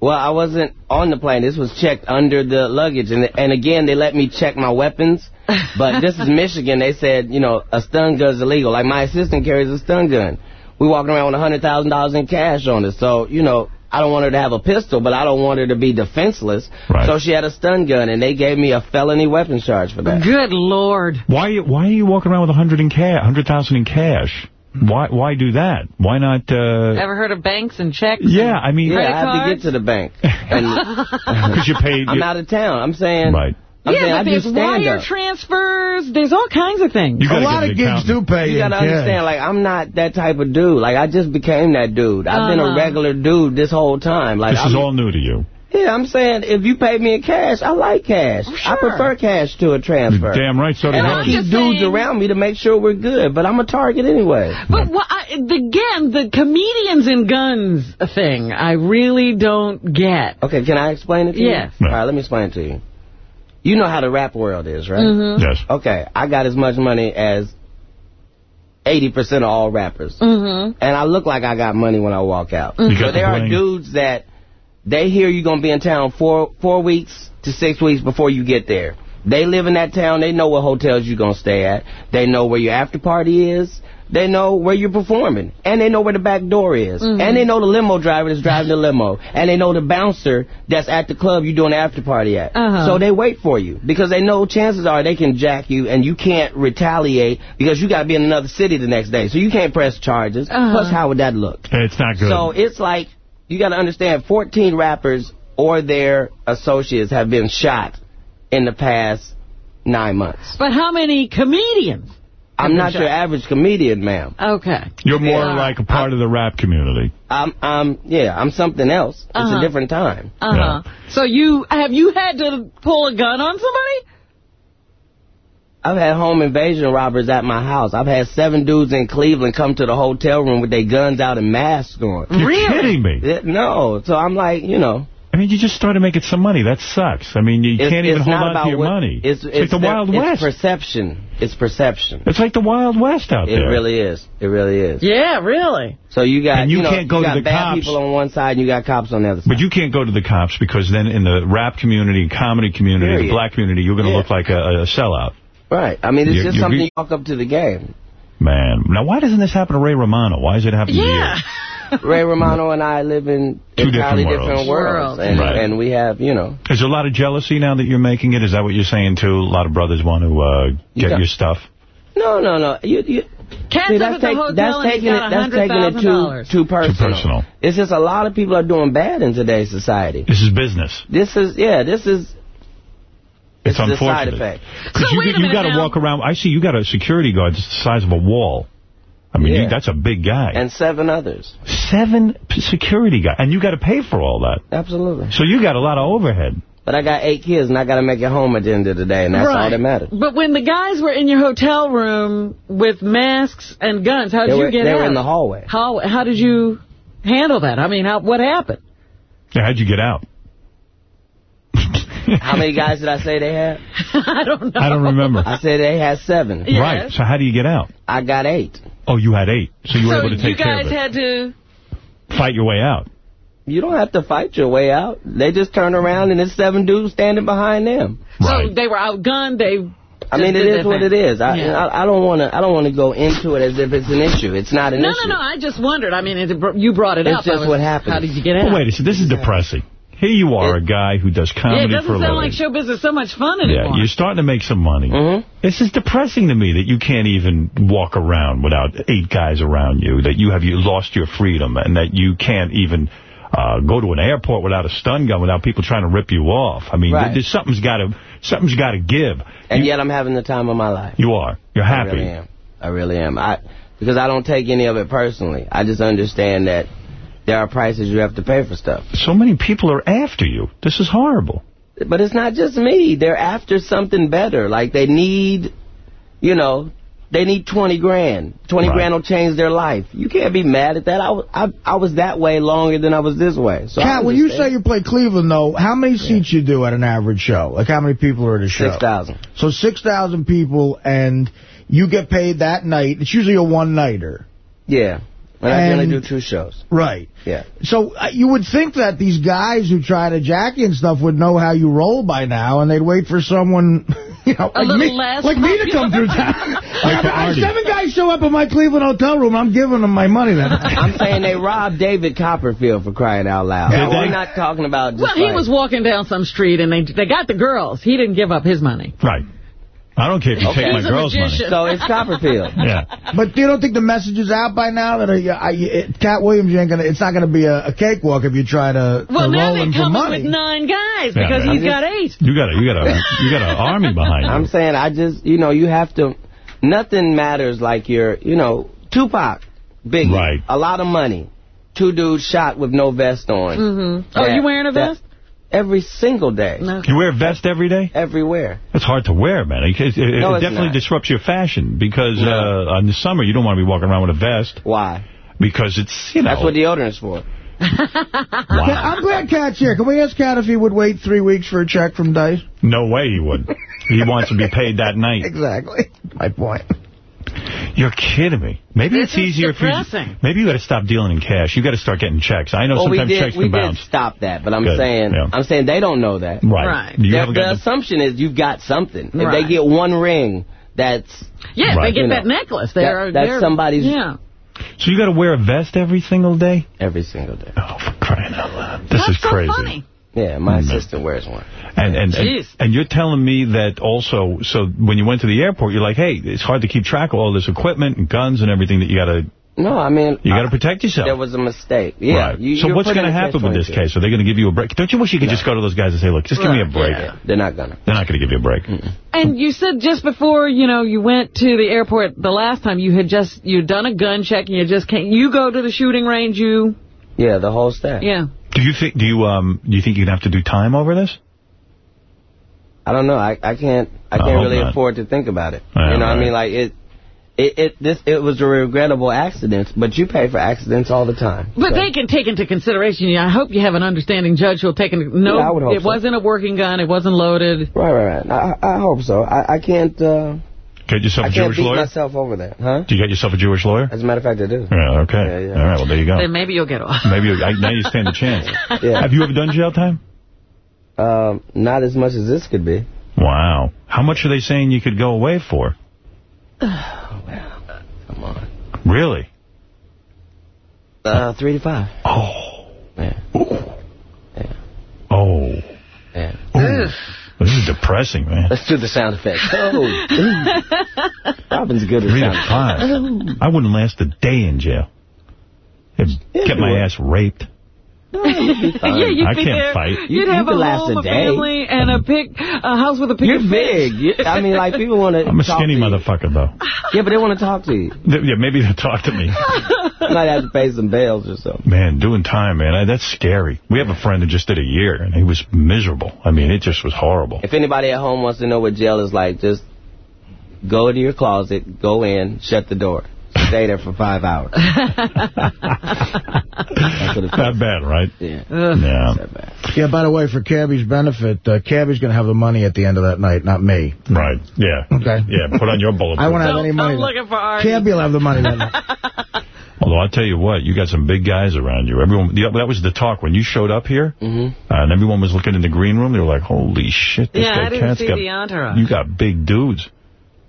Well, I wasn't on the plane. This was checked under the luggage. And and again, they let me check my weapons. But this is Michigan. They said, you know, a stun gun's illegal. Like, my assistant carries a stun gun. We're walking around with $100,000 in cash on us. So, you know, I don't want her to have a pistol, but I don't want her to be defenseless. Right. So she had a stun gun, and they gave me a felony weapons charge for that. Good Lord. Why? Why are you walking around with a hundred in cash? Hundred thousand in cash? Why? Why do that? Why not? Uh, Ever heard of banks and checks? yeah, I mean, Yeah, I have to get to the bank. Because you paid. I'm out of town. I'm saying, Right. I'm yeah, I but there's wire up. transfers. There's all kinds of things. A lot of an gigs do pay You in gotta understand, like, I'm not that type of dude. Like, I just became that dude. I've been Uh-huh. a regular dude this whole time. Like, This I'm, is all new to you. Yeah, I'm saying, if you pay me in cash, I like cash. I prefer cash to a transfer. Damn right, so do and I. I keep dudes around me to make sure we're good, but I'm a target anyway. But what, I, again, the comedians and guns thing, I really don't get. Okay, can I explain it to you? Yes. All right, let me explain it to you. You know how the rap world is, right? Mhm. Yes. Okay, I got as much money as 80% of all rappers. Mm-hmm. And I look like I got money when I walk out. You got But the there are dudes that they hear you're going to be in town four four weeks to six weeks before you get there. They live in that town. They know what hotels you're going to stay at. They know where your after party is. They know where you're performing. And they know where the back door is. Mm-hmm. And they know the limo driver that's driving the limo. And they know the bouncer that's at the club you're doing the after party at. Uh-huh. So they wait for you. Because they know chances are they can jack you and you can't retaliate because you got to be in another city the next day. So you can't press charges. Uh-huh. Plus, how would that look? It's not good. So it's like, you got to understand, 14 rappers or their associates have been shot in the past nine months. But how many comedians? I'm not shot? your average comedian, ma'am. Okay. You're more Yeah. like a part of the rap community. I'm, I'm, yeah, I'm something else. It's Uh-huh. a different time. Uh-huh. So you, have you had to pull a gun on somebody? I've had home invasion robbers at my house. I've had seven dudes in Cleveland come to the hotel room with their guns out and masks on. You're kidding me. Yeah, No, so I'm like, you know. I mean, you just started making some money. That sucks. I mean, you It's, can't even hold on about to your what- money. It's, like the there- Wild it's perception. It's perception. It's like the Wild West out It there. It really is. It really is. Yeah, really. So you got And you know, can't go to got the bad cops. people on one side and you got cops on the other side. But you can't go to the cops because then in the rap community, comedy community, the black community, you're going to Yeah. look like a, a sellout. Right. I mean, it's You- just you something you walk up to the game. Man. Now, why doesn't this happen to Ray Romano? Why is it happening to you? Ray Romano and I live in Two entirely different different, worlds. worlds. And, Right. and we have, you know, Is there a lot of jealousy now that you're making it? Is that what you're saying, too? A lot of brothers want to uh, get Yeah. your stuff? no, no, no. You, you, Cat's see, that's, at the take- hotel that's and taking it. That's taking it too $100,000. too personal. personal. It's just a lot of people are doing bad in today's society. This is business. This is yeah. This is It's, it's a side unfortunate. effect. Because you, you got to walk around. I see you got a security guard that's the size of a wall. I mean, you, that's a big guy. and seven others. Seven security guys. And you got to pay for all that. Absolutely. So you got a lot of overhead. But I got eight kids and I got to make it home at the end of the day, and that's all Right. that matters. But when the guys were in your hotel room with masks and guns, how did They you were- get they out? were in the hallway. How how did you handle that? I mean, how, what happened? Yeah, how'd you get out? How many guys did I say they had? I don't know. I don't remember. I said they had seven. Yes. Right. So how do you get out? I got eight. Oh, you had eight. So you were able to take you care guys of it. you guys had to... Fight your way out. You don't have to fight your way out. They just turn around and there's seven dudes standing behind them. Right. So they were outgunned. They. I mean, just it did is their what it is. I, Yeah. I, I don't want to. I don't want to go into it as if it's an issue. It's not an No, issue. no, no. No. I just wondered. I mean, it, you brought it It's up. just was- what happened. How did you get out? But wait a second. This is depressing. Here you are, a guy who does comedy yeah, it doesn't sound living. like show business so much fun anymore. yeah, you're starting to make some money. Mm-hmm. This is depressing to me that you can't even walk around without eight guys around you, that you have you lost your freedom, and that you can't even uh, go to an airport without a stun gun, without people trying to rip you off. I mean, Right. there's something's got to something's got to give. And You- yet I'm having the time of my life. you are. You're happy. I really am. I really am. I because I don't take any of it personally. I just understand that there are prices you have to pay for stuff. So many people are after you. This is horrible. But it's not just me. They're after something better. Like they need, you know, they need 20 grand. 20 Right. grand will change their life. You can't be mad at that. I was, I, I was that way longer than I was this way. So Katt, when you say you play Cleveland, though, how many seats you do at an average show? Like, how many people are at a show? 6,000. So 6,000 people, and you get paid that night. It's usually a one-nighter. Yeah. And, I And- only do two shows. Right. Yeah. So uh, you would think that these guys who try to jack you and stuff would know how you roll by now, and they'd wait for someone, you know, A like me, like me to come through town. I I seven guys show up at my Cleveland hotel room. I'm giving them my money then. I'm saying they robbed David Copperfield for crying out loud. Did We're not talking about just Well, he was walking down some street and they they got the girls. He didn't give up his money. Right. I don't care if you Okay. take my He's a girl's money. So it's Copperfield. Yeah. But you don't think the message is out by now that uh, I, it, Katt Williams you ain't gonna? It's not gonna be a, a cakewalk if you try to, Well, to now roll they're him for coming money. with nine guys because man. he's got eight. You got a you got a you got an army behind you. I'm saying I just, you know, you have to, nothing matters like your, you know, Tupac, Biggie, Right. a lot of money, two dudes shot with no vest on. Mm-hmm. Oh, That- you wearing a vest? Every single day. You wear a vest every day? Everywhere. It's hard to wear, man. It, it, it No, it's definitely not. disrupts your fashion because uh, in the summer you don't want to be walking around with a vest. Why? Because it's, you know. That's what deodorant's for. Katt- I'm glad Katt's here. Can we ask Katt if he would wait three weeks for a check from Dice? No way he would. he wants to be paid that night. Exactly. My point. You're kidding me. Maybe This it's easier depressing. if you... Maybe you got to stop dealing in cash. You got to start getting checks. I know Well, we sometimes did, checks we can did bounce. stop that, but I'm Good, saying yeah. I'm saying they don't know that. Right. Right. You The, the assumption is you've got something. Right. If they get one ring, that's Yeah, if Right. they get You that know, necklace. They're, that- that's they're- somebody's- Yeah. So you got to wear a vest every single day? every single day. Oh, for crying out loud. This That's is so crazy. funny. Yeah, my mm. assistant wears one. And and, and Jeez. and you're telling me that also, so when you went to the airport, you're like, hey, it's hard to keep track of all this equipment and guns and everything that you got to No, I mean you got to protect yourself. there was a mistake. Yeah. Right. You, so what's going to happen with this case? Are they going to give you a break? Don't you wish you could just go to those guys and say, look, just give me a break? Yeah, they're not gonna. They're not going to give you a break. And you said just before, you know, you went to the airport the last time, you had just, you'd done a gun check and you just can't, you go to the shooting range, you, Yeah, the whole staff. yeah. Do you think? Do you um? Do you think you're going to have to do time over this? I don't know. I I can't I I can't hope really not. afford to think about it. Yeah, you know, what I mean, like it. It, it this it was a regrettable accident, but you pay for accidents all the time. But So- they can take into consideration, I hope you have an understanding judge who'll take into, no, Yeah, I would hope it so. wasn't a working gun, it wasn't loaded. Right, right, right. I, I hope so. I, I can't. Uh, Get yourself I a can't Jewish beat lawyer. myself over that, huh? Do you get yourself a Jewish lawyer? As a matter of fact, I do. Yeah. Okay. Yeah, yeah. All right. Well, there you go. Then maybe you'll get off. Maybe you, I, now you stand a chance. Yeah. Have you ever done jail time? Um, not as much as this could be. Wow. How much are they saying you could go away for? Come on. Really? Uh, three to five. Oh. Yeah. Oh. Yeah. Ooh. This is depressing, man. Let's do the sound effects. Oh, Robin's good at Three sound five. Oh. I wouldn't last a day in jail. Get my ass raped. yeah, you'd I be can't there. fight. You'd You- you have could a last home, a a day. family, and a pig, a house with a pig. You're big. I mean, like, people want to I'm a talk skinny motherfucker, though. Yeah, but they want to talk to you. Yeah, maybe they'll talk to me. You might have to pay some bails or something. Man, doing time, man, I, that's scary. We have a friend who just did a year, and he was miserable. I mean, it just was horrible. If anybody at home wants to know what jail is like, just go to your closet, go in, shut the door. Stay there for five hours. Not bad, right? Yeah. Yeah. Yeah, by the way, for Cabby's benefit, uh, Cabby's going to have the money at the end of that night, not me. Right. Yeah. Okay. Yeah, put on your bulletproof. I won't have any money. I'm looking for Artie. Cabby will have the money that night. Although I'll tell you what, you got some big guys around you. Everyone, the, that was the talk when you showed up here, hmm uh, and everyone was looking in the green room. They were like, "Holy shit, this Yeah, guy I didn't Cat's see got, the entourage. You got big dudes."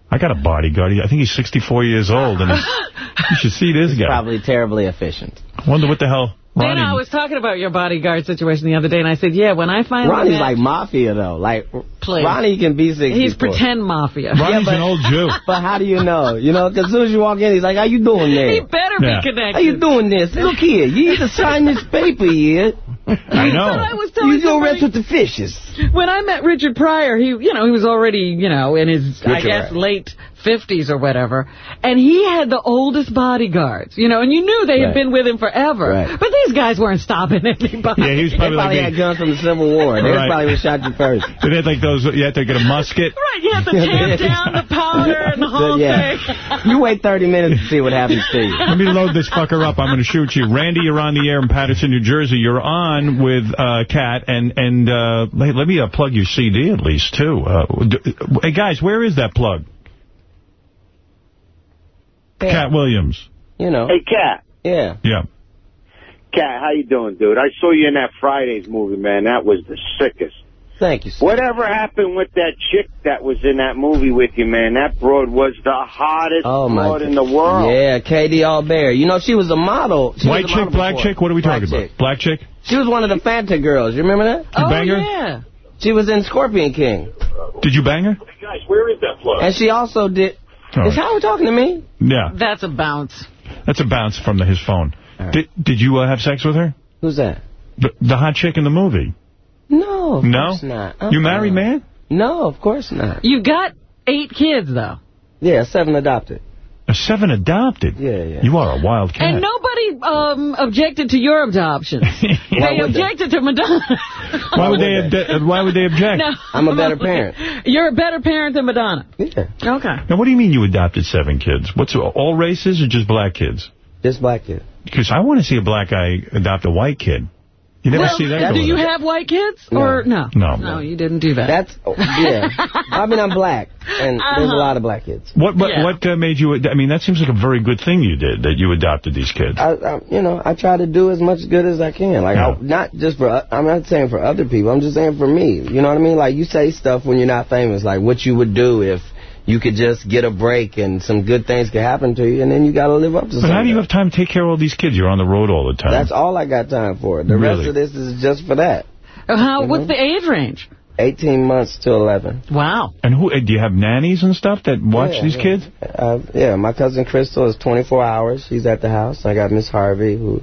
I got a bodyguard. I think he's 64 years old, and you should see this guy. Probably terribly efficient. I Wonder what the hell. Then Ronnie, I was talking about your bodyguard situation the other day, and I said, yeah, when I finally Ronnie's met- like mafia, though. Like, Please. Ronnie can be 64. he's pretend mafia. Ronnie's but- an old Jew. But how do you know? You know, 'cause as soon as you walk in, he's like, how you doing there? He better Yeah. be connected. How you doing this? Look here, you need to sign this paper here. I I know. was telling You go rest with the fishes. When I met Richard Pryor, he, you know, he was already, you know, in his, I guess, Pryor. late 50s or whatever. And he had the oldest bodyguards, you know, and you knew they had Right. been with him forever. Right. But these guys weren't stopping anybody. Yeah, he was They probably probably like, had guns from the Civil War. They Right. probably would shot you first. they had like those. You had to get a musket. Right, you have to tamp down the powder and the whole yeah. thing. You wait 30 minutes to see what happens to you. Let me load this fucker up. I'm going to shoot you. Randy, you're on the air in Paterson, New Jersey. You're on with uh, Katt, and and uh, let, let me uh, plug your CD at least too. Uh, d- hey guys, where is that plug? Katt Williams. You know. Hey, Katt. Yeah. Yeah. Katt, how you doing, dude? I saw you in that Fridays movie, man. That was the sickest. Thank you. Sir. Whatever happened with that chick that was in that movie with you, man? That broad was the hottest Oh my broad in the world. Yeah, K.D. Aubert. You know, she was a model. She White was a chick, model black before. chick. What are we Black talking chick. about? Black chick. She was one of the Fanta girls. You remember that? You oh, bang her? Oh, yeah. She was in Scorpion King. Did you bang her? Guys, where is that plug? And she also did... Oh. Is Howard talking to me? Yeah, That's a bounce. that's a bounce from the, his phone. right. Did Did you uh, have sex with her? Who's that? The, the hot chick in the movie. No, of No? course not. You Uh-uh. married man? No, of course not. You got eight kids, though. Yeah, seven adopted. A seven adopted. Yeah, yeah. You are a wild cat. And nobody um, objected to your adoption. They would they? objected to Madonna. why would would they? they? Why would they object? No. I'm a better parent. You're a better parent than Madonna. Yeah, Okay. Now, what do you mean you adopted seven kids? What's all races or just black kids? just black kids. Because I want to see a black guy adopt a white kid. You never well, see that. Do you on. have white kids? Or no? No. No, you didn't do that. That's, oh, yeah. I mean, I'm black, and there's a Uh-huh. lot of black kids. What what, Yeah. what uh, made you? I mean, that seems like a very good thing you did that you adopted these kids. I, I, you know, I try to do as much good as I can. Like, I, not just for, I'm not saying for other people. I'm just saying for me. You know what I mean? Like, you say stuff when you're not famous, like what you would do if you could just get a break and some good things could happen to you, and then you got to live up to But something. how do you have time to take care of all these kids? You're on the road all the time. That's all I got time for. The Really? rest of this is just for that. Uh, How? You What's know? the age range? 18 months to 11. Wow. And who uh, do you have nannies and stuff that watch Yeah, these yeah. kids? Uh, yeah, my cousin Crystal is 24 hours. She's at the house. I got Miss Harvey, who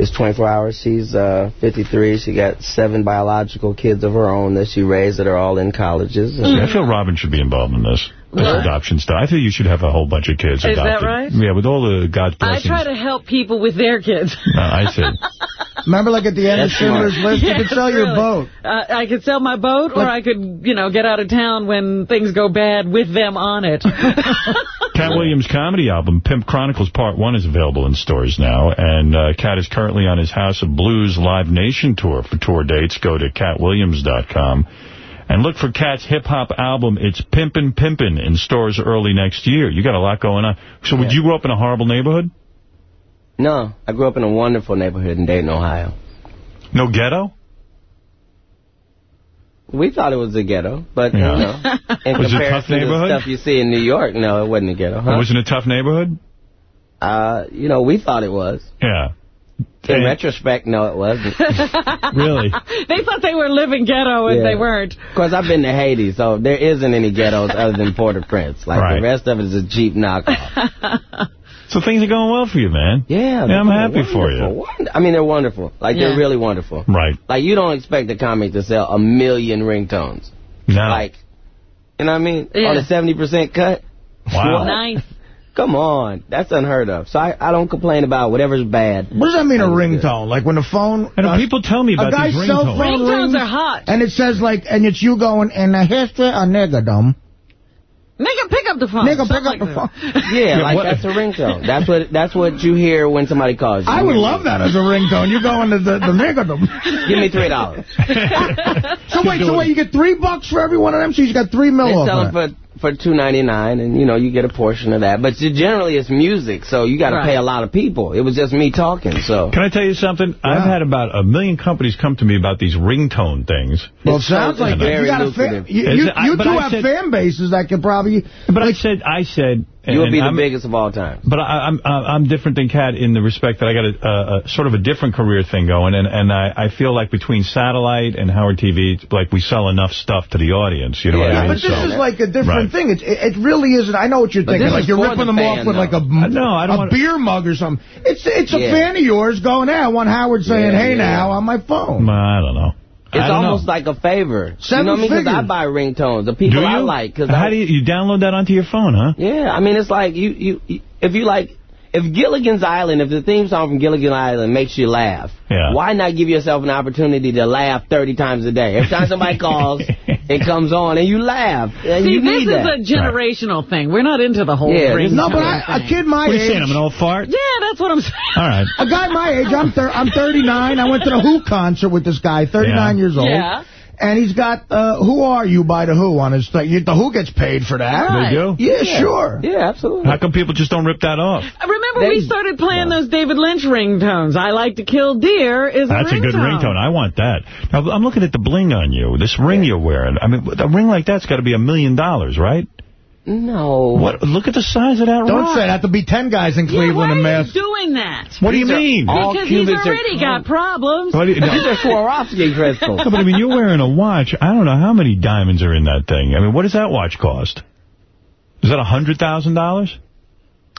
is 24 hours. She's uh, 53. She got seven biological kids of her own that she raised that are all in colleges. See, I feel Robin should be involved in this. This What? adoption stuff. I think you should have a whole bunch of kids Is that right? Yeah, with all the God's I try to help people with their kids. No, I said. Remember, like at the end of That's smart. Schindler's List, you could sell your really. boat. Uh, I could sell my boat, or I could, you know, get out of town when things go bad with them on it. Katt Williams' comedy album, Pimp Chronicles Part 1, is available in stores now. And uh, Katt is currently on his House of Blues Live Nation tour. For tour dates, go to kattwilliams.com. And look for Katt's hip-hop album, It's Pimpin' Pimpin', in stores early next year. You got a lot going on. So would you grow up in a horrible neighborhood? No, I grew up in a wonderful neighborhood in Dayton, Ohio. No ghetto? We thought it was a ghetto, but, Yeah. you know, in Was it a tough comparison to the neighborhood? stuff you see in New York, no, it wasn't a ghetto. Huh? Was it a tough neighborhood? Uh, you know, we thought it was. Yeah. In And- retrospect, no, it wasn't. Really? they thought they were living ghetto, and Yeah. they weren't. Of course, I've been to Haiti, so there isn't any ghettos other than Port-au-Prince. Like, Right. the rest of it is a cheap knockoff. So things are going well for you, man. Yeah, Yeah, I'm they're happy for you. I mean, they're wonderful. Like, Yeah. they're really wonderful. Right. Like, you don't expect a comic to sell a million ringtones. No. Like, you know what I mean? Yeah. On a 70% cut? Wow. Nice. Come on. That's unheard of. So I, I don't complain about whatever's bad. What does that mean, a ringtone? Like when the phone... And uh, people tell me a about guy's these cell ringtones. phone Ringtones are hot. And it says, like, and it's you going, in the history of niggerdom. Nigga, pick up the phone. Nigga, pick Something up the phone. Yeah, Yeah, like what- that's a ringtone. That's what that's what you hear when somebody calls you. I would love that as a ringtone. You go into the, the niggerdom. Give me three dollars. So wait, so wait, you get three bucks for every one of them? So you got three mil They off sell of them for for two ninety nine, and you know you get a portion of that. But generally it's music, so you got to Right. pay a lot of people. It was just me talking, so Can I tell you something? I've had about a million companies come to me about these ringtone things. Well, it sounds like it's you very got a fan, you, you, you two I have said- fan bases that could probably... But I said, I said... you'll be the I'm- biggest of all time. But I, I'm uh, I'm different than Katt in the respect that I got a, a, a sort of a different career thing going, and and I, I feel like between satellite and Howard TV, it's like we sell enough stuff to the audience. You know Yeah, what I Yeah, mean? but this So- is like a different Right. thing. It's, it, it really isn't. I know what you're But thinking. Like you're ripping the them off fan, with like a, though. No, I don't a want- beer mug or something. It's it's a fan of yours going, hey, I want Howard saying, Yeah, hey yeah. now on my phone. I don't know. It's almost know. like a favor. Seven you know what I mean? Because I buy ringtones. The people? I like. Cause How I, do you, you download that onto your phone, huh? Yeah, I mean, it's like you, you, you if you like, if Gilligan's Island, if the theme song from Gilligan's Island makes you laugh, Yeah. why not give yourself an opportunity to laugh 30 times a day? Every time somebody calls, it comes on and you laugh. And See, you this need is that. a generational thing. We're not into the whole Yeah, ringtone No, but I, a kid my What are you age... saying? I'm an old fart? Yeah, that's what I'm saying. All right. A guy my age, I'm thir I'm 39. I went to the Who concert with this guy, 39 Yeah. years old. Yeah. And he's got uh, Who Are You by The Who on his thing. The Who gets paid for that. Right. They do? Yeah, sure. Yeah, absolutely. How come people just don't rip that off? Remember They- we started playing those David Lynch ringtones. I like to kill deer is That's a a good ringtone. ringtone. I want that. Now, I'm looking at the bling on you, this ring you're wearing. I mean, a ring like that's got to be a million dollars, right? No. What? Look at the size of that Don't rock. say that. There'll be 10 guys in Yeah, Cleveland why in are masks. you doing that? What do you mean? Because he's Cubans are already oh. got problems. What do you- no. These are Swarovski crystals. No, but I mean, you're wearing a watch. I don't know how many diamonds are in that thing. I mean, what does that watch cost? Is that a $100,000?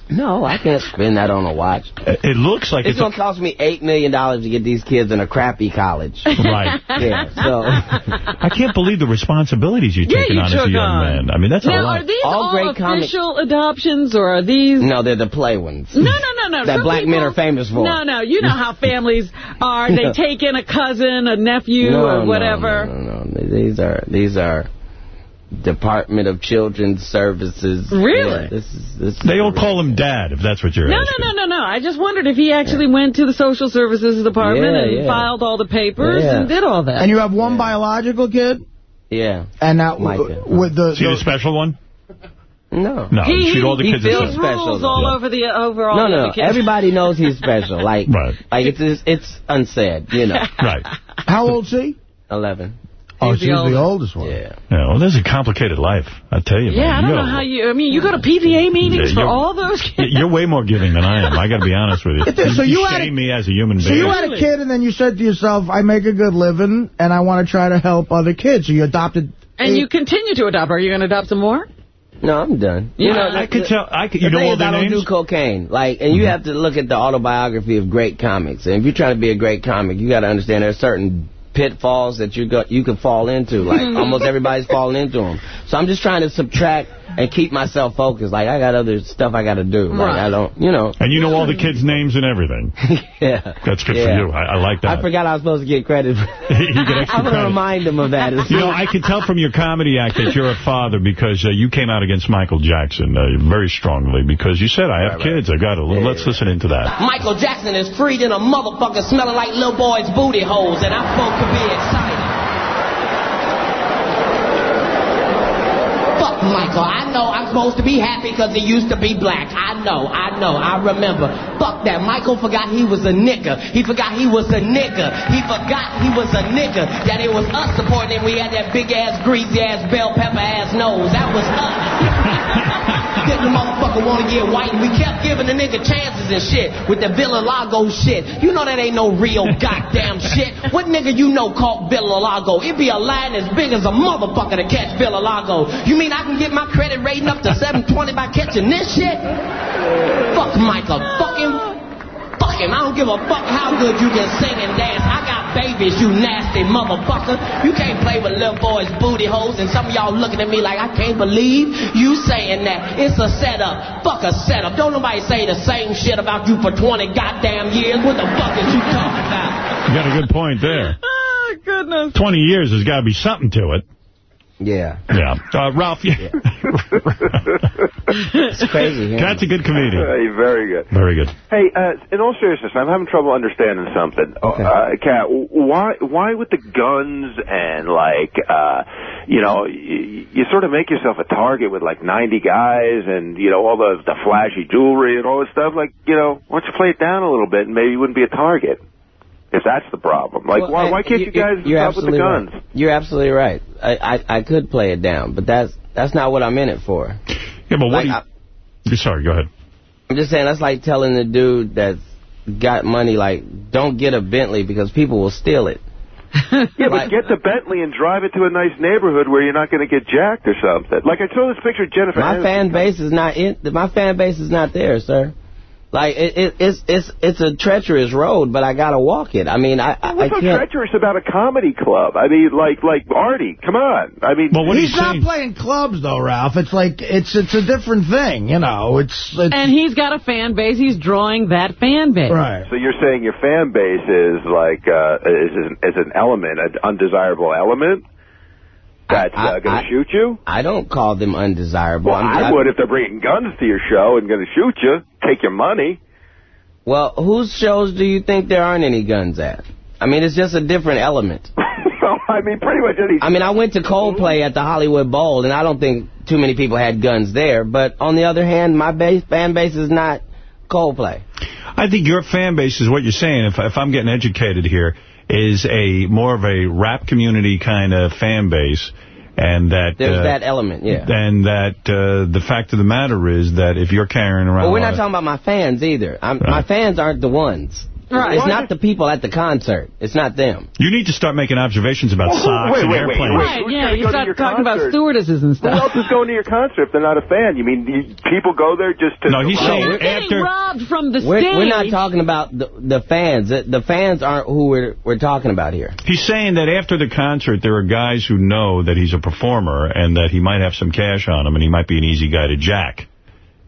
No, I can't spend that on a watch. It looks like It's it's... going to cost me $8 million to get these kids in a crappy college. Right. Yeah, so... I can't believe the responsibilities you're Yeah, taking you on as a young on. man. I mean, that's a now, lot. are these All all, great comic- official adoptions, or are these... No, they're the play ones. No, no, no, no. That Some black men are famous for. No, no. You know how families are. They No. take in a cousin, a nephew, no, or no, whatever. No, no, no. These are these are Department of Children's Services. Really? Yeah, this is, this They all call him Dad, if that's what you're No, asking. no, no, no, no. I just wondered if he actually went to the social services department Yeah, and yeah. filed all the papers Yeah. and did all that. And you have one biological kid? Yeah. And that Micah. with the... Is he the the special one? No. No, he, shoot all the he kids are builds special. special, rules all Yeah. over the overall. No, no, other no. Everybody knows he's special. Like, Right. like it's it's, it's unsaid, you know. Right. How old's he? Eleven. Oh, He's she's the the oldest. oldest one. Yeah. Yeah, well, there's a complicated life, I tell you, Yeah, man. I You don't know gotta- how you. I mean, you go to PTA meetings Yeah, for all those kids. You're way more giving than I am. I got to be honest with you. It is, so you, you had shame a- me as a human being. So being. you had a kid, and then you said to yourself, I make a good living, and I want to try to help other kids. So you adopted... And you continue to adopt. Are you going to adopt some more? No, I'm done. You know, I could tell. I could, you know thing all is, their I don't names. do cocaine. Like, and you mm-hmm. have to look at the autobiography of great comics. And if you're trying to be a great comic, you got to understand there's certain pitfalls that you got you can fall into. Like hmm. almost everybody's falling into them. So I'm just trying to subtract and keep myself focused. Like I got other stuff I got to do. Like Right. I don't, you know. And you know all the kids' names and everything. yeah. That's good Yeah. for you. I, I like that. I forgot I was supposed to get credit. you get extra I'm gonna remind them of that. You know, I can tell from your comedy act that you're a father because uh, you came out against Michael Jackson uh, very strongly because you said, I have kids. I got to. Let's listen into that. Michael Jackson is freed in a motherfucker smelling like little boys' booty holes, and I'm supposed to be excited. Fuck Oh Michael. I know I'm supposed to be happy because he used to be black. I know, I know, I remember. Fuck that. Michael forgot he was a nigger. He forgot he was a nigger. He forgot he was a nigger. That it was us supporting him. We had that big ass, greasy ass, bell pepper ass nose. That was us. Didn't the motherfucker want to get white? And we kept giving the nigga chances and shit with the Villalago shit. You know that ain't no real goddamn shit. What nigga you know called Villalago? It'd be a line as big as a motherfucker to catch Villalago. You mean I can get my credit rating up to 720 by catching this shit? Fuck Michael. Fuck him. Fuck him. I don't give a fuck how good you can sing and dance. I got babies, you nasty motherfucker. You can't play with little boys' booty holes, and some of y'all looking at me like I can't believe you saying that. It's a setup. Fuck a setup. Don't nobody say the same shit about you for 20 goddamn years. What the fuck is you talking about? You got a good point there. Oh, goodness. 20 years, there's got to be something to it. Yeah. Yeah. Uh, Ralph, yeah. It's crazy. Katt's a good comedian. Hey, very good. Very good. Hey, uh, in all seriousness, I'm having trouble understanding something. Okay. Uh, Katt, why why with the guns and like, uh, you know, you, you sort of make yourself a target with like 90 guys and you know all the the flashy jewelry and all this stuff. Like, you know, why don't you play it down a little bit and maybe you wouldn't be a target. If that's the problem, like Well, why why can't you, guys you're stop with the absolutely guns? Right. You're absolutely right. I, I I could play it down, but that's that's not what I'm in it for. Yeah, but what Like, do you... I- You're sorry, go ahead. I'm just saying that's like telling the dude that's got money like don't get a Bentley because people will steal it. Yeah, but get the Bentley and drive it to a nice neighborhood where you're not going to get jacked or something. Like I saw this picture of Jennifer. My Aniston. fan base is not in. My fan base is not there, sir. Like it, it, it's it's it's a treacherous road, but I gotta walk it. I mean, I I, I What's so can't. treacherous about a comedy club? I mean, like like Artie, come on. I mean, well, he's not playing clubs, though, Ralph. It's like, it's it's a different thing, you know. It's, it's And he's got a fan base. He's drawing that fan base. Right. So you're saying your fan base is like uh, is an, is an element, an undesirable element that's uh, going to shoot you? I don't call them undesirable. Well, I'm- I would if they're bringing guns to your show and going to shoot you, take your money. Well, whose shows do you think there aren't any guns at? I mean, it's just a different element. I mean, pretty much any. I mean, I went to Coldplay at the Hollywood Bowl, and I don't think too many people had guns there. But on the other hand, my base, fan base is not Coldplay. I think your fan base is what you're saying, if, if I'm getting educated here, is a more of a rap community kind of fan base. And that... There's uh, that element, yeah. And that uh, the fact of the matter is that if you're carrying around... Well, we're not talking about my fans either. I'm, My fans aren't the ones. Right. It's not the people at the concert. It's not them. You need to start making observations about Well, socks wait, and wait, wait, airplanes. wait. Right, yeah, you start your talking about stewardesses and Who else stuff. is going to your concert if they're not a fan? You mean you, people go there just to... No, he's to- saying You're getting after... robbed from the We're, stage. we're not talking about the, the fans. The, the fans aren't who we're, we're talking about here. He's saying that after the concert, there are guys who know that he's a performer and that he might have some cash on him and he might be an easy guy to jack,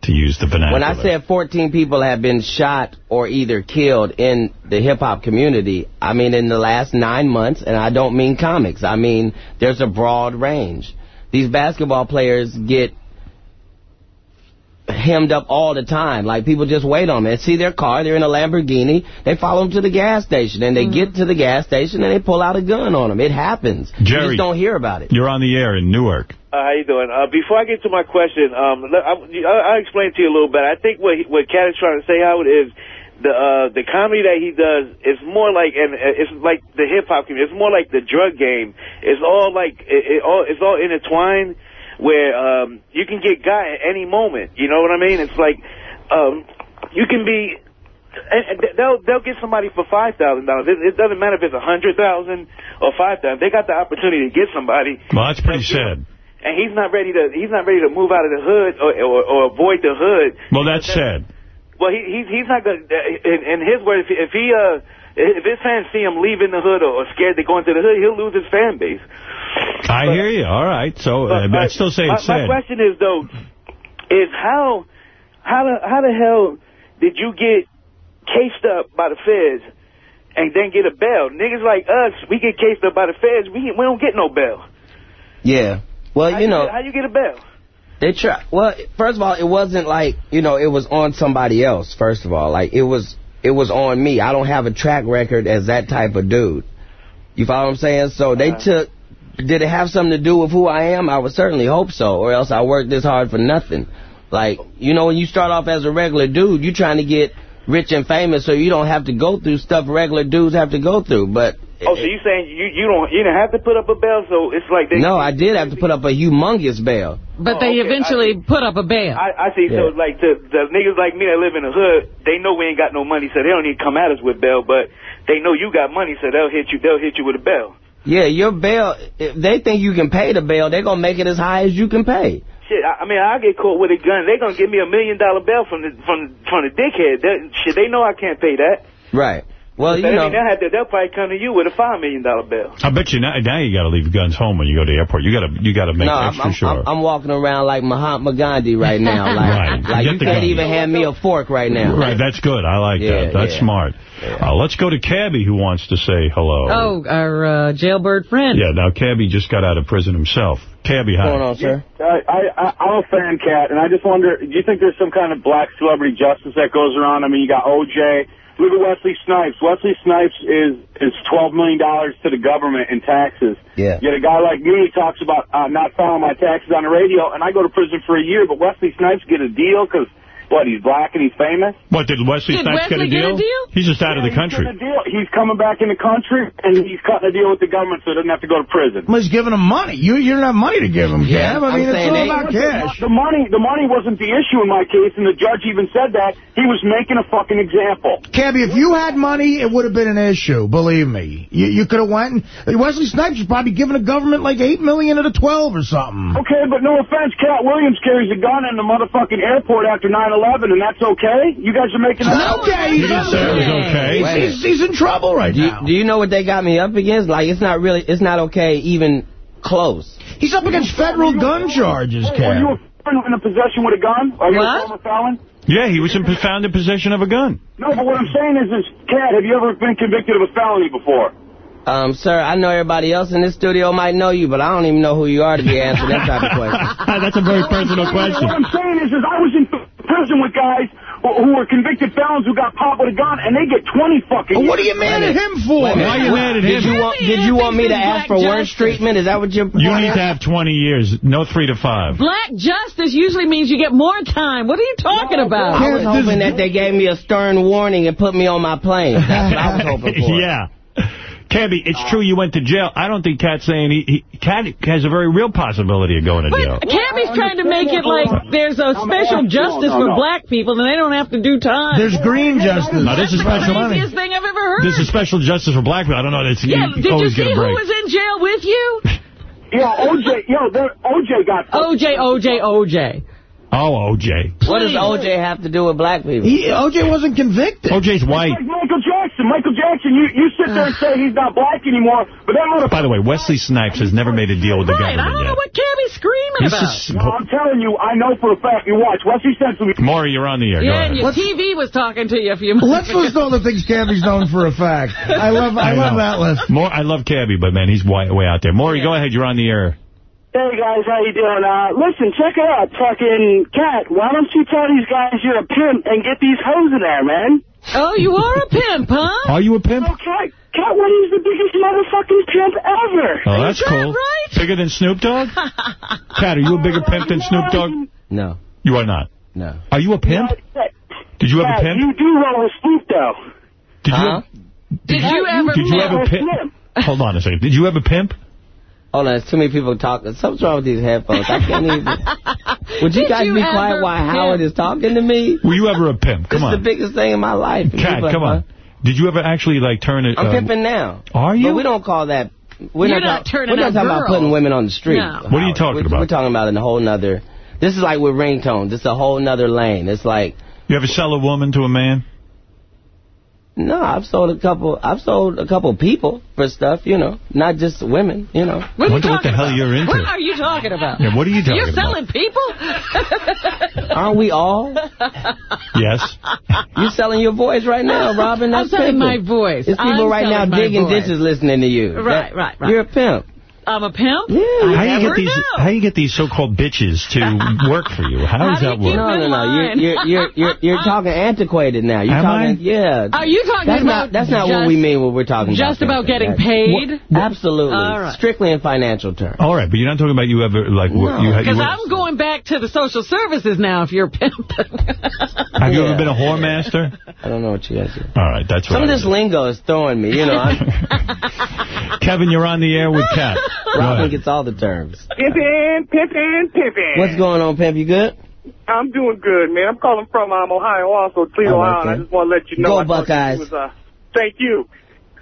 to use the vernacular. When I said 14 people have been shot or either killed in the hip-hop community, I mean in the last nine months, and I don't mean comics. I mean there's a broad range. these basketball players get hemmed up all the time. Like, people just wait on them. They see their car, they're in a Lamborghini, they follow them to the gas station, and they Mm-hmm. get to the gas station, and they pull out a gun on them. It happens. you Jerry. just don't hear about it. You're on the air in Newark. Uh, how you doing? Uh, before I get to my question, um, I, I- I'll explain to you a little bit. I think what he, what Katt is trying to say, Howard, is the uh, the comedy that he does is more like, and uh, it's like the hip hop community. It's more like the drug game. It's all like it, it all it's all intertwined, where um, you can get got at any moment. You know what I mean? It's like um, you can be. And they'll they'll get somebody for five thousand dollars. It, doesn't matter if it's a hundred thousand or five thousand. They got the opportunity to get somebody Well, that's pretty sad. and he's not ready to he's not ready to move out of the hood or or, or avoid the hood. Well, that's sad. Well, he he's he's not going. In, in his words, if he uh if his fans see him leaving the hood or, or scared to go into the hood, he'll lose his fan base. I hear you. All right. So uh, I'd still say my, it's my sad. question is though, is how how the how the hell did you get cased up by the feds and then get a bail? Niggas like us, we get cased up by the feds, we we don't get no bail. Yeah. Well, How you know... get, how you get a bail? They try. Well, first of all, it wasn't like you know it was on somebody else. First of all, like it was it was on me. I don't have a track record as that type of dude. You follow what I'm saying? So they took. Did it have something to do with who I am? I would certainly hope so, or else I worked this hard for nothing. Like you know, when you start off as a regular dude, you're trying to get rich and famous, so you don't have to go through stuff regular dudes have to go through. But Oh, so you saying you you don't you didn't have to put up a bail? So it's like they no, I did have to put up a humongous bail. But Oh, they okay. eventually put up a bail. I, I see. So like the the niggas like me that live in the hood, they know we ain't got no money, so they don't need to come at us with bail. But they know you got money, so they'll hit you. They'll hit you with a bail. Yeah, your bail, if they think you can pay the bail, they're going to make it as high as you can pay. Shit, I, I mean, I get caught with a gun. they're gonna give me a million dollar bail from the from from the dickhead. That, shit, they know I can't pay that. Right. Well, So you that know, mean they'll have to. They'll probably come to you with a five million dollar bill. I bet you now, now you got to leave guns home when you go to the airport. You got to you got to make no, I'm, extra I'm, sure. I'm, I'm walking around like Mahatma Gandhi right now. Like, Right. like Get you can't gun. even hand me a fork right now. Right, that's good. I like Yeah, that. That's yeah. smart. Uh, let's go to Cabby, who wants to say hello. Oh, our uh, jailbird friend. Yeah, now Cabby just got out of prison himself. Cabby, hi. What's going on, sir? I, I, I'm a fan, Katt, and I just wonder, do you think there's some kind of black celebrity justice that goes around? I mean, you got OJ. Look at Wesley Snipes. Wesley Snipes is is $12 million to the government in taxes. Yeah. Yet a guy like me talks about uh, not filing my taxes on the radio, and I go to prison for a year, but Wesley Snipes get a deal because, what, he's black and he's famous? What, did Wesley Did Snipes Wesley get, a, get a deal? deal? He's just out of the country. getting a deal. He's coming back in the country, and he's cutting a deal with the government so he doesn't have to go to prison. Well, he's giving him money. You you don't have money to give him, Yeah, Cab. I mean, it's all about cash. The money, the money wasn't the issue in my case, and the judge even said that. He was making a fucking example. Cabby, if you had money, it would have been an issue. Believe me, you, you could have went. And, Wesley Snipes was probably giving the government like $8 million at a twelve or something. Okay, but no offense, Katt Williams carries a gun in the motherfucking airport after 9/11, and that's okay. You guys are making that okay. He didn't say it was okay. He's, he's, he's in trouble right do you, now. Do you know what they got me up against? Like, it's not really, it's not okay even close. He's up against federal gun charges, Were you Cab. in a possession with a gun? Are you a former felon? Yeah, he was in, found in possession of a gun. No, but what I'm saying is, is Katt, have you ever been convicted of a felony before? Um, sir, I know everybody else in this studio might know you, but I don't even know who you are to be answering that type of question. That's a very personal question. What I'm saying is, is I was in prison with guys who who were convicted felons who got popped with a gun, and they get 20 fucking years. What are years. you mad at him for? Wait a minute. Why are you mad at Did him? you want, did you want me to ask for worse treatment? Is that what you're You need to have 20 years, no three to five. Black justice usually means you get more time. What are you talking about? I was hoping that they gave me a stern warning and put me on my plane. That's what I was hoping for. yeah. Cabby, it's true you went to jail. I don't think Katt's saying he, he Katt has a very real possibility of going to jail. Cabby's trying to make it like there's a special justice for black people and they don't have to do time. There's green justice. Now, this is special the craziest thing I've ever heard. This is special justice for black people. I don't know. That's, yeah, you did you see who was in jail with you? Yo, OJ, yo, OJ got... OJ, OJ, OJ. Oh, OJ. What does OJ have to do with black people? OJ wasn't convicted. OJ's white. Like Michael Jackson. Michael Jackson, you, you sit there and say he's not black anymore, but that motherfucker... By the way, Wesley Snipes has never made a deal with the Right, I government don't know yet. what Cabby's screaming This about. is- No, I'm telling you, I know for a fact. You watch. Wesley Snipes will be... Maury, you're on the air. Yeah, ahead. and your TV was talking to you a few Let's minutes list all the things Cabby's known for a fact. I love I, love know. that list. More, I love Cabby, but man, he's way, way out there. Maury, go ahead. You're on the air. Hey guys, how you doing? Uh, listen, check it out. Fucking Katt, why don't you tell these guys you're a pimp and get these hoes in there, man? Oh, you are a pimp, huh? Are you a pimp? Okay. Katt Williams the biggest motherfucking pimp ever. Oh, that's cool. right? Bigger than Snoop Dogg? Katt, are you a bigger pimp than Snoop Dogg? No. You are not. No. Are you a pimp? Did you have a Katt, pimp? You do roll with Snoop, though. Did you? Huh? Did you ever Did you have a pimp? Hold on a second. Did you have a pimp? Hold on, there's too many people talking. Something's wrong with these headphones. I can't even. Would you Did guys you be quiet while Howard is talking to me? Were you ever a pimp? Come this is on. the biggest thing in my life. Katt, people are come on. Did you ever actually, like, turn it... I'm um, pimping now. Are you? But we don't call that. We're You're not, not talk- turning We're not out talking about putting women on the street. No. What are you talking we're, about? We're talking about in a whole nother. This is like with ringtones. It's a whole nother lane. It's like You ever sell a woman to a man? No, I've sold a couple. I've sold a couple people for stuff. You know, not just women. You know. What are you wonder what talking the hell about? you're into. What are you talking about? Yeah, what are you talking You're about? selling people? Aren't we all? Yes. You're selling your voice right now, Robin. I'm That's selling pimping. my voice. There's people I'm right now digging voice. ditches listening to you. Right, That- right, right. You're a pimp. I'm a pimp? Yeah. How I you get these? knew. How you get these so-called bitches to work for you? How How does do that work? No, no, no. You're you're you're you're, you're talking antiquated now. You're Am talking I? yeah. Are you talking That's about not that's not what we mean when we're talking Just about about getting That- paid? Absolutely. All right. Strictly in financial terms. All right, but you're not talking about you ever like what you, you Because I'm going back to the social services now if you're a pimp. Have you ever been a whore master? I don't know what you guys do. All right, that's what Some of this do. lingo is throwing me. You know, Kevin, you're on the air with Katt. Go Robin ahead. gets all the terms. Pimpin', pimpin', pimpin'. What's going on, Pimp? You good? I'm doing good, man. I'm calling from um, Ohio, also Toledo, Oh, Ohio. okay. I just want to let you know. Go I Buckeyes. Was, uh, thank you.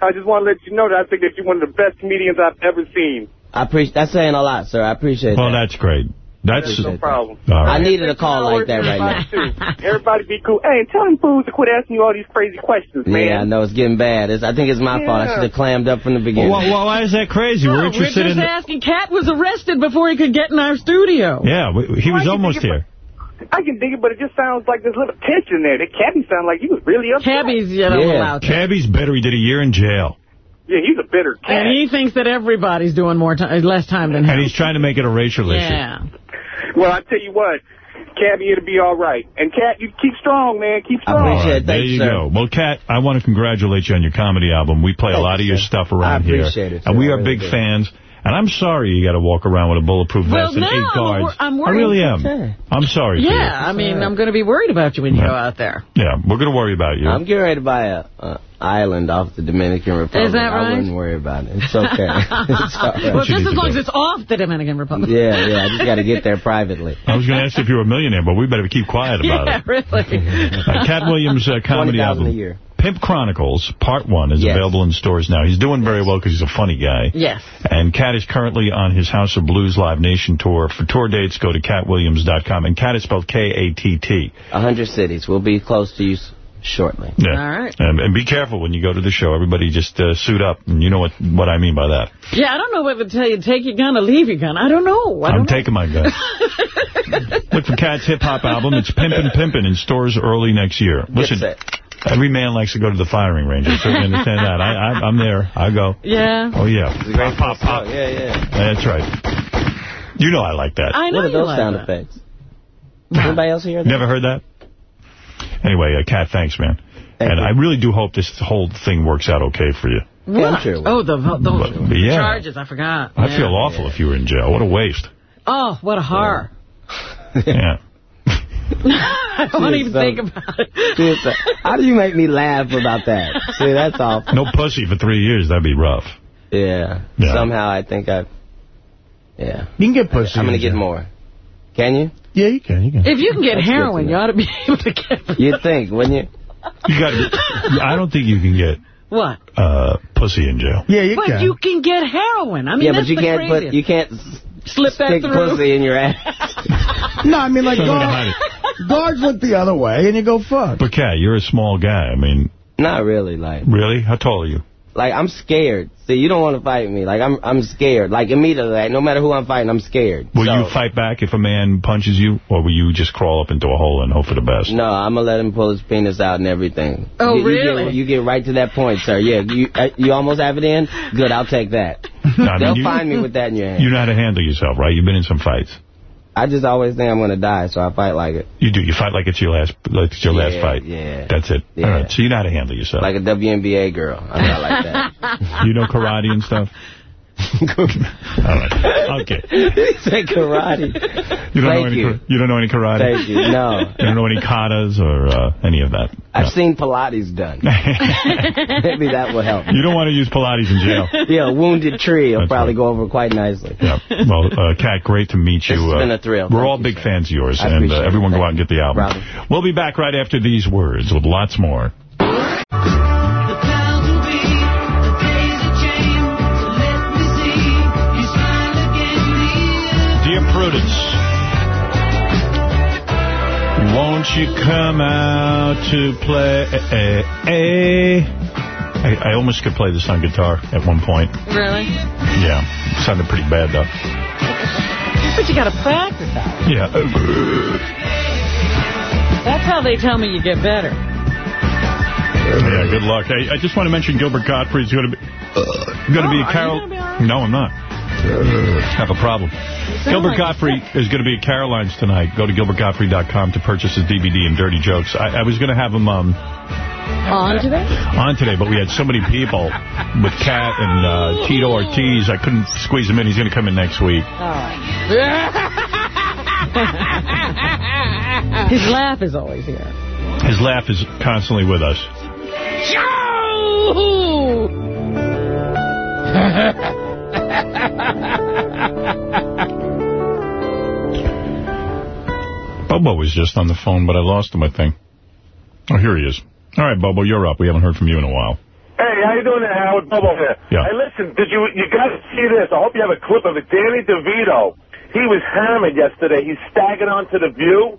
I just want to let you know that I think that you're one of the best comedians I've ever seen. I appreciate. That's saying a lot, sir. I appreciate Well, that. that's great. That's There's no problem. all I needed a call like that right now. now. Everybody be cool. Hey, and tell them fools to quit asking you all these crazy questions, man. Yeah, I know it's getting bad. It's, I think it's my fault. I should have clammed up from the beginning. Well, well, why is that crazy? No, we're we're interested just in. The, asking. Katt was arrested before he could get in our studio. yeah, we- he Well, was can almost think here. I can dig it, but it just sounds like there's a little tension there. That Cabby sounded like he was really upset. Cabby's, you know, Yeah. allowed to. Cabby's better. He did a year in jail, Yeah, he's a bitter cat. And he thinks that everybody's doing more time, less time than him. and he's trying to make it a racial issue. yeah. Well, I tell you what, Cabby, it'll be all right. And Katt, you keep strong, man. Keep strong. All appreciate right, it. there you sir. go. Well, Katt, I want to congratulate you on your comedy album. We play a Thank lot of your sir. stuff around I here. it, sir. And we are really big do. fans. And I'm sorry you got to walk around with a bulletproof Well, vest and now eight guards. we're- I'm I worried. really am. Okay. I'm sorry for you. Yeah, I mean, I'm going to be worried about you when you go out there. Yeah, we're going to worry about you. I'm getting ready to buy a, a island off the Dominican Republic. Is that I wouldn't worry about it. It's okay. it's all right. well, just as long as it's off the Dominican Republic. Yeah, yeah. I just got to get there privately. I was going to ask if you were a millionaire, but we better keep quiet about Yeah, it. really. Uh, Katt Williams' uh, comedy album, a year. Pimp Chronicles, Part 1, is Yes. available in stores now. He's doing very well because he's a funny guy. Yes. And Katt is currently on his House of Blues Live Nation tour. For tour dates, go to kattwilliams.com. And Katt is spelled K-A-T-T. A hundred cities. We'll be close to you s- shortly. Yeah. All right. And, and be careful when you go to the show. Everybody just uh, suit up. And you know what, what I mean by that. Yeah, I don't know whether to tell you take your gun or leave your gun. I don't know. I I'm know. taking my gun. Look for Katt's hip-hop album. It's Pimpin' Pimpin' in stores early next year. Listen, set. every man likes to go to the firing range. I certainly understand that. I, I, I'm there. I go. Yeah. Oh, yeah. Great Pop, pop, pop. Oh, yeah, yeah. That's right. You know I like that. I know What are those like sound that. effects? Anybody else hear that? Never heard that? Anyway, uh, Katt, thanks, man. Thank and you. I really do hope this whole thing works out okay for you. What? sure it will. Oh, the, the, But, yeah. charges. I forgot. I Yeah. feel awful if you were in jail. What a waste. Oh, what a horror. Yeah. I don't Jeez, even so- think about it. See, it's, uh, How do you make me laugh about that? See, that's awful. No pussy for three years. That'd be rough. Yeah. Yeah. Somehow I think I. Yeah. You can get pussy. I'm gonna get more. Can you? Yeah, you can. You can. If you can get That's heroin, you ought to be able to get... You'd think, wouldn't you? You got. To. I don't think you can get What? uh, pussy in jail. Yeah, you But can. But you can get heroin. I mean, yeah, but that's you the can't put craziest. you can't Slip that stick through. pussy in your ass. No, I mean, like, Something to guard, guards look the other way, and you go, fuck. But Katt, you're a small guy. I mean, Not really, like really? How tall are you? Like I'm scared. See, you don't want to fight me. Like I'm I'm scared. Like immediately, like, no matter who I'm fighting, I'm scared. Will So, you fight back if a man punches you, or will you just crawl up into a hole and hope for the best? No, I'm gonna let him pull his penis out and everything. Oh, you, you really? Get, you get right to that point, sir. Yeah, you uh, you almost have it in. Good, I'll take that. No, I mean, They'll you- find me with that in your hand. You know how to handle yourself, right? You've been in some fights. I just always think I'm going to die, so I fight like it. You do. You fight like it's your last, like it's your last fight. yeah. That's it. Yeah. All right. So you know how to handle yourself. Like a WNBA girl. I fight like that. you know karate and stuff. All right. Okay. he said karate. You don't know Thank any. you. You don't know any karate. Thank you. No. You don't know any katas or uh, any of that. I've seen Pilates done. Maybe that will help. You don't want to use Pilates in jail. Yeah, a wounded tree will probably go over quite nicely. Yeah. Well, uh, Katt, great to meet you. It's Uh, been a thrill. We're Thank all big fans of yours, and uh, everyone go out and get the album. Robin. We'll be back right after these words with lots more. Won't you come out to play? I, I almost could play this on guitar at one point. Really? Yeah, sounded pretty bad though. But you got to practice that. Yeah. That's how they tell me you get better. Yeah, good luck. I, I just want to mention Gilbert Gottfried's going to be uh, going to be Oh, a are Carol. you gonna no, I'm not. Have a problem. Gilbert like- Gottfried is going to be at Caroline's tonight. Go to gilbertgottfried.com to purchase his DVD and Dirty Jokes. I, I was going to have him um, On today? on today, but we had so many people with Katt and uh, Tito Ortiz. I couldn't squeeze him in. He's going to come in next week. His laugh is always here. His laugh is constantly with us. Bobo was just on the phone, but I lost him, I think. Oh, here he is. All right, Bobo, you're up. We haven't heard from you in a while. Hey, how you doing there, Howard? Bobo here. Yeah. Hey, listen, did you you got to see this? I hope you have a clip of it. Danny DeVito, he was hammered yesterday. He staggered onto the View.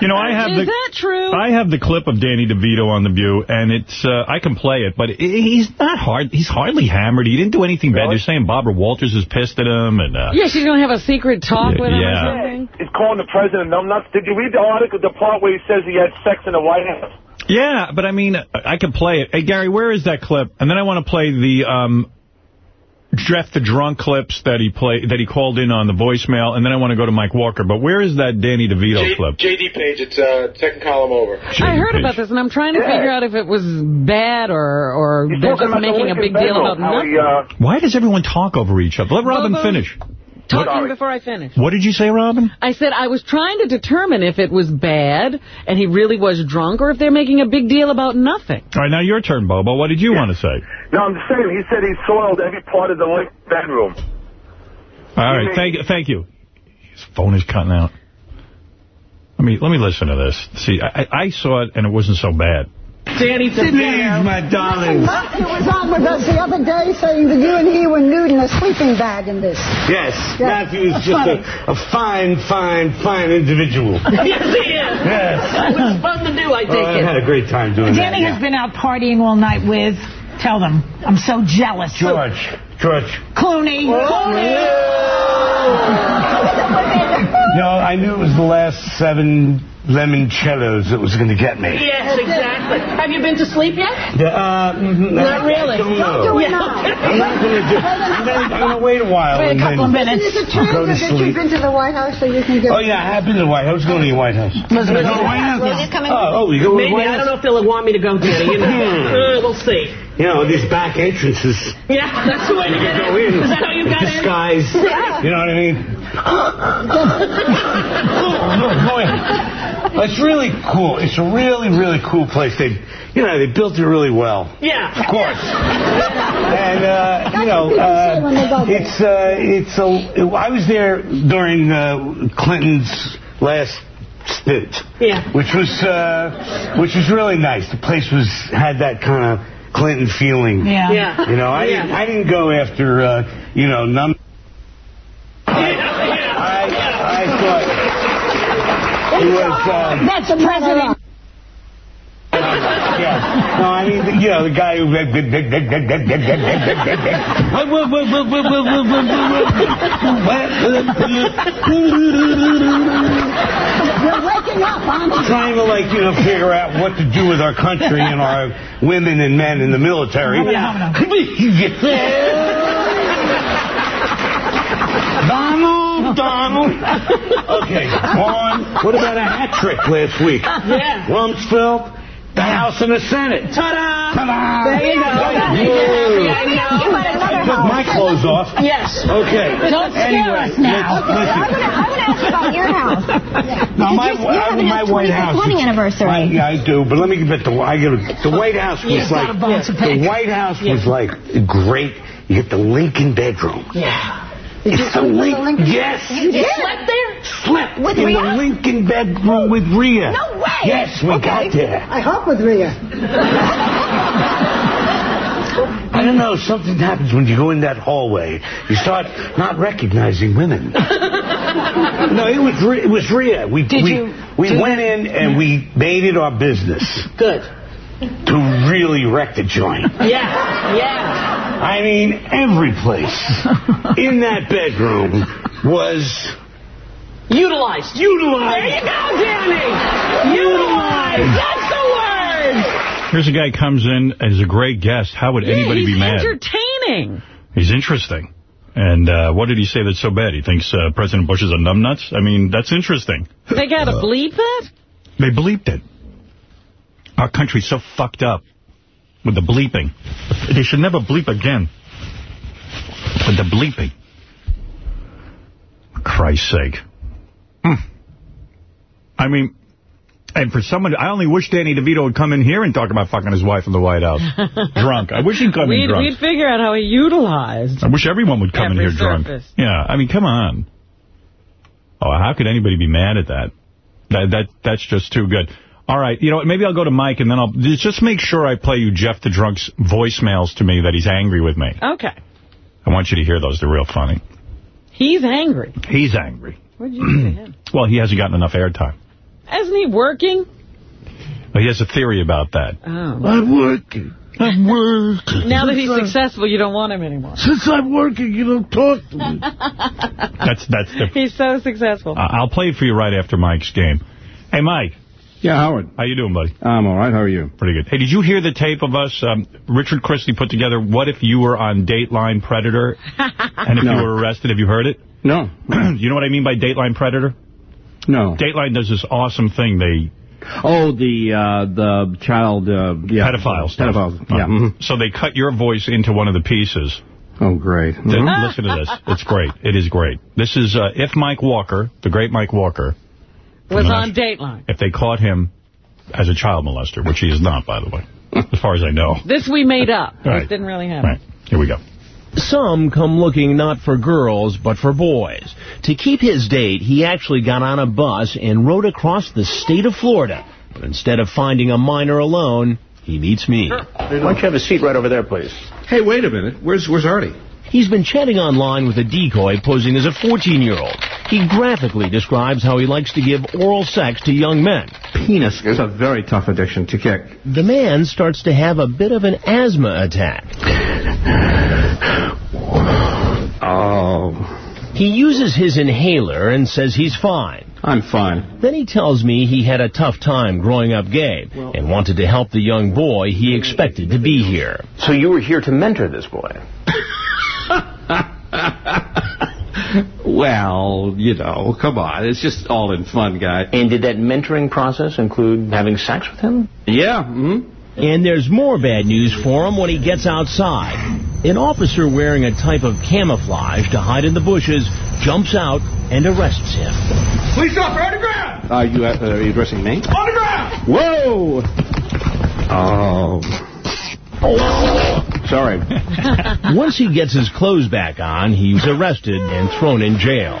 You know, I have Is the that true? I have the clip of Danny DeVito on The View, and it's uh, I can play it, but he's not hard. He's hardly hammered. He didn't do anything bad. They're saying Barbara Walters is pissed at him, and uh, Yeah, she's going to have a secret talk with him or Yeah. something? He's calling the president numbnuts. Did you read the article, the part where he says he had sex in the White House? yeah. But I mean, I can play it. Hey, Gary, where is that clip? And then I want to play the um, Jeff the Drunk clips that he play that he called in on the voicemail, and then I want to go to Mike Walker. But where is that Danny DeVito J- clip? JD page, it's uh, second column over. I heard about this, and I'm trying to Yeah. figure out if it was bad or, or they're just making a big deal about how he, nothing. uh, Why does everyone talk over each other? Let Robin Bobo, finish. Talk to him before I finish. What did you say, Robin? I said I was trying to determine if it was bad and he really was drunk or if they're making a big deal about nothing. All right, now your turn, Bobo. What did you want to say? No, I'm just saying, he said he soiled every part of the Lincoln bedroom. All right, thank you. Thank you. His phone is cutting out. Let me let me listen to this. See, I, I saw it and it wasn't so bad. Danny DeVito. my darling. Matthew was on with us the other day saying that you and he were nude in a sleeping bag in this. Yes, Yeah, Matthew is just a, a fine, fine, fine individual. yes, he is. Yes. It was fun to do, I Oh, I had a great time doing Danny that. has been out partying all night with, tell them, I'm so jealous. George, George. Clooney. Oh, Clooney. No, I knew it was the last seven limoncellos that was going to get me. Yes, exactly. Have you been to sleep yet? Uh, mhm, Not really. I don't know. Don't do it now. I'm not going to do I'm I'm going to wait a while. Wait a couple of minutes. Is it true go to that you've been to the White House so you can get... Oh, yeah, I have been to the White House. Going to the White House. Elizabeth, Go to the White House? Rosie's coming? Oh, oh, you go to the Maybe. White I don't know if they'll want me to go, Danny. You know. Hmm. Uh, we'll see. You know, these back entrances. Yeah, that's the way to You get go in. in. Is that how you got in? Disguise. Yeah. You know what I mean? Go in. It's really cool. It's a really, really cool place. They, you know, they built it really well. Yeah. Of course. And, uh, you know, uh, it's, uh, it's a, I was there during uh, Clinton's last stint. Yeah. Which was, uh, which was really nice. The place was, had that kind of Clinton feeling. Yeah. Yeah. You know, I, Yeah. didn't, I didn't go after, uh, you know, num. I, I thought it was, uh, That's the president. yeah. No, I mean, you know, the guy who... You're waking up, aren't you? Trying to, like, you know, figure out what to do with our country and our women and men in the military. Donald, Donald. Okay, one. What about a hat trick last week? Yeah. Rumsfeld, the House and the Senate. Ta-da! Ta-da! There you go. Whoa. Yeah, I know. Took my clothes off. Yes. Okay. Don't scare anyway, us now. let's- listen. I want to ask about your house. No, Because my, you, you have my a White House. 20th anniversary. I, yeah, I do, but let me get the I get it. the White House was Yeah, like not a bounce the. White House Yeah. was like great. You get the Lincoln bedroom. Yeah. You It's a the Lincoln? yes. You did? Slept there? Slept With in Rhea? the Lincoln bedroom with Rhea. No way. Yes, we Okay. got there. I hope with Rhea. I don't know. Something happens when you go in that hallway. You start not recognizing women. no, it was it was Rhea. We Did we, you we went in and we made it our business Good. To really wreck the joint. Yeah. Yeah. I mean, every place in that bedroom was Utilized. utilized. There you go, Danny. Utilized. That's the word. Here's a guy comes in as a great guest. How would anybody be mad? He's entertaining. He's interesting. And uh, what did he say that's so bad? He thinks uh, President Bush is a numbnuts? I mean, that's interesting. They got to bleep that? They bleeped it. Our country's so fucked up with the bleeping. They should never bleep again. With the bleeping. For Christ's sake. Hmm. I mean, and for someone, I only wish Danny DeVito would come in here and talk about fucking his wife in the White House. drunk. I wish he'd come in We'd, drunk. we'd figure out how he utilized. I wish everyone would come in here drunk. Yeah, I mean, come on. Oh, how could anybody be mad at that? That that That's just too good. All right, you know what, maybe I'll go to Mike and then I'll just make sure I play you Jeff the Drunk's voicemails to me that he's angry with me. Okay. I want you to hear those. They're real funny. He's angry. He's angry. What'd you do to him? Well, he hasn't gotten enough airtime. Isn't he working? He has a theory about that. Oh. I'm working. I'm working. Now that he's Since I- successful, you don't want him anymore. Since I'm working, you don't talk to me. That's that's the. He's so successful. I- I'll play it for you right after Mike's game. Hey, Mike. Yeah, Howard. How you doing, buddy? I'm all right. How are you? Pretty good. Hey, did you hear the tape of us? Um, Richard Christie put together, what if you were on Dateline Predator and if No. you were arrested? Have you heard it? No. you know what I mean by Dateline Predator? No. Dateline does this awesome thing. They Oh, the uh, the child. Uh, yeah. Pedophile stuff. Pedophiles. Uh, Yeah. mhm. So they cut your voice into one of the pieces. Oh, great. Th- Mhm. Listen to this. It's great. It is great. This is uh, if Mike Walker, the great Mike Walker, Was on Dateline. if they caught him as a child molester, which he is not, by the way, as far as I know. This we made up. Right. This didn't really happen. Right. Here we go. Some come looking not for girls, but for boys. To keep his date, he actually got on a bus and rode across the state of Florida. But instead of finding a minor alone, he meets me. Why don't you have a seat right over there, please? Hey, wait a minute. Where's where's Artie? He's been chatting online with a decoy posing as a 14-year-old. He graphically describes how he likes to give oral sex to young men. Penis is a very tough addiction to kick. The man starts to have a bit of an asthma attack. Oh. He uses his inhaler and says he's fine. I'm fine. Then he tells me he had a tough time growing up gay and wanted to help the young boy he expected to be here. So you were here to mentor this boy? Well, you know, come on. It's just all in fun, guy. And did that mentoring process include having sex with him? Yeah. Mm-hmm. And there's more bad news for him when he gets outside. An officer wearing a type of camouflage to hide in the bushes jumps out and arrests him. Police officer, on the ground! Are you, uh, are you addressing me? On the ground! Whoa! Oh. Sorry. Once he gets his clothes back on, he's arrested and thrown in jail.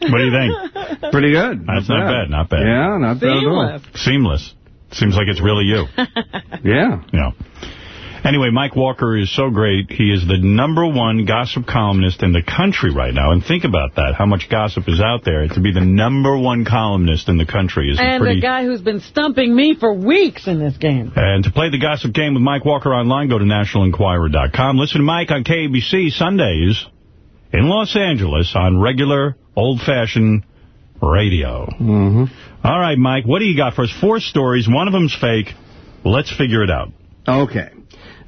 What do you think? Pretty good. That's not bad. Not bad. Yeah, not bad at all. Seamless. Seems like it's really you. Yeah. Yeah. Anyway, Mike Walker is so great. He is the number one gossip columnist in the country right now. And think about that, how much gossip is out there. To be the number one columnist in the country is And pretty... the guy who's been stumping me for weeks in this game. And to play the gossip game with Mike Walker online, go to nationalenquirer.com. Listen to Mike on KABC Sundays in Los Angeles on regular, old-fashioned radio. Mm-hmm. All right, Mike, what do you got for us? Four stories. One of them's fake. Let's figure it out. Okay.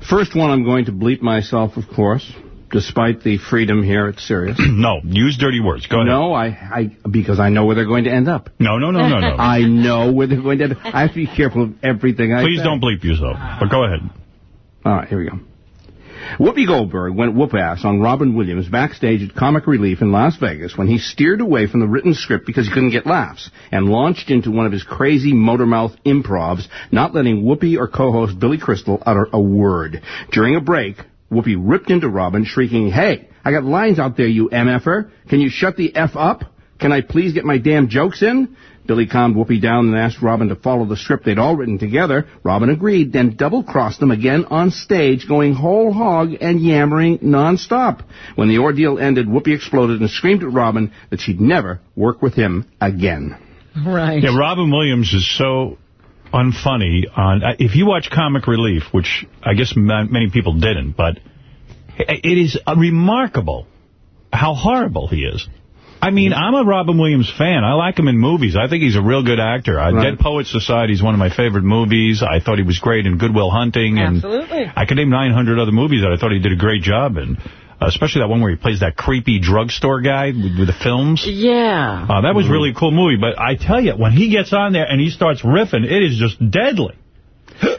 First one, I'm going to bleep myself, of course. despite the freedom here at Sirius. no, use dirty words. Go ahead. No, I, I, because I know where they're going to end up. No, no, no, no, no. I know where they're going to end up. I have to be careful of everything I Please say. don't bleep yourself. But go ahead. All right, here we go. Whoopi Goldberg went whoop-ass on Robin Williams backstage at Comic Relief in Las Vegas when he steered away from the written script because he couldn't get laughs and launched into one of his crazy motor-mouth improvs, not letting Whoopi or co-host Billy Crystal utter a word. During a break, Whoopi ripped into Robin, shrieking, Hey, I got lines out there, you MFer. Can you shut the F up? Can I please get my damn jokes in? Billy calmed Whoopi down and asked Robin to follow the script they'd all written together. Robin agreed, then double-crossed them again on stage, going whole hog and yammering nonstop. When the ordeal ended, Whoopi exploded and screamed at Robin that she'd never work with him again. Right. Yeah, Robin Williams is so unfunny. On uh, If you watch Comic Relief, which I guess many people didn't, but it is remarkable how horrible he is. I mean, I'm a Robin Williams fan. I like him in movies. I think he's a real good actor. Uh, Right. Dead Poets Society is one of my favorite movies. I thought he was great in Goodwill Hunting. and Absolutely. I could name 900 other movies that I thought he did a great job in. Uh, especially that one where he plays that creepy drugstore guy with, with the films. Yeah. Uh, that was really a cool movie. But I tell you, when he gets on there and he starts riffing, it is just deadly.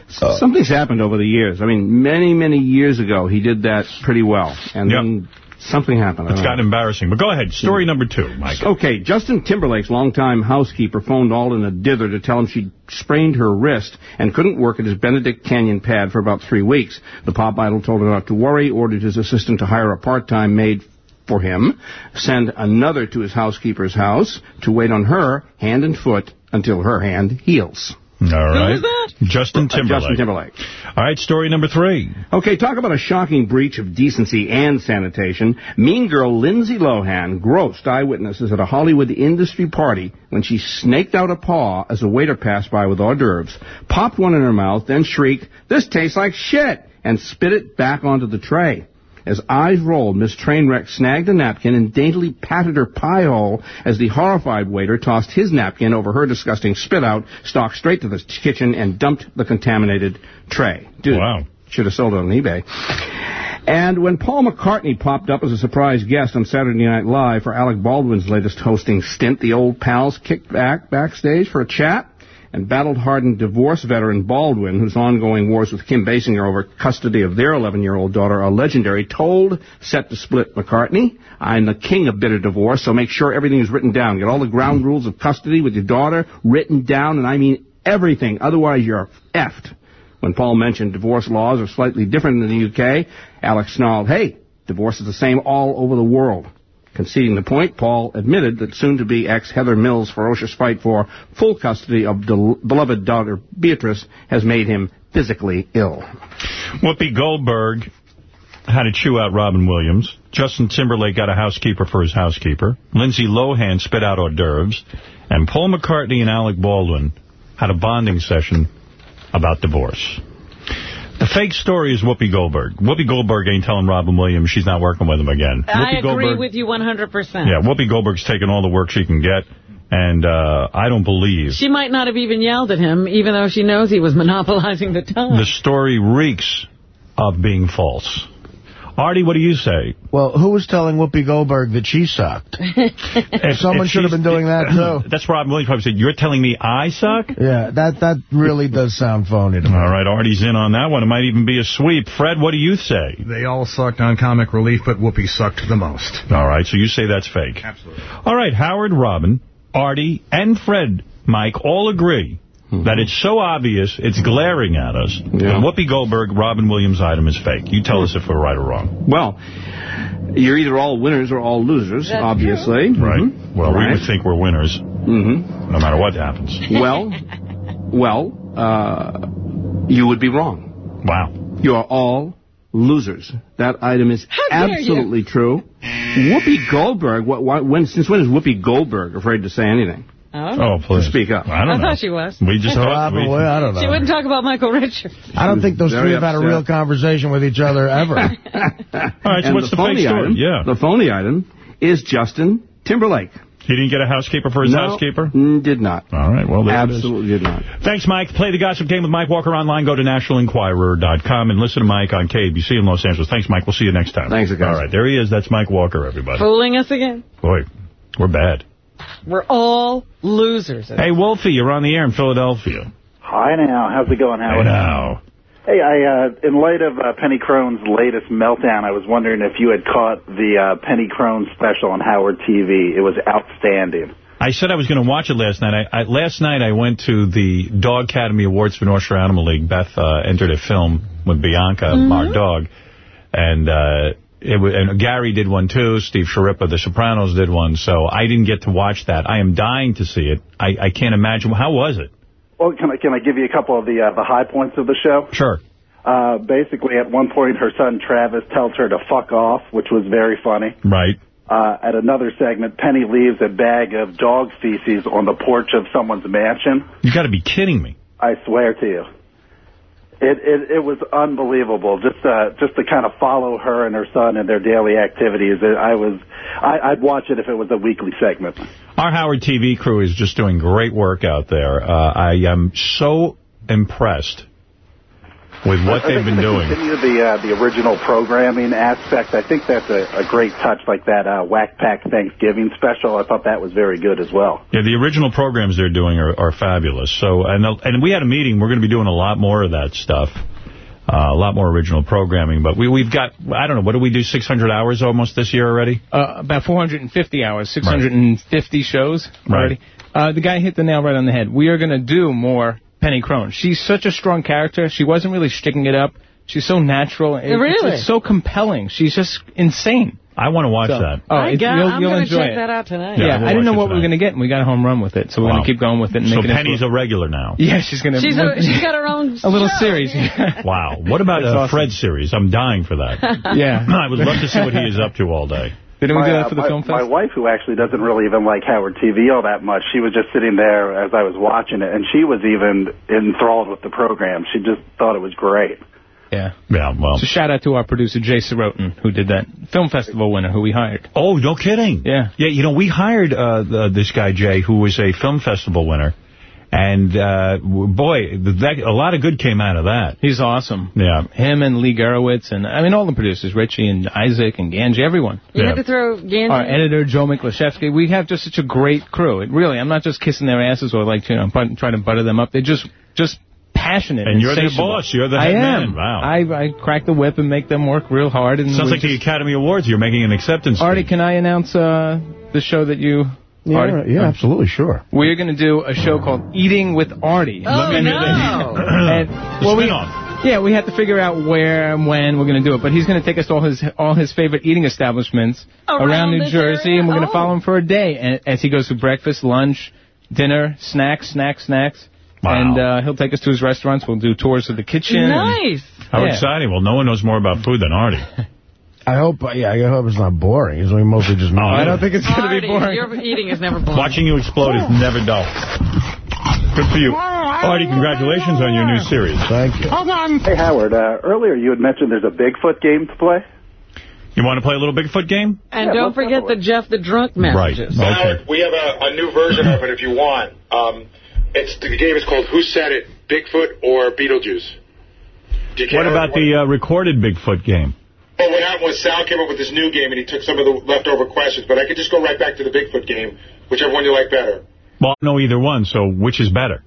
Something's happened over the years. I mean, many, many years ago, he did that pretty well. And then something happened. It's know. gotten embarrassing. But go ahead. Story number two, Mike. Okay, Justin Timberlake's longtime housekeeper phoned Alden a dither to tell him she'd sprained her wrist and couldn't work at his Benedict Canyon pad for about three weeks. The pop idol told her not to worry, ordered his assistant to hire a part-time maid for him, send another to his housekeeper's house to wait on her hand and foot until her hand heals. All right. was that? Justin Uh, Timberlake. Justin Timberlake. All right, story number three. Okay, talk about a shocking breach of decency and sanitation. Mean girl Lindsay Lohan grossed eyewitnesses at a Hollywood industry party when she snaked out a paw as a waiter passed by with hors d'oeuvres, popped one in her mouth, then shrieked, this tastes like shit, and spit it back onto the tray. As eyes rolled, Miss Trainwreck snagged a napkin and daintily patted her pie hole as the horrified waiter tossed his napkin over her disgusting spit out, stalked straight to the kitchen, and dumped the contaminated tray. Dude, wow. should have sold it on eBay. And when Paul McCartney popped up as a surprise guest on Saturday Night Live for Alec Baldwin's latest hosting stint, the old pals kicked back backstage for a chat and battle-hardened divorce veteran Baldwin, whose ongoing wars with Kim Basinger over custody of their 11-year-old daughter are legendary, told Set to Split McCartney, I'm the king of bitter divorce, so make sure everything is written down. Get all the ground rules of custody with your daughter written down, and I mean everything. Otherwise, you're effed. When Paul mentioned divorce laws are slightly different in the UK, Alec snarled, hey, divorce is the same all over the world. Conceding the point, Paul admitted that soon-to-be ex-Heather Mills' ferocious fight for full custody of beloved daughter Beatrice has made him physically ill. Whoopi Goldberg had to chew out Robin Williams. Justin Timberlake got a housekeeper for his housekeeper. Lindsay Lohan spit out hors d'oeuvres. And Paul McCartney and Alec Baldwin had a bonding session about divorce. The fake story is Whoopi Goldberg. Whoopi Goldberg ain't telling Robin Williams she's not working with him again. I Whoopi agree Goldberg, with you 100%. Yeah, Whoopi Goldberg's taking all the work she can get. And uh, I don't believe She might not have even yelled at him, even though she knows he was monopolizing the time. the story reeks of being false. Artie, what do you say? Well, who was telling Whoopi Goldberg that she sucked? If- Someone if should have been doing that, too. That's Robin Williams probably said, you're telling me I suck? Yeah, that that really does sound phony to me. All right, Artie's in on that one. It might even be a sweep. Fred, what do you say? They all sucked on Comic Relief, but Whoopi sucked the most. All right, so you say that's fake. Absolutely. All right, Howard, Robin, Artie, and Fred, Mike, all agree that it's so obvious, it's glaring at us. The Whoopi Goldberg, Robin Williams item is fake. You tell us if we're right or wrong. Well, you're either all winners or all losers, obviously. Right. Mhm. Well, we would think we're winners, Mm-hmm. no matter what happens. Well, well, uh, you would be wrong. Wow. You are all losers. That item is dare you. absolutely true. Whoopi Goldberg, what, what, when, since when is Whoopi Goldberg afraid to say anything? Oh. Oh, please. Speak up. I don't I know. thought she was. We just thought... we- Probably, I don't know. She wouldn't talk about Michael Richards. I don't think those Very three have had a real conversation with each other ever. All right, so And what's the, phony story? Item, Yeah. The phony item is Justin Timberlake. He didn't get a housekeeper for his No, housekeeper? Did not. All right, well, there it is. Absolutely did not. Thanks, Mike. Play the gossip game with Mike Walker online. Go to nationalenquirer.com and listen to Mike on KABC in Los Angeles. Thanks, Mike. We'll see you next time. Thanks, guys. All right, there he is. That's Mike Walker, everybody. Fooling us again. Boy, we're bad. We're all losers. Hey, Wolfie, you're on the air in Philadelphia. Hi now, how's it going, Howard? Now. Hey, I uh, in light of uh, Penny Crone's latest meltdown, I was wondering if you had caught the uh, Penny Crone special on Howard TV. It was outstanding. I said I was going to watch it last night. I, I, last night I went to the Dog Academy Awards for North Shore Animal League. Beth uh, entered a film with Bianca, Mm-hmm. our dog, and uh, it was, and Gary did one too. Steve Schirripa, The Sopranos, did one. So I didn't get to watch that. I am dying to see it. I, I can't imagine. How was it? Well, can I can I give you a couple of the uh, the high points of the show? Sure. Uh, basically, at one point, her son Travis tells her to fuck off, which was very funny. Right. Uh, at another segment, Penny leaves a bag of dog feces on the porch of someone's mansion. You got to be kidding me. I swear to you. It it, it was unbelievable. Just uh, just to kind of follow her and her son and their daily activities. It, I was I, I'd watch it if it was a weekly segment. Our Howard TV crew is just doing great work out there. Uh, I am so impressed with what I they've been doing. Continue the uh, the original programming aspect. I think that's a, a great touch, like that uh, Whack Pack Thanksgiving special. I thought that was very good as well. Yeah, the original programs they're doing are, are fabulous. So, and and we had a meeting. We're going to be doing a lot more of that stuff. Uh, a lot more original programming. But we, we've got, I don't know, what do we do, 600 hours almost this year already? Uh, about 450 hours, 650 shows already. Uh, the guy hit the nail right on the head. We are going to do more Penny Crone. She's such a strong character. She wasn't really sticking it up. She's so natural. It- Really? It's, it's so compelling. She's just insane. I want to watch So- that. Oh, I it- got, you'll, I'm you'll going to enjoy check it. that out tonight. Yeah, we'll I didn't know what we were going to get, and we got a home run with it. So we're Wow. going to keep going with it and So make it. Penny's a regular now. Yeah, she's going to. She's, a, she's got her own a little show. series. Wow. What about That's uh, awesome. Fred's series? I'm dying for that. Yeah. I would love to see what he is up to all day. Didn't we my, do that for the my, film my wife, who actually doesn't really even like Howard TV all that much, she was just sitting there as I was watching it, and she was even enthralled with the program. She just thought it was great. Yeah. Yeah, well. So shout out to our producer, Jay Sorotin, who did that. Film festival winner, who we hired. Oh, no kidding. Yeah. Yeah, you know, we hired uh, the, this guy, Jay, who was a film festival winner. And, uh, boy, that, a lot of good came out of that. He's awesome. Yeah. Him and Lee Gerowitz, and I mean, all the producers, Richie and Isaac and Ganji, everyone. You had to throw Ganji. Our editor, Joe Miklashevsky. We have just such a great crew. It really, I'm not just kissing their asses or like, you know, but, trying to butter them up. They're just, just passionate. And you're the insatiable. boss. You're the head I head am. man. Wow. I, I crack the whip and make them work real hard. And Sounds we like the Academy Awards. You're making an acceptance Artie, speech. can I announce uh, the show that you... Yeah, Artie? yeah, absolutely, sure. We're going to do a show called Eating with Artie. Oh, and, no. and, well, we, spin-off. yeah, we have to figure out where and when we're going to do it. But he's going to take us to all his all his favorite eating establishments Around around, New Jersey, area? and we're going to Oh. follow him for a day and, as he goes to breakfast, lunch, dinner, snacks, snacks, snacks. Wow. And uh, he'll take us to his restaurants. We'll do tours of the kitchen. and- Nice. How Yeah. exciting. Well, no one knows more about food than Artie. I hope, yeah, I hope it's not boring. It's only mostly just me. Oh, I don't think it's going to be boring. Your eating is never boring. Watching you explode is never dull. Good for you. Artie, congratulations on your new series. Thank you. Hold on. Hey, Howard, uh, earlier you had mentioned there's a Bigfoot game to play. You want to play a little Bigfoot game? And Yeah, don't forget the Jeff the Drunk messages. Okay. Howard, we have a, a new version of it if you want. Um, it's the game is called Who Said It, Bigfoot or Beetlejuice. Do you What about the uh, recorded Bigfoot game? Well, what happened was Sal came up with this new game and he took some of the leftover questions, but I could just go right back to the Bigfoot game, whichever one you like better. Well, I don't know either one, so which is better?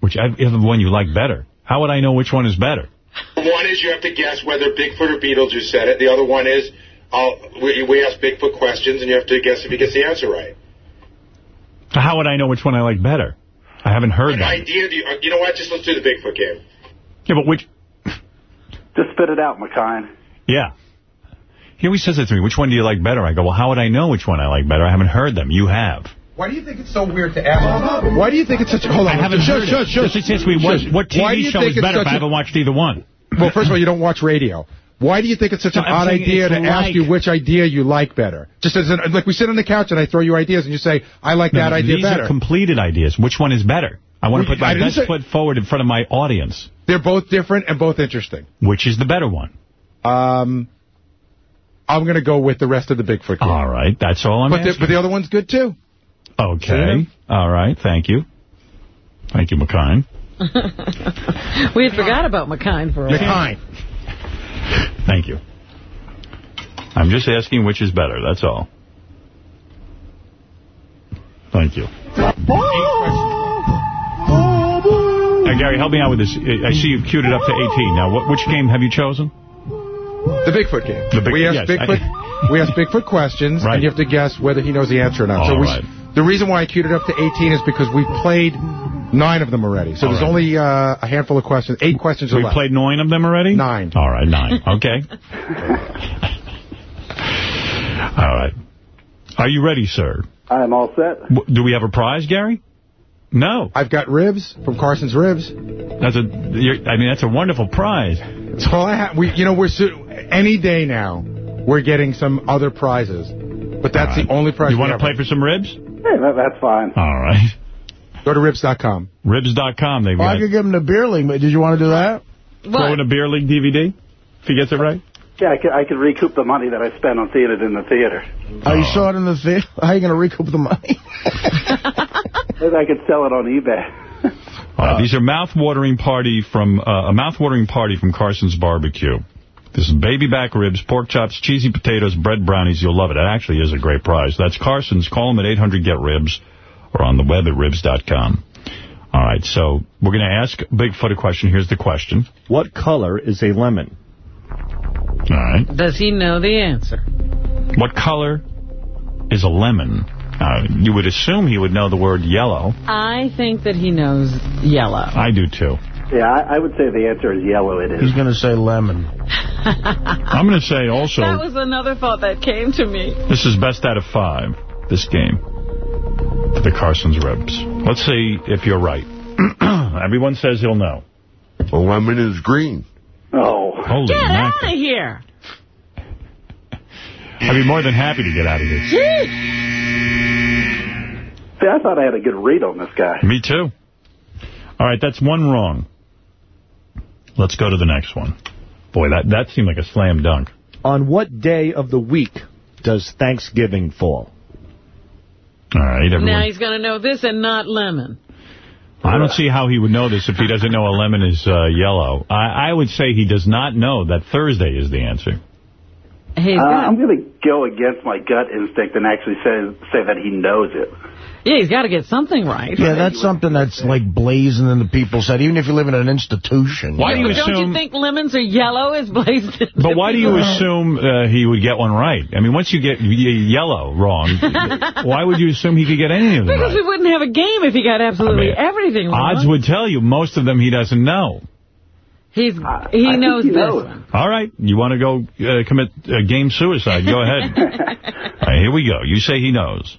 Which Whichever one you like better. How would I know which one is better? One is you have to guess whether Bigfoot or Beetlejuice said it. The other one is I'll, we, we ask Bigfoot questions and you have to guess if he gets the answer right. How would I know which one I like better? I haven't heard An that. idea? Do you, uh, you know what? Just let's do the Bigfoot game. Yeah, but which... Just spit it out, McKine. Yeah. He always says that to me. Which one do you like better? I go, well, how would I know which one I like better? I haven't heard them. You have. Why do you think it's so weird to ask? Why do you think it's such a... Hold on. I haven't shush, heard shush, it. shush. Just ask me what, what TV show is better if such haven't watched either one. Well, first of all, you don't watch radio. Why do you think it's such an I'm odd idea to like- ask you which idea you like better? Just as an, like we sit on the couch and I throw you ideas and you say, I like No, that no, idea these better. are completed ideas. Which one is better? I want to put my best say- foot forward in front of my audience. They're both different and both interesting. Which is the better one? Um, I'm going to go with the rest of the Bigfoot game. All right, that's all I'm but the, asking. but the other one's good, too. Okay. All right, thank you. Thank you, McKine. we had forgot about McKine for a while. McKine. Thank you. I'm just asking which is better, that's all. Thank you. Now, Gary, help me out with this. I see you've queued it up to 18. Now, what, which game have you chosen? The Bigfoot game. The big, we ask yes, Bigfoot. I- we ask Bigfoot questions, Right. and you have to guess whether he knows the answer or not. All so we, the reason why I queued it up to 18 is because we played nine of them already. So All there's right. only uh, a handful of questions. Eight questions are we left. played nine of them already? Nine. All right, nine. Okay. all right. Are you ready, sir? I'm all set. Do we have a prize, Gary? No. I've got ribs from Carson's Ribs. That's a. You're, I mean, that's a wonderful prize. That's all I have. We, you know, we're any day now. We're getting some other prizes, but that's the only prize. You want to play for some ribs? Hey, that, that's fine. All right. Go to ribs.com. Ribs.com. They've Well, I got could give him the beer league, but did you want to do that? throw in a beer league DVD if he gets it right. Yeah, I could, I could recoup the money that I spent on seeing it in the theater. Oh, you saw it in the theater? How are you going to recoup the money? Maybe I could sell it on eBay. All right, these are mouth-watering party from uh, a mouth-watering party from Carson's Barbecue. This is baby back ribs, pork chops, cheesy potatoes, bread brownies. You'll love it. It actually is a great prize. That's Carson's. Call them at 800-GET-RIBS or on the web at ribs.com. All right, so we're going to ask Bigfoot a question. Here's the question. What color is a lemon? All right. Does he know the answer? What color is a lemon? Uh, you would assume he would know the word yellow. I think that he knows yellow. I do, too. Yeah, I, I would say the answer is yellow. It is. He's going to say lemon. I'm going to say also... That was another thought that came to me. This is best out of five, this game. For the Carson's Ribs. Let's see if you're right. Everyone says he'll know. A lemon is green. Oh. Holy Get out of here. I'd be more than happy to get out of here. See, I thought I had a good read on this guy. Me too. All right, that's one wrong. Let's go to the next one. Boy, that, that seemed like a slam dunk. On what day of the week does Thanksgiving fall? All right, everyone. Now he's going to know this and not lemon. I don't see how he would know this if he doesn't know a lemon is uh, yellow. I, I would say he does not know that Thursday is the answer. He's Uh, I'm going to go against my gut instinct and actually say say that he knows it. Yeah, he's got to get something right. Yeah, that's something that's like blazing in the people's head, even if you live in an institution. Why do you But don't you think lemons are yellow as blazed? But why do you assume uh, he would get one right? I mean, once you get yellow wrong, why would you assume he could get any of them Because right? we wouldn't have a game if he got absolutely I mean, everything wrong. Odds would tell you most of them he doesn't know. He's he I knows he this knows. All right, you want to go uh, commit uh, game suicide? Go ahead. All right, here we go. You say he knows.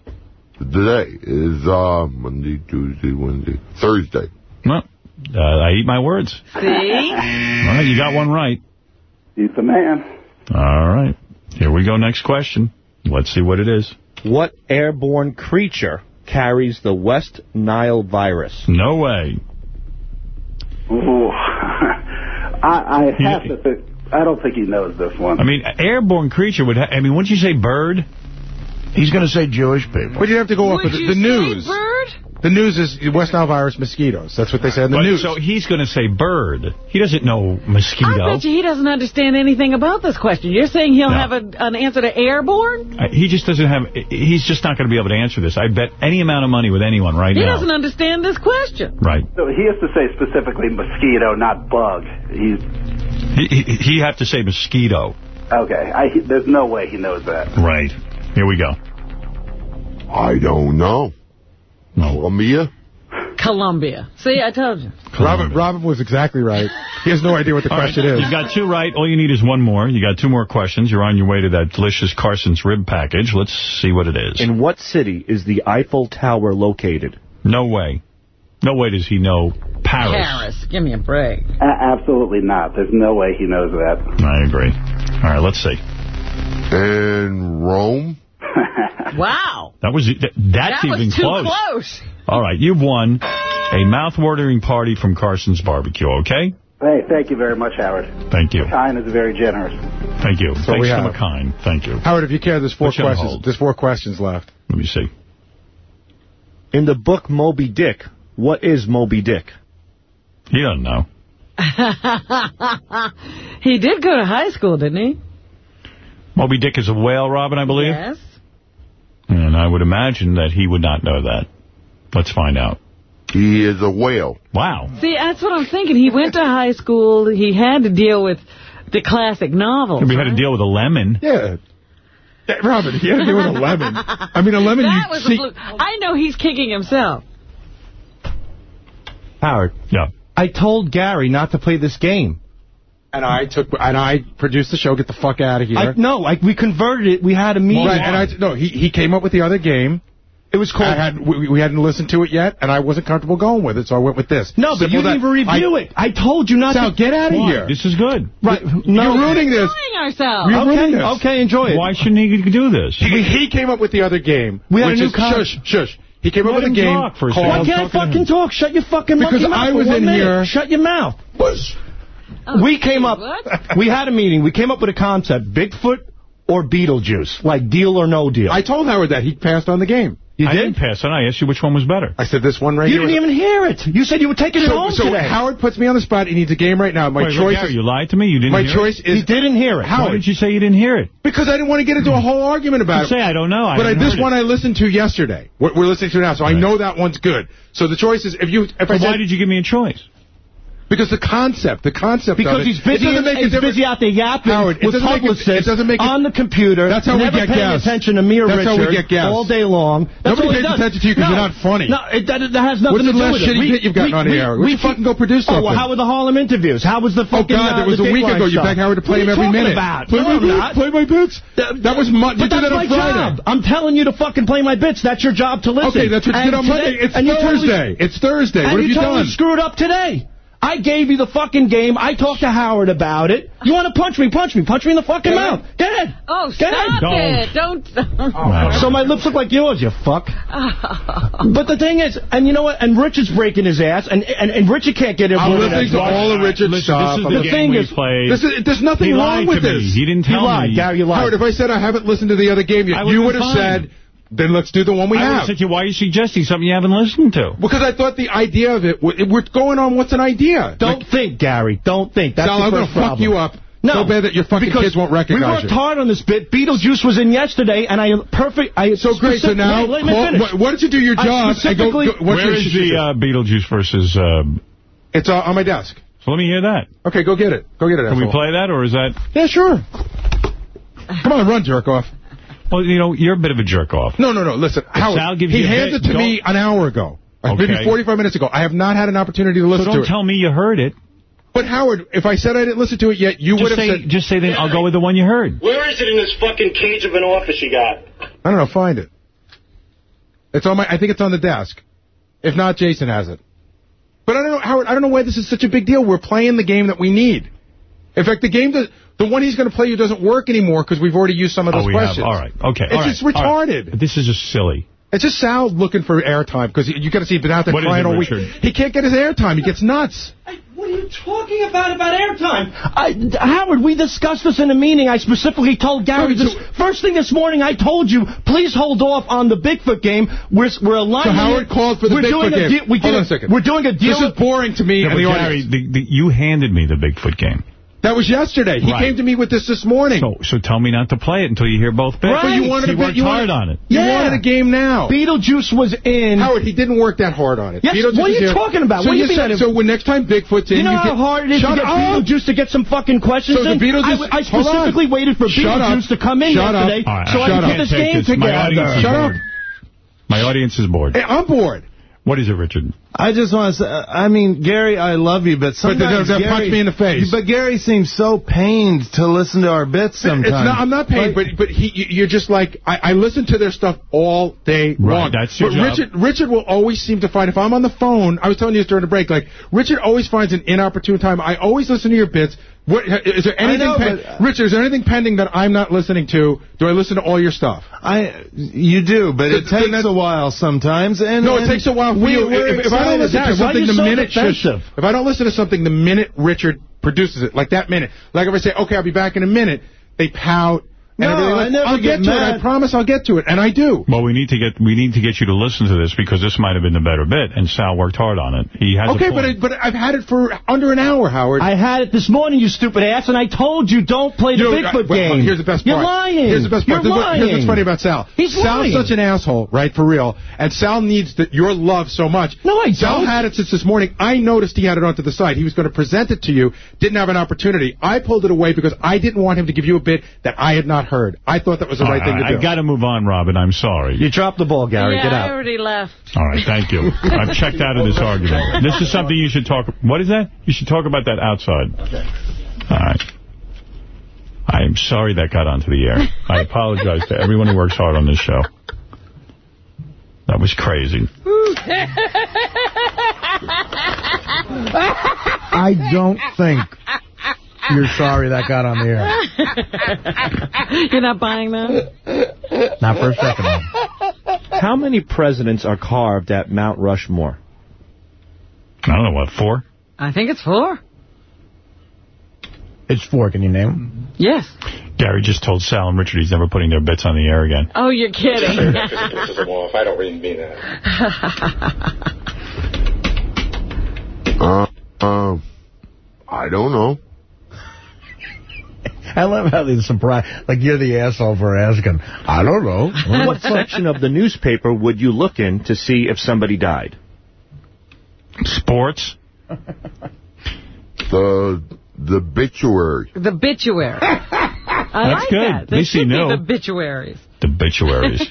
Today is uh, Monday, Tuesday, Wednesday, Thursday. Well, uh, I eat my words. See? All right, you got one right. He's the man. All right, here we go. Next question. Let's see what it is. What airborne creature carries the West Nile virus? No way. Ooh. I, I have to think. I don't think he knows this one. I mean, airborne creature would. Ha I mean, wouldn't you say bird? He's going to say Jewish people. But you have to go off Would with the, you the say news. bird? The news is West Nile virus mosquitoes. That's what they said in the But- news. So he's going to say bird. He doesn't know mosquito. I bet you he doesn't understand anything about this question. You're saying he'll No. have a, an answer to airborne? Uh, He just doesn't have. He's just not going to be able to answer this. I bet any amount of money with anyone right He now. doesn't understand this question. Right. So he has to say specifically mosquito, not bug. He's He, he, he have to say mosquito. okay. I, there's no way he knows that. Right. Here we go. I don't know. No. Columbia? Columbia. See, I told you. Robin, Robin was exactly right. He has no idea what the All right, question is. You've got two right. All you need is one more. You got two more questions. You're on your way to that delicious Carson's rib package. Let's see what it is. In what city is the Eiffel Tower located? No way. No way does he know Paris. Paris. Give me a break. A- absolutely not. There's no way he knows that. I agree. All right, let's see. And Rome? wow. That was that, that's that even too close. close. All right, you've won a mouth-watering party from Carson's Barbecue, okay? Hey, thank you very much, Howard. Thank you. Kind is very generous. Thank you. So Thanks from a kind. Thank you. Howard, if you care, there's four questions. There's four questions left. Let me see. In the book Moby Dick, what is Moby Dick? He doesn't know. he did go to high school, didn't he? Moby Dick is a whale, Robin, I believe. Yes. And I would imagine that he would not know that. Let's find out. He is a whale. Wow. See, that's what I'm thinking. He went to high school. He had to deal with the classic novels. We right? had to deal with a lemon. Yeah. Robin, he had to deal with a lemon. I mean, a lemon... That was see I know he's kicking himself. Howard. Yeah. I told Gary not to play this game. And I took and I produced the show. Get the fuck out of here. I, no, like we converted it. We had a meeting. Right, and I no, he he came up with the other game. It was called. Had, we, we, hadn't listened to it yet, and I wasn't comfortable going with it, so I went with this. No, Simple but you didn't even review I, it. I told you not Sal, to. get out of here. This is good. Right. No, You're ruining this. We're ourselves. You're okay, ruining this. Okay, enjoy it. Why shouldn't he do this? He, he came up with the other game. We had a new is, Shush, shush. He came Let up with a game. Talk for a Why can't I fucking talk? Shut your fucking because mouth. Because I was in minute. here. Shut your mouth. Bush. Oh, we came up, what? we had a meeting. We came up with a concept, Bigfoot or Beetlejuice, like deal or no deal. I told Howard that. He passed on the game. You I did? not pass on. I asked you which one was better. I said this one right you here. You didn't even hear it. You said you were taking so, it home so today. So Howard puts me on the spot. He needs a game right now. My Wait, choice Gary. You lied to me? You didn't My choice it? is... He didn't hear it. Howard. Why did you say you didn't hear it? Because I didn't want to get into a whole argument about you it. say I don't know. I but I, this one it. I listened to yesterday. We're, listening to now, so right. I know that one's good. So the choice is... if you. If I said, why did you give me a choice? Because the concept, the concept because of it, he's busy, it make he's busy out there yapping Howard, with publicists it, doesn't make it, on the computer. That's how we get gas. attention to me or That's Richard how we get gas. all day long. That's Nobody pays attention to you because no, you're not funny. No, it, that, that has nothing What's to do with it. What's the last shitty we, you've gotten we, on we, here? We, we fucking go produce something. Oh, well, how were the Harlem interviews? How was the oh, fucking? Oh God, uh, there was a week ago. You begged Howard to play him every minute. What About? Play my bits. Play my bits. That was my. You did that on I'm telling you to fucking play my bits. That's your job to listen. Okay, that's what you did on Monday. It's Thursday. It's Thursday. What have you done? And you totally screwed up today. I gave you the fucking game. I talked to Howard about it. You want to punch me? Punch me. Punch me in the fucking Get mouth. It? Oh, Get stop it. Don't. don't. Oh, so my lips look like yours, you fuck. But the thing is, and you know what? And Richard's breaking his ass, and and, and Richard can't get it. I'm listening to all of Richard's Listen, stuff. This is the, the thing is, played. This is, there's nothing he wrong with this. Me. He didn't tell he lied. me. Gary, you lied. Howard, if I said I haven't listened to the other game yet, you would have said... Then let's do the one we I have. I said to you, why are you suggesting something you haven't listened to? Because I thought the idea of it, we're going on what's an idea. Don't like, think, Gary. Don't think. That's Sal, the I'm going to fuck you up. No, so bad that your fucking kids won't recognize you. We worked you. hard on this bit. Beetlejuice was in yesterday, and I perfect. I so great. So now, wait, call, what, did you do your job? I go, where is the uh, Beetlejuice versus? Uh, it's uh, on my desk. So let me hear that. Okay, go get it. Go get it. Can asshole. we play that, or is that? Yeah, sure. Come on, run, jerk off. Well, you know, you're a bit of a jerk off. No, no, no. Listen, Howard, he handed it to me an hour ago. Okay. Maybe 45 minutes ago. I have not had an opportunity to listen so to it. don't tell me you heard it. But, Howard, if I said I didn't listen to it yet, you would have said... Just say then. I'll go with the one you heard. Where is it in this fucking cage of an office you got? I don't know. Find it. It's on my... I think it's on the desk. If not, Jason has it. But I don't know, Howard, I don't know why this is such a big deal. We're playing the game that we need. In fact, the game that... The one he's going to play you doesn't work anymore because we've already used some of oh, those oh, questions. Have. All right. Okay. It's right. just retarded. Right. This is just silly. It's just Sal looking for airtime because you got to see he's been out there what crying it, all Richard? week. He can't get his airtime. He gets nuts. I, what are you talking about about airtime? Howard, we discussed this in a meeting. I specifically told Gary this. First thing this morning, I told you, please hold off on the Bigfoot game. We're we're aligning. So Howard called for the we're Bigfoot game. we hold on a second. We're doing a deal. This is boring to me. No, Gary, the, the, you handed me the Bigfoot game. That was yesterday. He right. came to me with this this morning. So, so tell me not to play it until you hear both bits. Right. But you wanted he a bit, worked wanted, hard on it. Yeah. You wanted a game now. Beetlejuice was in. Howard, he didn't work that hard on it. Yes, what are you talking about? So, what you said, so when next time Bigfoot's in, you know you how get, hard it is to get up. Beetlejuice to get some fucking questions so in? I, I specifically waited for shut Beetlejuice up. to come in shut yesterday so I could get this game together. Shut up. My audience is bored. I'm bored. What is it, Richard? I just want to say, I mean, Gary, I love you, but sometimes but, no, Gary, me in the face. But Gary seems so pained to listen to our bits sometimes. Not, I'm not pained, but but he, you're just like, I, I, listen to their stuff all day right, long. That's your but job. Richard, Richard will always seem to find, if I'm on the phone, I was telling you this during the break, like, Richard always finds an inopportune time. I always listen to your bits what, is there anything, know, but- uh, Richard, is there anything pending that I'm not listening to? Do I listen to all your stuff? I, you do, but it Th- takes a while sometimes. And no, it and takes a while we. If, if I don't listen to something the so minute defensive? if I don't listen to something the minute Richard produces it, like that minute, like if I say, okay, I'll be back in a minute, they pout. And No, everything. I never I'll get get, to it. I promise I'll get to it, and I do. Well, we need to get we need to get you to listen to this because this might have been the better bit, and Sal worked hard on it. He has Okay, a but point. it, but I've had it for under an hour, Howard. I had it this morning, you stupid ass, and I told you don't play the You know, Bigfoot I- wait, game. Here's the best part. You're lying. Here's the best part. You're Here's what- Here's what's funny about Sal. He's Sal's lying. such an asshole, right, for real. And Sal needs the, your love so much. No, I Sal don't. Sal had it since this morning. I noticed he had it onto the side. He was going to present it to you, didn't have an opportunity. I pulled it away because I didn't want him to give you a bit that I had not heard. I thought that was the right thing to do. I got to move on, Robin. I'm sorry. You dropped the ball, Gary. yeah, Get I out. already left. All right, thank you. I've checked out of this argument. This is something you should talk... What is that? You should talk about that outside. Okay. All right. I am sorry that got onto the air. I apologize to everyone who works hard on this show. That was crazy. I don't think you're sorry that got on the air. You're not buying that? Not for a second. How many presidents are carved at Mount Rushmore? I don't know, what, four? I think it's four. It's four. Can you name them? Yes. Gary just told Sal and Richard he's never putting their bits on the air again. Oh, you're kidding. pisses them off. I don't really mean that. Uh, uh, I don't know. I love how they surprise, like you're the asshole for asking. I don't know. what section of the newspaper would you look in to see if somebody died? Sports? The the obituary. The obituary. I That's like good. that. At They least he should be the obituaries. The obituaries.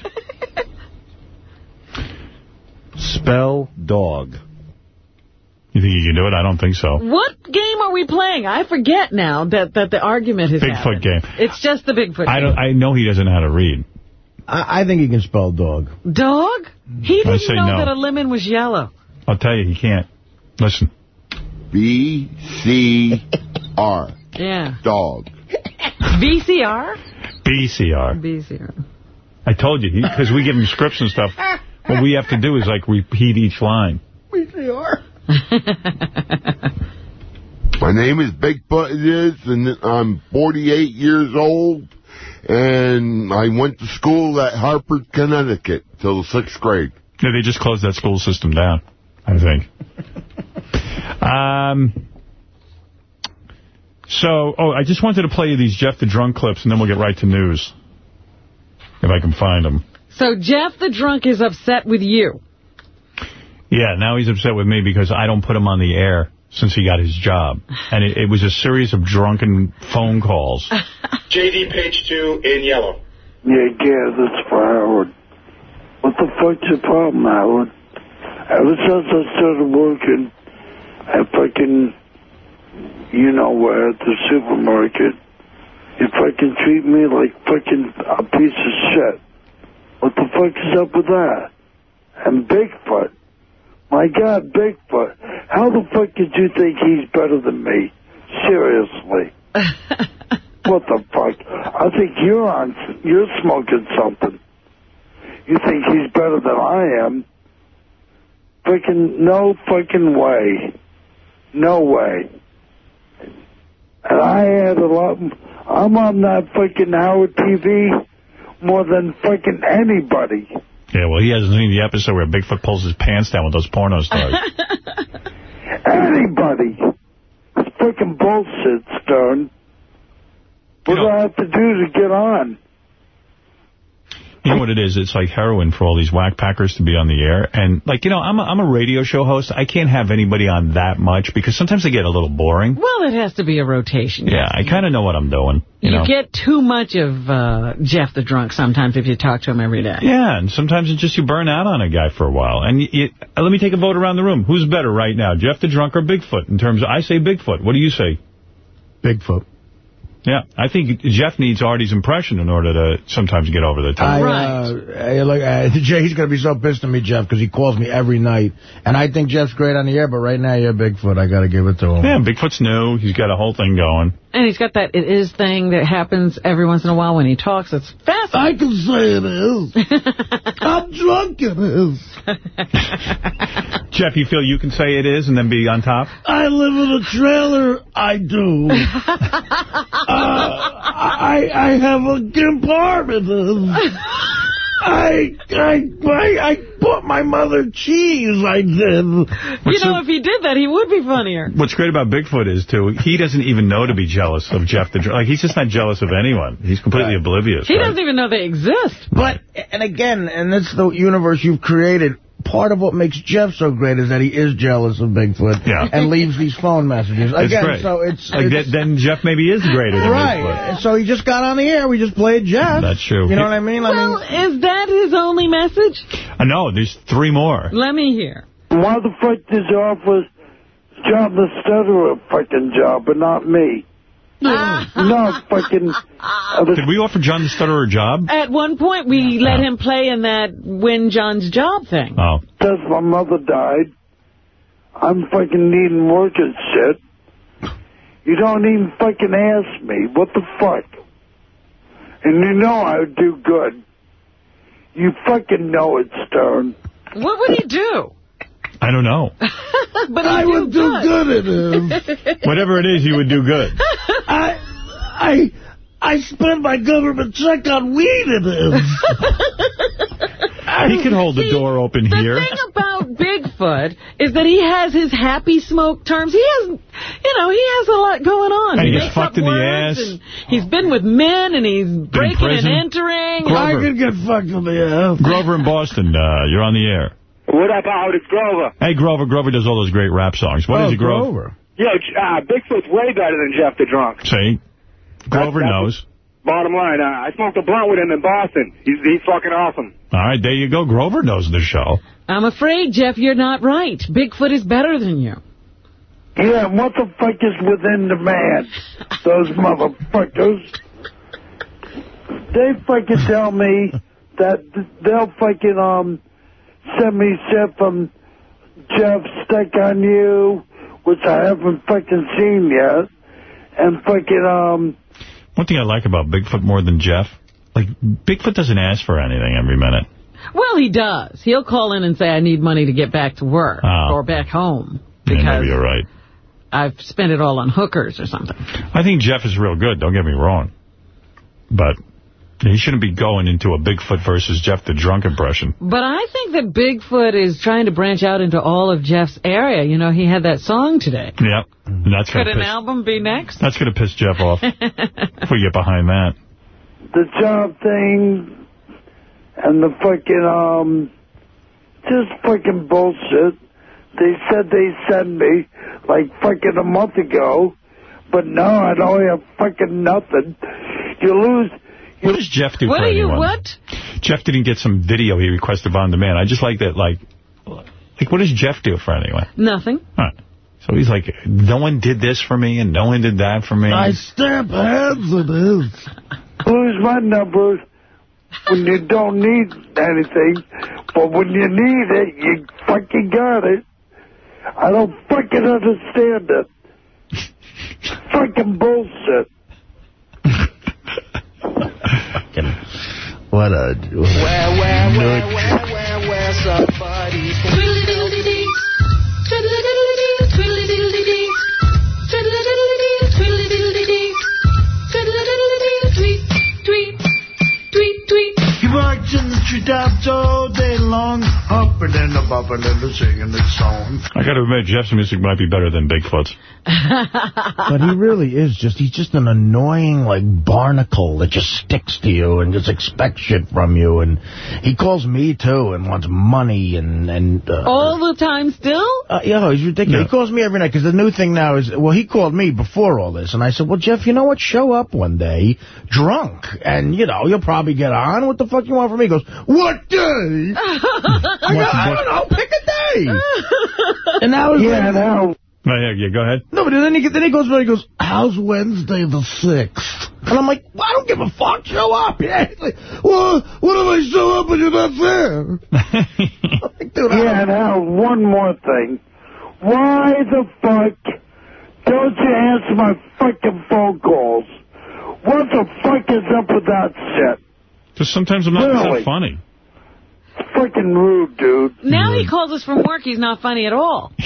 Spell dog. You think you can do it? I don't think so. What game are we playing? I forget now that, that the argument is Bigfoot happened. game. It's just the Bigfoot I game. don't. I know he doesn't know how to read. I, I think he can spell dog. Dog? He I didn't know no. that a lemon was yellow. I'll tell you, he can't. Listen. B C R. Yeah. Dog. VCR? BCR. VCR. I told you, because we give him scripts and stuff. What we have to do is, like, repeat each line. My name is Bigfoot it is, and I'm 48 years old, and I went to school at Hartford, Connecticut, till the sixth grade. Yeah, they just closed that school system down, I think. um. So, oh, I just wanted to play you these Jeff the Drunk clips, and then we'll get right to news. If I can find them. So Jeff the drunk is upset with you. Yeah, now he's upset with me because I don't put him on the air since he got his job. And it, it was a series of drunken phone calls. JD page two in yellow. Yeah, Gary, this is for Howard. What the fuck's your problem, Howard? Ever since I started working at fucking, you know where, at the supermarket, you fucking treat me like fucking a piece of shit. What the fuck is up with that? And Bigfoot. My God, Bigfoot. How the fuck did you think he's better than me? Seriously. what the fuck? I think you're on, you're smoking something. You think he's better than I am? Freaking no fucking way. No way. And I had a lot, I'm on that fucking Howard TV more than fucking anybody. Yeah, well, he hasn't seen the episode where Bigfoot pulls his pants down with those porno stars. Anybody. It's fucking bullshit, Stone. What do I have to do to get on? You know what it is? It's like heroin for all these whack packers to be on the air. And, like, you know, I'm a, I'm a radio show host. I can't have anybody on that much because sometimes they get a little boring. Well, it has to be a rotation. Yeah, I kind of know what I'm doing. You, You know? get too much of uh, Jeff the drunk sometimes if you talk to him every day. Yeah, and sometimes it's just you burn out on a guy for a while. And you, you, uh, let me take a vote around the room. Who's better right now, Jeff the Drunk or Bigfoot? In terms of, I say Bigfoot. What do you say? Bigfoot. Yeah, I think Jeff needs Artie's impression in order to sometimes get over the top. I, uh, I, like, uh, Jay, he's going to be so pissed at me, Jeff, because he calls me every night. And I think Jeff's great on the air, but right now you're Bigfoot. I got to give it to him. Yeah, Bigfoot's new. He's got a whole thing going. And he's got that it is thing that happens every once in a while when he talks. It's fascinating. I can say it is. I'm drunk it is. Jeff, you feel you can say it is and then be on top? I live in a trailer. I do. uh, I I have a compartment. I, I, I, I bought my mother cheese, I did. you know, if he did that, he would be funnier. What's great about Bigfoot is, too, he doesn't even know to be jealous of Jeff the Like, he's just not jealous of anyone. He's completely right. oblivious. He right? doesn't even know they exist. But, and again, and that's the universe you've created, part of what makes Jeff so great is that he is jealous of Bigfoot yeah. and leaves these phone messages. Again, great. so it's, like it's then Jeff maybe is greater than right. Bigfoot. So he just got on the air. We just played Jeff. That's true. You know what I mean? Well, I mean, is that his only message? Uh, no, there's three more. Let me hear. Why the fuck did you offer John the Stutterer a fucking job, but not me? No, fucking... Did we offer John the Stutterer a job? At one point, we let him play in that Win John's Job thing. Oh. Since my mother died, I'm fucking needing work and shit. You don't even fucking ask me. What the fuck? And you know I would do good. You fucking know it, Stern. What would he do? I don't know. but I would do good at him. Whatever it is, you would do good. I, I, I spend my government check on weed at him. he can hold the door open the here. The thing about Bigfoot is that he has his happy smoke terms. He has, you know, he has a lot going on. And he he gets fucked in the ass. And he's been with men, and he's breaking and entering. Grover. I could get fucked in the ass. Grover in Boston, uh, you're on the air. What up, Howard? It's Grover. Hey, Grover. Grover does all those great rap songs. What oh, is it, Grover? Grover? Yo, uh, Bigfoot's way better than Jeff the Drunk. See? Grover that's, that's knows. Bottom line, uh, I smoked a blunt with him in Boston. He's, he's fucking awesome. All right, there you go. Grover knows the show. I'm afraid, Jeff, you're not right. Bigfoot is better than you. Yeah, what the fuck is within the man? Those motherfuckers. They fucking tell me that they'll fucking, um, send me shit from Jeff Stuck on You, which I haven't fucking seen yet. And fucking, um... One thing I like about Bigfoot more than Jeff, like, Bigfoot doesn't ask for anything every minute. Well, he does. He'll call in and say, I need money to get back to work Oh. or back home. Yeah, Because maybe you're right. I've spent it all on hookers or something. I think Jeff is real good, don't get me wrong. But he shouldn't be going into a Bigfoot versus Jeff the Drunk impression. But I think that Bigfoot is trying to branch out into all of Jeff's area. You know, he had that song today. Yep. And that's Could gonna an piss, album be next? That's going to piss Jeff off if we get behind that. the job thing and the fucking, um, just fucking bullshit. They said they sent me like fucking a month ago, but now I don't have fucking nothing. You lose. What does Jeff do What for are you, anyone? what? Jeff didn't get some video he requested on demand. I just like that, like, like what does Jeff do for anyone? Nothing. All right. So he's like, no one did this for me and no one did that for me. I stamp heads it is. Lose my numbers when you don't need anything, but when you need it, you fucking got it. I don't fucking understand it. fucking bullshit. What a... Where, where, where, where, where, where somebody's Twiddly-diddly-dee, twiddly-diddly-dee, twiddly-diddly-dee, twiddly-diddly-dee, twiddly-diddly-dee, twiddly-diddly-dee, tweet, tweet, tweet, tweet. He works in the street out all day long, hopping and a bopping and a singing the song. I got to admit, Jeff's music might be better than Bigfoot's. But he really is just, he's just an annoying, like, barnacle that just sticks to you and just expects shit from you. And he calls me, too, and wants money and... and uh, All the time still? Uh, yeah, he's ridiculous. Yeah. He calls me every night, because the new thing now is, well, he called me before all this, and I said, well, Jeff, you know what? Show up one day drunk, and, you know, you'll probably get on. What the fuck you want from me? He goes, what day? I, go, I don't know, pick a day. and now he's Yeah, like, now Oh, yeah, yeah, go ahead. No, but then he, then he goes, he goes, how's Wednesday the 6th? And I'm like, well, I don't give a fuck, show up. Yeah. He's like, well, what if I show up and you're not there? like, dude, I Yeah, don't- now, one more thing. Why the fuck don't you answer my fucking phone calls? What the fuck is up with that shit? Just sometimes I'm not Really? so funny. Fucking rude, dude. Now he calls us from work. He's not funny at all.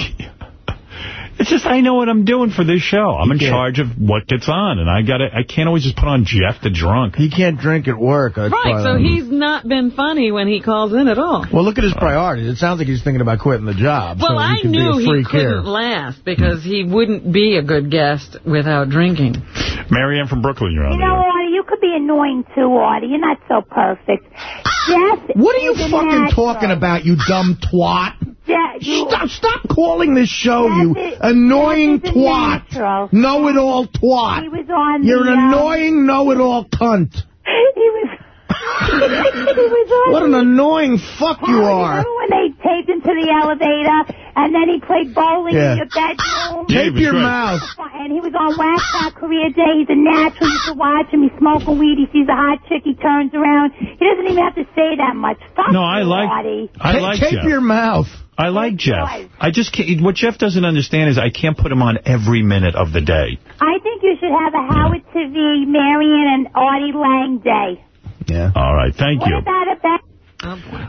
It's just I know what I'm doing for this show. I'm in can't- charge of what gets on, and I got to I can't always just put on Jeff the drunk. He can't drink at work. That's Right, so I'm- he's not been funny when he calls in at all. Well, look at his priorities. It sounds like he's thinking about quitting the job. Well, so I can knew he couldn't here. last because he wouldn't be a good guest without drinking. Marianne from Brooklyn, you're on You the know, air. You could be annoying too, Artie. You're not so perfect. Ah! Jeff What are you fucking natural. talking about, you dumb twat? Jeff, you, Stop, stop calling this show, you Jeff annoying Jeff twat. Know-it-all he twat. was on You're the, an um, annoying know-it-all cunt. He was... he was on What an the- annoying fuck you Oh, are. Remember when they taped him to the elevator, and then he played bowling Yeah. in your bedroom? Tape your mouth. And he was on Wax Out Career Day. He's a natural. You should watch him. He's smoking weed. He sees a hot chick. He turns around. He doesn't even have to say that much. Stop No, I like Artie. I Ta- like tape Jeff. your mouth. I like Jeff. was. I just can't. What Jeff doesn't understand is I can't put him on every minute of the day. I think you should have a Howard TV, Marianne, and Artie Lange day. Yeah. All right, thank What you. about a back?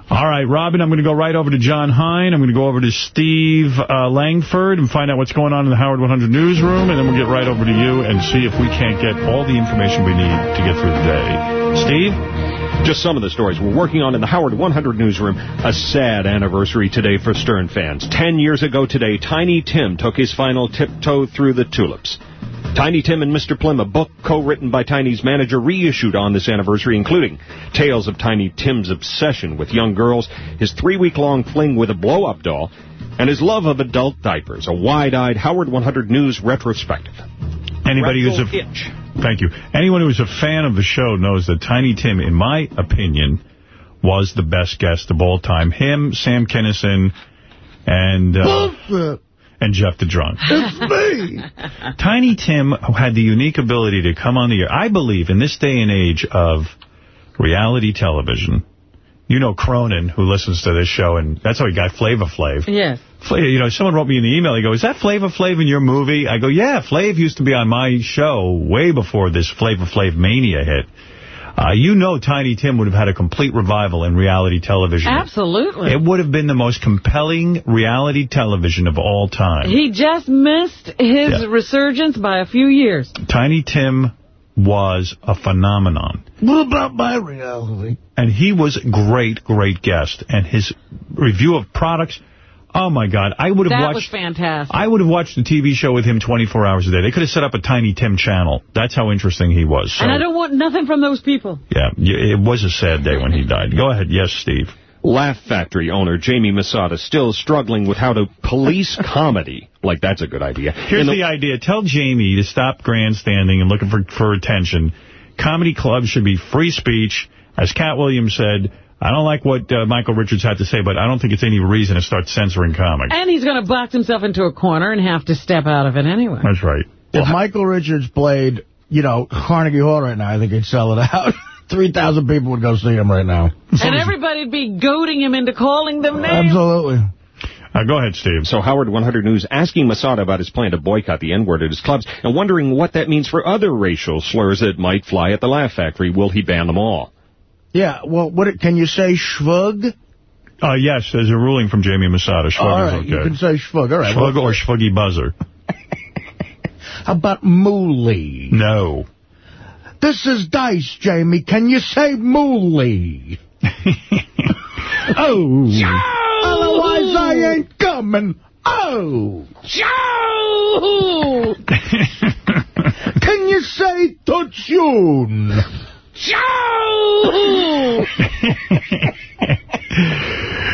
All right, Robin, I'm going to go right over to John Hein. I'm going to go over to Steve uh, Langford and find out what's going on in the Howard 100 newsroom, and then we'll get right over to you and see if we can't get all the information we need to get through the day. Steve? Just some of the stories we're working on in the Howard 100 newsroom. A sad anniversary today for Stern fans. Ten years ago today, Tiny Tim took his final tiptoe through the tulips. Tiny Tim and Mr. Plim, a book co-written by Tiny's manager, reissued on this anniversary, including tales of Tiny Tim's obsession with young girls, his three-week-long fling with a blow-up doll, and his love of adult diapers. A wide-eyed Howard 100 News retrospective. Anybody who's a itch. thank you. Anyone who's a fan of the show knows that Tiny Tim, in my opinion, was the best guest of all time. Him, Sam Kinison, and uh, and Jeff the Drunk. It's me. Tiny Tim had the unique ability to come on the air. I believe in this day and age of reality television, you know Cronin, who listens to this show, and that's how he got Flava Flav. Yes. Fla- You know, someone wrote me in the email. He goes, is that Flava Flav in your movie? I go, yeah, Flav used to be on my show way before this Flava Flav mania hit. Uh, you know Tiny Tim would have had a complete revival in reality television. Absolutely. It would have been the most compelling reality television of all time. He just missed his Yeah. resurgence by a few years. Tiny Tim was a phenomenon. What about my reality? And he was a great, great guest. And his review of products, oh, my God. I would have That was watched... fantastic. I would have watched the TV show with him 24 hours a day. They could have set up a Tiny Tim channel. That's how interesting he was. So, and I don't want nothing from those people. yeah, it was a sad day when he died. Go ahead. Yes, Steve. Laugh Factory owner Jamie Masada still struggling with how to police comedy. Like, that's a good idea. Here's In the, idea. Tell Jamie to stop grandstanding and looking for, for attention. Comedy clubs should be free speech. As Katt Williams said, I don't like what uh, Michael Richards had to say, but I don't think it's any reason to start censoring comics. And he's going to box himself into a corner and have to step out of it anyway. That's right. If Michael Richards played, you know, Carnegie Hall right now, I think he'd sell it out. 3,000 people would go see him right now. And everybody'd be goading him into calling them names. Absolutely. Uh, go ahead, Steve. So Howard 100 News asking Masada about his plan to boycott the N-word at his clubs and wondering what that means for other racial slurs that might fly at the Laugh Factory. Will he ban them all? Yeah, well, what it- can you say schvug? Uh, yes, there's a ruling from Jamie Masada. Schwug All is okay. you can say schvug. All right. Well, or Schwuggy Buzzer? How about mooly? No. This is Dice, Jamie. Can you say mooly? oh. Joe! Otherwise, I ain't coming. Oh. Joe! Can you say touchune?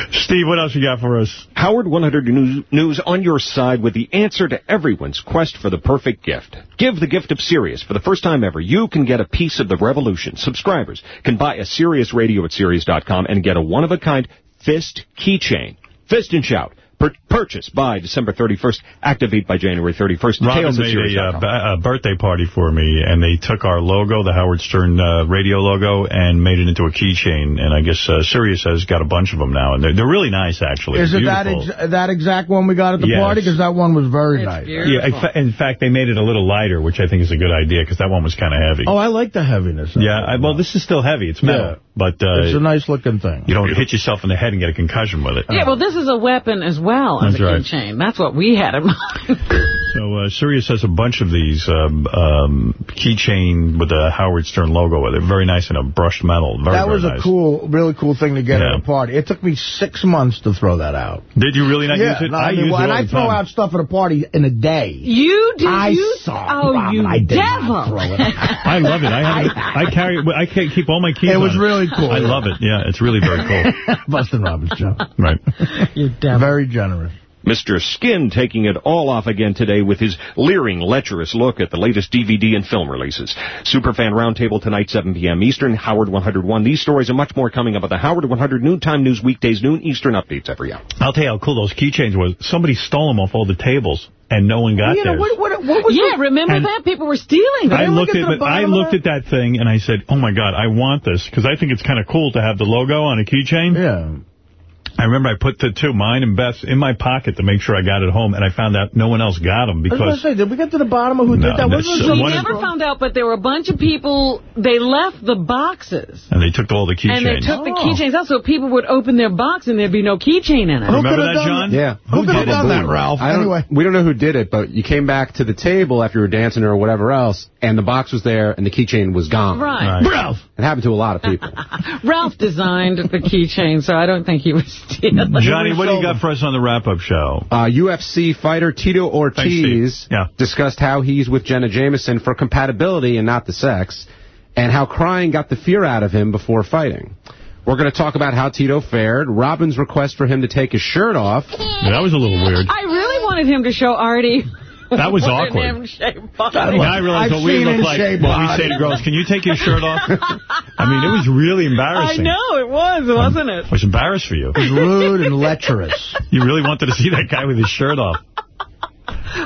Steve, what else you got for us? Howard 100 News- News on your side with the answer to everyone's quest for the perfect gift. Give the gift of Sirius. For the first time ever, you can get a piece of the revolution. Subscribers can buy a Sirius radio at Sirius.com and get a one-of-a-kind fist keychain. Fist and shout. Pur- purchase by December 31st. Activate by January 31st. Robin Details at made a, uh, a birthday party for me, and they took our logo, the Howard Stern uh, radio logo, and made it into a keychain. And I guess uh, Sirius has got a bunch of them now, and they're, they're really nice, actually. Is it that ex that exact one we got at the Yes. party? Because that one was very nice. Yeah, in, fact, they made it a little lighter, which I think is a good idea, because that one was kind of heavy. Oh, I like the heaviness. yeah. I, well, this is still heavy. It's metal. Yeah. But uh, it's a nice looking thing. you don't hit yourself in the head and get a concussion with it. Yeah, well, this is a weapon as well as That's a right. keychain. That's what we had in mind. So uh, Sirius has a bunch of these um, um, keychain with the Howard Stern logo with it. Very nice in a brushed metal. Very, that was very a nice. cool, really cool thing to get Yeah. at a party. It took me six months to throw that out. Did you really not yeah, use it? no, I, I mean, use well, it and all I throw time. out stuff at a party in a day. You did I you? saw oh, Robin, you I did devil. throw it. I love it. I have I carry. I can't keep all my keys. It was on really cool. I love it. Yeah, it's really very cool. Bustin' Robbins show. right. You're devil. Very generous. Mr. Skin taking it all off again today with his leering, lecherous look at the latest DVD and film releases. Superfan Roundtable tonight, 7 p.m. Eastern, Howard 101. These stories and much more coming up at the Howard 100 noontime news weekdays, noon Eastern updates every hour. I'll tell you how cool those keychains was. Somebody stole them off all the tables, and no one got you know, what, what, what was yeah, remember And- that? People were stealing them. I Did I look looked at at I looked at that thing and I said, "Oh my God, I want this because I think it's kind of cool to have the logo on a keychain." Yeah. I remember I put the two, mine and Beth's, in my pocket to make sure I got it home, and I found out no one else got them I was going to because say, did we get to the bottom of who No, did that? that's- Wasn't We one some- never found out, but there were a bunch of people, they left the boxes. and they took all the keychains. And they keychains. took the Oh. keychains out so people would open their box and there'd be no keychain in it. Who Remember could've that, done John? Yeah. Who could have did it? done that, Ralph? I don't, Anyway. We don't know who did it, but you came back to the table after you were dancing or whatever else, and the box was there, and the keychain was gone. Right. Right. Ralph. It happened to a lot of people. Ralph designed the keychain, so I don't think he was stealing. Johnny, what do you got for us on the wrap-up show? Uh, UFC fighter Tito Ortiz Steve. Yeah. discussed how he's with Jenna Jameson for compatibility and not the sex, and how crying got the fear out of him before fighting. We're going to talk about how Tito fared, Robin's request for him to take his shirt off. Yeah, that was a little weird. I really wanted him to show Artie. That was what an awkward. M-shaped body. And I realized I've what we seen look in like shape when we body. say to girls, can you take your shirt off? I mean, it was really embarrassing. I know, it was, um, wasn't it? I was embarrassed for you. It was Rude and lecherous. You really wanted to see that guy with his shirt off.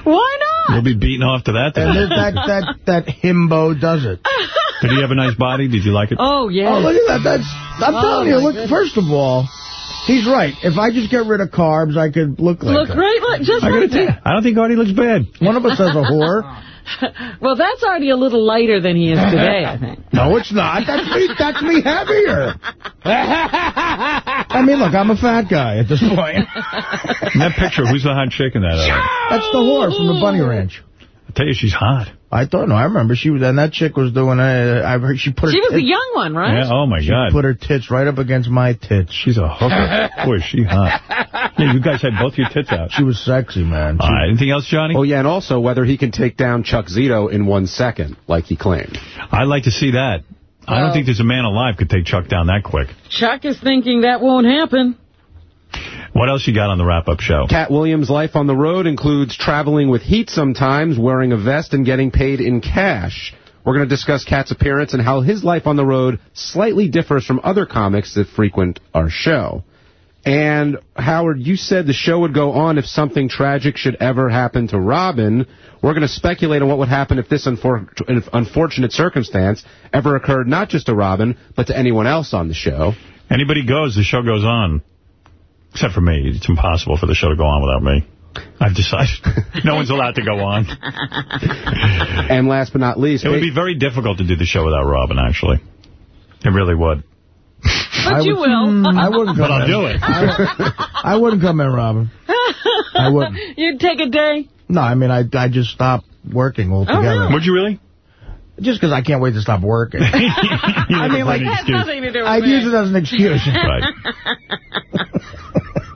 Why not? You'll be beaten off to that. And Then. that, that, that, that himbo does it. Did he have a nice body? Did you like it? Oh, yeah. Oh, look at that. That's, I'm Oh, telling you, look, goodness. first of all, he's right. If I just get rid of carbs, I could look like Look that. great, look, just I like that. I don't think Artie looks bad. One of us has a whore. Well, that's already a little lighter than he is today, I think. No, it's not. That's me, that's me heavier. I mean, look, I'm a fat guy at this point. In that picture, who's the hot chick in that? Uh, That's the whore from the Bunny Ranch. I tell you, she's hot. I thought, no, I remember she was, and that chick was doing, uh, I heard she put her She was the tits- young one, right? Yeah, oh, my she God. put her tits right up against my tits. She's a hooker. Boy, she hot. Yeah, you guys had both your tits out. She was sexy, man. She- All right, anything else, Johnny? Oh, yeah, and also whether he can take down Chuck Zito in one second, like he claimed. I'd like to see that. I don't think there's a man alive could take Chuck down that quick. Chuck is thinking that won't happen. What else you got on the wrap-up show? Katt Williams' life on the road includes traveling with heat sometimes, wearing a vest, and getting paid in cash. We're going to discuss Katt's appearance and how his life on the road slightly differs from other comics that frequent our show. And, Howard, you said the show would go on if something tragic should ever happen to Robin. We're going to speculate on what would happen if this unfor- if unfortunate circumstance ever occurred not just to Robin, but to anyone else on the show. Anybody goes, the show goes on. Except for me. It's impossible for the show to go on without me. I've decided no one's allowed to go on. And last but not least, It would be very difficult to do the show without Robin, actually. It really would. But I you would- will. Hmm, I wouldn't come But I'll in. do it. I wouldn't come in, Robin. I wouldn't. You'd take a day. No, I mean, I I just stopped working oh, altogether. really? Would you really? Just because I can't wait to stop working. I mean, like, It has nothing to do with I'd me. use it as an excuse. Right.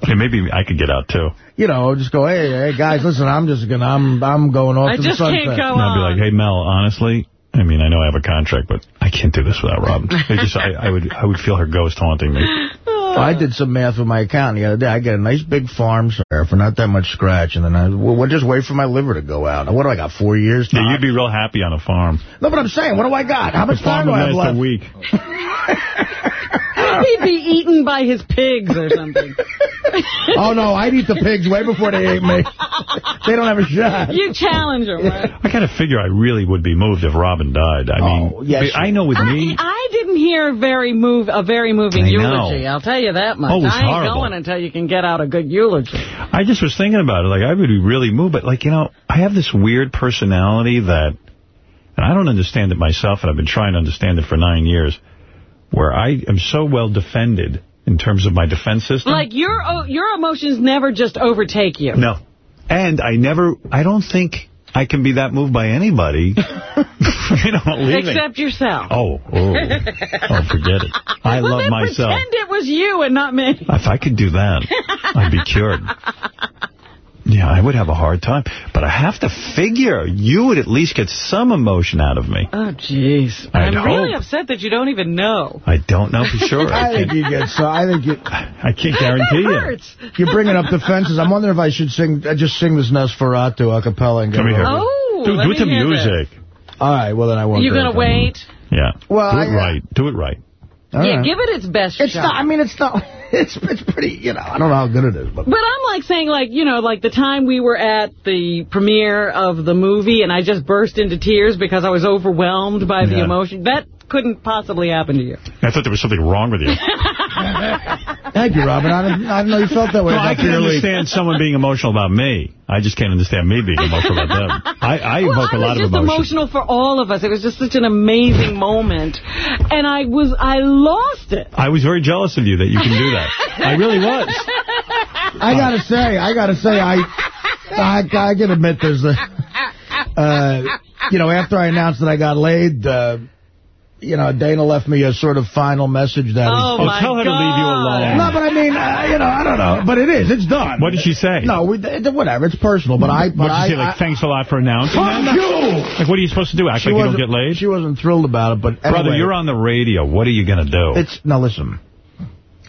Yeah, maybe I could get out, too. You know, just go, hey, hey, guys, listen, I'm just gonna, I'm, I'm going off I to the just sunset. can't go And I'd be like, hey, Mel, honestly, I mean, I know I have a contract, but I can't do this without Robin. It just, I, I would I would feel her ghost haunting me. Oh. I did some math with my accountant the other day. I get a nice big farm somewhere for not that much scratch, and then I well, we'll just wait for my liver to go out. What do I got? Four years? Yeah, you'd be real happy on a farm. No, but I'm saying, what do I got? How much The time farm do I have last left? a week. He'd be eaten by his pigs or something. oh, no, I'd eat the pigs way before they ate me. they don't have a shot. You challenge him, right? I kind of figure I really would be moved if Robin died. I oh, mean, Oh, yes, I know with me... I, I didn't hear very move a very moving eulogy. I'll tell you that much. Oh, it was I ain't horrible. going until you can get out a good eulogy. I just was thinking about it. Like, I would be really moved. But, like, you know, I have this weird personality that, and I don't understand it myself, and I've been trying to understand it for nine years, where I am so well defended in terms of my defense system. Like your oh, your emotions never just overtake you. No. And I never, I don't think I can be that moved by anybody. you know. Except yourself. Oh, oh, oh, forget it. I well, love myself. pretend it was you and not me. If I could do that, I'd be cured. Yeah, I would have a hard time. But I have to figure you would at least get some emotion out of me. Oh, jeez. I'd I'm really upset that you don't even know. I don't know for sure. I think you get so. I think you. I can't guarantee That you. hurts. You're bringing up defenses. I'm wondering if I should sing, uh, just sing this Nosferatu a cappella and get Come here. Oh, do let do me it to hear music. All right, well then I won't. You're gonna wait? Yeah. Well, do it I- right. Do it right. All yeah, right. give it its best It's shot. not. I mean, it's not. It's it's pretty. You know, I don't know how good it is, but But I'm like saying, like, you know, like the time we were at the premiere of the movie and I just burst into tears because I was overwhelmed by the emotion. That couldn't possibly happen to you. I thought there was something wrong with you. thank you, Robin. I didn't, I didn't know you felt that way. Well, I can your understand someone being emotional about me. I just can't understand me being emotional about them. I, I well, evoke I a lot was just emotional for all of us. It was just such an amazing moment. And I was, I lost it. I was very jealous of you that you can do that. I really was. I gotta say, I gotta say, I, I, I can admit there's a, uh, you know, after I announced that I got laid, uh, you know, Dana left me a sort of final message that Oh, Oh, my tell her to leave you alone. No, but I mean, uh, you know, I don't know. But it is. It's done. What did she say? No, we, it, whatever. It's personal. But I... What But did I, she say? Like, I, thanks a lot for announcing Fuck that? you! Like, what are you supposed to do? Act She like you don't get laid? She wasn't thrilled about it, but Brother, anyway, you're on the radio. What are you going to do? It's now listen.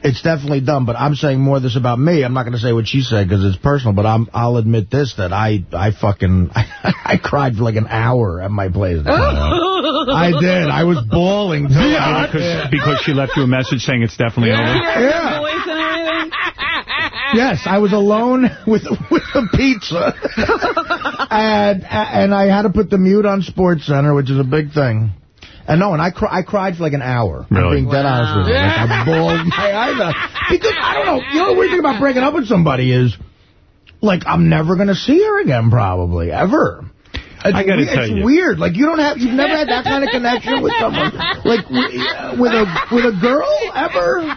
It's definitely dumb, but I'm saying more of this about me. I'm not going to say what she said because it's personal, but I'm, I'll admit this, that I, I fucking, I, cried for like an hour at my place. I did. I was bawling. Too. because, because she left you a message saying it's definitely over? Yeah. Voice. Yes, I was alone with with a pizza, and and I had to put the mute on Sports Center, which is a big thing. And no, and I cry, I cried for like an hour. I'm Really? being dead honest with you. Like, I bawled my eyes out. Because, I don't know, you know the weird thing about breaking up with somebody is, like, I'm never going to see her again, probably, ever. It's I gotta we- tell it's you. weird. Like, you don't have, you've never had that kind of connection with someone. Like, with a with a girl, ever?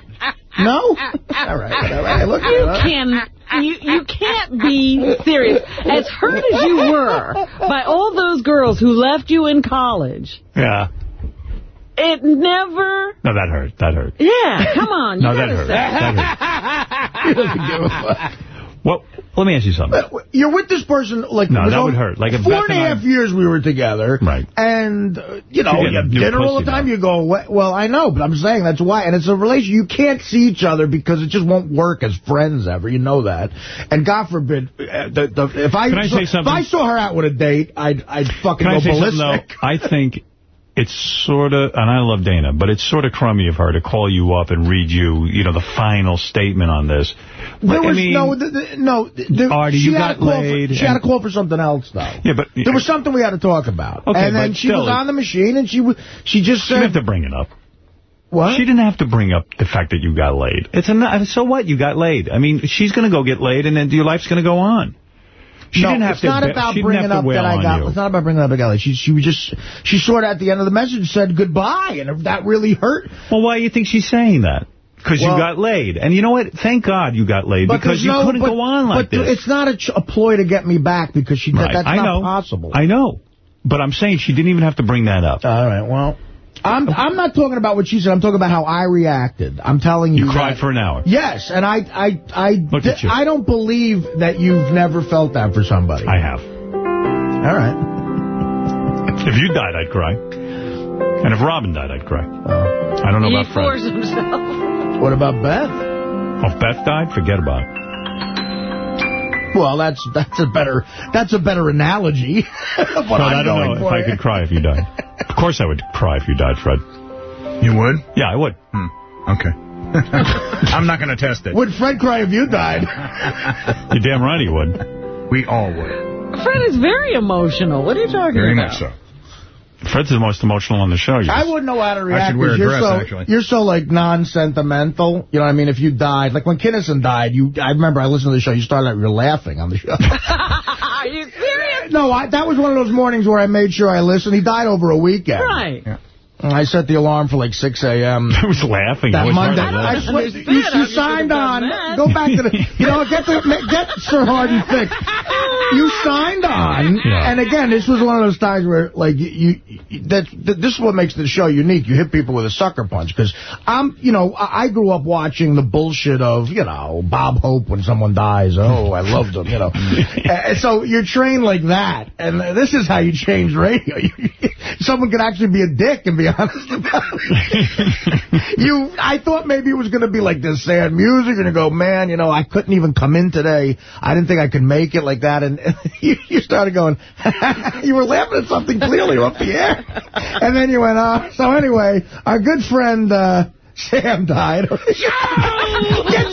No? All right, whatever. Hey, look at You it. can you you can't be serious. As hurt as you were by all those girls who left you in college, Yeah. It never. No, that hurt. That hurt. Yeah, come on. You No, that gotta hurt. That hurt. He doesn't give a fuck. Well, let me ask you something. You're with this person, like... No, that all- would hurt. Like, if Four Beth and a and I- years we were together. Right. And, uh, you know, You're you getting have dinner all the time. now. You go, "Well- well, I know, but I'm saying that's why. And it's a relation. You can't see each other because it just won't work as friends ever. You know that. And God forbid, uh, the, the, if I Can I saw, say something? If I saw her out with a date, I'd, I'd fucking Can I go say something, ballistic. though? I think it's sort of, and I love Dana, but it's sort of crummy of her to call you up and read you, you know, the final statement on this. There But, was I mean, no, th th no. There, Artie, she you had got a call laid For, she had a call for something else, though. Yeah, but There was something we had to talk about. Okay, and then she still, was on the machine, and she w- she just She didn't have to bring it up. What? She didn't have to bring up the fact that you got laid. It's a, so what? You got laid. I mean, she's going to go get laid, and then your life's going to go on. She no, didn't have it's to. not about bringing up that I got. you. It's not about bringing up I got. She she was just she sort of at the end of the message said goodbye, and that really hurt. Well, why do you think she's saying that? Because Well- you got laid. And you know what? Thank God you got laid because you no- couldn't but- go on like but this. it's not a, ch- a ploy to get me back because she Right. that's I not know. possible. I know. But I'm saying she didn't even have to bring that up. All right, well. I'm I'm not talking about what she said. I'm talking about how I reacted. I'm telling you. You cried that- for an hour. Yes, and I I I Look at you. I don't believe that you've never felt that for somebody. I have. All right. If you died, I'd cry. And if Robin died, I'd cry. Oh. I don't know He about Fred. forced himself. What about Beth? Oh, if Beth died, forget about it. Well, that's that's a better that's a better analogy. of what Fred, I'm don't know if I could cry if you died. of course I would cry if you died, Fred. You would? Yeah, I would. Hmm. Okay. I'm not going to test it. Would Fred cry if you died? You're damn right he would. We all would. Fred is very emotional. What are you talking Very about? much so. Fred's the most emotional on the show. I wouldn't know how to react. I should wear a 'cause you're dress, so, actually. You're so, like, non-sentimental. You know what I mean? If you died, like when Kinison died, you. I remember I listened to the show, you started out, you were laughing on the show. Are you serious? no, I, that was one of those mornings where I made sure I listened. He died over a weekend. Right. And Mm, I set the alarm for like 6 a.m. I was laughing. That I was Monday. hardly I swear, you, you signed on. Go back to the. You know, get the get Sir Harden fixed. You signed on, Yeah. and again, this was one of those times where, like, you, you that, that this is what makes the show unique. You hit people with a sucker punch because I'm, you know, I I grew up watching the bullshit of, you know, Bob Hope when someone dies. Oh, I loved him, you know. and so you're trained like that, and this is how you change radio. Someone could actually be a dick and be honest about it. you, I thought maybe it was going to be like this sad music, and you go, man, you know, I couldn't even come in today. I didn't think I could make it like that, and, you, you started going, you were laughing at something clearly off the air, and then you went, uh, so anyway, our good friend, uh, Sam died. Get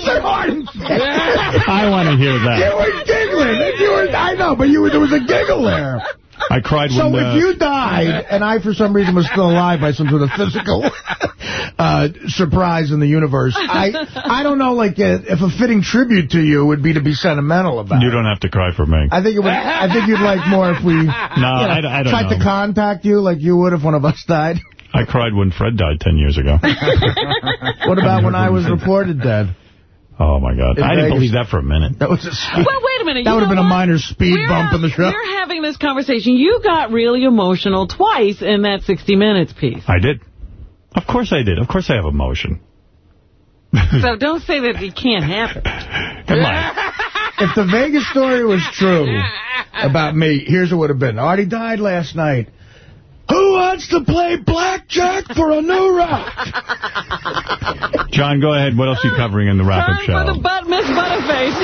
Sir Martin. I want to hear that. You were giggling. You were, I know, but you were, there was a giggle there. I cried So when... uh, if you died, and I, for some reason, was still alive by some sort of physical uh, surprise in the universe, I I don't know, like, uh, if a fitting tribute to you would be to be sentimental about You don't have to cry for me. I think it would. I think you'd like more if we no, I- I don't tried to contact you like you would if one of us died. I cried when Fred died 10 years ago. What about when I was reported dead? Oh, my God. In I didn't believe that for a minute. That was a speed, Well, wait a minute. that would have know been a minor speed We're bump in the show. We're having this conversation. You got really emotional twice in that 60 Minutes piece. I did. Of course I did. Of course I have emotion. so don't say that it can't happen. Come on. If the Vegas story was true about me, here's what would have been. Artie died last night. Who wants to play blackjack for a new rock? John, go ahead. What else are you covering in the wrap-up Time show? for the butt miss butterface.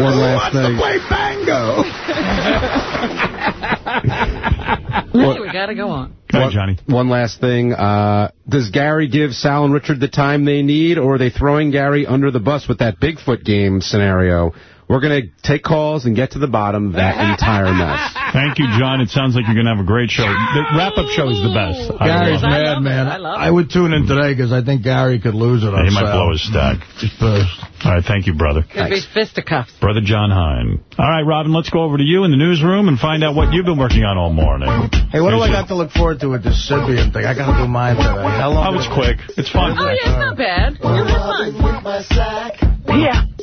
One last Who last wants to play bango? hey, we got to go on. Go ahead, Johnny. One last thing. Uh, does Gary give Sal and Richard the time they need, or are they throwing Gary under the bus with that Bigfoot game scenario? We're going to take calls and get to the bottom of that entire mess. Thank you, John. It sounds like you're going to have a great show. The wrap-up show is the best. I Gary's love it. mad, man. I love I would tune in today because I think Gary could lose it on He might blow his stack. Just pissed. All right, thank you, brother. Could be fisticuffs. Brother John Hein. All right, Robin, let's go over to you in the newsroom and find out what you've been working on all morning. Hey, what do I got to look forward to with this Sybian thing? I got to do mine today. How long? Oh, it's quick. It's fun. Oh, yeah, it's not bad. You're fun. Yeah.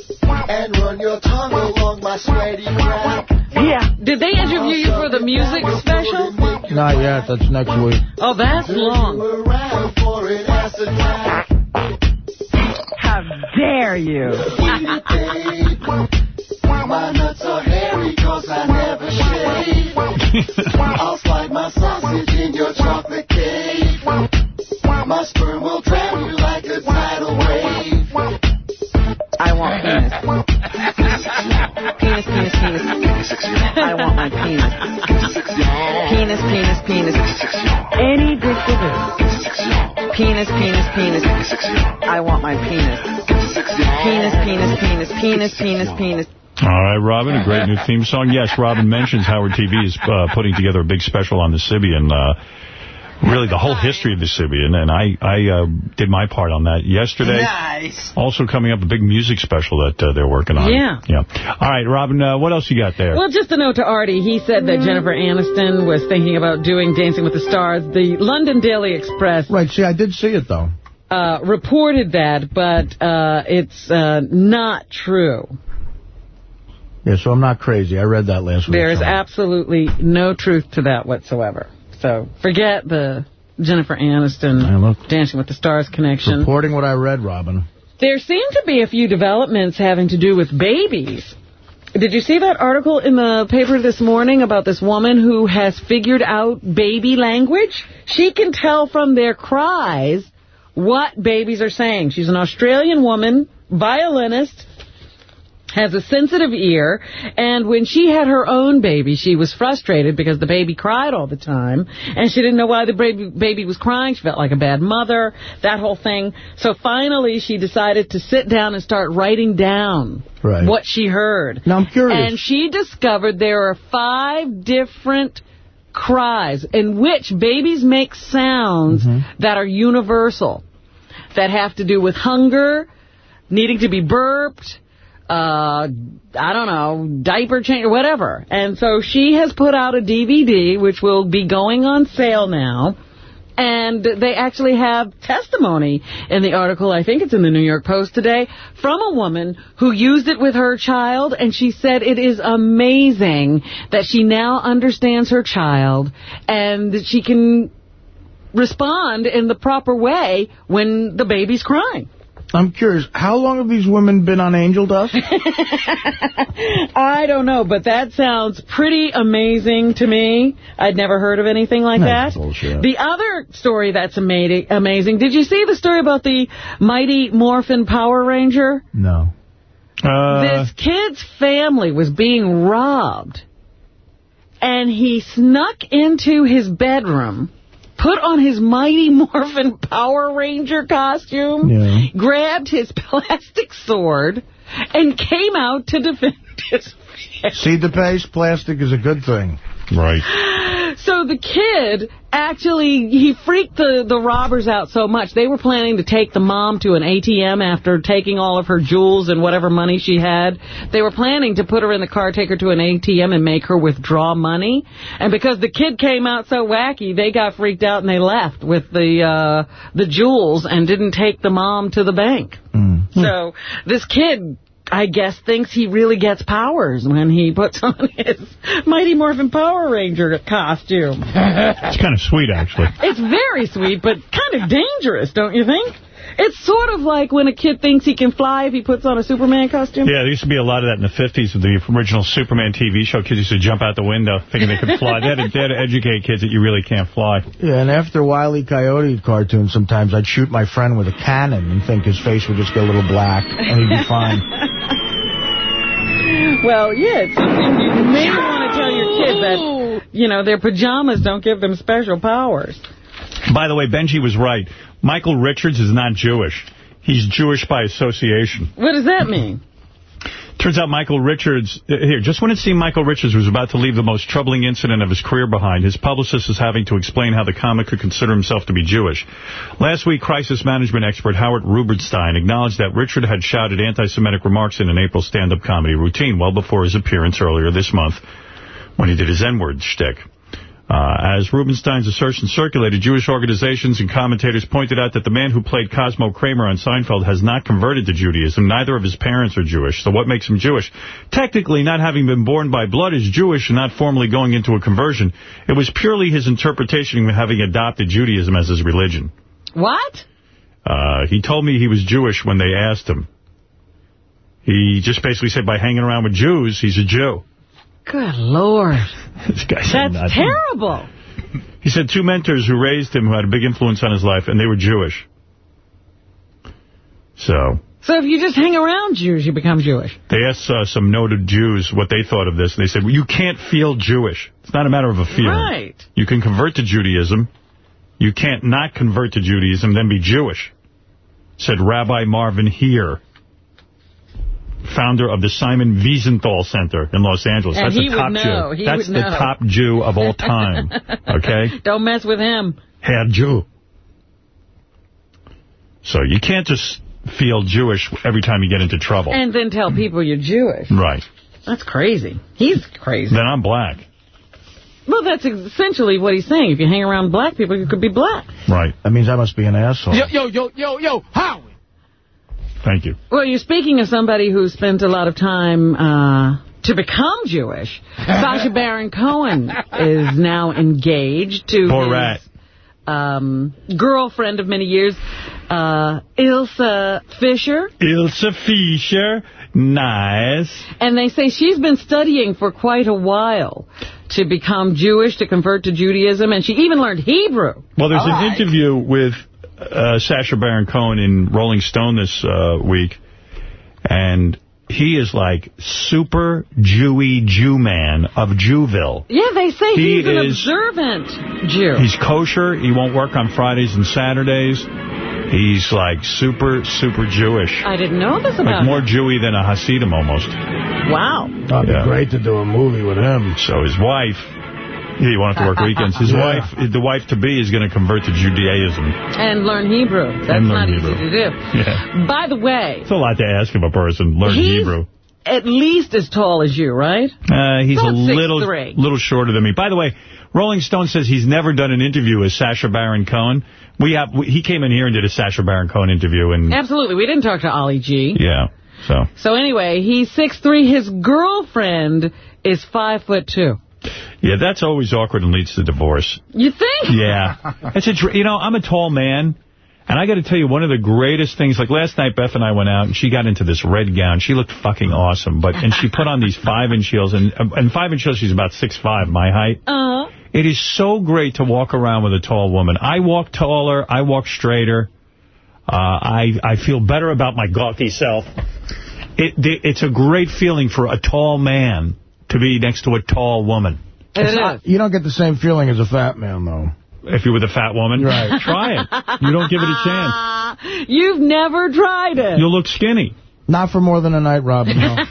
And run your tongue along my sweaty crack. Yeah. Did they interview you for the music special? Not yet. That's next week. Oh, that's long. Around for an ass attack. How dare you? My nuts are hairy cause I never shave. I'll slide my sausage in your chocolate cake. My sperm will drown you like a tidal wave. I want penis. Penis, penis, penis. I want my penis. Penis, penis, penis. Any dick will do. Penis, penis, penis. I want my penis. Penis, penis, penis, penis, penis, penis. All right, Robin, a great new theme song. Yes, Robin mentions Howard TV is uh, putting together a big special on the Sybian. Uh, really, the whole history of the Sybian, and I, I uh, did my part on that yesterday. Nice. Also coming up, a big music special that uh, they're working on. Yeah. Yeah. All right, Robin, uh, what else you got there? Well, just a note to Artie. He said that Jennifer Aniston was thinking about doing Dancing with the Stars. The London Daily Express Right, see, I did see it, though. uh, reported that, but uh, it's uh, not true. Yeah, so I'm not crazy. I read that last week. There is so- absolutely no truth to that whatsoever. So forget the Jennifer Aniston. Dancing with the Stars connection. Reporting what I read, Robin. There seem to be a few developments having to do with babies. Did you see that article in the paper this morning about this woman who has figured out baby language? She can tell from their cries what babies are saying. She's an Australian woman, violinist, has a sensitive ear, and when she had her own baby, she was frustrated because the baby cried all the time, and she didn't know why the baby, baby was crying. She felt like a bad mother, that whole thing. So finally, she decided to sit down and start writing down Right. what she heard. Now, I'm curious. And she discovered there are five different cries in which babies make sounds mm-hmm. that are universal, that have to do with hunger, needing to be burped, uh, I don't know, diaper change, whatever. And so she has put out a DVD, which will be going on sale now. And they actually have testimony in the article, I think it's in the New York Post today, from a woman who used it with her child, and she said it is amazing that she now understands her child and that she can respond in the proper way when the baby's crying. I'm curious, how long have these women been on Angel Dust? I don't know, but that sounds pretty amazing to me. I'd never heard of anything like That's that. bullshit. The other story that's ama- amazing, did you see the story about the Mighty Morphin Power Ranger? No. Uh, this kid's family was being robbed, and he snuck into his bedroom, put on his Mighty Morphin Power Ranger costume, Yeah. grabbed his plastic sword, and came out to defend his See the paste? Plastic is a good thing. Right. So the kid actually, he freaked the, the robbers out so much. They were planning to take the mom to an ATM after taking all of her jewels and whatever money she had. They were planning to put her in the car, take her to an ATM and make her withdraw money. And because the kid came out so wacky, they got freaked out and they left with the, uh, the jewels and didn't take the mom to the bank. So this kid, I guess, thinks he really gets powers when he puts on his Mighty Morphin Power Ranger costume. It's kind of sweet, actually. It's very sweet, but kind of dangerous, don't you think? It's sort of like when a kid thinks he can fly if he puts on a Superman costume. Yeah, there used to be a lot of that in the 50s with the original Superman TV show. Kids used to jump out the window thinking they could fly. they, had to, they had to educate kids that you really can't fly. Yeah, and after Wile E. Coyote cartoons, sometimes I'd shoot my friend with a cannon and think his face would just get a little black and he'd be fine. Well, yeah, it's something you may want to tell your kid that, you know, their pajamas don't give them special powers. By the way, Benji was right. Michael Richards is not Jewish. He's Jewish by association. What does that mean? Turns out Michael Richards, uh, here, just when it seemed Michael Richards was about to leave the most troubling incident of his career behind, his publicist is having to explain how the comic could consider himself to be Jewish. Last week, crisis management expert Howard Rubenstein acknowledged that Richard had shouted anti-Semitic remarks in an April stand-up comedy routine well before his appearance earlier this month when he did his N-word shtick. Uh, as Rubenstein's assertion circulated, Jewish organizations and commentators pointed out that the man who played Cosmo Kramer on Seinfeld has not converted to Judaism. Neither of his parents are Jewish, so what makes him Jewish? Technically, not having been born by blood is Jewish and not formally going into a conversion. It was purely his interpretation of having adopted Judaism as his religion. What? Uh, he told me he was Jewish when they asked him. He just basically said by hanging around with Jews, he's a Jew. Good Lord. This guy said That's nothing. terrible. He said two mentors who raised him who had a big influence on his life, and they were Jewish. So So if you just hang around Jews, you become Jewish. they asked uh, some noted Jews what they thought of this, and they said, well, you can't feel Jewish. It's not a matter of a feeling. Right. You can convert to Judaism. You can't not convert to Judaism, then be Jewish, said Rabbi Marvin Hier, founder of the Simon Wiesenthal Center in Los Angeles. And That's he the would top know. Jew. He That's would the know. top Jew of all time. Okay? Don't mess with him. Herr Jew. So you can't just feel Jewish every time you get into trouble. And then tell people you're Jewish. Right. That's crazy. He's crazy. Then I'm black. Well, that's essentially what he's saying. If you hang around black people, you could be black. Right. That means I must be an asshole. Yo, yo, yo, yo, yo, Howard. Thank you. Well, you're speaking of somebody who spent a lot of time uh, to become Jewish. Sacha Baron Cohen is now engaged to Borat. his um, girlfriend of many years, uh, Ilsa Fisher. Ilsa Fisher. Nice. And they say she's been studying for quite a while to become Jewish, to convert to Judaism, and she even learned Hebrew. Well, there's All an right. interview with uh, Sacha Baron Cohen in Rolling Stone this uh, week, and he is like super Jewy Jew man of Jewville. Yeah, they say He he's an is- observant Jew. He's kosher. He won't work on Fridays and Saturdays. He's like super, super Jewish. I didn't know this about Like more him. Jewy than a Hasidim almost. Wow. That'd be great to do a movie with him. So his wife, yeah, he won't to work weekends. His Yeah. wife, the wife-to-be is going to convert to Judaism. And learn Hebrew. That's And not learn easy Hebrew. to do. Yeah. By the way, It's a lot to ask of a person, learn He's- Hebrew. at least as tall as you, right? Uh, he's a About six little three. little shorter than me. By the way, Rolling Stone says he's never done an interview with Sacha Baron Cohen. We have we, he came in here and did a Sacha Baron Cohen interview, and Absolutely. We didn't talk to Ali G. yeah, so So anyway, he's six three. His girlfriend is five foot two. Yeah, that's always awkward and leads to divorce. You think? Yeah, it's a you know I'm a tall man. And I got to tell you, one of the greatest things, like last night, Beth and I went out, and she got into this red gown. She looked fucking awesome, but and she put on these five-inch heels, and and five-inch heels, she's about six five, my height. Uh, It is so great to walk around with a tall woman. I walk taller. I walk straighter. Uh, I I feel better about my gawky self. It, it's a great feeling for a tall man to be next to a tall woman. It's not- you don't get the same feeling as a fat man, though. If you're with a fat woman, Right. try it. You don't give it a chance. you've never tried it. You'll look skinny. Not for more than a night, Robin. No.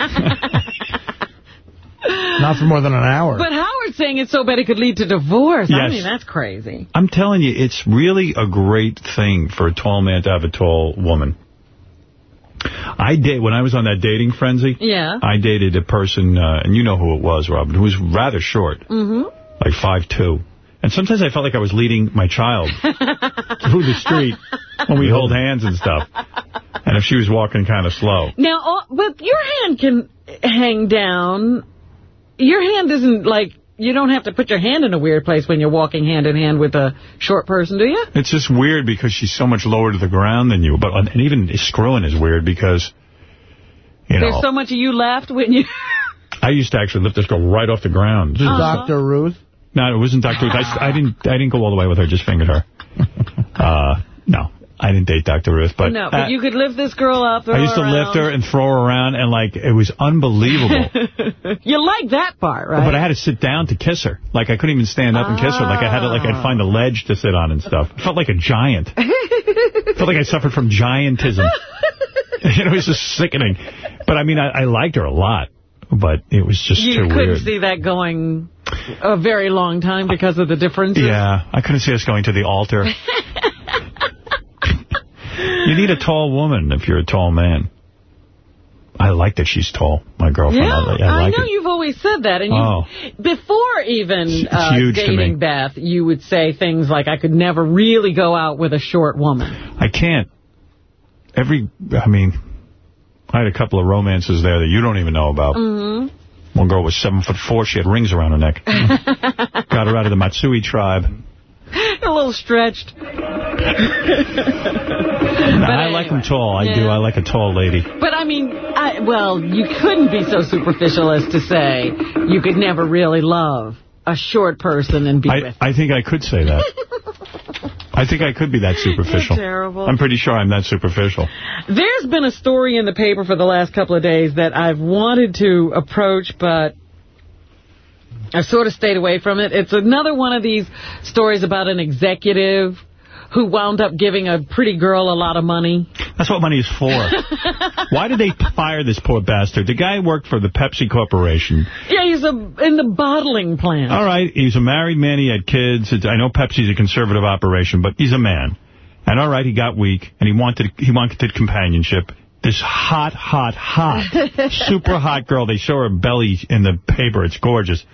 Not for more than an hour. But Howard's saying it's so bad it could lead to divorce. I Yes. mean, that's crazy. I'm telling you, it's really a great thing for a tall man to have a tall woman. I did when I was on that dating frenzy. Yeah. I dated a person, uh, and you know who it was, Robin, who was rather short, Mm-hmm. like five two. And sometimes I felt like I was leading my child through the street when we hold hands and stuff. And if she was walking kind of slow. Now, all, but your hand can hang down. Your hand isn't like, you don't have to put your hand in a weird place when you're walking hand in hand with a short person, do you? It's just weird because she's so much lower to the ground than you. But And even screwing is weird because, you know, There's so much of you left when you... I used to actually lift this girl right off the ground. Just Dr. Ruth? No, it wasn't Dr. Ruth. I, I didn't I didn't go all the way with her, just fingered her. Uh, no, I didn't date Dr. Ruth. But, no, but uh, you could lift this girl up, I used to her lift her and throw her around, and, like, it was unbelievable. you like that part, right? But I had to sit down to kiss her. Like, I couldn't even stand up and kiss her. Like, I had to, like, I'd find a ledge to sit on and stuff. I felt like a giant. Felt like I suffered from giantism. you know, it was just sickening. But, I mean, I, I liked her a lot. But it was just you too couldn't see that going a very long time because of the differences. Yeah, I couldn't see us going to the altar. You need a tall woman if you're a tall man. I like that she's tall, my girlfriend. Yeah, I, I like know it. you've always said that. And you, Oh. before even uh, huge to me. dating Beth, you would say things like, I could never really go out with a short woman. I can't. Every, I mean, I had a couple of romances there that you don't even know about. hmm One girl was seven foot four. She had rings around her neck. Got her out of the Matsui tribe. a little stretched. I like them tall. I do. I like a tall lady. But, I mean, I, well, you couldn't be so superficial as to say you could never really love a short person and be I, with I think I could say that. I think I could be that superficial. You're terrible. I'm pretty sure I'm that superficial. There's been a story in the paper for the last couple of days that I've wanted to approach, but I've sort of stayed away from it. It's another one of these stories about an executive who wound up giving a pretty girl a lot of money. That's what money is for. Why did they fire this poor bastard? The guy worked for the Pepsi Corporation. Yeah, he's a, in the bottling plant. All right, he's a married man. He had kids. It's, I know Pepsi's a conservative operation, but he's a man. And all right, he got weak, and he wanted he wanted companionship. This hot, hot, hot, super hot girl. They show her belly in the paper. It's gorgeous.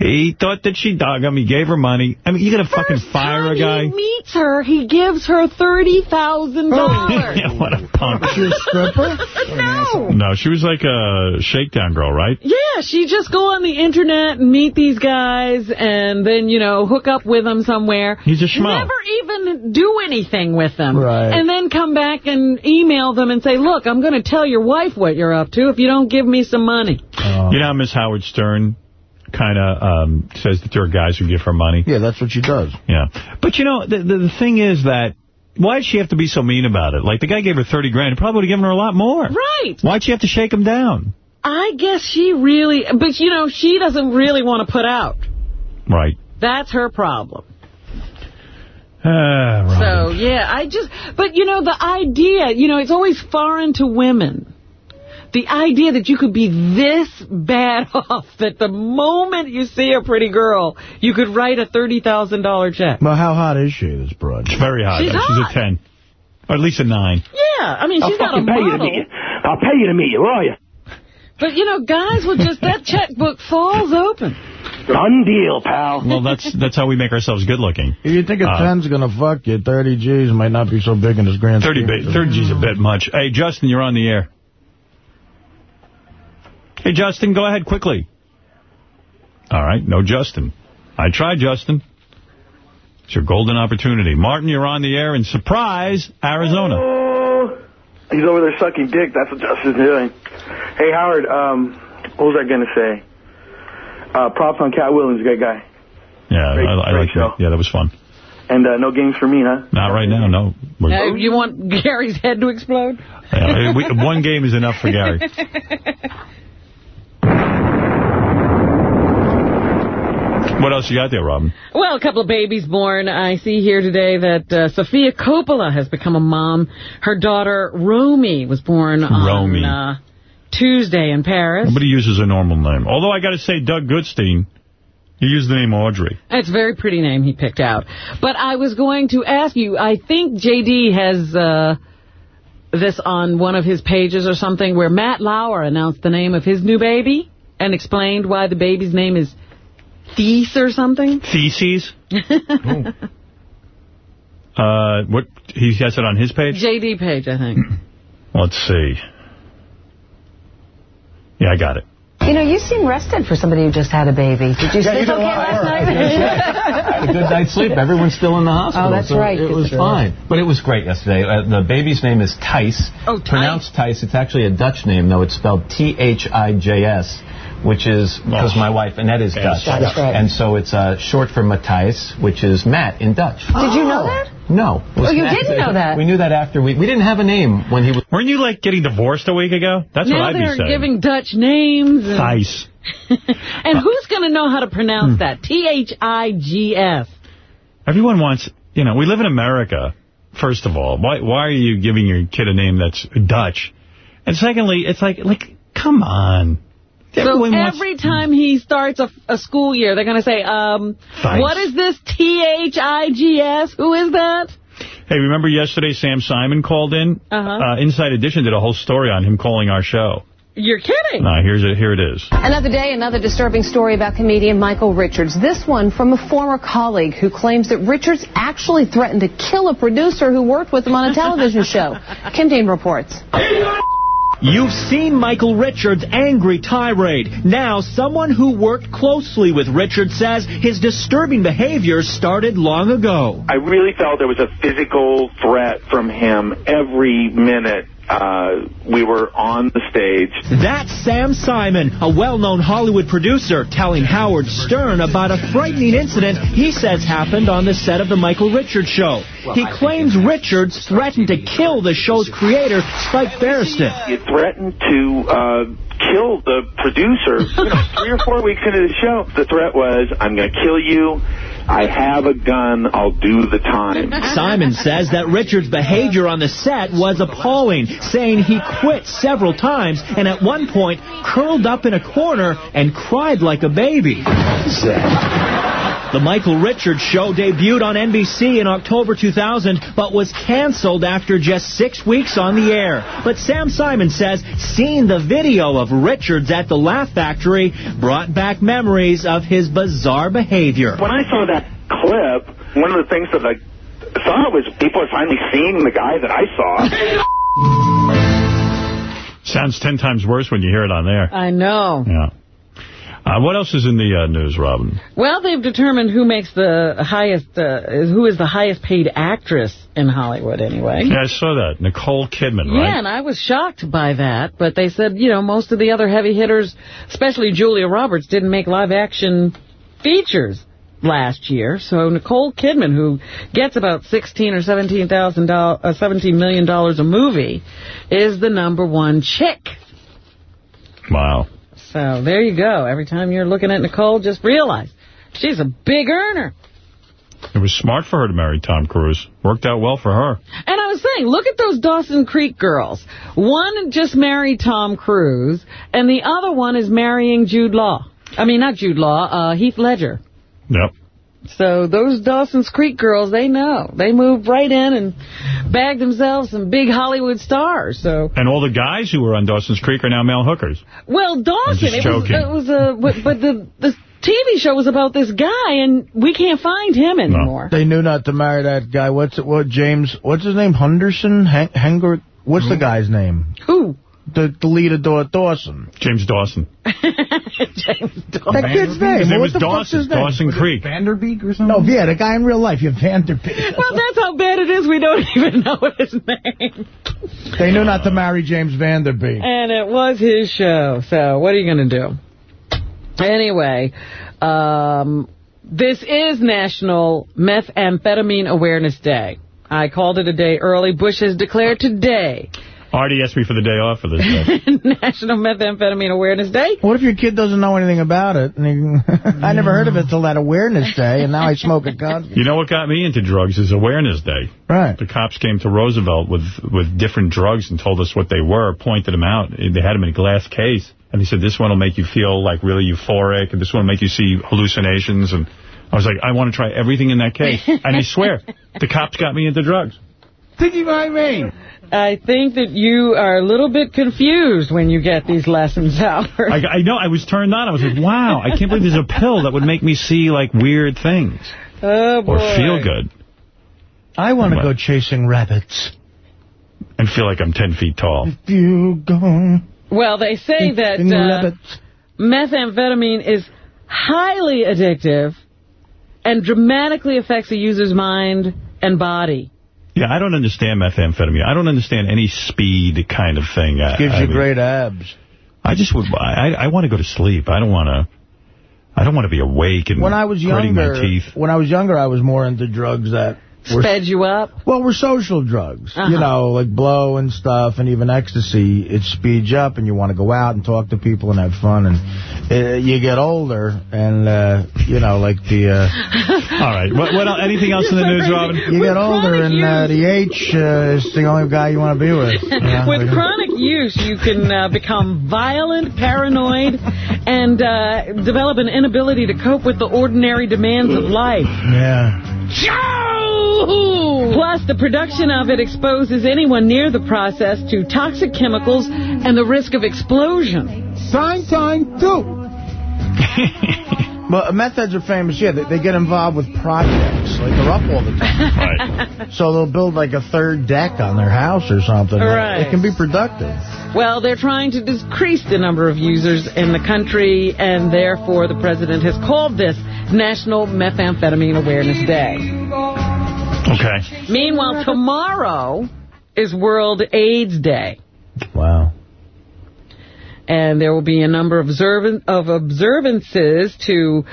He thought that she dug him. He gave her money. I mean, you gonna fucking fire a guy? He meets her, he gives her $30,000. yeah, what a punk. She a stripper? no. No, she was like a shakedown girl, right? Yeah, she just go on the internet meet these guys and then, you know, hook up with them somewhere. He's a schmo. Never even do anything with them. Right. And then come back and email them and say, look, I'm going to tell your wife what you're up to if you don't give me some money. You know how Miss Howard Stern kind of um, says that there are guys who give her money? Yeah, that's what she does. Yeah. But, you know, the, the, the thing is that Why'd she have to be so mean about it? Like, the guy gave her 30 grand. He probably would have given her a lot more. Right. Why'd she have to shake him down? I guess she really, but you know, she doesn't really want to put out. Right. That's her problem. Robin. So, yeah, I just, but you know, the idea, you know, it's always foreign to women. The idea that you could be this bad off that the moment you see a pretty girl, you could write a $30,000 check. Well, how hot is she, this broad? She's very hot. She's She's a 10. Or at least a 9. Yeah, I mean, I'll she's got a fucking pay you to model. meet you. I'll pay you to meet you, will you? But, you know, guys will just, that checkbook falls open. Done deal, pal. Well, that's that's how we make ourselves good looking. If you think a Uh, 10's going to fuck you, 30 G's might not be so big in his grand 30, scheme. 30 G's a bit much. Hey, Justin, you're on the air. Hey, Justin, go ahead quickly. All right, no Justin. I tried, Justin. It's your golden opportunity. Martin, you're on the air in Surprise, Arizona. Oh, he's over there sucking dick. That's what Justin's doing. Hey, Howard, um, what was I going to say? Uh, props on Katt Williams, great guy. Yeah, Great- I, I like that. Yeah, that was fun. And uh, no games for me, huh? Not right now, no. We're- you want Gary's head to explode? yeah, we, one game is enough for Gary. What else you got there, Robin? Well, a couple of babies born. I see here today that uh, Sofia Coppola has become a mom. Her daughter, Romy, was born Romy. on uh, Tuesday in Paris. Nobody uses a normal name. Although I got to say, Doug Goodstein, he used the name Audrey. It's a very pretty name he picked out. But I was going to ask you, I think J.D. has uh, this on one of his pages or something, where Matt Lauer announced the name of his new baby and explained why the baby's name is Thies or something. Theses? Uh, what he has it on his page? J.D. page, I think. Let's see. Yeah, I got it. You know, you seem rested for somebody who just had a baby. Did you Yeah, sleep did okay lot of last work. night? I had a good night's sleep. Everyone's still in the hospital. Oh, that's so right, It was Good fine. But it was great yesterday. Uh, the baby's name is Tice. Oh, Tice. Pronounced Tice. It's actually a Dutch name, though. It's spelled T-H-I-J-S, which is because my wife, Annette, is Dutch. That's right. And so it's uh, short for Matthijs, which is Matt in Dutch. Did you know that? No. It Oh, you didn't know that? We knew that after we... We didn't have a name when he was... Weren't you, like, getting divorced a week ago? That's now what I'd be they're giving Dutch names. And, Theis. and who's going to know how to pronounce that? T-H-I-G-S. Everyone wants, you know, we live in America, first of all. Why why are you giving your kid a name that's Dutch? And secondly, it's like, like, come on. So Everyone wants- every time he starts a, a school year, they're going to say, um, Thanks. what is this T-H-I-G-S? Who is that? Hey, remember yesterday Sam Simon called in? Uh-huh. Uh, Inside Edition did a whole story on him calling our show. You're kidding. Nah, here's it. Here it is. Another day, another disturbing story about comedian Michael Richards. This one from a former colleague who claims that Richards actually threatened to kill a producer who worked with him on a television show. Kim Dean reports. You've seen Michael Richards' angry tirade. Now, someone who worked closely with Richards says his disturbing behavior started long ago. I really felt there was a physical threat from him every minute uh, we were on the stage. That's Sam Simon, a well-known Hollywood producer, telling Howard Stern about a frightening incident he says happened on the set of The Michael Richards Show. He claims Richards threatened to kill the show's creator, Spike Feresten. He threatened to uh, kill the producer. You know, three or four weeks into the show, the threat was, "I'm going to kill you. I have a gun. I'll do the time." Simon says that Richards' behavior on the set was appalling, saying he quit several times and at one point curled up in a corner and cried like a baby. The Michael Richards Show debuted on NBC in October 2000, but was canceled after just six weeks on the air. But Sam Simon says seeing the video of Richards at the Laugh Factory brought back memories of his bizarre behavior. When I saw that clip, one of the things that I thought was people are finally seeing the guy that I saw. Sounds ten times worse when you hear it on there. I know. Yeah. Uh, what else is in the uh, news, Robin? Well, they've determined who makes the highest, uh, who is the highest paid actress in Hollywood anyway. Yeah, I saw that. Nicole Kidman, Yeah, and I was shocked by that, but they said, you know, most of the other heavy hitters, especially Julia Roberts, didn't make live-action features. last year. So Nicole Kidman, who gets about sixteen or seventeen thousand dollars, uh, seventeen million dollars a movie, is the number one chick. Wow. So there you go. Every time you're looking at Nicole, just realize she's a big earner. It was smart for her to marry Tom Cruise. Worked out well for her. And I was saying, look at those Dawson Creek girls. One just married Tom Cruise, and the other one is marrying Jude Law. I mean, not Jude Law, uh, Heath Ledger. Yep. So those Dawson's Creek girls, they know. They moved right in and bagged themselves some big Hollywood stars. So, And all the guys who were on Dawson's Creek are now male hookers. well, Dawson, it was, it was a, but but the the TV show was about this guy, and we can't find him anymore. They knew not to marry that guy. What's it? What James? What's his name? Henderson? Hen- Henger? What's the hmm? guy's name? Who? The, the lead of Daw- Dawson. James Dawson. That kid's name. His name what was the fuck's Dawson. his name? Dawson Creek. Van Der Beek or something? No, yeah, the guy in real life. You have Van Der Beek. Well, that's how bad it is. We don't even know his name. They knew not to marry James Van Der Beek. And it was his show. So what are you going to do? Anyway, um, this is National Methamphetamine Awareness Day. I called it a day early. Bush has declared today Artie asked me for the day off for this day. National Methamphetamine Awareness Day. What if your kid doesn't know anything about it? And he, I never heard of it till that awareness day, and now I smoke a gun. You know what got me into drugs is Awareness Day. Right. The cops came to Roosevelt with, with different drugs and told us what they were, pointed them out. They had them in a glass case. And he said, this one will make you feel like really euphoric, and this one will make you see hallucinations. And I was like, I want to try everything in that case. and I swear, the cops got me into drugs. Think you know what I mean? I think that you are a little bit confused when you get these lessons, Howard. I, I know, I was turned on. I was like, wow, I can't believe there's a pill that would make me see, like, weird things. Oh, boy. Or feel good. I want to go chasing rabbits. And feel like I'm 10 feet tall. You go. Well, they say that uh, methamphetamine is highly addictive and dramatically affects a user's mind and body. Yeah, I don't understand methamphetamine. I don't understand any speed kind of thing. I- Gives I you mean, great abs. I just would. I, I want to go to sleep. I don't want to. I don't want to be awake and When I was younger, my teeth. when I was younger, I was more into drugs that Sped you up? Well, we're social drugs. Uh-huh. You know, like blow and stuff, and even ecstasy. It speeds you up, and you want to go out and talk to people and have fun. And uh, you get older, and, uh, you know, like the... Uh, All right. What, what else, anything else in the news, Robin? You get older, and uh, the H uh, is the only guy you want to be with. you know? With chronic use, you can uh, become violent, paranoid, and uh, develop an inability to cope with the ordinary demands of life. Yeah. Plus, the production of it exposes anyone near the process to toxic chemicals and the risk of explosion. Sign time, too. But meth heads are famous, yeah. They, they get involved with projects. Like, they're up all the time. Right. So they'll build, like, a third deck on their house or something. Right. It can be productive. Well, they're trying to decrease the number of users in the country, and therefore the president has called this National Methamphetamine Awareness Day. Okay. Meanwhile, tomorrow is World AIDS Day. Wow. And there will be a number of, observan of observances to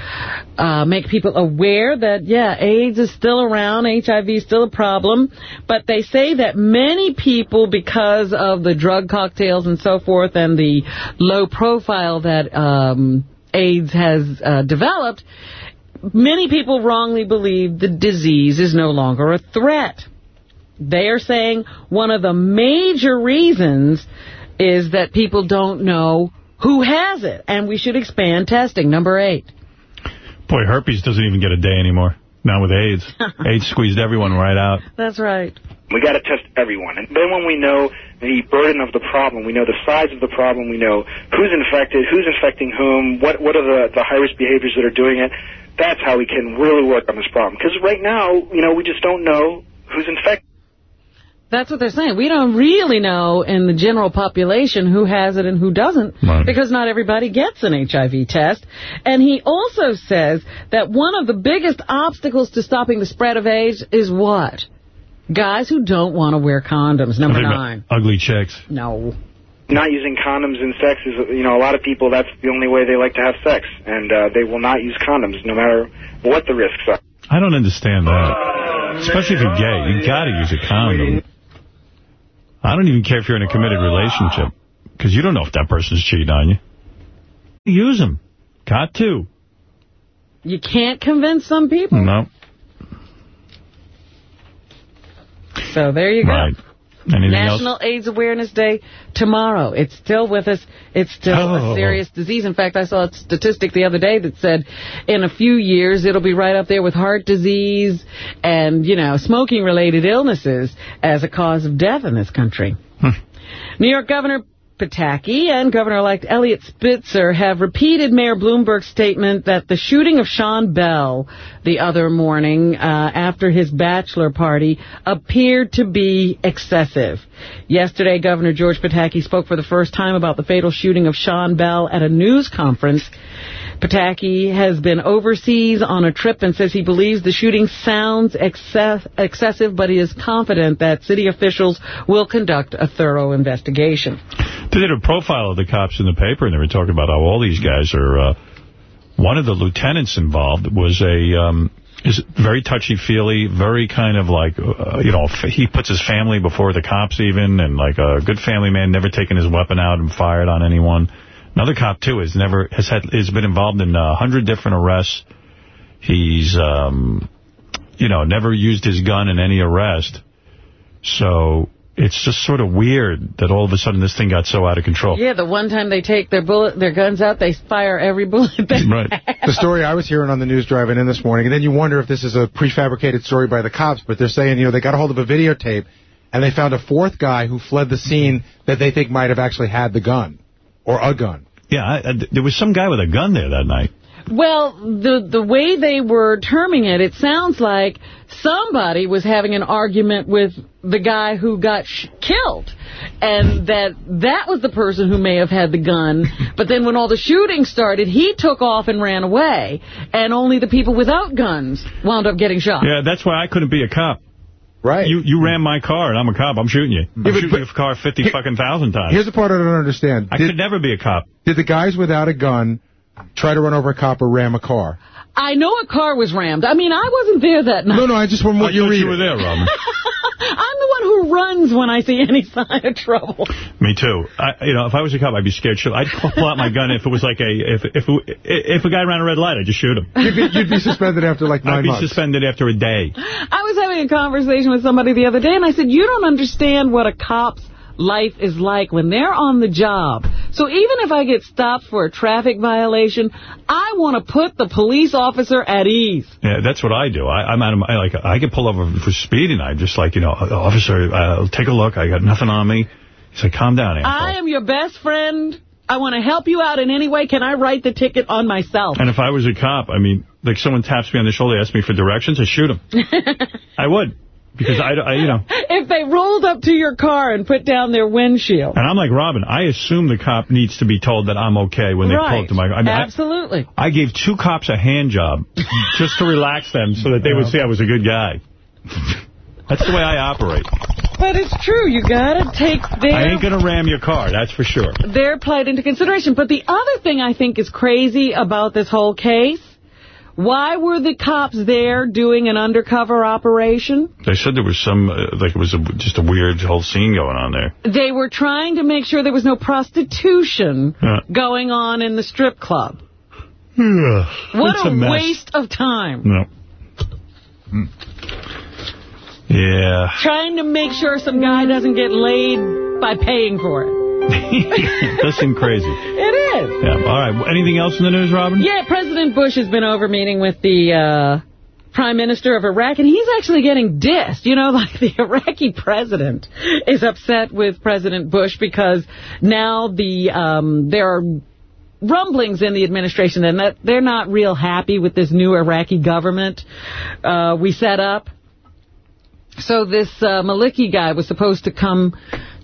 uh, make people aware that, yeah, AIDS is still around, HIV is still a problem. But they say that many people, because of the drug cocktails and so forth and the low profile that um, AIDS has uh, developed, many people wrongly believe the disease is no longer a threat. They are saying one of the major reasons is that people don't know who has it, and we should expand testing. Number eight. Boy, herpes doesn't even get a day anymore. Now with AIDS. AIDS squeezed everyone right out. That's right. We got to test everyone. And then when we know the burden of the problem, we know the size of the problem, we know who's infected, who's infecting whom, what what are the, the high-risk behaviors that are doing it, that's how we can really work on this problem. Because right now, you know, we just don't know who's infected. That's what they're saying. We don't really know in the general population who has it and who doesn't Right. because not everybody gets an HIV test. And he also says that one of the biggest obstacles to stopping the spread of AIDS is what? Guys who don't want to wear condoms. Number I think about nine. Ugly chicks. No. not using condoms in sex is, you know, a lot of people, that's the only way they like to have sex. And uh, they will not use condoms, no matter what the risks are. I don't understand that. Especially if you're gay. you've got to use a condom. I don't even care if you're in a committed relationship. Because you don't know if that person's cheating on you. Use them. Got to. You can't convince some people. No. So there you go. Right. Anything National else? AIDS Awareness Day tomorrow. It's still with us. It's still Oh. a serious disease. In fact, I saw a statistic the other day that said in a few years it'll be right up there with heart disease and, you know, smoking-related illnesses as a cause of death in this country. Hmm. New York Governor Pataki and Governor-elect Eliot Spitzer have repeated Mayor Bloomberg's statement that the shooting of Sean Bell the other morning uh, after his bachelor party appeared to be excessive. Yesterday, Governor George Pataki spoke for the first time about the fatal shooting of Sean Bell at a news conference. Pataki has been overseas on a trip and says he believes the shooting sounds excess excessive, but he is confident that city officials will conduct a thorough investigation. They did a profile of the cops in the paper, and they were talking about how all these guys are... Uh, one of the lieutenants involved was a... Um, is very touchy-feely, very kind of like, uh, you know, he puts his family before the cops even, and like a good family man, never taken his weapon out and fired on anyone. Another cop, too, has never has had has been involved in a hundred different arrests. He's, um, you know, never used his gun in any arrest. So it's just sort of weird that all of a sudden this thing got so out of control. Yeah, the one time they take their bullet, their guns out, they fire every bullet they Right. The story I was hearing on the news driving in this morning, and then you wonder if this is a prefabricated story by the cops, but they're saying, you know, they got a hold of a videotape, and they found a fourth guy who fled the scene that they think might have actually had the gun, or a gun. Yeah, I, I, there was some guy with a gun there that night. Well, the the way they were terming it, it sounds like somebody was having an argument with the guy who got sh killed, and that that was the person who may have had the gun. But then when all the shooting started, he took off and ran away, and only the people without guns wound up getting shot. Yeah, that's why I couldn't be a cop. Right. You you ram my car and I'm a cop. I'm shooting you. I'm Yeah, shooting your car 50 fucking thousand times. Here's the part I don't understand. I could never be a cop. did the guys without a gun try to run over a cop or ram a car? I know a car was rammed. I mean, I wasn't there that night. No, no, I just from what I you thought read. you were there, Robin. I'm the one who runs when I see any sign of trouble. Me too. I, you know, if I was a cop, I'd be scared. Shit. I'd pull out my gun if it was like a if if if a guy ran a red light, I'd just shoot him. You'd be, you'd be suspended after like nine I'd be months. suspended after a day. I was having a conversation with somebody the other day, and I said, you don't understand what a cop's life is like when they're on the job. So even if I get stopped for a traffic violation, I want to put the police officer at ease. Yeah, that's what I do. I, I'm out of my, like I get pulled over for speeding. I'm just like you know, officer, uh, take a look. I got nothing on me. He's like, calm down. I am your best friend. I want to help you out in any way. Can I write the ticket on myself? And if I was a cop, I mean, like someone taps me on the shoulder, asks me for directions, I shoot him. I would. Because I, I, you know, if they rolled up to your car and put down their windshield. and I'm like Robin. I assume the cop needs to be told that I'm okay when they pull up to my. I mean, I, Absolutely. I gave two cops a hand job just to relax them so that they would see I was a good guy. That's the way I operate. But it's true. You got to take their... I ain't going to ram your car, that's for sure. their plight into consideration. But the other thing I think is crazy about this whole case, why were the cops there doing an undercover operation? They said there was some, uh, like it was a, just a weird whole scene going on there. They were trying to make sure there was no prostitution Yeah. going on in the strip club. Yeah. What It's a, a waste of time. No. Hmm. Yeah. Trying to make sure some guy doesn't get laid by paying for it. does seem crazy. It is. Yeah. All right. Anything else in the news, Robin? Yeah, President Bush has been over meeting with the uh, Prime Minister of Iraq, and he's actually getting dissed. You know, like the Iraqi president is upset with President Bush because now the um, there are rumblings in the administration and that they're not real happy with this new Iraqi government uh, we set up. So this uh, Maliki guy was supposed to come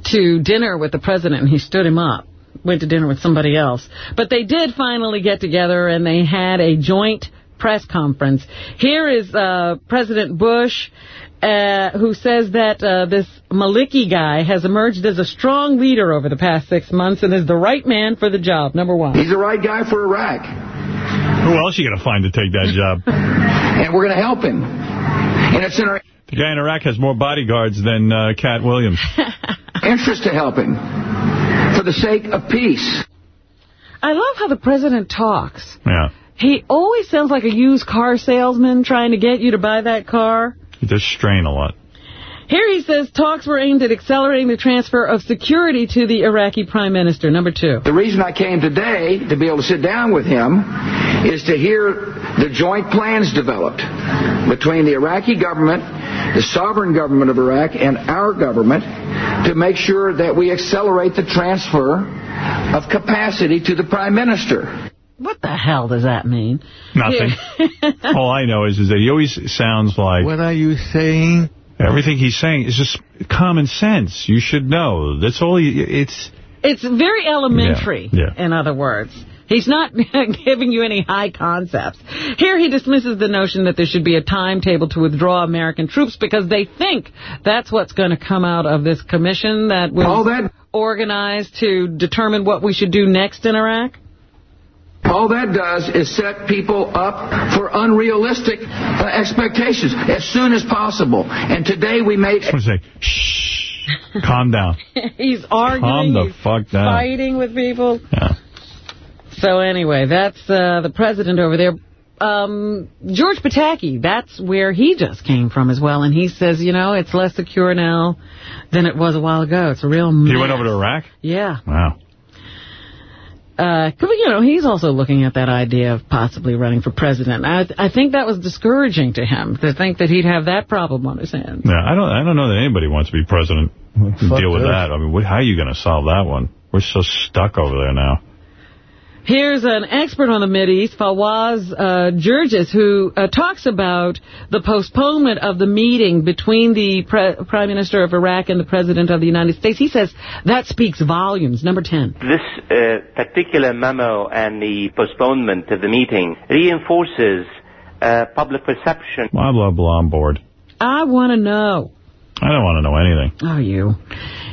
to dinner with the president, and he stood him up. Went to dinner with somebody else. But they did finally get together, and they had a joint press conference. Here is uh, President Bush, uh, who says that uh, this Maliki guy has emerged as a strong leader over the past six months and is the right man for the job, number one. He's the right guy for Iraq. Who else are you going to find to take that job? and we're going to help him. And it's in our The guy in Iraq has more bodyguards than uh, Katt Williams. interest to helping for the sake of peace. I love how the president talks. Yeah. He always sounds like a used car salesman trying to get you to buy that car. He does strain a lot. Here he says talks were aimed at accelerating the transfer of security to the Iraqi prime minister. Number two. The reason I came today to be able to sit down with him is to hear the joint plans developed between the Iraqi government, the sovereign government of Iraq, and our government to make sure that we accelerate the transfer of capacity to the prime minister. What the hell does that mean? Nothing. All I know is, is that he always sounds like... What are you saying? Everything he's saying is just common sense. You should know. That's all he... It's... It's very elementary, Yeah, yeah. in other words. He's not giving you any high concepts. Here he dismisses the notion that there should be a timetable to withdraw American troops because they think that's what's going to come out of this commission that was All that- organized to determine what we should do next in Iraq. All that does is set people up for unrealistic uh, expectations as soon as possible. And today we made... I say, shh, calm down. he's arguing. Calm the fuck down. fighting with people. Yeah. So anyway, that's uh, the president over there. Um, George Pataki, that's where he just came from as well. And he says, you know, it's less secure now than it was a while ago. It's a real He went over to Iraq? Yeah. Wow. Uh, 'cause, you know, he's also looking at that idea of possibly running for president. I, I think that was discouraging to him, to think that he'd have that problem on his hands. Yeah, I don't I don't know that anybody wants to be president to fuck deal with this. that. I mean, what, how are you going to solve that one? We're so stuck over there now. Here's an expert on the Mideast, Fawaz uh, Gerges, who uh, talks about the postponement of the meeting between the pre Prime Minister of Iraq and the President of the United States. He says that speaks volumes. Number 10. This uh, particular memo and the postponement of the meeting reinforces uh, public perception. Blah, blah, blah, I'm bored. I want to know. I don't want to know anything. Oh, you.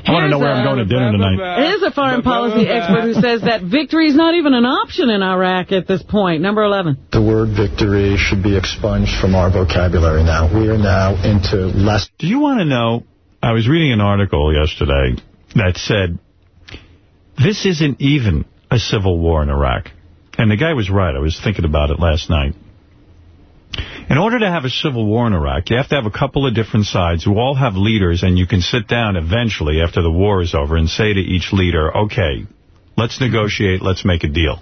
I want to know where I'm going to dinner tonight. Here's a foreign policy expert who says that victory is not even an option in Iraq at this point. Number 11. The word victory should be expunged from our vocabulary now. We are now into less... Do you want to know, I was reading an article yesterday that said, this isn't even a civil war in Iraq. And the guy was right. I was thinking about it last night. In order to have a civil war in Iraq, you have to have a couple of different sides who all have leaders, and you can sit down eventually after the war is over and say to each leader, okay, let's negotiate, let's make a deal.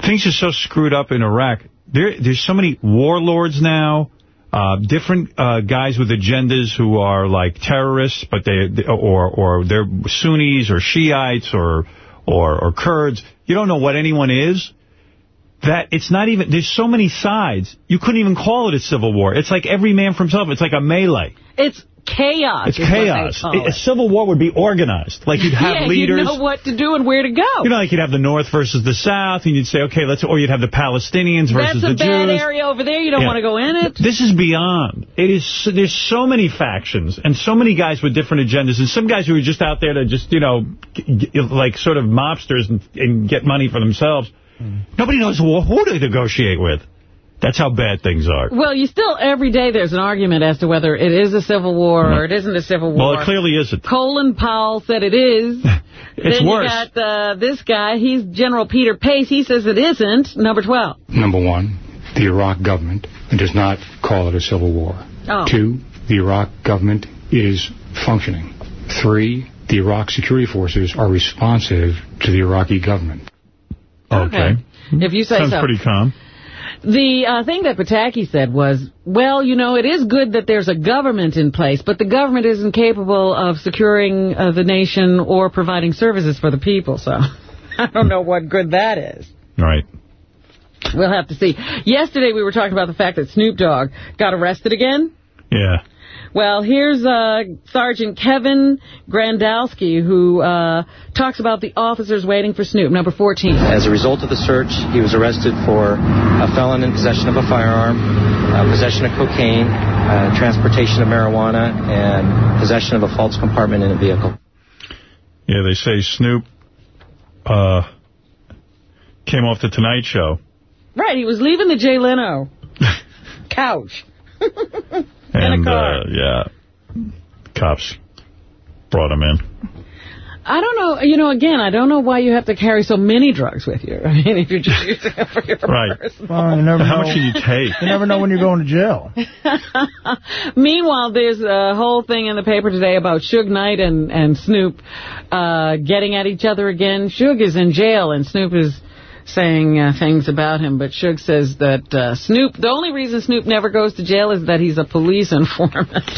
Things are so screwed up in Iraq. There, there's so many warlords now, uh, different uh, guys with agendas who are like terrorists, but they, or or they're Sunnis or Shiites or or or Kurds. You don't know what anyone is. That it's not even. There's so many sides. You couldn't even call it a civil war. It's like every man for himself. It's like a melee. It's chaos. It's is what they chaos. call A civil war would be organized. Like you'd have yeah, leaders. you know what to do and where to go. You know, like you'd have the North versus the South, and you'd say, okay, let's, or you'd have the Palestinians versus the Jews. That's a bad Jews. area over there. You don't Yeah. want to go in it. This is beyond. It is. There's so many factions and so many guys with different agendas, and some guys who are just out there to just, you know, like sort of mobsters and, and get money for themselves. Nobody knows who, who to negotiate with. That's how bad things are. Well, you still, every day there's an argument as to whether it is a civil war or it isn't a civil war. Well, it clearly isn't. Colin Powell said it is. It's then worse. you got uh, this guy. He's General Peter Pace. He says it isn't. Number 12. Number one, the Iraq government does not call it a civil war. Oh. Two, the Iraq government is functioning. Three, the Iraq security forces are responsive to the Iraqi government. Okay. If you say Sounds so. pretty calm. The uh, thing that Pataki said was, well, you know, it is good that there's a government in place, but the government isn't capable of securing uh, the nation or providing services for the people. So I don't know what good that is. Right. We'll have to see. Yesterday we were talking about the fact that Snoop Dogg got arrested again. Yeah. Well, here's uh, Sergeant Kevin Grandowski, who uh, talks about the officers waiting for Snoop, number 14. As a result of the search, he was arrested for a felon in possession of a firearm, uh, possession of cocaine, uh, transportation of marijuana, and possession of a false compartment in a vehicle. Yeah, they say Snoop uh, came off the Tonight Show. Right, he was leaving the Jay Leno couch. And, car. uh, yeah, cops brought him in. I don't know, you know, again, I don't know why you have to carry so many drugs with you. I mean, if you're just using it for your Right. personal. Well, you never How know. much do you take? You never know when you're going to jail. Meanwhile, there's a whole thing in the paper today about Suge Knight and, and Snoop uh, getting at each other again. Suge is in jail, and Snoop is saying uh, things about him, but Suge says that uh, Snoop, the only reason Snoop never goes to jail is that he's a police informant.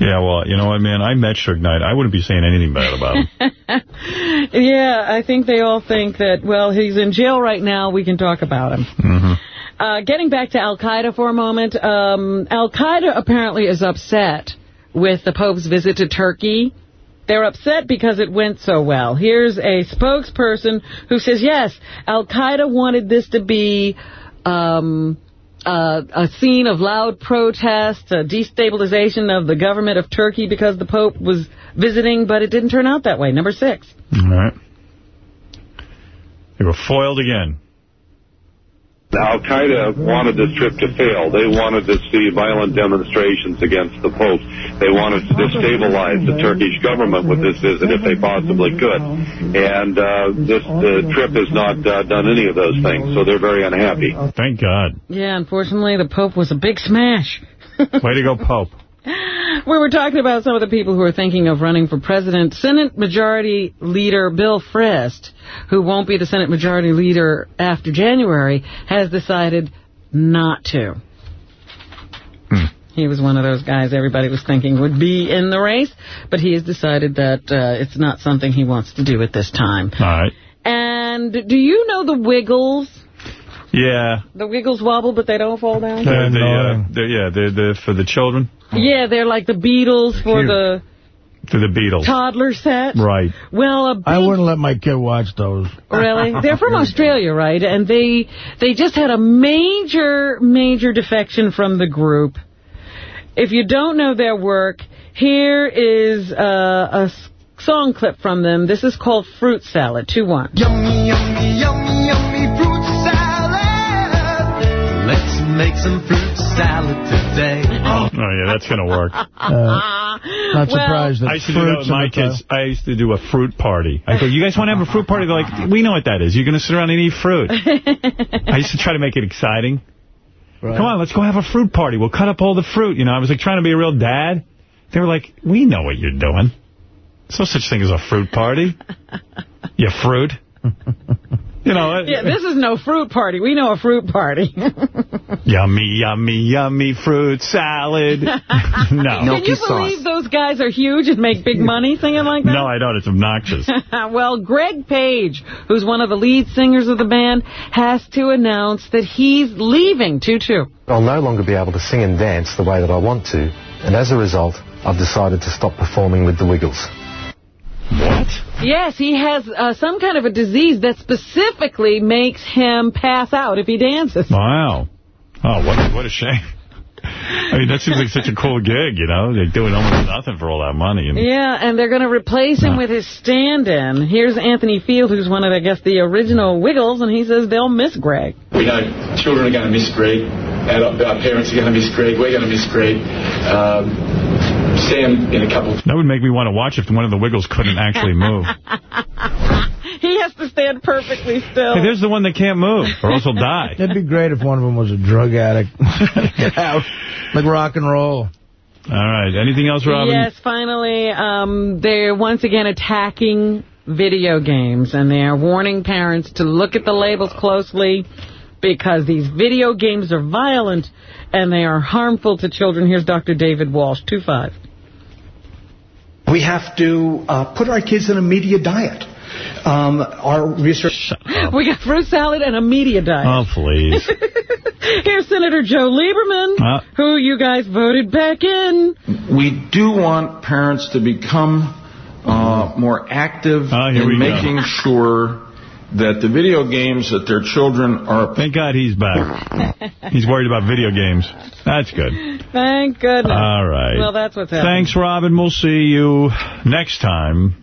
Yeah, well, you know what, man? I met Suge Knight. I wouldn't be saying anything bad about him. yeah, I think they all think that, well, he's in jail right now, we can talk about him. hmm Uh, getting back to Al-Qaeda for a moment, um, Al-Qaeda apparently is upset with the Pope's visit to Turkey. They're upset because it went so well. Here's a spokesperson who says, yes, Al-Qaeda wanted this to be um, uh, a scene of loud protest, a destabilization of the government of Turkey because the Pope was visiting, but it didn't turn out that way. Number six. All right. They were foiled again. Al-Qaeda wanted this trip to fail. They wanted to see violent demonstrations against the Pope. They wanted to destabilize the Turkish government with this visit if they possibly could. And uh, this uh, trip has not uh, done any of those things, so they're very unhappy. Thank God. Yeah, unfortunately, the Pope was a big smash. Way to go, Pope. We were talking about some of the people who are thinking of running for president. Senate Majority Leader Bill Frist, who won't be the Senate Majority Leader after January, has decided not to. He was one of those guys everybody was thinking would be in the race, but he has decided that uh, it's not something he wants to do at this time. All right. And do you know the Wiggles? Yeah. The Wiggles wobble, but they don't fall down? They're, the, uh, they're, yeah, they're, they're for the children. Yeah, they're like the Beatles for Cute. the For the Beatles. toddler set. Right. Well, a big I wouldn't let my kid watch those. Really? They're from Australia, right? And they they just had a major, major defection from the group. If you don't know their work, here is uh, a s- song clip from them. This is called Fruit Salad, 2-1. Yummy, yummy, yummy, yummy make some fruit salad today. Oh, yeah, that's going to work. Uh, not surprised that I used to do that with fruits in my the kids. I used to do a fruit party. I go, you guys want to have a fruit party? They're like, we know what that is. You're going to sit around and eat fruit. I used to try to make it exciting. Come on, let's go have a fruit party. We'll cut up all the fruit. You know, I was like trying to be a real dad. They were like, we know what you're doing. There's no such thing as a fruit party. you fruit. You know, uh, Yeah, this is no fruit party. We know a fruit party. yummy, yummy, yummy fruit salad. no. Can you believe those guys are huge and make big money singing like that? No, I don't. It's obnoxious. well, Greg Page, who's one of the lead singers of the band, has to announce that he's leaving 2-2. I'll no longer be able to sing and dance the way that I want to, and as a result, I've decided to stop performing with the Wiggles. What? Yes, he has uh, some kind of a disease that specifically makes him pass out if he dances. Wow. Oh, what, what a shame. I mean, that seems like such a cool gig, you know? They're doing almost nothing for all that money. And Yeah, and they're going to replace him with his stand-in. Here's Anthony Field, who's one of, I guess, the original Wiggles, and he says they'll miss Greg. We know children are going to miss Greg. Our, our parents are going to miss Greg. We're going to miss Greg. Um, Sam, in a couple That would make me want to watch if one of the Wiggles couldn't actually move. He has to stand perfectly still. Hey, there's the one that can't move, or else he'll die. It'd be great if one of them was a drug addict. Like rock and roll. All right. Anything else, Robin? Yes, finally, um, they're once again attacking video games, and they are warning parents to look at the labels closely because these video games are violent and they are harmful to children. Here's Dr. David Walsh, 2-5. We have to uh, put our kids in a media diet. Um, our research... We got fruit salad and a media diet. Oh, please. Here's Senator Joe Lieberman, Uh. who you guys voted back in. We do want parents to become uh, more active here we in go. making sure that the video games that their children are... Thank God he's back. he's worried about video games. That's good. Thank goodness. All right. Well, that's what's happening. Thanks, Robin. We'll see you next time.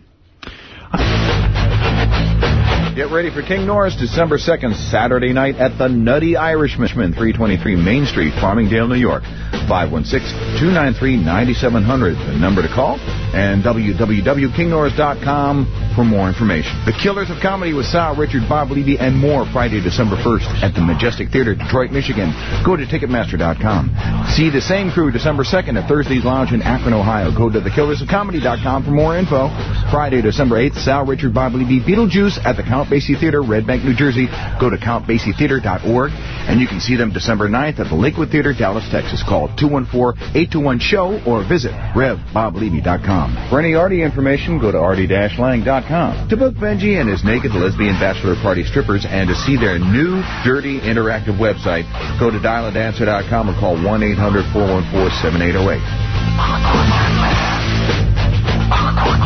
Get ready for King Norris December 2nd, Saturday night at the Nutty Irishman, 323 Main Street, Farmingdale, New York. 516-293-9700, the number to call, and www.kingnorris.com for more information. The Killers of Comedy with Sal, Richard, Bob Levy, and more Friday, December 1st at the Majestic Theater, Detroit, Michigan. Go to Ticketmaster.com. See the same crew December 2nd at Thursday's Lounge in Akron, Ohio. Go to thekillersofcomedy.com for more info. Friday, December 8th, Sal, Richard, Bob Levy, Beetlejuice at the Count Basie Theater, Red Bank, New Jersey. Go to countbasietheater.org, and you can see them December 9th at the Lakewood Theater, Dallas, Texas. Call 214-821-SHOW or visit RevBobLevy.com. For any Artie information, go to artie-lang.com. To book Benji and his naked lesbian bachelor party strippers and to see their new, dirty, interactive website, go to dialadancer.com or call 1-800-414-7808.